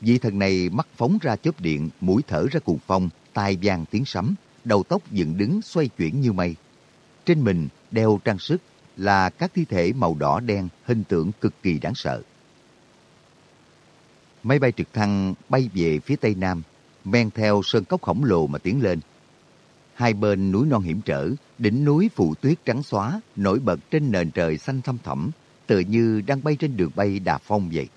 Vị thần này mắt phóng ra chớp điện, mũi thở ra cuồng phong, tai vang tiếng sấm, đầu tóc dựng đứng xoay chuyển như mây. Trên mình đeo trang sức là các thi thể màu đỏ đen, hình tượng cực kỳ đáng sợ. Máy bay trực thăng bay về phía tây nam, men theo sơn cốc khổng lồ mà tiến lên. Hai bên núi non hiểm trở, đỉnh núi phủ tuyết trắng xóa, nổi bật trên nền trời xanh thăm thẳm, tựa như đang bay trên đường bay đà phong vậy.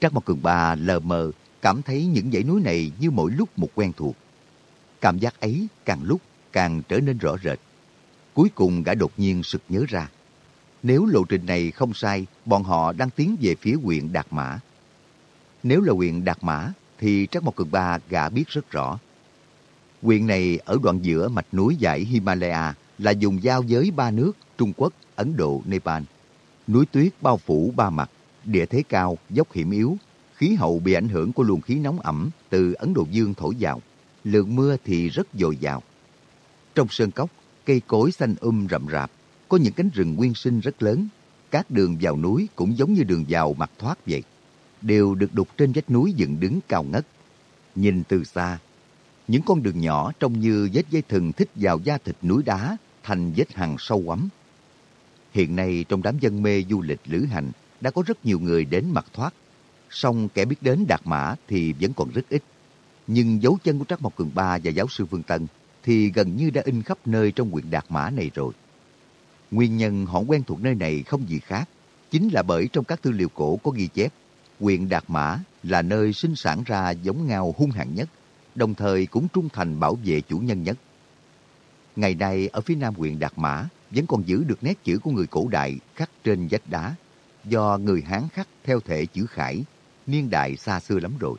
Trác Mộc Cường Ba lờ mờ cảm thấy những dãy núi này như mỗi lúc một quen thuộc. Cảm giác ấy càng lúc càng trở nên rõ rệt. Cuối cùng gã đột nhiên sực nhớ ra. Nếu lộ trình này không sai, bọn họ đang tiến về phía huyện Đạt Mã. Nếu là huyện Đạt Mã, thì Trác Mộc Cường Ba gã biết rất rõ. Huyện này ở đoạn giữa mạch núi dãy Himalaya là dùng giao giới ba nước Trung Quốc, Ấn Độ, Nepal. Núi tuyết bao phủ ba mặt, địa thế cao, dốc hiểm yếu, khí hậu bị ảnh hưởng của luồng khí nóng ẩm từ Ấn Độ Dương thổi vào. Lượng mưa thì rất dồi dào. Trong sơn cốc, cây cối xanh um rậm rạp, có những cánh rừng nguyên sinh rất lớn. Các đường vào núi cũng giống như đường vào mặt thoát vậy. Đều được đục trên vách núi dựng đứng cao ngất. Nhìn từ xa, những con đường nhỏ trông như vết dây thừng thích vào da thịt núi đá thành vết hằn sâu quắm. Hiện nay trong đám dân mê du lịch lữ hành đã có rất nhiều người đến mặt thoát. Song kẻ biết đến Đạt Mã thì vẫn còn rất ít. Nhưng dấu chân của Trác Mộc Cường Ba và giáo sư Vương Tân thì gần như đã in khắp nơi trong huyện Đạt Mã này rồi. Nguyên nhân họ quen thuộc nơi này không gì khác, chính là bởi trong các tư liệu cổ có ghi chép, huyện Đạt Mã là nơi sinh sản ra giống ngao hung hãn nhất, đồng thời cũng trung thành bảo vệ chủ nhân nhất. Ngày nay ở phía nam huyện Đạt Mã vẫn còn giữ được nét chữ của người cổ đại khắc trên vách đá, do người Hán khắc theo thể chữ khải, niên đại xa xưa lắm rồi.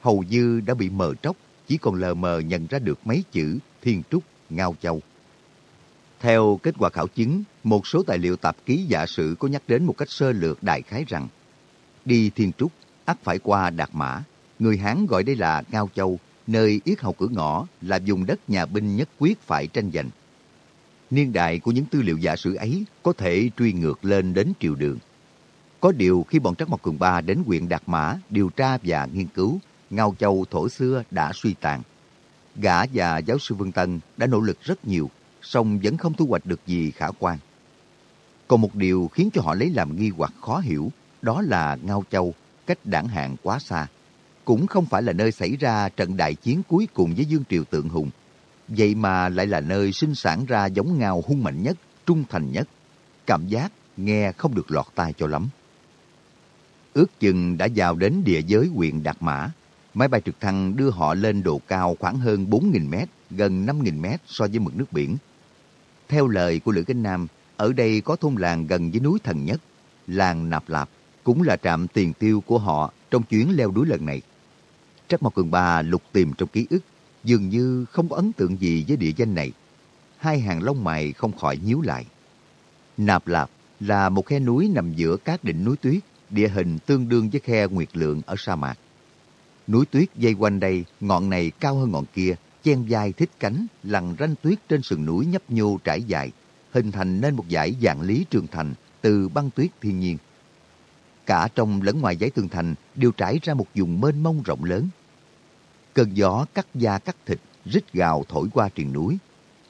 Hầu như đã bị mờ tróc, chỉ còn lờ mờ nhận ra được mấy chữ Thiên Trúc, Ngao Châu. Theo kết quả khảo chứng, một số tài liệu tạp ký giả sử có nhắc đến một cách sơ lược đại khái rằng đi Thiên Trúc, ắt phải qua Đạt Mã. Người Hán gọi đây là Ngao Châu, nơi yết hầu cửa ngõ là vùng đất nhà binh nhất quyết phải tranh giành. Niên đại của những tư liệu giả sử ấy có thể truy ngược lên đến triều đường. Có điều khi bọn Trắc Mộc Cường Ba đến huyện Đạt Mã điều tra và nghiên cứu, Ngao Châu thổ xưa đã suy tàn. Gã và giáo sư Vương Tân đã nỗ lực rất nhiều, song vẫn không thu hoạch được gì khả quan. Còn một điều khiến cho họ lấy làm nghi hoặc khó hiểu, đó là Ngao Châu, cách đảng hạng quá xa. Cũng không phải là nơi xảy ra trận đại chiến cuối cùng với Dương Triều Tượng Hùng. Vậy mà lại là nơi sinh sản ra giống ngao hung mạnh nhất, trung thành nhất. Cảm giác nghe không được lọt tai cho lắm. Ước chừng đã vào đến địa giới huyện Đạt Mã. Máy bay trực thăng đưa họ lên độ cao khoảng hơn 4.000 mét, gần 5.000 mét so với mực nước biển. Theo lời của Lữ Kinh Nam, ở đây có thôn làng gần với núi Thần Nhất, làng Nạp Lạp, cũng là trạm tiền tiêu của họ trong chuyến leo núi lần này. Trắc Mộc Cường Ba lục tìm trong ký ức, dường như không có ấn tượng gì với địa danh này. Hai hàng lông mày không khỏi nhíu lại. Nạp Lạp là một khe núi nằm giữa các đỉnh núi tuyết, địa hình tương đương với khe Nguyệt Lượng ở sa mạc. Núi tuyết dây quanh đây, ngọn này cao hơn ngọn kia, chen dài thích cánh, lằn ranh tuyết trên sườn núi nhấp nhô trải dài, hình thành nên một dải dạng lý trường thành từ băng tuyết thiên nhiên. Cả trong lẫn ngoài giấy tường thành đều trải ra một vùng mênh mông rộng lớn. Cơn gió cắt da cắt thịt, rít gào thổi qua triền núi.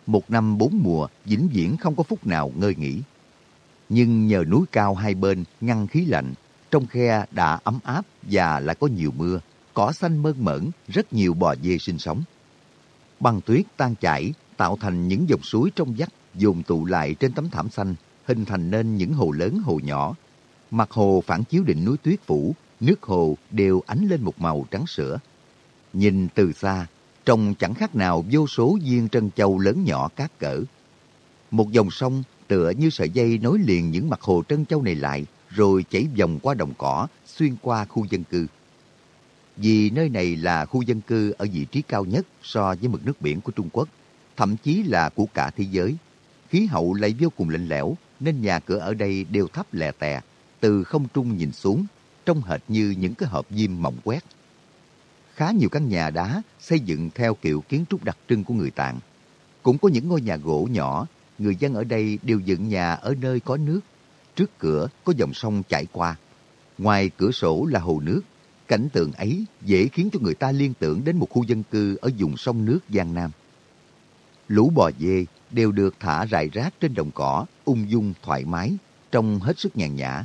Một năm bốn mùa, vĩnh viễn không có phút nào ngơi nghỉ. Nhưng nhờ núi cao hai bên ngăn khí lạnh, trong khe đã ấm áp và lại có nhiều mưa, cỏ xanh mơn mởn, rất nhiều bò dê sinh sống. Băng tuyết tan chảy, tạo thành những dòng suối trong vắt, dồn tụ lại trên tấm thảm xanh, hình thành nên những hồ lớn hồ nhỏ. Mặt hồ phản chiếu đỉnh núi tuyết phủ, nước hồ đều ánh lên một màu trắng sữa. Nhìn từ xa, trông chẳng khác nào vô số viên trân châu lớn nhỏ các cỡ. Một dòng sông tựa như sợi dây nối liền những mặt hồ trân châu này lại, rồi chảy vòng qua đồng cỏ, xuyên qua khu dân cư. Vì nơi này là khu dân cư ở vị trí cao nhất so với mực nước biển của Trung Quốc, thậm chí là của cả thế giới. Khí hậu lại vô cùng lạnh lẽo, nên nhà cửa ở đây đều thấp lè tè, từ không trung nhìn xuống, trông hệt như những cái hộp diêm mỏng quét. Khá nhiều căn nhà đá xây dựng theo kiểu kiến trúc đặc trưng của người Tạng. Cũng có những ngôi nhà gỗ nhỏ, người dân ở đây đều dựng nhà ở nơi có nước. Trước cửa có dòng sông chảy qua. Ngoài cửa sổ là hồ nước. Cảnh tượng ấy dễ khiến cho người ta liên tưởng đến một khu dân cư ở vùng sông nước Giang Nam. Lũ bò dê đều được thả rải rác trên đồng cỏ, ung dung thoải mái, trông hết sức nhàn nhã.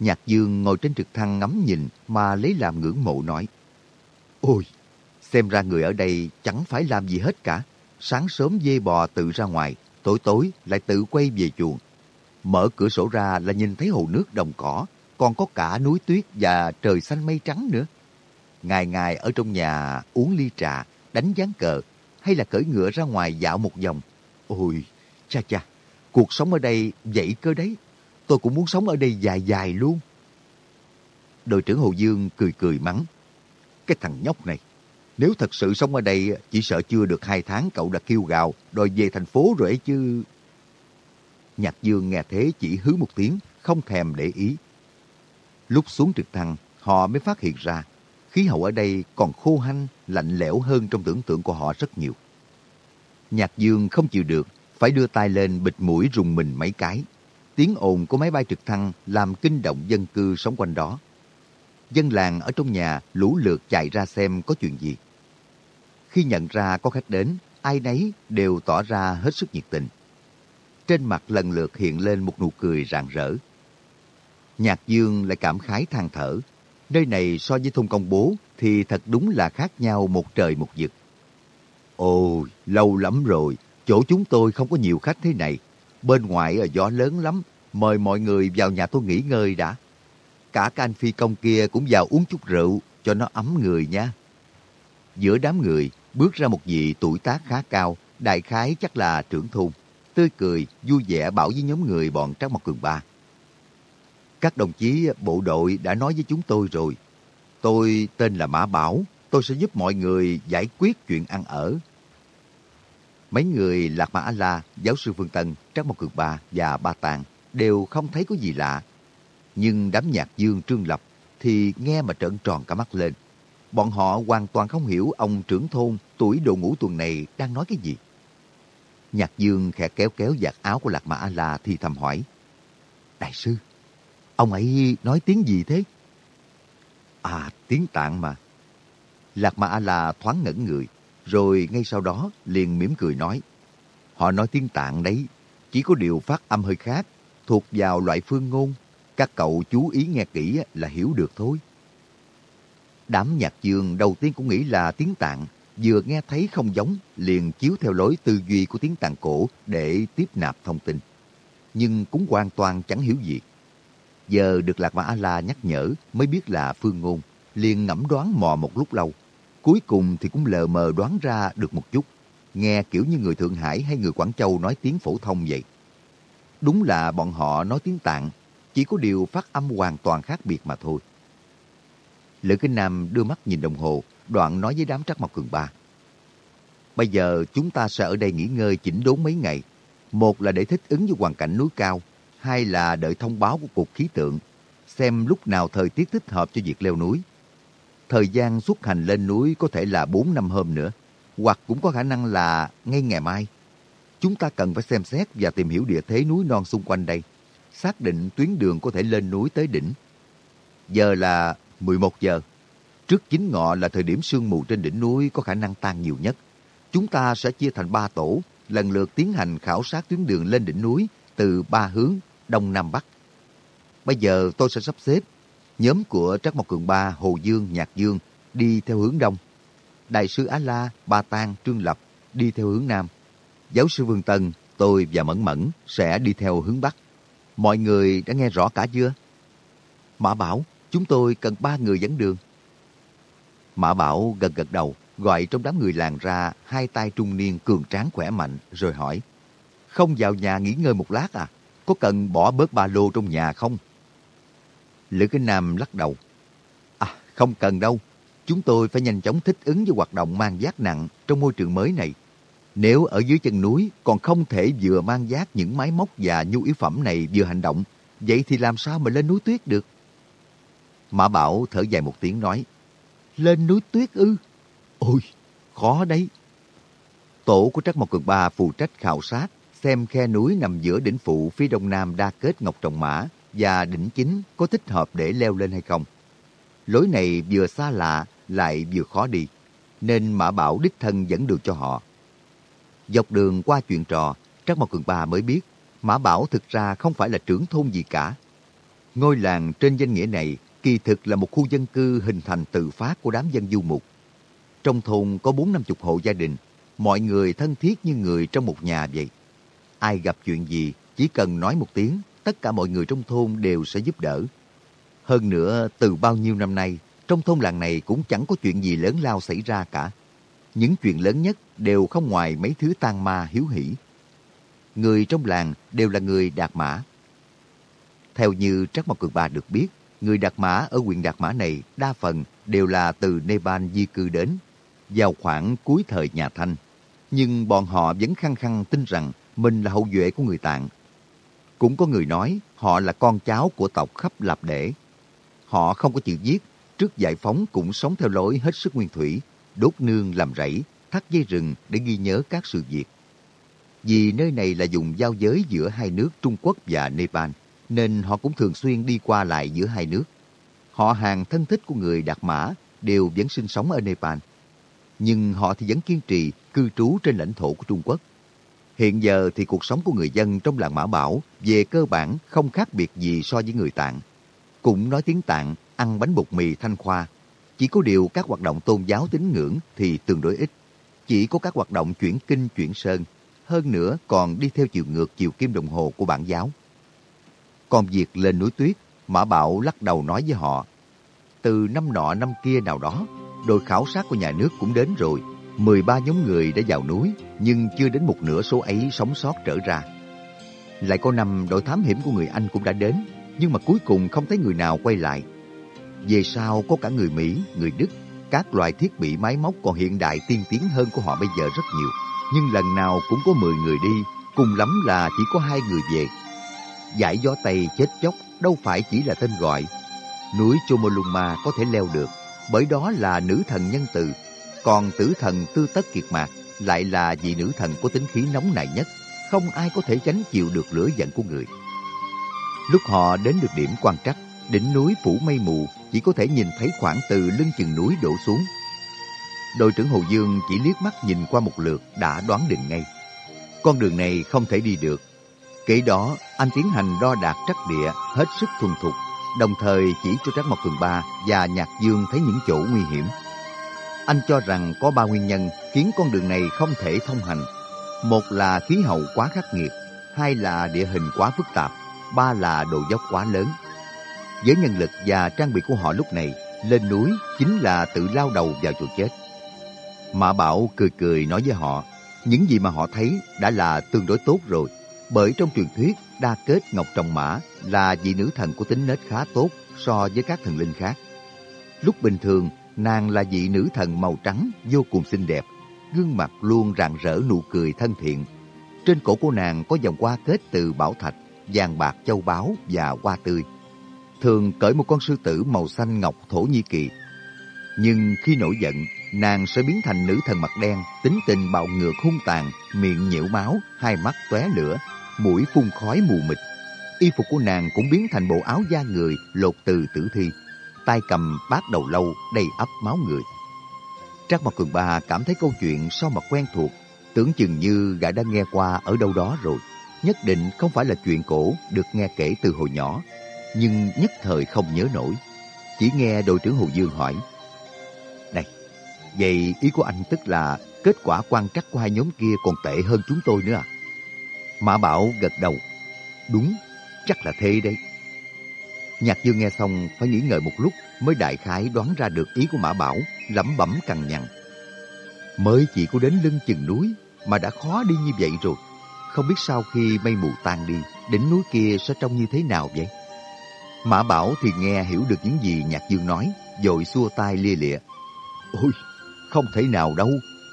Nhạc Dương ngồi trên trực thăng ngắm nhìn mà lấy làm ngưỡng mộ nói. Ôi, xem ra người ở đây chẳng phải làm gì hết cả. Sáng sớm dê bò tự ra ngoài, tối tối lại tự quay về chuồng. Mở cửa sổ ra là nhìn thấy hồ nước đồng cỏ, còn có cả núi tuyết và trời xanh mây trắng nữa. Ngày ngày ở trong nhà uống ly trà, đánh gián cờ, hay là cởi ngựa ra ngoài dạo một vòng. Ôi, cha cha, cuộc sống ở đây vậy cơ đấy. Tôi cũng muốn sống ở đây dài dài luôn. Đội trưởng Hồ Dương cười cười mắng. Cái thằng nhóc này, nếu thật sự sống ở đây, chỉ sợ chưa được hai tháng cậu đã kêu gào, đòi về thành phố rồi ấy chứ. Nhạc Dương nghe thế chỉ hứ một tiếng, không thèm để ý. Lúc xuống trực thăng, họ mới phát hiện ra, khí hậu ở đây còn khô hanh, lạnh lẽo hơn trong tưởng tượng của họ rất nhiều. Nhạc Dương không chịu được, phải đưa tay lên bịt mũi rùng mình mấy cái. Tiếng ồn của máy bay trực thăng làm kinh động dân cư sống quanh đó. Dân làng ở trong nhà lũ lượt chạy ra xem có chuyện gì. Khi nhận ra có khách đến, ai nấy đều tỏ ra hết sức nhiệt tình. Trên mặt lần lượt hiện lên một nụ cười rạng rỡ. Nhạc Dương lại cảm khái than thở. Nơi này so với thôn công bố thì thật đúng là khác nhau một trời một vực. Ôi, lâu lắm rồi, chỗ chúng tôi không có nhiều khách thế này. Bên ngoài ở gió lớn lắm, mời mọi người vào nhà tôi nghỉ ngơi đã. Cả các anh phi công kia cũng vào uống chút rượu cho nó ấm người nha. Giữa đám người, bước ra một vị tuổi tác khá cao, đại khái chắc là trưởng thôn. Tươi cười, vui vẻ bảo với nhóm người bọn Trác Mộc Cường Ba. Các đồng chí bộ đội đã nói với chúng tôi rồi. Tôi tên là Mã Bảo, tôi sẽ giúp mọi người giải quyết chuyện ăn ở. Mấy người Lạc Mã La, giáo sư Phương Tân, Trác Mộc Cường Ba và Ba Tàng đều không thấy có gì lạ. Nhưng đám nhạc dương Trương Lập thì nghe mà trợn tròn cả mắt lên. Bọn họ hoàn toàn không hiểu ông trưởng thôn tuổi độ ngũ tuần này đang nói cái gì. Nhạc dương khẽ kéo kéo giặt áo của Lạc Mã A-La thì thầm hỏi. Đại sư, ông ấy nói tiếng gì thế? À, tiếng tạng mà. Lạc Mã A-La thoáng ngẩn người, rồi ngay sau đó liền mỉm cười nói. Họ nói tiếng tạng đấy, chỉ có điều phát âm hơi khác, thuộc vào loại phương ngôn. Các cậu chú ý nghe kỹ là hiểu được thôi. Đám nhạc dương đầu tiên cũng nghĩ là tiếng tạng, vừa nghe thấy không giống, liền chiếu theo lối tư duy của tiếng tàn cổ để tiếp nạp thông tin. Nhưng cũng hoàn toàn chẳng hiểu gì. Giờ được Lạc Mã A-La nhắc nhở mới biết là phương ngôn, liền ngẫm đoán mò một lúc lâu. Cuối cùng thì cũng lờ mờ đoán ra được một chút, nghe kiểu như người Thượng Hải hay người Quảng Châu nói tiếng phổ thông vậy. Đúng là bọn họ nói tiếng tạng, chỉ có điều phát âm hoàn toàn khác biệt mà thôi. Lữ Kinh Nam đưa mắt nhìn đồng hồ, đoạn nói với đám trắc mọc cường ba. Bây giờ chúng ta sẽ ở đây nghỉ ngơi chỉnh đốn mấy ngày. Một là để thích ứng với hoàn cảnh núi cao, hai là đợi thông báo của Cục Khí tượng, xem lúc nào thời tiết thích hợp cho việc leo núi. Thời gian xuất hành lên núi có thể là 4 năm hôm nữa, hoặc cũng có khả năng là ngay ngày mai. Chúng ta cần phải xem xét và tìm hiểu địa thế núi non xung quanh đây, xác định tuyến đường có thể lên núi tới đỉnh. Giờ là 11 giờ. Trước chính ngọ là thời điểm sương mù trên đỉnh núi có khả năng tan nhiều nhất. Chúng ta sẽ chia thành ba tổ, lần lượt tiến hành khảo sát tuyến đường lên đỉnh núi từ ba hướng Đông Nam Bắc. Bây giờ tôi sẽ sắp xếp nhóm của Trắc Mộc Cường Ba, Hồ Dương, Nhạc Dương đi theo hướng Đông. Đại sư Á La, Ba Tang, Trương Lập đi theo hướng Nam. Giáo sư Vương Tân, tôi và Mẫn Mẫn sẽ đi theo hướng Bắc. Mọi người đã nghe rõ cả chưa? Mã Bảo, chúng tôi cần ba người dẫn đường. Mã Bảo gật gật đầu, gọi trong đám người làng ra hai tay trung niên cường tráng khỏe mạnh, rồi hỏi. Không vào nhà nghỉ ngơi một lát à? có cần bỏ bớt ba lô trong nhà không? Lữ Kinh Nam lắc đầu. À, không cần đâu. Chúng tôi phải nhanh chóng thích ứng với hoạt động mang giác nặng trong môi trường mới này. Nếu ở dưới chân núi còn không thể vừa mang giác những máy móc và nhu yếu phẩm này vừa hành động, vậy thì làm sao mà lên núi tuyết được? Mã Bảo thở dài một tiếng nói, lên núi tuyết ư? Ôi, khó đấy. Tổ của Trắc Mộc Cường Ba phụ trách khảo sát, xem khe núi nằm giữa đỉnh phụ phía đông nam đa kết Ngọc Trọng Mã và đỉnh chính có thích hợp để leo lên hay không. Lối này vừa xa lạ lại vừa khó đi, nên Mã Bảo đích thân dẫn đường cho họ. Dọc đường qua chuyện trò, Trắc Mộc Cường Ba mới biết Mã Bảo thực ra không phải là trưởng thôn gì cả. Ngôi làng trên danh nghĩa này kỳ thực là một khu dân cư hình thành tự phát của đám dân du mục. Trong thôn có bốn năm chục hộ gia đình, mọi người thân thiết như người trong một nhà vậy. Ai gặp chuyện gì, chỉ cần nói một tiếng, tất cả mọi người trong thôn đều sẽ giúp đỡ. Hơn nữa, từ bao nhiêu năm nay, trong thôn làng này cũng chẳng có chuyện gì lớn lao xảy ra cả. Những chuyện lớn nhất đều không ngoài mấy thứ tang ma hiếu hỷ. Người trong làng đều là người Đạt Mã. Theo như Trắc Mộc Cường Ba được biết, người Đạt Mã ở huyện Đạt Mã này đa phần đều là từ Nepal di cư đến, vào khoảng cuối thời nhà Thanh. Nhưng bọn họ vẫn khăng khăng tin rằng mình là hậu duệ của người Tạng. Cũng có người nói họ là con cháu của tộc khắp Lạp Để. Họ không có chịu giết, trước giải phóng cũng sống theo lối hết sức nguyên thủy, đốt nương làm rẫy, thắt dây rừng để ghi nhớ các sự việc. Vì nơi này là dùng giao giới giữa hai nước Trung Quốc và Nepal, nên họ cũng thường xuyên đi qua lại giữa hai nước. Họ hàng thân thích của người Đạt Mã đều vẫn sinh sống ở Nepal. Nhưng họ thì vẫn kiên trì cư trú trên lãnh thổ của Trung Quốc. Hiện giờ thì cuộc sống của người dân trong làng Mã Bảo về cơ bản không khác biệt gì so với người Tạng. Cũng nói tiếng Tạng, ăn bánh bột mì thanh khoa. Chỉ có điều các hoạt động tôn giáo tín ngưỡng thì tương đối ít. Chỉ có các hoạt động chuyển kinh chuyển sơn. Hơn nữa còn đi theo chiều ngược chiều kim đồng hồ của bản giáo. Còn việc lên núi tuyết, Mã Bảo lắc đầu nói với họ. Từ năm nọ năm kia nào đó, đội khảo sát của nhà nước cũng đến rồi. 13 nhóm người đã vào núi, nhưng chưa đến một nửa số ấy sống sót trở ra. Lại có năm đội thám hiểm của người Anh cũng đã đến, nhưng mà cuối cùng không thấy người nào quay lại. Về sau có cả người Mỹ, người Đức, các loại thiết bị máy móc còn hiện đại tiên tiến hơn của họ bây giờ rất nhiều. Nhưng lần nào cũng có 10 người đi, cùng lắm là chỉ có hai người về. Giải gió Tây chết chóc đâu phải chỉ là tên gọi. Núi Chomolungma có thể leo được, bởi đó là nữ thần nhân từ. Còn tử thần tư tất kiệt mạc lại là vị nữ thần có tính khí nóng nảy nhất, không ai có thể tránh chịu được lửa giận của người. Lúc họ đến được điểm quan trắc, đỉnh núi phủ mây mù chỉ có thể nhìn thấy khoảng từ lưng chừng núi đổ xuống. Đội trưởng Hồ Dương chỉ liếc mắt nhìn qua một lượt đã đoán định ngay. Con đường này không thể đi được. Kể đó, anh tiến hành đo đạc trắc địa hết sức thuần thục, đồng thời chỉ cho Trác Mộc Cường Ba và Nhạc Dương thấy những chỗ nguy hiểm. Anh cho rằng có ba nguyên nhân khiến con đường này không thể thông hành. Một là khí hậu quá khắc nghiệt, hai là địa hình quá phức tạp, ba là độ dốc quá lớn. Với nhân lực và trang bị của họ lúc này, lên núi chính là tự lao đầu vào chỗ chết. Mã Bảo cười cười nói với họ, những gì mà họ thấy đã là tương đối tốt rồi. Bởi trong truyền thuyết, đa kết Ngọc Trọng Mã là vị nữ thần có tính nết khá tốt so với các thần linh khác. Lúc bình thường, nàng là vị nữ thần màu trắng vô cùng xinh đẹp, gương mặt luôn rạng rỡ nụ cười thân thiện. Trên cổ của nàng có vòng hoa kết từ bảo thạch, vàng bạc châu báu và hoa tươi. Thường cởi một con sư tử màu xanh ngọc thổ nhi kỳ. Nhưng khi nổi giận, nàng sẽ biến thành nữ thần mặt đen, tính tình bạo ngược hung tàn, miệng nhiễu máu, hai mắt tóe lửa, mũi phun khói mù mịt. Y phục của nàng cũng biến thành bộ áo da người lột từ tử thi, tay cầm bát đầu lâu đầy ấp máu người. Trác Mộc Cường Ba cảm thấy câu chuyện sao mà quen thuộc, tưởng chừng như gã đã nghe qua ở đâu đó rồi. Nhất định không phải là chuyện cổ được nghe kể từ hồi nhỏ, nhưng nhất thời không nhớ nổi. Chỉ nghe đội trưởng Hồ Dương hỏi, Này, vậy ý của anh tức là kết quả quan trắc của hai nhóm kia còn tệ hơn chúng tôi nữa à? Mã Bảo gật đầu, đúng, chắc là thế đấy. Nhạc Dương nghe xong phải nghĩ ngợi một lúc mới đại khái đoán ra được ý của Mã Bảo, lẩm bẩm cằn nhằn. Mới chỉ có đến lưng chừng núi mà đã khó đi như vậy rồi. không biết sau khi mây mù tan đi, đỉnh núi kia sẽ trông như thế nào vậy? Mã Bảo thì nghe hiểu được những gì Nhạc Dương nói, dội xua tay lia lịa. Ôi, không thể nào đâu,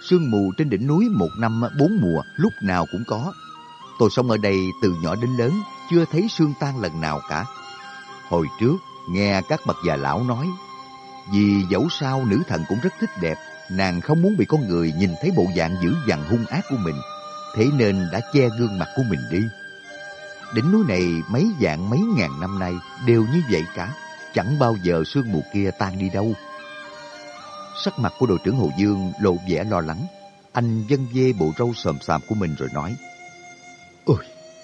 sương mù trên đỉnh núi một năm bốn mùa lúc nào cũng có. Tôi sống ở đây từ nhỏ đến lớn, chưa thấy sương tan lần nào cả. Hồi trước, nghe các bậc già lão nói, vì dẫu sao nữ thần cũng rất thích đẹp, nàng không muốn bị con người nhìn thấy bộ dạng dữ dằn hung ác của mình, thế nên đã che gương mặt của mình đi. Đỉnh núi này mấy dạng mấy ngàn năm nay đều như vậy cả, chẳng bao giờ sương mù kia tan đi đâu. Sắc mặt của đội trưởng Hồ Dương lộ vẻ lo lắng. Anh dân dê bộ râu sòm sàm của mình rồi nói.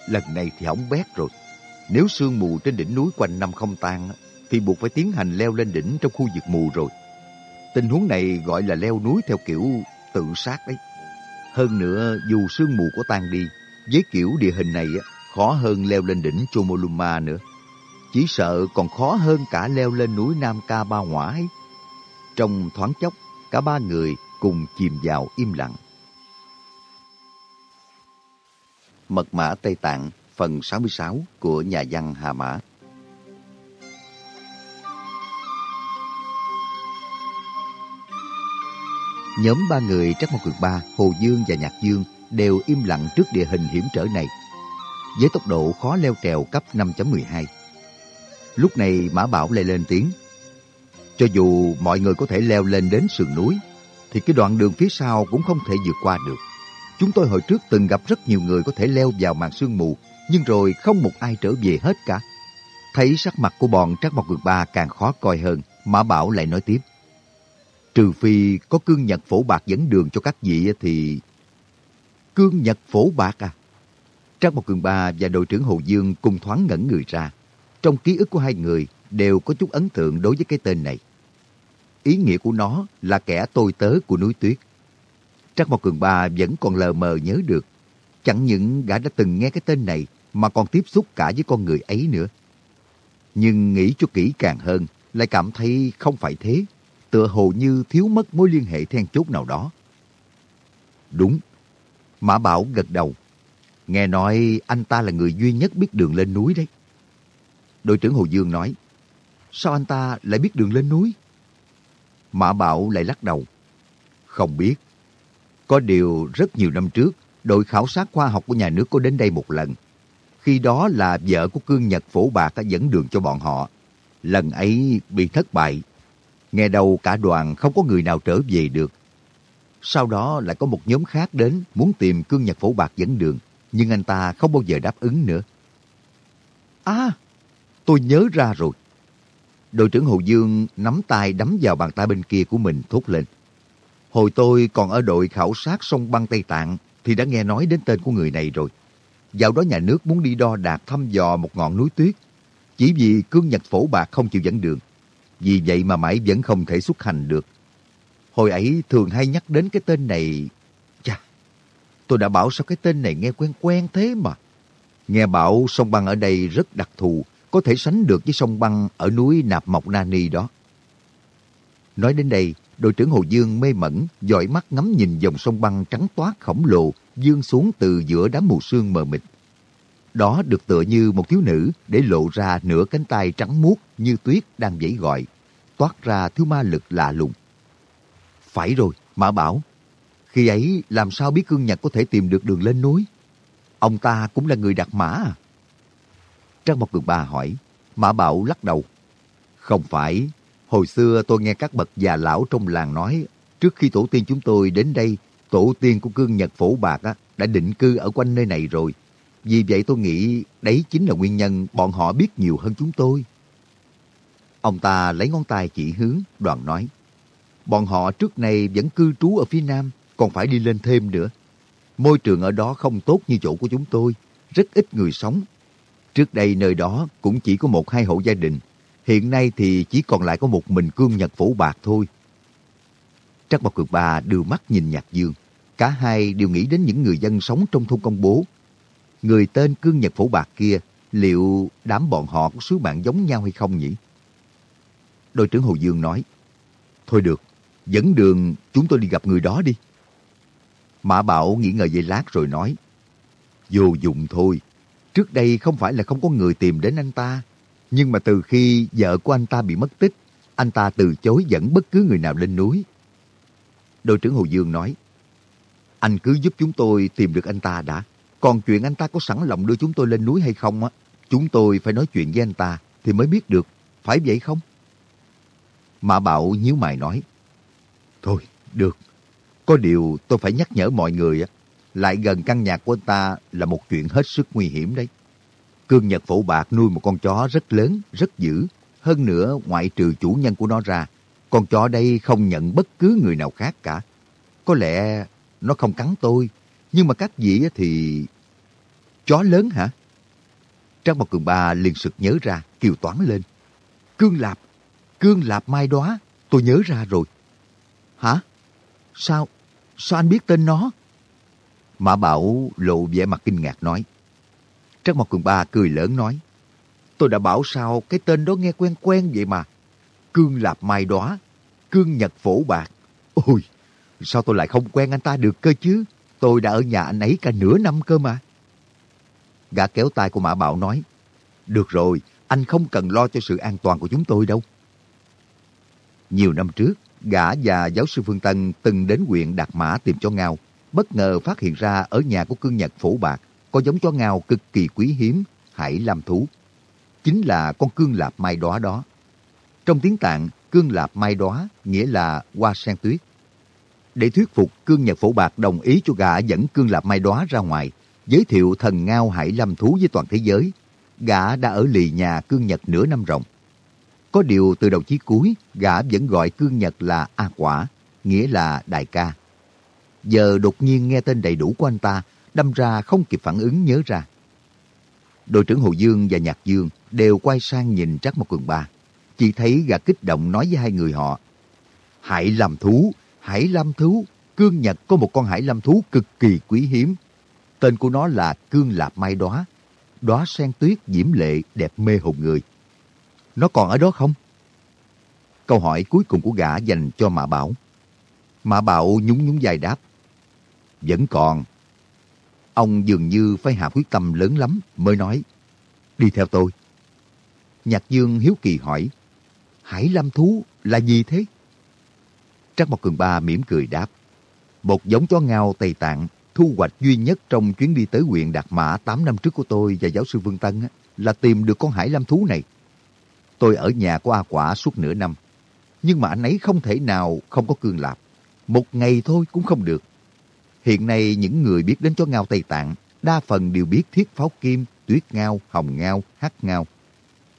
Lần này thì hỏng bét rồi. Nếu sương mù trên đỉnh núi quanh năm không tan, thì buộc phải tiến hành leo lên đỉnh trong khu vực mù rồi. Tình huống này gọi là leo núi theo kiểu tự sát đấy. Hơn nữa, dù sương mù có tan đi, với kiểu địa hình này khó hơn leo lên đỉnh Chomolungma nữa. Chỉ sợ còn khó hơn cả leo lên núi Nam Ca Ba ngoái. Trong thoáng chốc, cả ba người cùng chìm vào im lặng. Mật mã Tây Tạng phần 66 của nhà văn Hà Mã Nhóm ba người Trắc Mộc Cường Ba, Hồ Dương và Nhạc Dương đều im lặng trước địa hình hiểm trở này. Với tốc độ khó leo trèo cấp 5.12. Lúc này Mã Bảo lại lên tiếng. Cho dù mọi người có thể leo lên đến sườn núi, thì cái đoạn đường phía sau cũng không thể vượt qua được. Chúng tôi hồi trước từng gặp rất nhiều người có thể leo vào màn sương mù, nhưng rồi không một ai trở về hết cả. Thấy sắc mặt của bọn trác mọc Cường Ba càng khó coi hơn, Mã Bảo lại nói tiếp. Trừ phi có cương nhật phổ bạc dẫn đường cho các vị thì... Cương nhật phổ bạc à? Trác Mộc Cường Ba và đội trưởng Hồ Dương cùng thoáng ngẩn người ra. Trong ký ức của hai người đều có chút ấn tượng đối với cái tên này. Ý nghĩa của nó là kẻ tôi tớ của núi tuyết. Trác Mộc Cường Ba vẫn còn lờ mờ nhớ được. Chẳng những gã đã từng nghe cái tên này mà còn tiếp xúc cả với con người ấy nữa. Nhưng nghĩ cho kỹ càng hơn, lại cảm thấy không phải thế tựa hồ như thiếu mất mối liên hệ then chốt nào đó. Đúng. Mã Bảo gật đầu. Nghe nói anh ta là người duy nhất biết đường lên núi đấy. Đội trưởng Hồ Dương nói, sao anh ta lại biết đường lên núi? Mã Bảo lại lắc đầu. Không biết. Có điều rất nhiều năm trước, đội khảo sát khoa học của nhà nước có đến đây một lần. Khi đó là vợ của cương Nhật Phổ Bạc đã dẫn đường cho bọn họ. Lần ấy bị thất bại Nghe đầu cả đoàn không có người nào trở về được. Sau đó lại có một nhóm khác đến muốn tìm cương nhật phổ bạc dẫn đường, nhưng anh ta không bao giờ đáp ứng nữa. À, tôi nhớ ra rồi. Đội trưởng Hồ Dương nắm tay đấm vào bàn tay bên kia của mình thốt lên. Hồi tôi còn ở đội khảo sát sông băng Tây Tạng thì đã nghe nói đến tên của người này rồi. Dạo đó nhà nước muốn đi đo đạc thăm dò một ngọn núi tuyết. Chỉ vì cương nhật phổ bạc không chịu dẫn đường. Vì vậy mà mãi vẫn không thể xuất hành được. Hồi ấy thường hay nhắc đến cái tên này. Chà, tôi đã bảo sao cái tên này nghe quen quen thế mà. Nghe bảo sông băng ở đây rất đặc thù, có thể sánh được với sông băng ở núi Nạp Mộc Nani đó. Nói đến đây, đội trưởng Hồ Dương mê mẩn, dõi mắt ngắm nhìn dòng sông băng trắng toát khổng lồ dương xuống từ giữa đám mù sương mờ mịt. Đó được tựa như một thiếu nữ để lộ ra nửa cánh tay trắng muốt như tuyết đang dãy gọi, toát ra thứ ma lực lạ lùng. Phải rồi, Mã Bảo. Khi ấy làm sao biết cương nhật có thể tìm được đường lên núi? Ông ta cũng là người đặt mã à? Trang một Cường Ba hỏi. Mã Bảo lắc đầu. Không phải. Hồi xưa tôi nghe các bậc già lão trong làng nói trước khi tổ tiên chúng tôi đến đây, tổ tiên của cương nhật phổ bạc á, đã định cư ở quanh nơi này rồi. Vì vậy tôi nghĩ đấy chính là nguyên nhân bọn họ biết nhiều hơn chúng tôi. Ông ta lấy ngón tay chỉ hướng, đoàn nói. Bọn họ trước này vẫn cư trú ở phía nam, còn phải đi lên thêm nữa. Môi trường ở đó không tốt như chỗ của chúng tôi, rất ít người sống. Trước đây nơi đó cũng chỉ có một hai hộ gia đình, hiện nay thì chỉ còn lại có một mình cương nhật phổ bạc thôi. Trắc Bảo Cực Ba đưa mắt nhìn Nhạc Dương. Cả hai đều nghĩ đến những người dân sống trong thôn công bố người tên cương nhật phổ bạc kia, liệu đám bọn họ có sứ bạn giống nhau hay không nhỉ? Đội trưởng Hồ Dương nói, Thôi được, dẫn đường chúng tôi đi gặp người đó đi. Mã Bảo nghĩ ngợi giây lát rồi nói, Vô dụng thôi. Trước đây không phải là không có người tìm đến anh ta. Nhưng mà từ khi vợ của anh ta bị mất tích, anh ta từ chối dẫn bất cứ người nào lên núi. Đội trưởng Hồ Dương nói, anh cứ giúp chúng tôi tìm được anh ta đã. Còn chuyện anh ta có sẵn lòng đưa chúng tôi lên núi hay không á, chúng tôi phải nói chuyện với anh ta thì mới biết được. Phải vậy không? Mã Bảo nhíu mày nói, Thôi, được. Có điều tôi phải nhắc nhở mọi người á, lại gần căn nhà của anh ta là một chuyện hết sức nguy hiểm đấy. Cương Nhật Phổ Bạc nuôi một con chó rất lớn, rất dữ. Hơn nữa, ngoại trừ chủ nhân của nó ra, con chó đây không nhận bất cứ người nào khác cả. Có lẽ nó không cắn tôi, nhưng mà các vị thì... Chó lớn hả? Trang một cường ba liền sực nhớ ra, kiều toán lên. Cương Lạp, Cương Lạp Mai Đóa, tôi nhớ ra rồi. Hả? Sao? Sao anh biết tên nó? Mã Bảo lộ vẻ mặt kinh ngạc nói. Trác Mộc Cường Ba cười lớn nói. Tôi đã bảo sao cái tên đó nghe quen quen vậy mà. Cương Lạp Mai Đóa, Cương Nhật Phổ Bạc. Ôi, sao tôi lại không quen anh ta được cơ chứ? Tôi đã ở nhà anh ấy cả nửa năm cơ mà. Gã kéo tay của Mã Bảo nói. Được rồi, anh không cần lo cho sự an toàn của chúng tôi đâu. Nhiều năm trước, gã và giáo sư Phương Tân từng đến huyện Đạt Mã tìm cho Ngao. Bất ngờ phát hiện ra ở nhà của cương Nhật Phổ Bạc có giống chó Ngao cực kỳ quý hiếm, hải lam thú. Chính là con cương lạp mai đóa đó. Trong tiếng tạng, cương lạp mai đóa nghĩa là hoa sen tuyết. Để thuyết phục cương Nhật Phổ Bạc đồng ý cho gã dẫn cương lạp mai đóa ra ngoài, giới thiệu thần ngao hải lam thú với toàn thế giới, gã đã ở lì nhà cương Nhật nửa năm ròng. Có điều từ đầu chí cuối, gã vẫn gọi cương Nhật là A Quả, nghĩa là đại ca. Giờ đột nhiên nghe tên đầy đủ của anh ta, đâm ra không kịp phản ứng nhớ ra. Đội trưởng Hồ Dương và Nhạc Dương đều quay sang nhìn Trác một Cường Ba. Chỉ thấy gã kích động nói với hai người họ. Hải làm thú, hải lam thú, cương Nhật có một con hải lam thú cực kỳ quý hiếm. Tên của nó là cương lạp mai đóa. Đóa sen tuyết diễm lệ đẹp mê hồn người. Nó còn ở đó không? Câu hỏi cuối cùng của gã dành cho Mã Bảo. Mã Bảo nhún nhún dài đáp. Vẫn còn. Ông dường như phải hạ quyết tâm lớn lắm mới nói. Đi theo tôi. Nhạc Dương hiếu kỳ hỏi. Hải Lâm Thú là gì thế? Trắc Mộc Cường Ba mỉm cười đáp. Một giống chó ngao Tây Tạng, thu hoạch duy nhất trong chuyến đi tới huyện Đạt Mã 8 năm trước của tôi và giáo sư Vương Tân là tìm được con hải lam thú này. Tôi ở nhà của A Quả suốt nửa năm. Nhưng mà anh ấy không thể nào không có cương lạp. Một ngày thôi cũng không được. Hiện nay những người biết đến chó ngao Tây Tạng đa phần đều biết thiết pháo kim, tuyết ngao, hồng ngao, hắc ngao.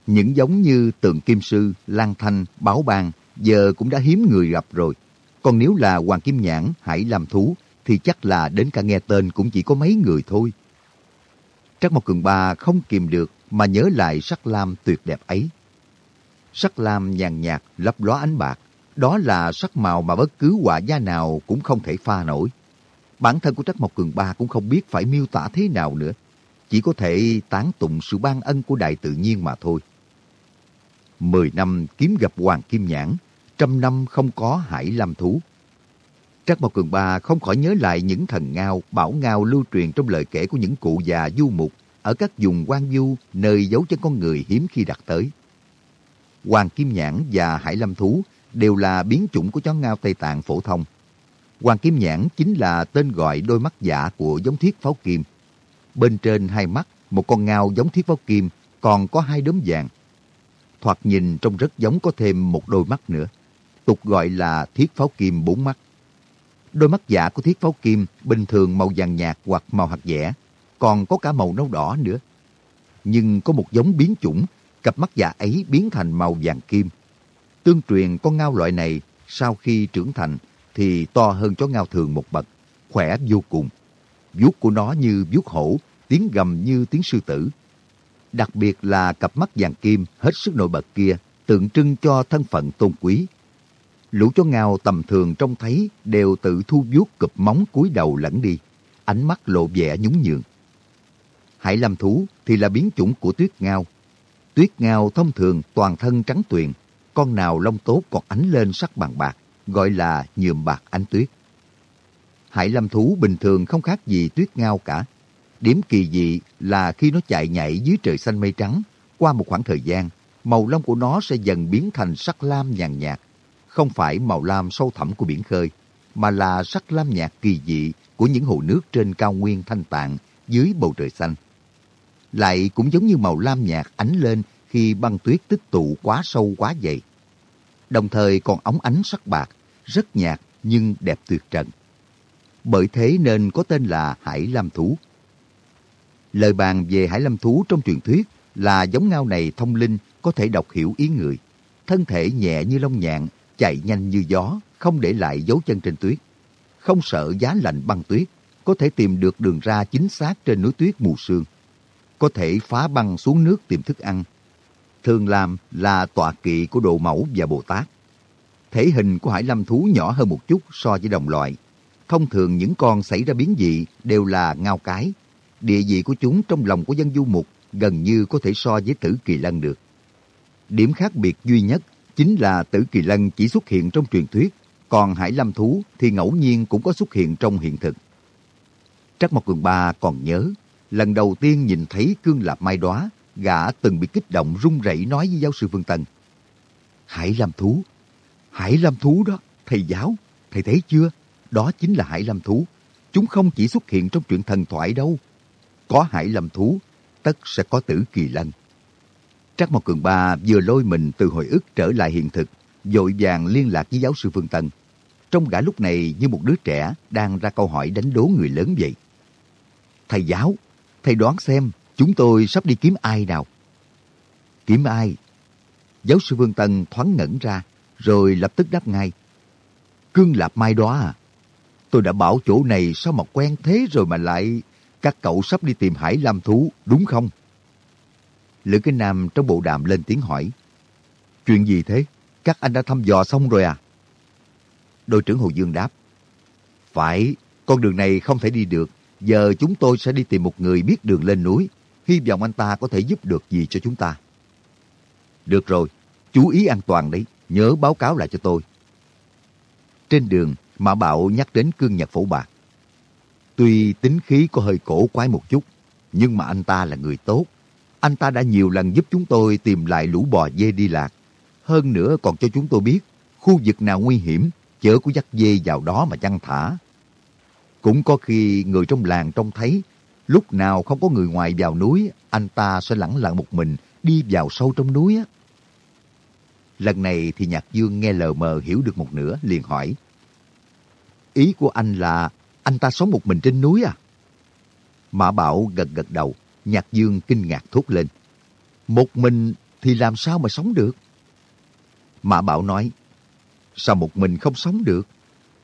Những giống như tượng kim sư, lan thanh, báo bang giờ cũng đã hiếm người gặp rồi. Còn nếu là hoàng kim nhãn, hải làm thú thì chắc là đến cả nghe tên cũng chỉ có mấy người thôi. Trắc Mộc Cường Ba không kìm được mà nhớ lại sắc lam tuyệt đẹp ấy. Sắc lam nhàn nhạt, lấp ló ánh bạc. Đó là sắc màu mà bất cứ họa gia nào cũng không thể pha nổi. Bản thân của Trắc Mộc Cường Ba cũng không biết phải miêu tả thế nào nữa. Chỉ có thể tán tụng sự ban ân của đại tự nhiên mà thôi. Mười năm kiếm gặp Hoàng Kim Nhãn, trăm năm không có hải lam thú. Trắc Mộc Cường Ba không khỏi nhớ lại những thần ngao, bảo ngao lưu truyền trong lời kể của những cụ già du mục ở các vùng quan du nơi dấu chân con người hiếm khi đặt tới. Hoàng Kim Nhãn và Hải Lâm Thú đều là biến chủng của chó ngao Tây Tạng phổ thông. Hoàng Kim Nhãn chính là tên gọi đôi mắt giả của giống thiết pháo kim. Bên trên hai mắt, một con ngao giống thiết pháo kim, còn có hai đốm vàng. Thoạt nhìn trông rất giống có thêm một đôi mắt nữa. Tục gọi là thiết pháo kim bốn mắt. Đôi mắt giả của thiết pháo kim bình thường màu vàng nhạt hoặc màu hạt dẻ, còn có cả màu nâu đỏ nữa. Nhưng có một giống biến chủng cặp mắt giả ấy biến thành màu vàng kim. Tương truyền con ngao loại này sau khi trưởng thành thì to hơn chó ngao thường một bậc, khỏe vô cùng. Vuốt của nó như vuốt hổ, tiếng gầm như tiếng sư tử. Đặc biệt là cặp mắt vàng kim hết sức nổi bật kia, tượng trưng cho thân phận tôn quý. Lũ chó ngao tầm thường trông thấy đều tự thu vuốt cụp móng cúi đầu lẫn đi, ánh mắt lộ vẻ nhún nhường. Hải lâm thú thì là biến chủng của tuyết ngao, Tuyết ngao thông thường toàn thân trắng tuyền, con nào lông tốt còn ánh lên sắc bằng bạc, gọi là nhuộm bạc ánh tuyết. Hải lâm thú bình thường không khác gì tuyết ngao cả. Điểm kỳ dị là khi nó chạy nhảy dưới trời xanh mây trắng, qua một khoảng thời gian, màu lông của nó sẽ dần biến thành sắc lam nhàn nhạt. Không phải màu lam sâu thẳm của biển khơi, mà là sắc lam nhạt kỳ dị của những hồ nước trên cao nguyên thanh tạng dưới bầu trời xanh. Lại cũng giống như màu lam nhạt ánh lên khi băng tuyết tích tụ quá sâu quá dày. Đồng thời còn óng ánh sắc bạc, rất nhạt nhưng đẹp tuyệt trần. Bởi thế nên có tên là Hải Lam Thú. Lời bàn về Hải Lam Thú trong truyền thuyết là giống ngao này thông linh có thể đọc hiểu ý người. Thân thể nhẹ như lông nhạn, chạy nhanh như gió, không để lại dấu chân trên tuyết. Không sợ giá lạnh băng tuyết, có thể tìm được đường ra chính xác trên núi tuyết mù sương. Có thể phá băng xuống nước tìm thức ăn. Thường làm là tọa kỵ của Độ Mẫu và Bồ Tát. Thể hình của hải lâm thú nhỏ hơn một chút so với đồng loại. Thông thường những con xảy ra biến dị đều là ngao cái. Địa vị của chúng trong lòng của dân du mục gần như có thể so với tử kỳ lân được. Điểm khác biệt duy nhất chính là tử kỳ lân chỉ xuất hiện trong truyền thuyết, còn hải lâm thú thì ngẫu nhiên cũng có xuất hiện trong hiện thực. Trắc Mộc Cường Ba còn nhớ, lần đầu tiên nhìn thấy cương lạp mai đóa, gã từng bị kích động run rẩy nói với giáo sư Phương Tân. Hải lâm thú, hải lâm thú đó, thầy giáo, thầy thấy chưa? Đó chính là hải lâm thú. Chúng không chỉ xuất hiện trong truyện thần thoại đâu. Có hải lâm thú, tất sẽ có tử kỳ lân. Trắc Mộc Cường Ba vừa lôi mình từ hồi ức trở lại hiện thực, dội vàng liên lạc với giáo sư Phương Tân. Trong gã lúc này như một đứa trẻ đang ra câu hỏi đánh đố người lớn vậy. Thầy giáo, thầy đoán xem chúng tôi sắp đi kiếm ai nào? Kiếm ai? Giáo sư vương Tân thoáng ngẩn ra, rồi lập tức đáp ngay. Cương Lạp Mai đó à? Tôi đã bảo chỗ này sao mà quen thế rồi mà lại... Các cậu sắp đi tìm hải lam thú, đúng không? Lữ Kinh Nam trong bộ đàm lên tiếng hỏi. Chuyện gì thế? Các anh đã thăm dò xong rồi à? Đội trưởng Hồ Dương đáp. Phải, con đường này không thể đi được. Giờ chúng tôi sẽ đi tìm một người biết đường lên núi. Hy vọng anh ta có thể giúp được gì cho chúng ta. Được rồi, chú ý an toàn đấy. Nhớ báo cáo lại cho tôi. Trên đường, Mã Bảo nhắc đến cương nhật phổ bạc. Tuy tính khí có hơi cổ quái một chút, nhưng mà anh ta là người tốt. Anh ta đã nhiều lần giúp chúng tôi tìm lại lũ bò dê đi lạc. Hơn nữa còn cho chúng tôi biết khu vực nào nguy hiểm, chớ có dắt dê vào đó mà chăn thả. Cũng có khi người trong làng trông thấy, lúc nào không có người ngoài vào núi, anh ta sẽ lẳng lặng một mình đi vào sâu trong núi. á Lần này thì Nhạc Dương nghe lờ mờ hiểu được một nửa, liền hỏi. Ý của anh là anh ta sống một mình trên núi à? Mã Bảo gật gật đầu, Nhạc Dương kinh ngạc thốt lên. Một mình thì làm sao mà sống được? Mã Bảo nói, sao một mình không sống được?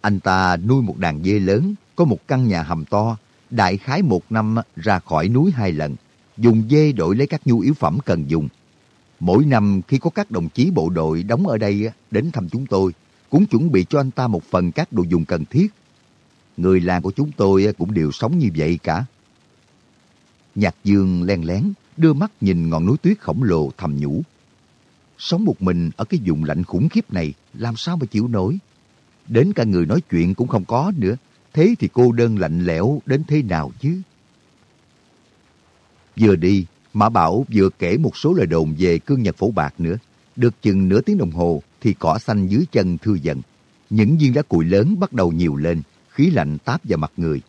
Anh ta nuôi một đàn dê lớn, có một căn nhà hầm to, đại khái một năm ra khỏi núi hai lần, dùng dê đổi lấy các nhu yếu phẩm cần dùng. Mỗi năm khi có các đồng chí bộ đội đóng ở đây đến thăm chúng tôi, cũng chuẩn bị cho anh ta một phần các đồ dùng cần thiết người làng của chúng tôi cũng đều sống như vậy cả. Nhạc dương len lén, đưa mắt nhìn ngọn núi tuyết khổng lồ thầm nhủ. Sống một mình ở cái vùng lạnh khủng khiếp này, làm sao mà chịu nổi? Đến cả người nói chuyện cũng không có nữa, thế thì cô đơn lạnh lẽo đến thế nào chứ? Vừa đi, Mã Bảo vừa kể một số lời đồn về cương nhật phổ bạc nữa. Được chừng nửa tiếng đồng hồ thì cỏ xanh dưới chân thư dần. Những viên đá cùi lớn bắt đầu nhiều lên, khí lạnh táp vào mặt người.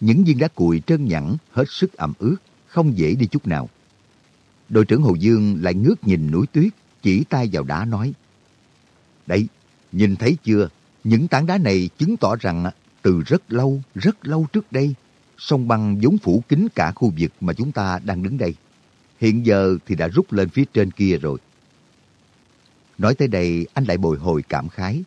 Những viên đá cùi trơn nhẵn, hết sức ẩm ướt, không dễ đi chút nào. Đội trưởng Hồ Dương lại ngước nhìn núi tuyết, chỉ tay vào đá nói. Đấy, nhìn thấy chưa, những tảng đá này chứng tỏ rằng từ rất lâu, rất lâu trước đây, sông băng vốn phủ kín cả khu vực mà chúng ta đang đứng đây. Hiện giờ thì đã rút lên phía trên kia rồi. Nói tới đây, anh lại bồi hồi cảm khái.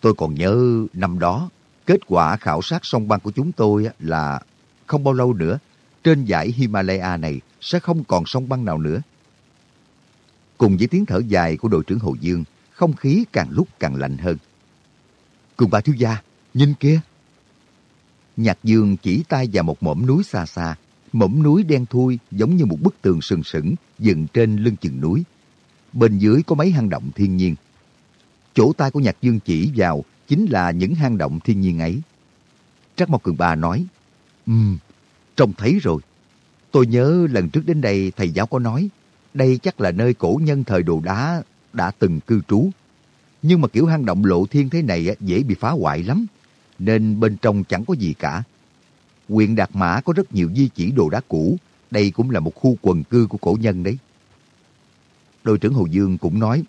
Tôi còn nhớ năm đó, Kết quả khảo sát sông băng của chúng tôi là không bao lâu nữa, trên dãy Himalaya này sẽ không còn sông băng nào nữa. Cùng với tiếng thở dài của đội trưởng Hồ Dương, không khí càng lúc càng lạnh hơn. Cùng bà thiếu gia, nhìn kia. Nhạc Dương chỉ tay vào một mỏm núi xa xa. Mỏm núi đen thui giống như một bức tường sừng sững dựng trên lưng chừng núi. Bên dưới có mấy hang động thiên nhiên. Chỗ tay của Nhạc Dương chỉ vào chính là những hang động thiên nhiên ấy. Trắc Mộc Cường Ba nói, um, Trông thấy rồi. Tôi nhớ lần trước đến đây thầy giáo có nói, đây chắc là nơi cổ nhân thời đồ đá đã từng cư trú. Nhưng mà kiểu hang động lộ thiên thế này dễ bị phá hoại lắm, nên bên trong chẳng có gì cả. Huyện Đạt Mã có rất nhiều di chỉ đồ đá cũ, đây cũng là một khu quần cư của cổ nhân đấy. Đội trưởng Hồ Dương cũng nói,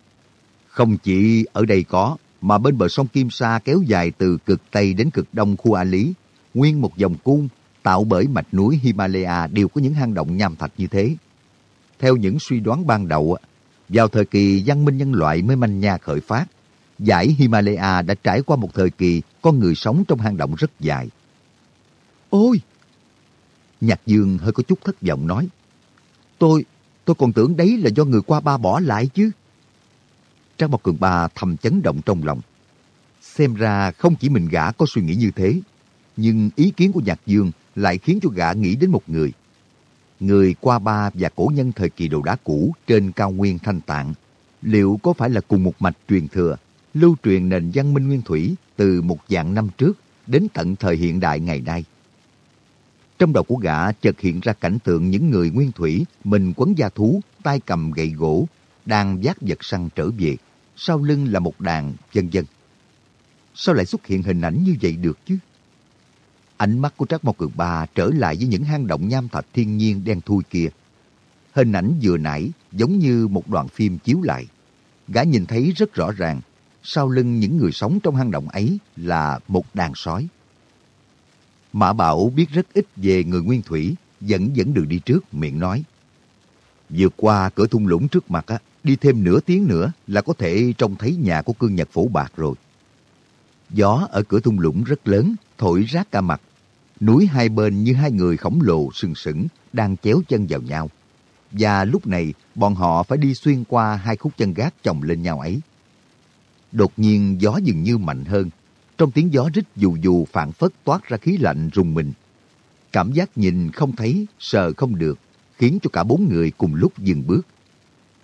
không chỉ ở đây có, mà bên bờ sông Kim Sa kéo dài từ cực Tây đến cực Đông khu A Lý, nguyên một dòng cung tạo bởi mạch núi Himalaya đều có những hang động nham thạch như thế. Theo những suy đoán ban đầu, vào thời kỳ văn minh nhân loại mới manh nha khởi phát, dãy Himalaya đã trải qua một thời kỳ con người sống trong hang động rất dài. Ôi! Nhạc Dương hơi có chút thất vọng nói. Tôi, tôi còn tưởng đấy là do người qua ba bỏ lại chứ. Trang Mộc Cường Ba thầm chấn động trong lòng. Xem ra không chỉ mình gã có suy nghĩ như thế, nhưng ý kiến của Nhạc Dương lại khiến cho gã nghĩ đến một người. Người qua ba và cổ nhân thời kỳ đồ đá cũ trên cao nguyên thanh tạng, liệu có phải là cùng một mạch truyền thừa, lưu truyền nền văn minh nguyên thủy từ một dạng năm trước đến tận thời hiện đại ngày nay? Trong đầu của gã chợt hiện ra cảnh tượng những người nguyên thủy, mình quấn da thú, tay cầm gậy gỗ, đang vác vật săn trở về, sau lưng là một đàn, vân vân. Sao lại xuất hiện hình ảnh như vậy được chứ? Ánh mắt của Trác Mộc Cường Ba trở lại với những hang động nham thạch thiên nhiên đen thui kia. Hình ảnh vừa nãy giống như một đoạn phim chiếu lại. Gã nhìn thấy rất rõ ràng, sau lưng những người sống trong hang động ấy là một đàn sói. Mã Bảo biết rất ít về người nguyên thủy, dẫn dẫn đường đi trước, miệng nói. Vượt qua cửa thung lũng trước mặt, á, đi thêm nửa tiếng nữa là có thể trông thấy nhà của cương nhật phổ bạc rồi. Gió ở cửa thung lũng rất lớn, thổi rác cả mặt. Núi hai bên như hai người khổng lồ sừng sững đang chéo chân vào nhau. Và lúc này, bọn họ phải đi xuyên qua hai khúc chân gác chồng lên nhau ấy. Đột nhiên gió dường như mạnh hơn. Trong tiếng gió rít dù dù phản phất toát ra khí lạnh rùng mình. Cảm giác nhìn không thấy, sờ không được, khiến cho cả bốn người cùng lúc dừng bước.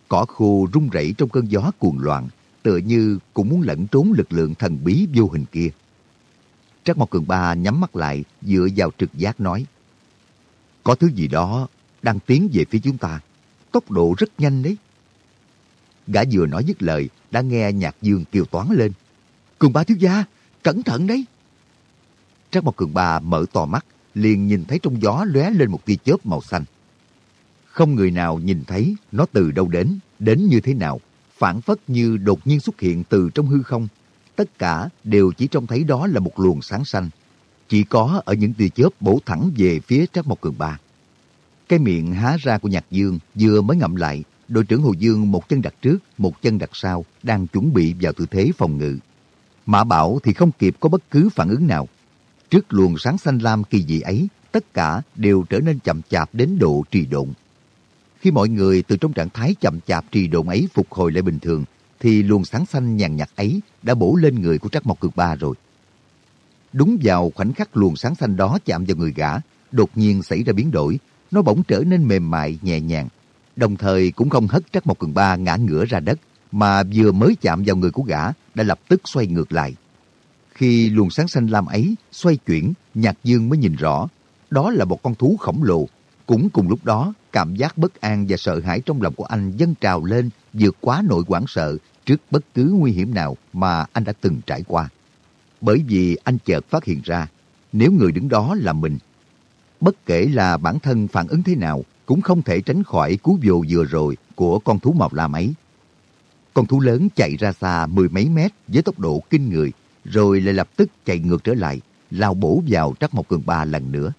Cỏ khô rung rẩy trong cơn gió cuồng loạn, tựa như cũng muốn lẫn trốn lực lượng thần bí vô hình kia. Trác Mộc Cường Ba nhắm mắt lại, dựa vào trực giác nói. Có thứ gì đó đang tiến về phía chúng ta. Tốc độ rất nhanh đấy. Gã vừa nói dứt lời, đã nghe nhạc dương kêu toán lên. Cường Ba thiếu gia, cẩn thận đấy. Trác Mộc Cường Ba mở to mắt, liền nhìn thấy trong gió lóe lên một tia chớp màu xanh. Không người nào nhìn thấy nó từ đâu đến, đến như thế nào, phản phất như đột nhiên xuất hiện từ trong hư không. Tất cả đều chỉ trông thấy đó là một luồng sáng xanh. Chỉ có ở những tia chớp bổ thẳng về phía Trác Mộc Cường Ba. Cái miệng há ra của Nhạc Dương vừa mới ngậm lại, đội trưởng Hồ Dương một chân đặt trước, một chân đặt sau, đang chuẩn bị vào tư thế phòng ngự. Mã Bảo thì không kịp có bất cứ phản ứng nào. Trước luồng sáng xanh lam kỳ dị ấy, tất cả đều trở nên chậm chạp đến độ trì độn. Khi mọi người từ trong trạng thái chậm chạp trì độn ấy phục hồi lại bình thường, thì luồng sáng xanh nhàn nhạt ấy đã bổ lên người của Trắc Mộc Cực Ba rồi. Đúng vào khoảnh khắc luồng sáng xanh đó chạm vào người gã, đột nhiên xảy ra biến đổi, nó bỗng trở nên mềm mại, nhẹ nhàng. Đồng thời cũng không hất Trắc Mộc Cường Ba ngã ngửa ra đất, mà vừa mới chạm vào người của gã đã lập tức xoay ngược lại. Khi luồng sáng xanh lam ấy xoay chuyển, Nhạc Dương mới nhìn rõ, đó là một con thú khổng lồ. Cũng cùng lúc đó, cảm giác bất an và sợ hãi trong lòng của anh dâng trào lên vượt quá nội quảng sợ trước bất cứ nguy hiểm nào mà anh đã từng trải qua. Bởi vì anh chợt phát hiện ra, nếu người đứng đó là mình, bất kể là bản thân phản ứng thế nào, cũng không thể tránh khỏi cú vồ vừa rồi của con thú màu lam ấy. Con thú lớn chạy ra xa mười mấy mét với tốc độ kinh người, rồi lại lập tức chạy ngược trở lại, lao bổ vào Trắc Mộc Cường Ba lần nữa.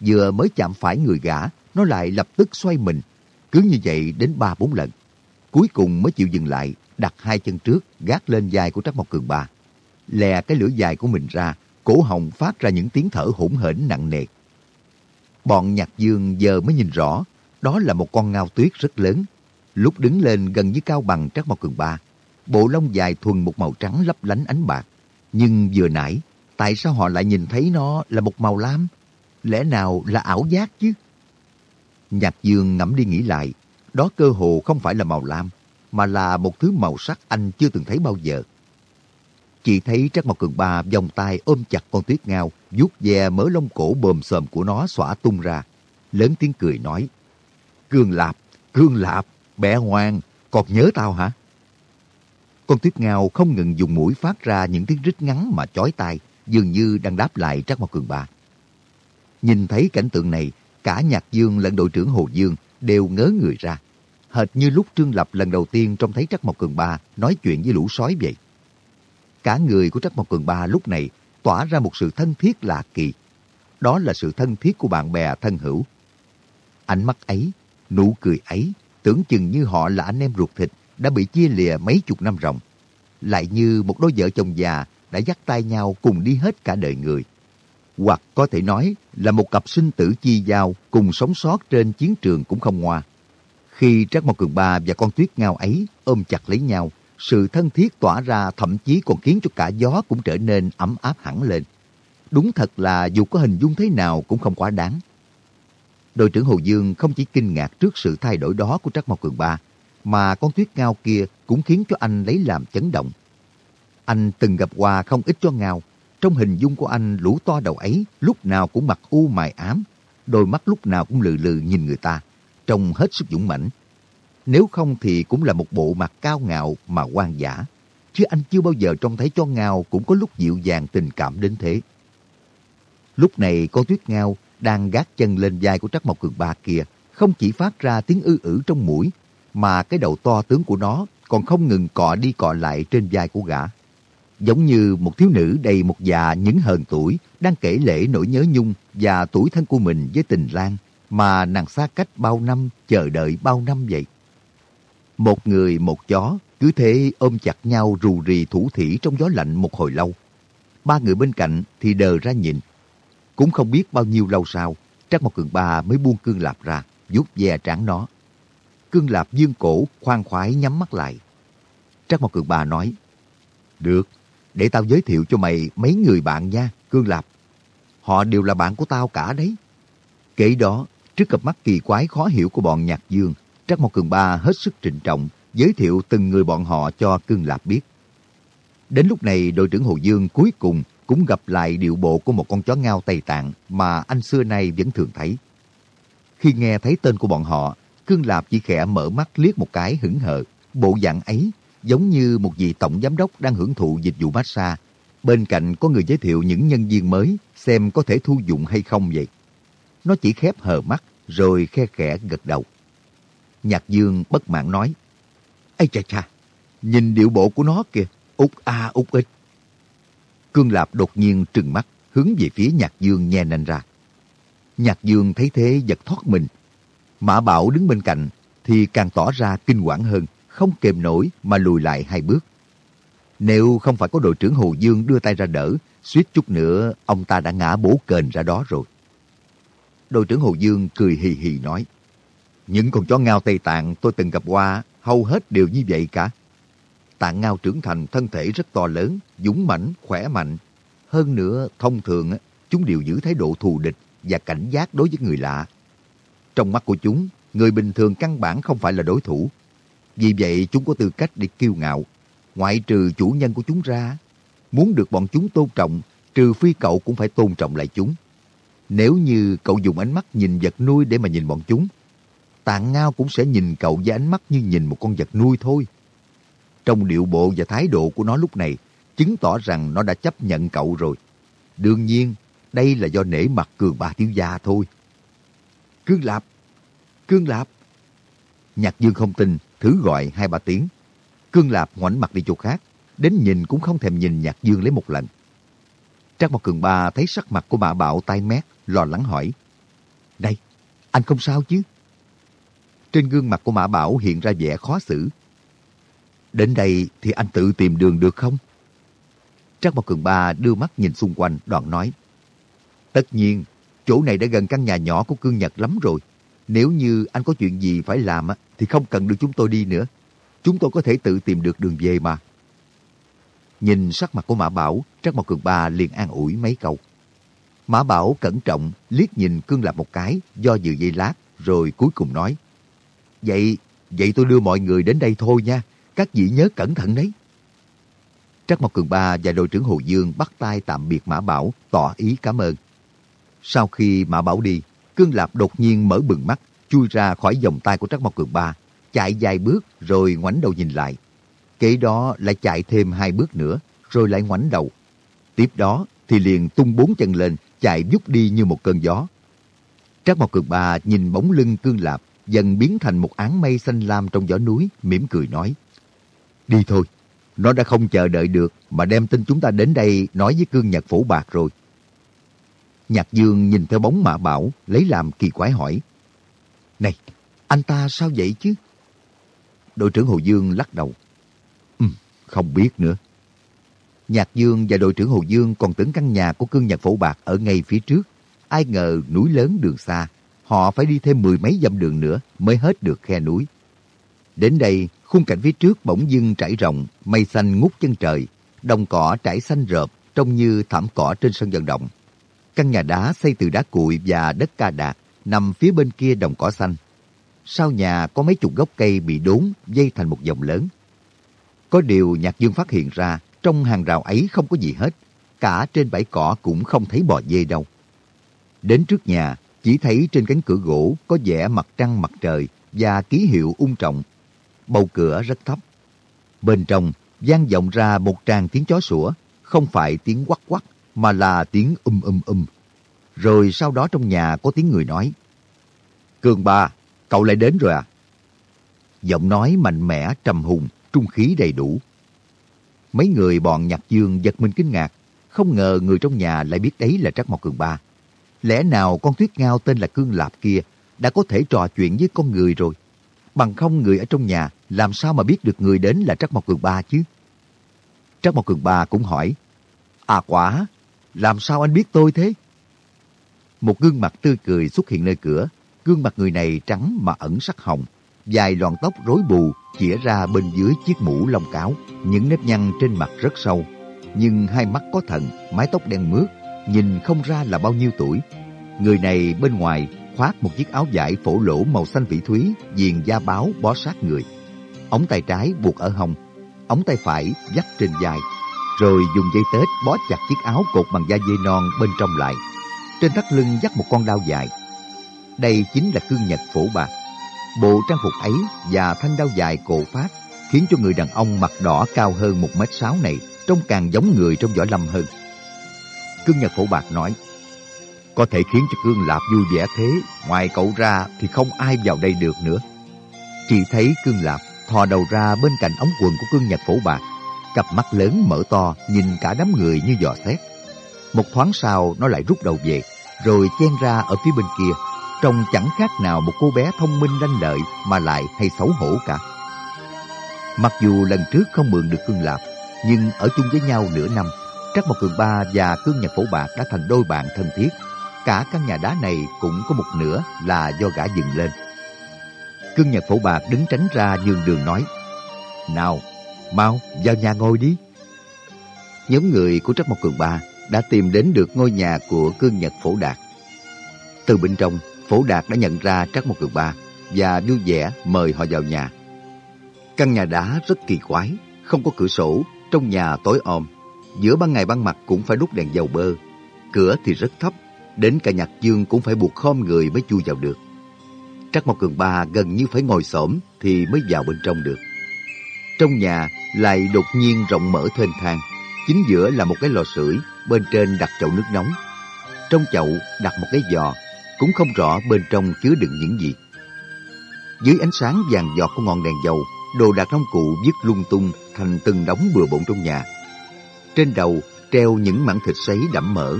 Vừa mới chạm phải người gã, nó lại lập tức xoay mình, cứ như vậy đến ba bốn lần. Cuối cùng mới chịu dừng lại, đặt hai chân trước, gác lên vai của Trắc Mộc Cường Ba. Lè cái lưỡi dài của mình ra, cổ họng phát ra những tiếng thở hỗn hển nặng nề. Bọn nhạc dương giờ mới nhìn rõ, đó là một con ngao tuyết rất lớn. Lúc đứng lên gần như cao bằng Trắc Mộc Cường Ba, bộ lông dài thuần một màu trắng lấp lánh ánh bạc. Nhưng vừa nãy, tại sao họ lại nhìn thấy nó là một màu lam? Lẽ nào là ảo giác chứ? Nhạc dương ngẫm đi nghĩ lại, đó cơ hồ không phải là màu lam, mà là một thứ màu sắc anh chưa từng thấy bao giờ. Chỉ thấy Trác Mộc Cường Ba vòng tay ôm chặt con tuyết ngao, vuốt ve mớ lông cổ bồm sờm của nó xõa tung ra. Lớn tiếng cười nói, Cương Lạp, Cương Lạp, bé ngoan, còn nhớ tao hả? Con tuyết ngao không ngừng dùng mũi phát ra những tiếng rít ngắn mà chói tai, dường như đang đáp lại Trác Mộc Cường Ba. Nhìn thấy cảnh tượng này, cả Nhạc Dương lẫn đội trưởng Hồ Dương đều ngớ người ra. Hệt như lúc Trương Lập lần đầu tiên trông thấy Trắc Mộc Cường Ba nói chuyện với lũ sói vậy. Cả người của Trắc Mộc Cường Ba lúc này tỏa ra một sự thân thiết lạ kỳ. Đó là sự thân thiết của bạn bè thân hữu. Ánh mắt ấy, nụ cười ấy, tưởng chừng như họ là anh em ruột thịt đã bị chia lìa mấy chục năm ròng. Lại như một đôi vợ chồng già đã dắt tay nhau cùng đi hết cả đời người. Hoặc có thể nói là một cặp sinh tử chi giao cùng sống sót trên chiến trường cũng không ngoa. Khi Trác Mộc Cường Ba và con tuyết ngao ấy ôm chặt lấy nhau, sự thân thiết tỏa ra thậm chí còn khiến cho cả gió cũng trở nên ấm áp hẳn lên. Đúng thật là dù có hình dung thế nào cũng không quá đáng. Đội trưởng Hồ Dương không chỉ kinh ngạc trước sự thay đổi đó của Trác Mộc Cường Ba, mà con tuyết ngao kia cũng khiến cho anh lấy làm chấn động. Anh từng gặp qua không ít cho ngao. Trong hình dung của anh lũ to đầu ấy lúc nào cũng mặt u mài ám, đôi mắt lúc nào cũng lừ lừ nhìn người ta, trông hết sức dũng mãnh. Nếu không thì cũng là một bộ mặt cao ngạo mà quan giả. Chứ anh chưa bao giờ trông thấy cho ngao cũng có lúc dịu dàng tình cảm đến thế. Lúc này con tuyết ngao đang gác chân lên vai của Trắc Mộc Cường Ba kia, không chỉ phát ra tiếng ư ử trong mũi, mà cái đầu to tướng của nó còn không ngừng cọ đi cọ lại trên vai của gã giống như một thiếu nữ đầy một già những hờn tuổi đang kể lễ nỗi nhớ nhung và tuổi thân của mình với tình lang mà nàng xa cách bao năm chờ đợi bao năm vậy. Một người một chó cứ thế ôm chặt nhau rù rì thủ thỉ trong gió lạnh một hồi lâu. Ba người bên cạnh thì đờ ra nhìn. Cũng không biết bao nhiêu lâu sau, Trác một Cường Ba mới buông cương lạp ra, vuốt ve trán nó. Cương lạp dương cổ, khoan khoái nhắm mắt lại. Trác một Cường Ba nói, Được, để tao giới thiệu cho mày mấy người bạn nha, Cương Lạp. Họ đều là bạn của tao cả đấy. Kể đó, trước cặp mắt kỳ quái khó hiểu của bọn Nhạc Dương, Trắc Mộc Cường Ba hết sức trịnh trọng, giới thiệu từng người bọn họ cho Cương Lạp biết. Đến lúc này, đội trưởng Hồ Dương cuối cùng cũng gặp lại điệu bộ của một con chó ngao Tây Tạng mà anh xưa nay vẫn thường thấy. Khi nghe thấy tên của bọn họ, Cương Lạp chỉ khẽ mở mắt liếc một cái hững hờ. Bộ dạng ấy giống như một vị tổng giám đốc đang hưởng thụ dịch vụ massage. Bên cạnh có người giới thiệu những nhân viên mới xem có thể thu dụng hay không vậy. Nó chỉ khép hờ mắt rồi khe khẽ gật đầu. Nhạc Dương bất mãn nói, Ây cha cha, nhìn điệu bộ của nó kìa, út a út ích. Cương Lạp đột nhiên trừng mắt, hướng về phía Nhạc Dương nhe nanh ra. Nhạc Dương thấy thế giật thoát mình. Mã Bảo đứng bên cạnh thì càng tỏ ra kinh quản hơn, không kềm nổi mà lùi lại hai bước. Nếu không phải có đội trưởng Hồ Dương đưa tay ra đỡ, suýt chút nữa ông ta đã ngã bổ kềnh ra đó rồi. Đội trưởng Hồ Dương cười hì hì nói, những con chó ngao Tây Tạng tôi từng gặp qua, hầu hết đều như vậy cả. Tạ ngao trưởng thành thân thể rất to lớn, dũng mãnh, khỏe mạnh. Hơn nữa, thông thường chúng đều giữ thái độ thù địch và cảnh giác đối với người lạ. Trong mắt của chúng, người bình thường căn bản không phải là đối thủ, vì vậy chúng có tư cách để kiêu ngạo. Ngoại trừ chủ nhân của chúng ra, muốn được bọn chúng tôn trọng, trừ phi cậu cũng phải tôn trọng lại chúng. Nếu như cậu dùng ánh mắt nhìn vật nuôi để mà nhìn bọn chúng, tạng ngao cũng sẽ nhìn cậu với ánh mắt như nhìn một con vật nuôi thôi. Trong điệu bộ và thái độ của nó lúc này, chứng tỏ rằng nó đã chấp nhận cậu rồi. Đương nhiên, đây là do nể mặt cường ba thiếu gia thôi. Cương Lạp! Cương Lạp! Nhạc Dương không tin, thử gọi hai ba tiếng. Cương Lạp ngoảnh mặt đi chỗ khác, đến nhìn cũng không thèm nhìn Nhạc Dương lấy một lần. Trác Mộc Cường Ba thấy sắc mặt của bà Bảo tai mét, lo lắng hỏi. Đây, anh không sao chứ? Trên gương mặt của Mã Bảo hiện ra vẻ khó xử. Đến đây thì anh tự tìm đường được không? Trác Bảo Cường Ba đưa mắt nhìn xung quanh, đoạn nói. Tất nhiên, chỗ này đã gần căn nhà nhỏ của Cương Nhật lắm rồi. Nếu như anh có chuyện gì phải làm thì không cần đưa chúng tôi đi nữa. Chúng tôi có thể tự tìm được đường về mà. Nhìn sắc mặt của Mã Bảo, Trác Bảo Cường Ba liền an ủi mấy câu. Mã Bảo cẩn trọng liếc nhìn Cương Lạp một cái, do dự dây lát, rồi cuối cùng nói. Vậy, vậy tôi đưa mọi người đến đây thôi nha. Các vị nhớ cẩn thận đấy. Trắc Mộc Cường Ba và đội trưởng Hồ Dương bắt tay tạm biệt Mã Bảo, tỏ ý cảm ơn. Sau khi Mã Bảo đi, Cương Lạp đột nhiên mở bừng mắt, chui ra khỏi vòng tay của Trắc Mộc Cường Ba, chạy vài bước rồi ngoảnh đầu nhìn lại. Kế đó lại chạy thêm hai bước nữa, rồi lại ngoảnh đầu. Tiếp đó thì liền tung bốn chân lên, chạy vút đi như một cơn gió. Trác Mộc Cường Ba nhìn bóng lưng Cương Lạp dần biến thành một áng mây xanh lam trong gió núi, mỉm cười nói. Đi thôi, nó đã không chờ đợi được mà đem tin chúng ta đến đây nói với Cương nhạc Phổ Bạc rồi. Nhạc Dương nhìn theo bóng mã bảo, lấy làm kỳ quái hỏi. Này, anh ta sao vậy chứ? Đội trưởng Hồ Dương lắc đầu. Ừ, không biết nữa. Nhạc Dương và đội trưởng Hồ Dương còn tưởng căn nhà của cương nhạc phổ bạc ở ngay phía trước. Ai ngờ núi lớn đường xa, họ phải đi thêm mười mấy dặm đường nữa mới hết được khe núi. Đến đây, khung cảnh phía trước bỗng dưng trải rộng, mây xanh ngút chân trời, đồng cỏ trải xanh rợp trông như thảm cỏ trên sân vận động. Căn nhà đá xây từ đá cuội và đất ca đạt nằm phía bên kia đồng cỏ xanh. Sau nhà có mấy chục gốc cây bị đốn dây thành một dòng lớn. Có điều Nhạc Dương phát hiện ra trong hàng rào ấy không có gì hết. Cả trên bãi cỏ cũng không thấy bò dê đâu. Đến trước nhà, chỉ thấy trên cánh cửa gỗ có vẽ mặt trăng mặt trời và ký hiệu ung trọng. Bầu cửa rất thấp. Bên trong vang vọng ra một tràng tiếng chó sủa, không phải tiếng quắc quắc mà là tiếng um um um. Rồi sau đó trong nhà có tiếng người nói. Cường ba, cậu lại đến rồi à? Giọng nói mạnh mẽ, trầm hùng, trung khí đầy đủ. Mấy người bọn nhạc dương giật mình kinh ngạc, không ngờ người trong nhà lại biết đấy là Trắc Mộc Cường Ba. Lẽ nào con tuyết ngao tên là Cương Lạp kia đã có thể trò chuyện với con người rồi? Bằng không người ở trong nhà làm sao mà biết được người đến là Trắc Mộc Cường Ba chứ? Trắc Mộc Cường Ba cũng hỏi, À quả, làm sao anh biết tôi thế? Một gương mặt tươi cười xuất hiện nơi cửa, gương mặt người này trắng mà ẩn sắc hồng, dài lọn tóc rối bù chĩa ra bên dưới chiếc mũ lông cáo. Những nếp nhăn trên mặt rất sâu, nhưng hai mắt có thần, mái tóc đen mướt, nhìn không ra là bao nhiêu tuổi. Người này bên ngoài khoác một chiếc áo vải phổ lỗ màu xanh vĩ thúy, viền da báo bó sát người. Ống tay trái buộc ở hông, ống tay phải dắt trên vai, rồi dùng dây tết bó chặt chiếc áo cột bằng da dê non bên trong lại. Trên thắt lưng dắt một con đao dài. Đây chính là cương nhật phổ bạc. Bộ trang phục ấy và thanh đao dài cổ phát khiến cho người đàn ông mặt đỏ cao hơn một mét sáu này trông càng giống người trong võ lâm hơn. Cương Nhật Phổ Bạc nói, có thể khiến cho Cương Lạp vui vẻ thế, ngoài cậu ra thì không ai vào đây được nữa. Chỉ thấy Cương Lạp thò đầu ra bên cạnh ống quần của Cương Nhật Phổ Bạc, cặp mắt lớn mở to nhìn cả đám người như dò xét. Một thoáng sau nó lại rút đầu về, rồi chen ra ở phía bên kia trông chẳng khác nào một cô bé thông minh lanh lợi mà lại hay xấu hổ cả. Mặc dù lần trước không mượn được cương lạp, nhưng ở chung với nhau nửa năm, Trắc Mộc Cường Ba và Cương Nhật Phổ Bạc đã thành đôi bạn thân thiết. Cả căn nhà đá này cũng có một nửa là do gã dựng lên. Cương Nhật Phổ Bạc đứng tránh ra nhường đường nói, Nào, mau, vào nhà ngồi đi. Nhóm người của Trắc Mộc Cường Ba đã tìm đến được ngôi nhà của Cương Nhật Phổ Đạt. Từ bên trong, Phổ Đạt đã nhận ra trắc Mộc Cường Ba và vui vẻ mời họ vào nhà. Căn nhà đá rất kỳ quái, không có cửa sổ, trong nhà tối om. Giữa ban ngày ban mặt cũng phải đốt đèn dầu bơ. Cửa thì rất thấp, đến cả nhạc dương cũng phải buộc khom người mới chui vào được trắc Mộc Cường Ba gần như phải ngồi xổm thì mới vào bên trong được. Trong nhà lại đột nhiên rộng mở thênh thang. Chính giữa là một cái lò sưởi, bên trên đặt chậu nước nóng. Trong chậu đặt một cái giò cũng không rõ bên trong chứa đựng những gì. Dưới ánh sáng vàng giọt của ngọn đèn dầu, đồ đạc nông cụ vứt lung tung thành từng đống bừa bộn trong nhà. Trên đầu treo những mảng thịt sấy đẫm mỡ.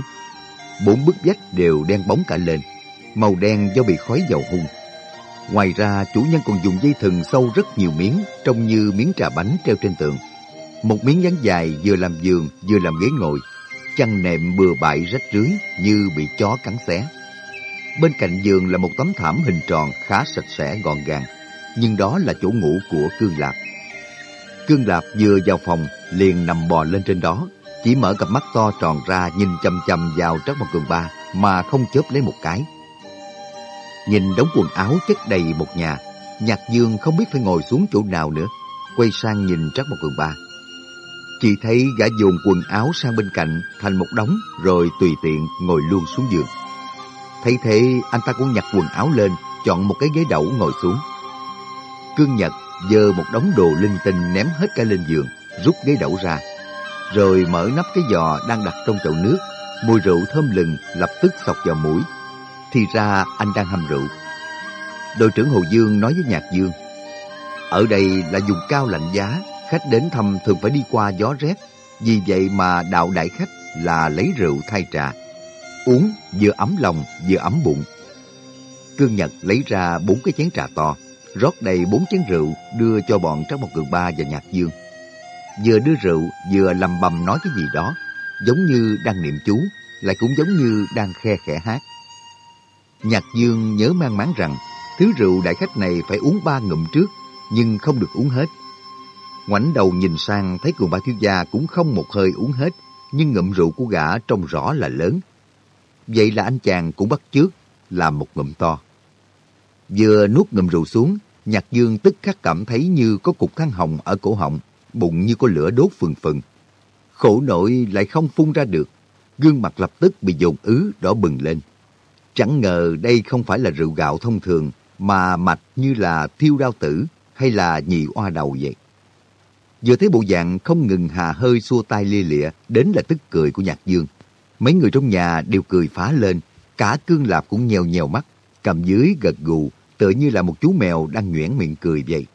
Bốn bức vách đều đen bóng cả lên, màu đen do bị khói dầu hung. Ngoài ra, chủ nhân còn dùng dây thừng sâu rất nhiều miếng, trông như miếng trà bánh treo trên tường. Một miếng dán dài vừa làm giường vừa làm ghế ngồi, chăn nệm bừa bãi rách rưới như bị chó cắn xé. Bên cạnh giường là một tấm thảm hình tròn khá sạch sẽ gọn gàng, nhưng đó là chỗ ngủ của Cương Lạp. Cương Lạp vừa vào phòng liền nằm bò lên trên đó, chỉ mở cặp mắt to tròn ra nhìn chăm chăm vào Trắc Mộc Cường Ba mà không chớp lấy một cái. Nhìn đống quần áo chất đầy một nhà, Nhạc Dương không biết phải ngồi xuống chỗ nào nữa, quay sang nhìn Trắc Mộc Cường Ba. Chỉ thấy gã dồn quần áo sang bên cạnh thành một đống rồi tùy tiện ngồi luôn xuống giường. Thấy thế anh ta cũng nhặt quần áo lên, chọn một cái ghế đẩu ngồi xuống. Cương Nhật dơ một đống đồ linh tinh ném hết cả lên giường, rút ghế đẩu ra. Rồi mở nắp cái giò đang đặt trong chậu nước, mùi rượu thơm lừng lập tức sọc vào mũi. Thì ra anh đang hầm rượu. Đội trưởng Hồ Dương nói với Nhạc Dương, Ở đây là vùng cao lạnh giá, khách đến thăm thường phải đi qua gió rét. Vì vậy mà đạo đại khách là lấy rượu thay trà. Uống vừa ấm lòng vừa ấm bụng. Cương Nhật lấy ra bốn cái chén trà to, rót đầy bốn chén rượu đưa cho bọn Trác Mộc Cường Ba và Nhạc Dương. Vừa đưa rượu vừa lầm bầm nói cái gì đó, giống như đang niệm chú, lại cũng giống như đang khe khẽ hát. Nhạc Dương nhớ mang máng rằng thứ rượu đại khách này phải uống ba ngụm trước, nhưng không được uống hết. Ngoảnh đầu nhìn sang thấy cường ba thiếu gia cũng không một hơi uống hết, nhưng ngụm rượu của gã trông rõ là lớn. Vậy là anh chàng cũng bắt trước làm một ngụm to. Vừa nuốt ngụm rượu xuống, Nhạc Dương tức khắc cảm thấy như có cục than hồng ở cổ họng, bụng như có lửa đốt phừng phừng. Khổ nội lại không phun ra được, gương mặt lập tức bị dồn ứ đỏ bừng lên. Chẳng ngờ đây không phải là rượu gạo thông thường, mà mạch như là thiêu đao tử hay là nhị oa đầu vậy. Vừa thấy bộ dạng không ngừng hà hơi xua tay lia lịa, đến là tức cười của Nhạc Dương. Mấy người trong nhà đều cười phá lên, cả cương lạp cũng nhèo nhèo mắt, cầm dưới gật gù, tựa như là một chú mèo đang nhuyễn miệng cười vậy.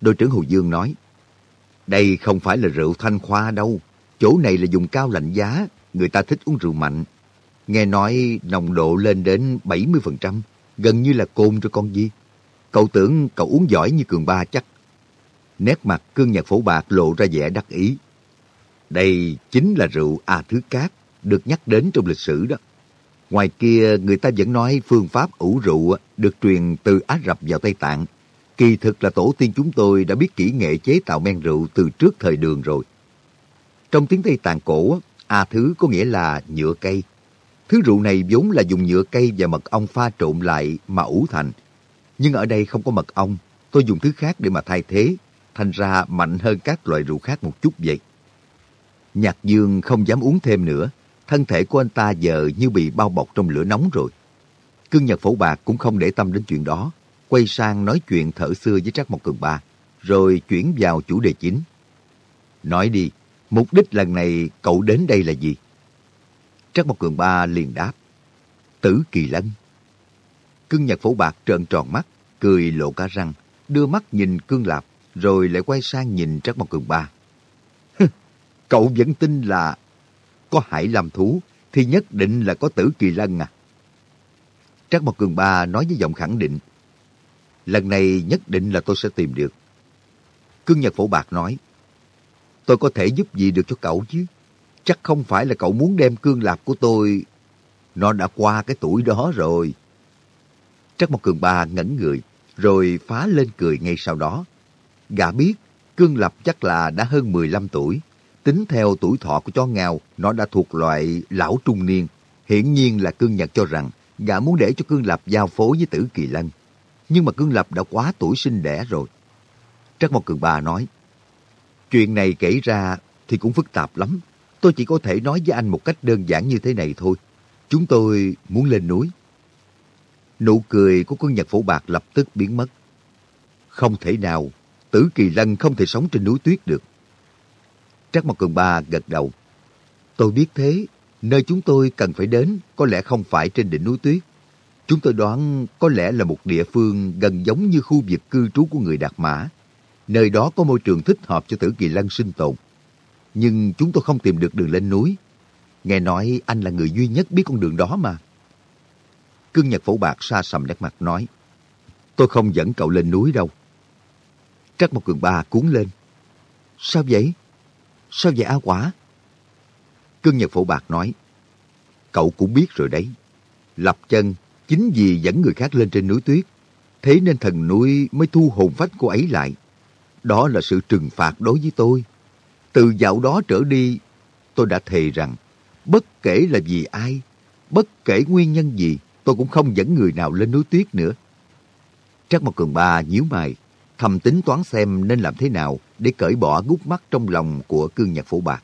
Đội trưởng Hồ Dương nói, đây không phải là rượu thanh khoa đâu, chỗ này là dùng cao lạnh giá, người ta thích uống rượu mạnh. Nghe nói nồng độ lên đến 70%, gần như là cồn cho con gì. Cậu tưởng cậu uống giỏi như Cường Ba chắc. Nét mặt cương nhật phổ bạc lộ ra vẻ đắc ý. Đây chính là rượu A Thứ Cát, được nhắc đến trong lịch sử đó. Ngoài kia, người ta vẫn nói phương pháp ủ rượu được truyền từ Á Rập vào Tây Tạng. Kỳ thực là tổ tiên chúng tôi đã biết kỹ nghệ chế tạo men rượu từ trước thời đường rồi. Trong tiếng Tây Tạng cổ, A Thứ có nghĩa là nhựa cây. Thứ rượu này vốn là dùng nhựa cây và mật ong pha trộn lại mà ủ thành. Nhưng ở đây không có mật ong, tôi dùng thứ khác để mà thay thế, thành ra mạnh hơn các loại rượu khác một chút vậy. Nhạc Dương không dám uống thêm nữa, thân thể của anh ta giờ như bị bao bọc trong lửa nóng rồi. Cương Nhật Phổ Bạc cũng không để tâm đến chuyện đó, quay sang nói chuyện thở xưa với Trác Mộc Cường Ba, rồi chuyển vào chủ đề chính. Nói đi, mục đích lần này cậu đến đây là gì? Trác Mộc Cường Ba liền đáp, Tử Kỳ Lân. Cương Nhật Phổ Bạc trợn tròn mắt, cười lộ cả răng, đưa mắt nhìn Cương Lạp, rồi lại quay sang nhìn Trác Mộc Cường Ba. Cậu vẫn tin là có hải làm thú thì nhất định là có tử kỳ lân à. Trác Mộc Cường Ba nói với giọng khẳng định. Lần này nhất định là tôi sẽ tìm được. Cương Nhật Phổ Bạc nói. Tôi có thể giúp gì được cho cậu chứ? Chắc không phải là cậu muốn đem cương lạp của tôi. Nó đã qua cái tuổi đó rồi. Trắc Mộc Cường Ba ngẩn người, rồi phá lên cười ngay sau đó. Gã biết, cương lập chắc là đã hơn 15 tuổi. Tính theo tuổi thọ của chó ngao, nó đã thuộc loại lão trung niên. Hiển nhiên là Cương Nhật cho rằng gã muốn để cho Cương Lập giao phối với Tử Kỳ Lân. Nhưng mà Cương Lập đã quá tuổi sinh đẻ rồi. Trắc Mộc Cường Ba nói, Chuyện này kể ra thì cũng phức tạp lắm. Tôi chỉ có thể nói với anh một cách đơn giản như thế này thôi. Chúng tôi muốn lên núi. Nụ cười của quân Nhật Phổ Bạc lập tức biến mất. Không thể nào, Tử Kỳ Lân không thể sống trên núi tuyết được. Trác Mộc Cường Ba gật đầu. Tôi biết thế, nơi chúng tôi cần phải đến có lẽ không phải trên đỉnh núi tuyết. Chúng tôi đoán có lẽ là một địa phương gần giống như khu vực cư trú của người Đạt Mã. Nơi đó có môi trường thích hợp cho Tử Kỳ Lân sinh tồn. Nhưng chúng tôi không tìm được đường lên núi. Nghe nói anh là người duy nhất biết con đường đó mà. Cương Nhật Phổ Bạc xa sầm nét mặt nói. Tôi không dẫn cậu lên núi đâu. Trắc một cường ba cuốn lên. Sao vậy? Sao vậy A Quả? Cương Nhật Phổ Bạc nói, cậu cũng biết rồi đấy. Lập chân chính vì dẫn người khác lên trên núi tuyết, thế nên thần núi mới thu hồn phách cô ấy lại. Đó là sự trừng phạt đối với tôi. Từ dạo đó trở đi, tôi đã thề rằng, bất kể là vì ai, bất kể nguyên nhân gì, tôi cũng không dẫn người nào lên núi tuyết nữa. Trác Mộc Cường Ba nhíu mày, thầm tính toán xem nên làm thế nào để cởi bỏ gút mắt trong lòng của cương nhạc phổ bạc.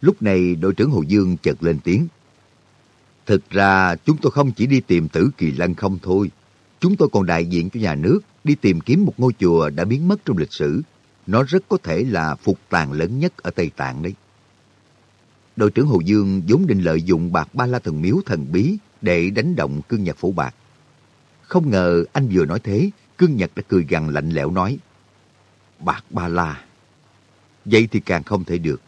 Lúc này đội trưởng Hồ Dương chợt lên tiếng. Thực ra chúng tôi không chỉ đi tìm tử kỳ lân không thôi. Chúng tôi còn đại diện cho nhà nước đi tìm kiếm một ngôi chùa đã biến mất trong lịch sử. Nó rất có thể là phục tàng lớn nhất ở Tây Tạng đấy. Đội trưởng Hồ Dương vốn định lợi dụng bạc ba la thần miếu thần bí để đánh động cương nhật phổ bạc. Không ngờ anh vừa nói thế, cương nhật đã cười gằn lạnh lẽo nói. Bạc ba la. Vậy thì càng không thể được.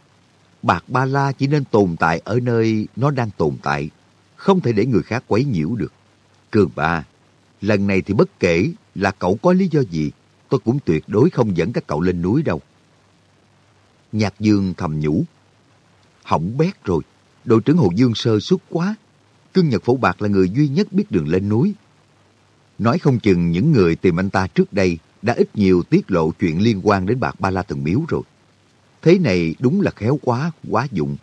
Bạc ba la chỉ nên tồn tại ở nơi nó đang tồn tại, không thể để người khác quấy nhiễu được. Cường ba, lần này thì bất kể là cậu có lý do gì, tôi cũng tuyệt đối không dẫn các cậu lên núi đâu. Nhạc Dương thầm nhủ. Hỏng bét rồi, đội trưởng Hồ Dương sơ suất quá. Cương Nhật Phổ Bạc là người duy nhất biết đường lên núi. Nói không chừng những người tìm anh ta trước đây đã ít nhiều tiết lộ chuyện liên quan đến bạc ba la từng miếu rồi. Thế này đúng là khéo quá, quá dụng.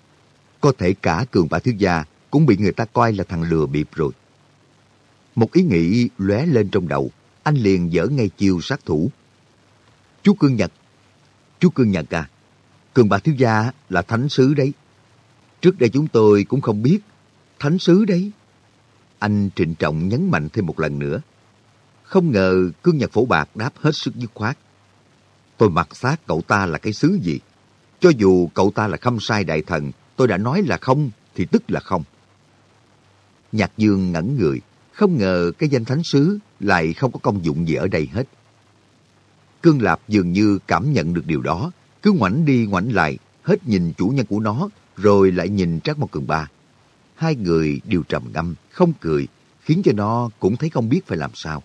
Có thể cả cường bà thiếu gia cũng bị người ta coi là thằng lừa bịp rồi. Một ý nghĩ lóe lên trong đầu, anh liền dở ngay chiêu sát thủ. Chú Cương Nhật, chú Cương Nhật à, cường bà thiếu gia là thánh sứ đấy. Trước đây chúng tôi cũng không biết, thánh sứ đấy. Anh trịnh trọng nhấn mạnh thêm một lần nữa. Không ngờ Cương Nhật Phổ Bạc đáp hết sức dứt khoát. Tôi mặc xác cậu ta là cái sứ gì? Cho dù cậu ta là khâm sai đại thần, tôi đã nói là không thì tức là không. Nhạc Dương ngẩn người, không ngờ cái danh thánh sứ lại không có công dụng gì ở đây hết. Cương Lạp dường như cảm nhận được điều đó, cứ ngoảnh đi ngoảnh lại, hết nhìn chủ nhân của nó, rồi lại nhìn Trác Mộc Cường Ba. Hai người đều trầm ngâm, không cười, khiến cho nó cũng thấy không biết phải làm sao.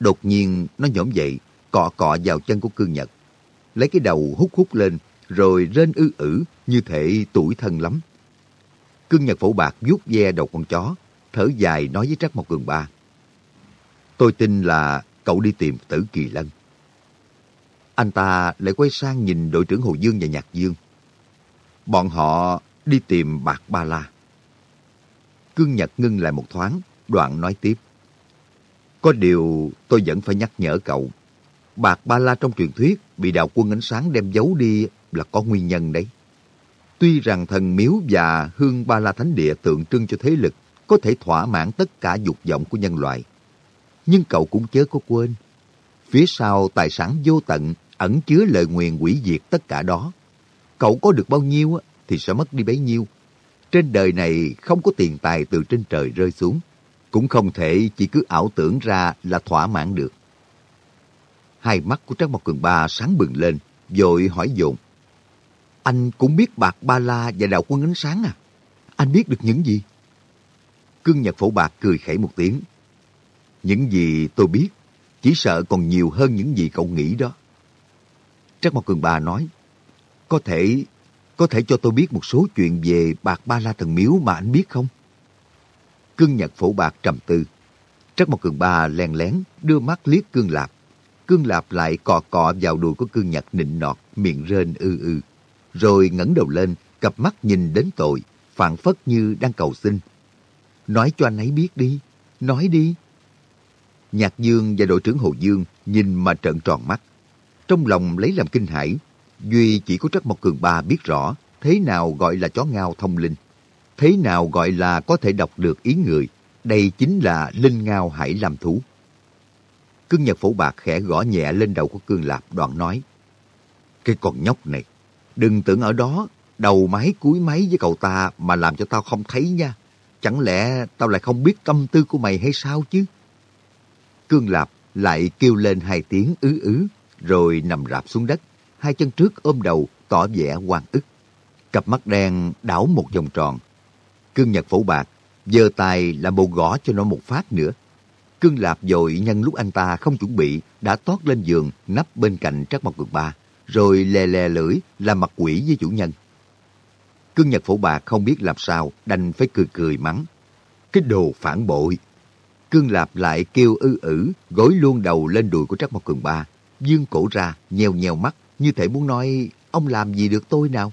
Đột nhiên nó nhổm dậy, cọ cọ vào chân của Cương Nhật, lấy cái đầu hút hút lên, rồi rên ư ử như thể tuổi thân lắm. Cương Nhật phổ bạc vuốt ve đầu con chó, thở dài nói với Trắc Mộc Cường Ba. Tôi tin là cậu đi tìm tử kỳ lân. Anh ta lại quay sang nhìn đội trưởng Hồ Dương và Nhạc Dương. Bọn họ đi tìm Bạc Ba La. Cương Nhật ngưng lại một thoáng, đoạn nói tiếp. Có điều tôi vẫn phải nhắc nhở cậu. Bạc Ba La trong truyền thuyết bị đạo quân ánh sáng đem giấu đi là có nguyên nhân đấy. Tuy rằng thần miếu và hương Ba La Thánh Địa tượng trưng cho thế lực có thể thỏa mãn tất cả dục vọng của nhân loại. Nhưng cậu cũng chớ có quên, phía sau tài sản vô tận ẩn chứa lời nguyền quỷ diệt tất cả đó. Cậu có được bao nhiêu thì sẽ mất đi bấy nhiêu. Trên đời này không có tiền tài từ trên trời rơi xuống, cũng không thể chỉ cứ ảo tưởng ra là thỏa mãn được. Hai mắt của Trác Mộc Cường Ba sáng bừng lên, rồi hỏi dồn. Anh cũng biết Bạc Ba La và Đạo Quân Ánh Sáng à? Anh biết được những gì? Cương Nhật Phổ Bạc cười khẩy một tiếng. Những gì tôi biết, chỉ sợ còn nhiều hơn những gì cậu nghĩ đó. Trắc Mộc Cường bà nói, có thể, có thể cho tôi biết một số chuyện về Bạc Ba La Thần Miếu mà anh biết không? Cương Nhật Phổ Bạc trầm tư. Trắc Mộc Cường Ba len lén đưa mắt liếc Cương Lạp. Cương Lạp lại cọ cọ vào đùi của Cương Nhật nịnh nọt, miệng rên ư ư. Rồi ngẩng đầu lên, cặp mắt nhìn đến tội, phản phất như đang cầu xin. Nói cho anh ấy biết đi, nói đi. Nhạc Dương và đội trưởng Hồ Dương nhìn mà trợn tròn mắt. Trong lòng lấy làm kinh hãi, Duy chỉ có Trắc Mộc Cường Ba biết rõ thế nào gọi là chó ngao thông linh. Thế nào gọi là có thể đọc được ý người. Đây chính là linh ngao hải làm thú. Cương Nhật Phổ Bạc khẽ gõ nhẹ lên đầu của Cương Lạp đoạn nói. Cái con nhóc này, đừng tưởng ở đó đầu máy cuối máy với cậu ta mà làm cho tao không thấy nha. Chẳng lẽ tao lại không biết tâm tư của mày hay sao chứ? Cương Lạp lại kêu lên hai tiếng ứ ứ, rồi nằm rạp xuống đất, hai chân trước ôm đầu, tỏ vẻ hoang ức. Cặp mắt đen đảo một vòng tròn. Cương Nhật phổ bạc, giơ tay làm bộ gõ cho nó một phát nữa. Cương Lạp dội nhân lúc anh ta không chuẩn bị, đã tót lên giường, nắp bên cạnh Trắc mặt Cường Ba, rồi lè lè lưỡi làm mặt quỷ với chủ nhân. Cương Nhật phổ bạc không biết làm sao, đành phải cười cười mắng. Cái đồ phản bội! Cương Lạp lại kêu ư ử, gối luôn đầu lên đùi của Trắc Mộc Cường Ba, dương cổ ra, nheo nheo mắt, như thể muốn nói, ông làm gì được tôi nào?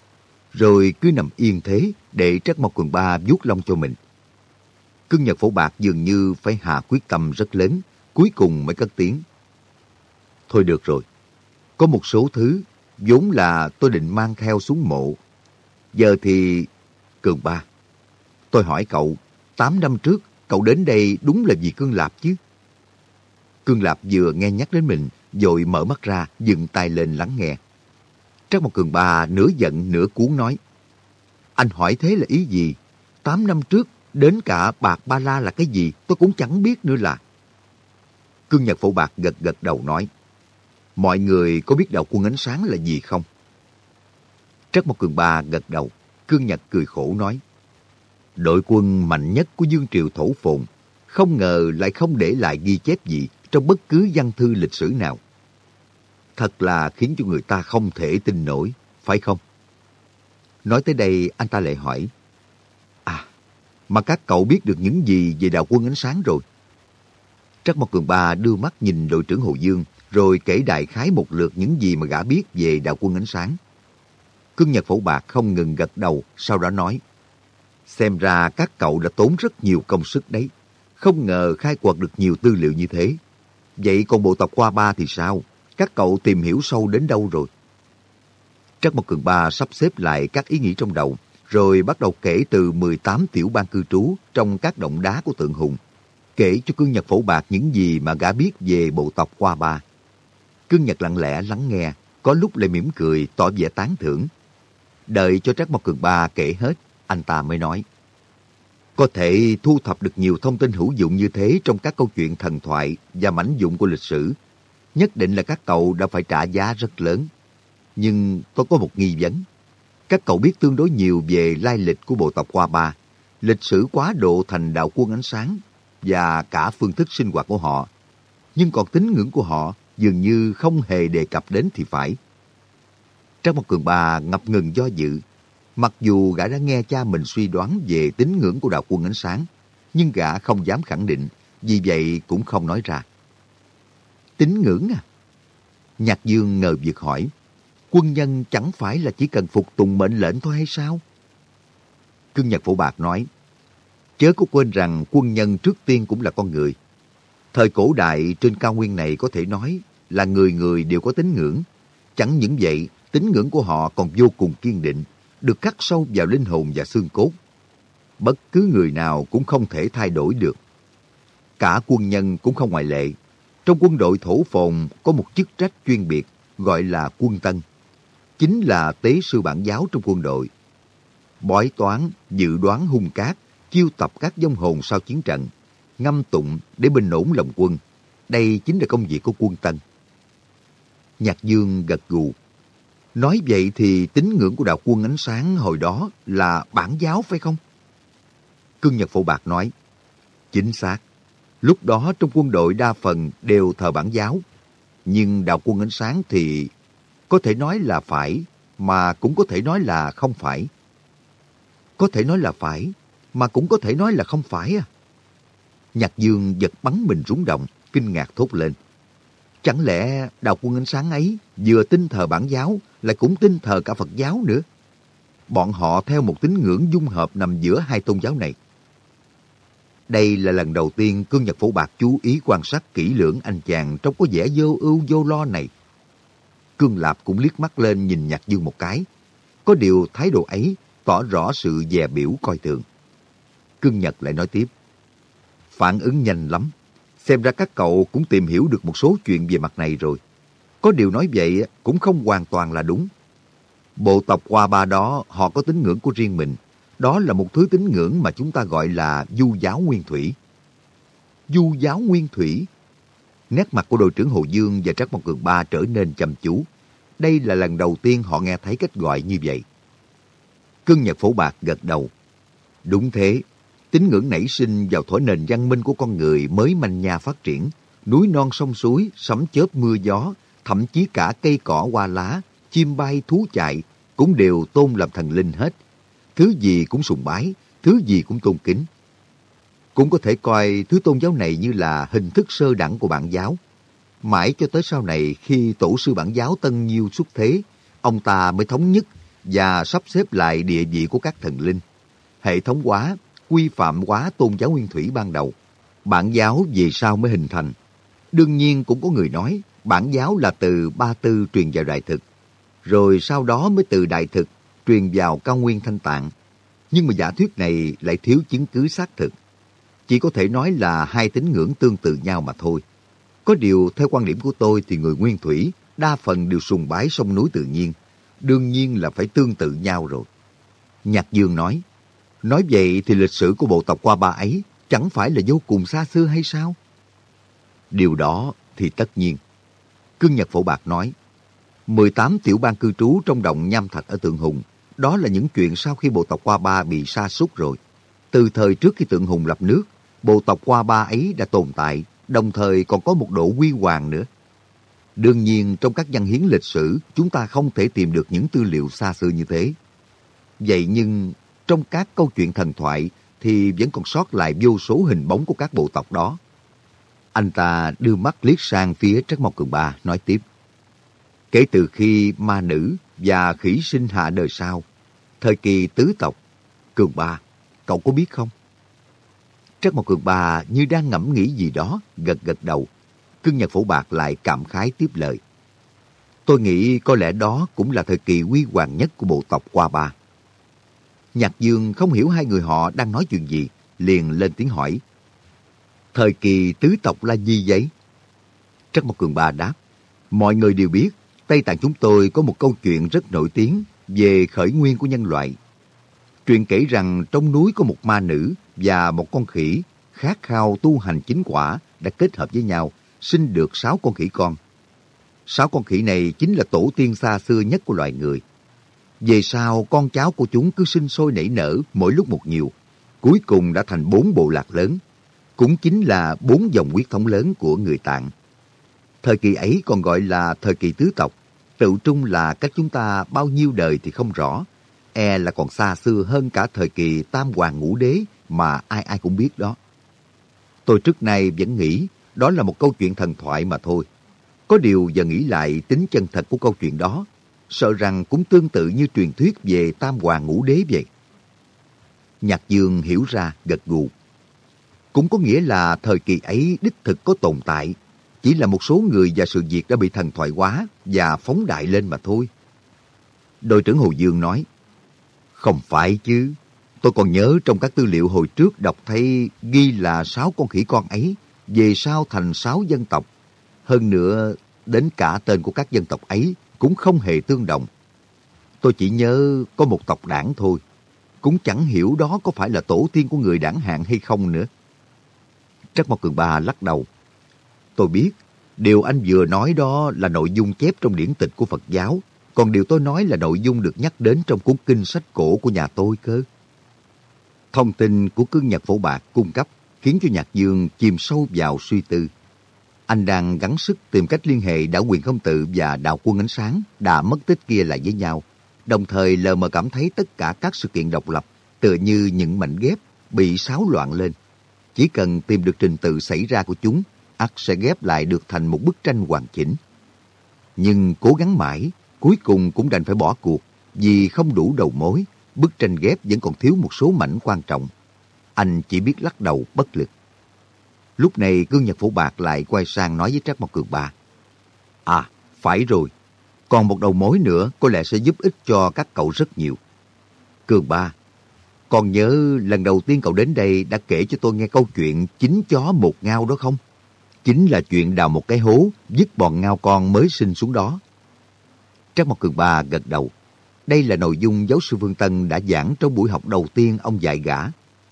Rồi cứ nằm yên thế, để Trắc Mộc Cường Ba vuốt lông cho mình. Cương Nhật Phổ Bạc dường như phải hạ quyết tâm rất lớn, cuối cùng mới cất tiếng. Thôi được rồi. Có một số thứ vốn là tôi định mang theo xuống mộ. Giờ thì... Cường ba, tôi hỏi cậu, 8 năm trước cậu đến đây đúng là vì Cương Lạp chứ? Cương Lạp vừa nghe nhắc đến mình, rồi mở mắt ra, dừng tay lên lắng nghe. Trác một Cường ba nửa giận nửa cuốn nói, Anh hỏi thế là ý gì? 8 năm trước, đến cả bạc ba la là cái gì tôi cũng chẳng biết nữa là. Cương Nhật Phổ Bạc gật gật đầu nói, Mọi người có biết đạo quân ánh sáng là gì không? Trắc Mộc Cường Ba gật đầu, Cương Nhật cười khổ nói, Đội quân mạnh nhất của Dương Triều Thổ Phồn không ngờ lại không để lại ghi chép gì trong bất cứ văn thư lịch sử nào. Thật là khiến cho người ta không thể tin nổi, phải không? Nói tới đây, anh ta lại hỏi, À, mà các cậu biết được những gì về đạo quân ánh sáng rồi? Trắc Mộc Cường Ba đưa mắt nhìn đội trưởng Hồ Dương, rồi kể đại khái một lượt những gì mà gã biết về đạo quân ánh sáng. Cương Nhật Phổ Bạc không ngừng gật đầu, sau đó nói, Xem ra các cậu đã tốn rất nhiều công sức đấy. Không ngờ khai quật được nhiều tư liệu như thế. Vậy còn bộ tộc qua Ba thì sao? Các cậu tìm hiểu sâu đến đâu rồi? Trắc Mộc Cường Ba sắp xếp lại các ý nghĩ trong đầu, rồi bắt đầu kể từ 18 tiểu bang cư trú trong các động đá của tượng hùng. Kể cho Cương Nhật phổ bạc những gì mà gã biết về bộ tộc qua Ba. Cương Nhật lặng lẽ lắng nghe, có lúc lại mỉm cười, tỏ vẻ tán thưởng. Đợi cho Trác Mộc Cường Ba kể hết, anh ta mới nói. Có thể thu thập được nhiều thông tin hữu dụng như thế trong các câu chuyện thần thoại và mảnh dụng của lịch sử. Nhất định là các cậu đã phải trả giá rất lớn. Nhưng tôi có một nghi vấn. Các cậu biết tương đối nhiều về lai lịch của bộ tộc Hoa Ba, lịch sử quá độ thành đạo quân ánh sáng và cả phương thức sinh hoạt của họ. Nhưng còn tín ngưỡng của họ dường như không hề đề cập đến thì phải. Trong một cường bà ngập ngừng do dự, mặc dù gã đã nghe cha mình suy đoán về tín ngưỡng của đạo quân ánh sáng, nhưng gã không dám khẳng định, vì vậy cũng không nói ra. Tín ngưỡng à? Nhạc Dương ngờ việc hỏi, quân nhân chẳng phải là chỉ cần phục tùng mệnh lệnh thôi hay sao? Cương Nhật Phổ Bạc nói, chớ có quên rằng quân nhân trước tiên cũng là con người. Thời cổ đại trên cao nguyên này có thể nói là người người đều có tín ngưỡng. Chẳng những vậy, tín ngưỡng của họ còn vô cùng kiên định, được khắc sâu vào linh hồn và xương cốt. Bất cứ người nào cũng không thể thay đổi được. Cả quân nhân cũng không ngoại lệ. Trong quân đội thổ phồn có một chức trách chuyên biệt gọi là quân tân. Chính là tế sư bản giáo trong quân đội. Bói toán, dự đoán hung cát, chiêu tập các dông hồn sau chiến trận, ngâm tụng để bình ổn lòng quân. Đây chính là công việc của quân tân. Nhạc Dương gật gù. Nói vậy thì tín ngưỡng của đạo quân ánh sáng hồi đó là bản giáo phải không? Cương Nhật Phổ Bạc nói, chính xác. Lúc đó trong quân đội đa phần đều thờ bản giáo. Nhưng đạo quân ánh sáng thì có thể nói là phải, mà cũng có thể nói là không phải. Có thể nói là phải, mà cũng có thể nói là không phải à. Nhạc Dương giật bắn mình rúng động, kinh ngạc thốt lên. Chẳng lẽ đạo quân ánh sáng ấy vừa tin thờ bản giáo, lại cũng tin thờ cả Phật giáo nữa? Bọn họ theo một tín ngưỡng dung hợp nằm giữa hai tôn giáo này. Đây là lần đầu tiên Cương Nhật Phổ Bạc chú ý quan sát kỹ lưỡng anh chàng trông có vẻ vô ưu, vô lo này. Cương Lạp cũng liếc mắt lên nhìn Nhạc Dương một cái. Có điều thái độ ấy tỏ rõ sự dè biểu coi thường. Cương Nhật lại nói tiếp. Phản ứng nhanh lắm. Xem ra các cậu cũng tìm hiểu được một số chuyện về mặt này rồi. Có điều nói vậy cũng không hoàn toàn là đúng. Bộ tộc Hoa Ba đó họ có tín ngưỡng của riêng mình. Đó là một thứ tín ngưỡng mà chúng ta gọi là du giáo nguyên thủy. Du giáo nguyên thủy? Nét mặt của đội trưởng Hồ Dương và Trác Mộc Cường Ba trở nên chăm chú. Đây là lần đầu tiên họ nghe thấy cách gọi như vậy. Cưng Nhật Phổ Bạc gật đầu. Đúng thế, Tín ngưỡng nảy sinh vào thổi nền văn minh của con người mới manh nha phát triển. Núi non sông suối, sấm chớp mưa gió, thậm chí cả cây cỏ hoa lá, chim bay thú chạy cũng đều tôn làm thần linh hết. Thứ gì cũng sùng bái, thứ gì cũng tôn kính. Cũng có thể coi thứ tôn giáo này như là hình thức sơ đẳng của bản giáo. Mãi cho tới sau này khi tổ sư bản giáo Tân Nhiêu xuất thế, ông ta mới thống nhất và sắp xếp lại địa vị của các thần linh. Hệ thống hóa quy phạm quá tôn giáo nguyên thủy ban đầu. Bản giáo về sau mới hình thành. Đương nhiên cũng có người nói bản giáo là từ Ba Tư truyền vào Đại Thực, rồi sau đó mới từ Đại Thực truyền vào cao nguyên thanh tạng. Nhưng mà giả thuyết này lại thiếu chứng cứ xác thực. Chỉ có thể nói là hai tín ngưỡng tương tự nhau mà thôi. Có điều, theo quan điểm của tôi thì người nguyên thủy đa phần đều sùng bái sông núi tự nhiên. Đương nhiên là phải tương tự nhau rồi. Nhạc Dương nói, nói vậy thì lịch sử của bộ tộc qua ba ấy chẳng phải là vô cùng xa xưa hay sao? Điều đó thì tất nhiên. Cương Nhật Phổ Bạc nói, 18 tiểu bang cư trú trong động nham thạch ở Tượng Hùng, đó là những chuyện sau khi bộ tộc Qua Ba bị sa sút rồi. Từ thời trước khi Tượng Hùng lập nước, bộ tộc Qua Ba ấy đã tồn tại, đồng thời còn có một độ quy hoàng nữa. Đương nhiên, trong các văn hiến lịch sử, chúng ta không thể tìm được những tư liệu xa xưa như thế. Vậy nhưng, trong các câu chuyện thần thoại thì vẫn còn sót lại vô số hình bóng của các bộ tộc đó. Anh ta đưa mắt liếc sang phía Trắc Mộc Cường Ba, nói tiếp. Kể từ khi ma nữ và khỉ sinh hạ đời sau, thời kỳ tứ tộc, Cường Ba, cậu có biết không? Trắc Mộc Cường Ba như đang ngẫm nghĩ gì đó, gật gật đầu. Cưng Nhật Phổ Bạc lại cảm khái tiếp lời. Tôi nghĩ có lẽ đó cũng là thời kỳ huy hoàng nhất của bộ tộc Qua Ba. Nhạc Dương không hiểu hai người họ đang nói chuyện gì, liền lên tiếng hỏi. Thời kỳ tứ tộc là gì vậy? Trắc Mộc Cường Ba đáp. Mọi người đều biết, Tây Tạng chúng tôi có một câu chuyện rất nổi tiếng về khởi nguyên của nhân loại. Truyền kể rằng trong núi có một ma nữ và một con khỉ khát khao tu hành chính quả đã kết hợp với nhau, sinh được sáu con khỉ con. Sáu con khỉ này chính là tổ tiên xa xưa nhất của loài người. Về sau, con cháu của chúng cứ sinh sôi nảy nở mỗi lúc một nhiều. Cuối cùng đã thành bốn bộ lạc lớn, cũng chính là bốn dòng huyết thống lớn của người Tạng. Thời kỳ ấy còn gọi là thời kỳ tứ tộc, tự trung là cách chúng ta bao nhiêu đời thì không rõ, e là còn xa xưa hơn cả thời kỳ tam hoàng ngũ đế mà ai ai cũng biết đó. Tôi trước nay vẫn nghĩ đó là một câu chuyện thần thoại mà thôi. Có điều giờ nghĩ lại tính chân thật của câu chuyện đó, sợ rằng cũng tương tự như truyền thuyết về tam hoàng ngũ đế vậy. Nhạc Dương hiểu ra gật gù cũng có nghĩa là thời kỳ ấy đích thực có tồn tại, chỉ là một số người và sự việc đã bị thần thoại hóa và phóng đại lên mà thôi. Đội trưởng Hồ Dương nói, không phải chứ, tôi còn nhớ trong các tư liệu hồi trước đọc thấy ghi là sáu con khỉ con ấy về sau thành sáu dân tộc. Hơn nữa, đến cả tên của các dân tộc ấy cũng không hề tương đồng. Tôi chỉ nhớ có một tộc đảng thôi, cũng chẳng hiểu đó có phải là tổ tiên của người đảng hạng hay không nữa. Trắc Mộc Cường Ba lắc đầu. Tôi biết, điều anh vừa nói đó là nội dung chép trong điển tịch của Phật giáo, còn điều tôi nói là nội dung được nhắc đến trong cuốn kinh sách cổ của nhà tôi cơ. Thông tin của cương nhật phổ bạc cung cấp khiến cho Nhạc Dương chìm sâu vào suy tư. Anh đang gắng sức tìm cách liên hệ đạo quyền không tự và đạo quân ánh sáng đã mất tích kia lại với nhau, đồng thời lờ mờ cảm thấy tất cả các sự kiện độc lập tựa như những mảnh ghép bị xáo loạn lên. Chỉ cần tìm được trình tự xảy ra của chúng, ắt sẽ ghép lại được thành một bức tranh hoàn chỉnh. Nhưng cố gắng mãi, cuối cùng cũng đành phải bỏ cuộc vì không đủ đầu mối, bức tranh ghép vẫn còn thiếu một số mảnh quan trọng. Anh chỉ biết lắc đầu bất lực. Lúc này gương nhật phổ bạc lại quay sang nói với Trác Mộc Cường Ba. À, phải rồi. Còn một đầu mối nữa có lẽ sẽ giúp ích cho các cậu rất nhiều. Cường Ba, còn nhớ lần đầu tiên cậu đến đây đã kể cho tôi nghe câu chuyện chính chó một ngao đó không? Chính là chuyện đào một cái hố, dứt bọn ngao con mới sinh xuống đó. Trác Mộc Cường Ba gật đầu. Đây là nội dung giáo sư Vương Tân đã giảng trong buổi học đầu tiên ông dạy gã.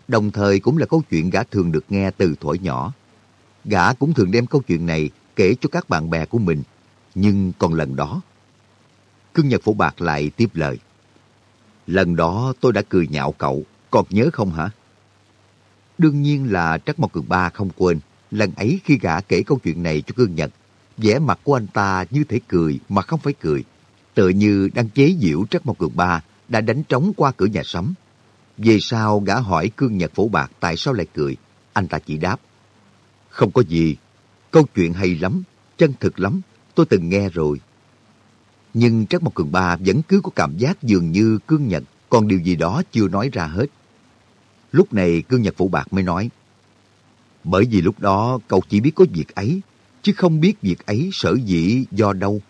Đồng thời cũng là câu chuyện gã thường được nghe từ thuở nhỏ. Gã cũng thường đem câu chuyện này kể cho các bạn bè của mình. Nhưng còn lần đó... Cương Nhật Phổ Bạc lại tiếp lời. Lần đó tôi đã cười nhạo cậu, còn nhớ không hả? Đương nhiên là Trắc Mộc Cường Ba không quên. Lần ấy khi gã kể câu chuyện này cho Cương Nhật, vẻ mặt của anh ta như thể cười mà không phải cười. Tựa như đang chế giễu Trắc Mộc Cường Ba đã đánh trống qua cửa nhà sắm. Về sau gã hỏi Cương Nhật phổ bạc tại sao lại cười. Anh ta chỉ đáp. Không có gì. Câu chuyện hay lắm, chân thực lắm. Tôi từng nghe rồi nhưng Trắc Mộc Cường Ba vẫn cứ có cảm giác dường như Cương Nhật còn điều gì đó chưa nói ra hết. Lúc này Cương Nhật Phụ Bạc mới nói, bởi vì lúc đó cậu chỉ biết có việc ấy, chứ không biết việc ấy sở dĩ do đâu.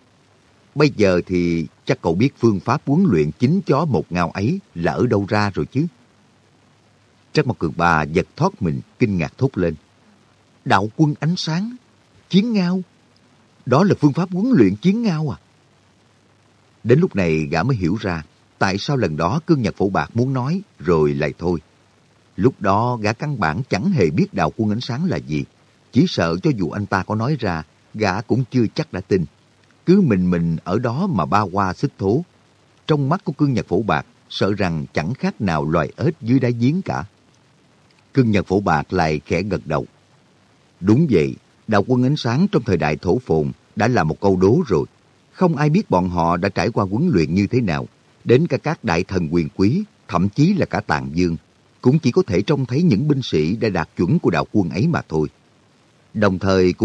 Bây giờ thì chắc cậu biết phương pháp huấn luyện chính chó một ngào ấy là ở đâu ra rồi chứ. Trắc Mộc Cường Ba giật thoát mình, kinh ngạc thốt lên. Đạo quân ánh sáng, chiến ngao. Đó là phương pháp huấn luyện chiến ngao à? Đến lúc này gã mới hiểu ra tại sao lần đó cương nhật phổ bạc muốn nói rồi lại thôi. Lúc đó gã căn bản chẳng hề biết đạo quân ánh sáng là gì. Chỉ sợ cho dù anh ta có nói ra, gã cũng chưa chắc đã tin. Cứ mình mình ở đó mà ba qua xích thố. Trong mắt của cương nhật phổ bạc, sợ rằng chẳng khác nào loài ếch dưới đáy giếng cả. Cương nhật phổ bạc lại khẽ gật đầu. Đúng vậy, đạo quân ánh sáng trong thời đại thổ phồn đã là một câu đố rồi. Không ai biết bọn họ đã trải qua huấn luyện như thế nào. Đến cả các đại thần quyền quý, thậm chí là cả tàn dương, cũng chỉ có thể trông thấy những binh sĩ đã đạt chuẩn của đạo quân ấy mà thôi. Đồng thời cũng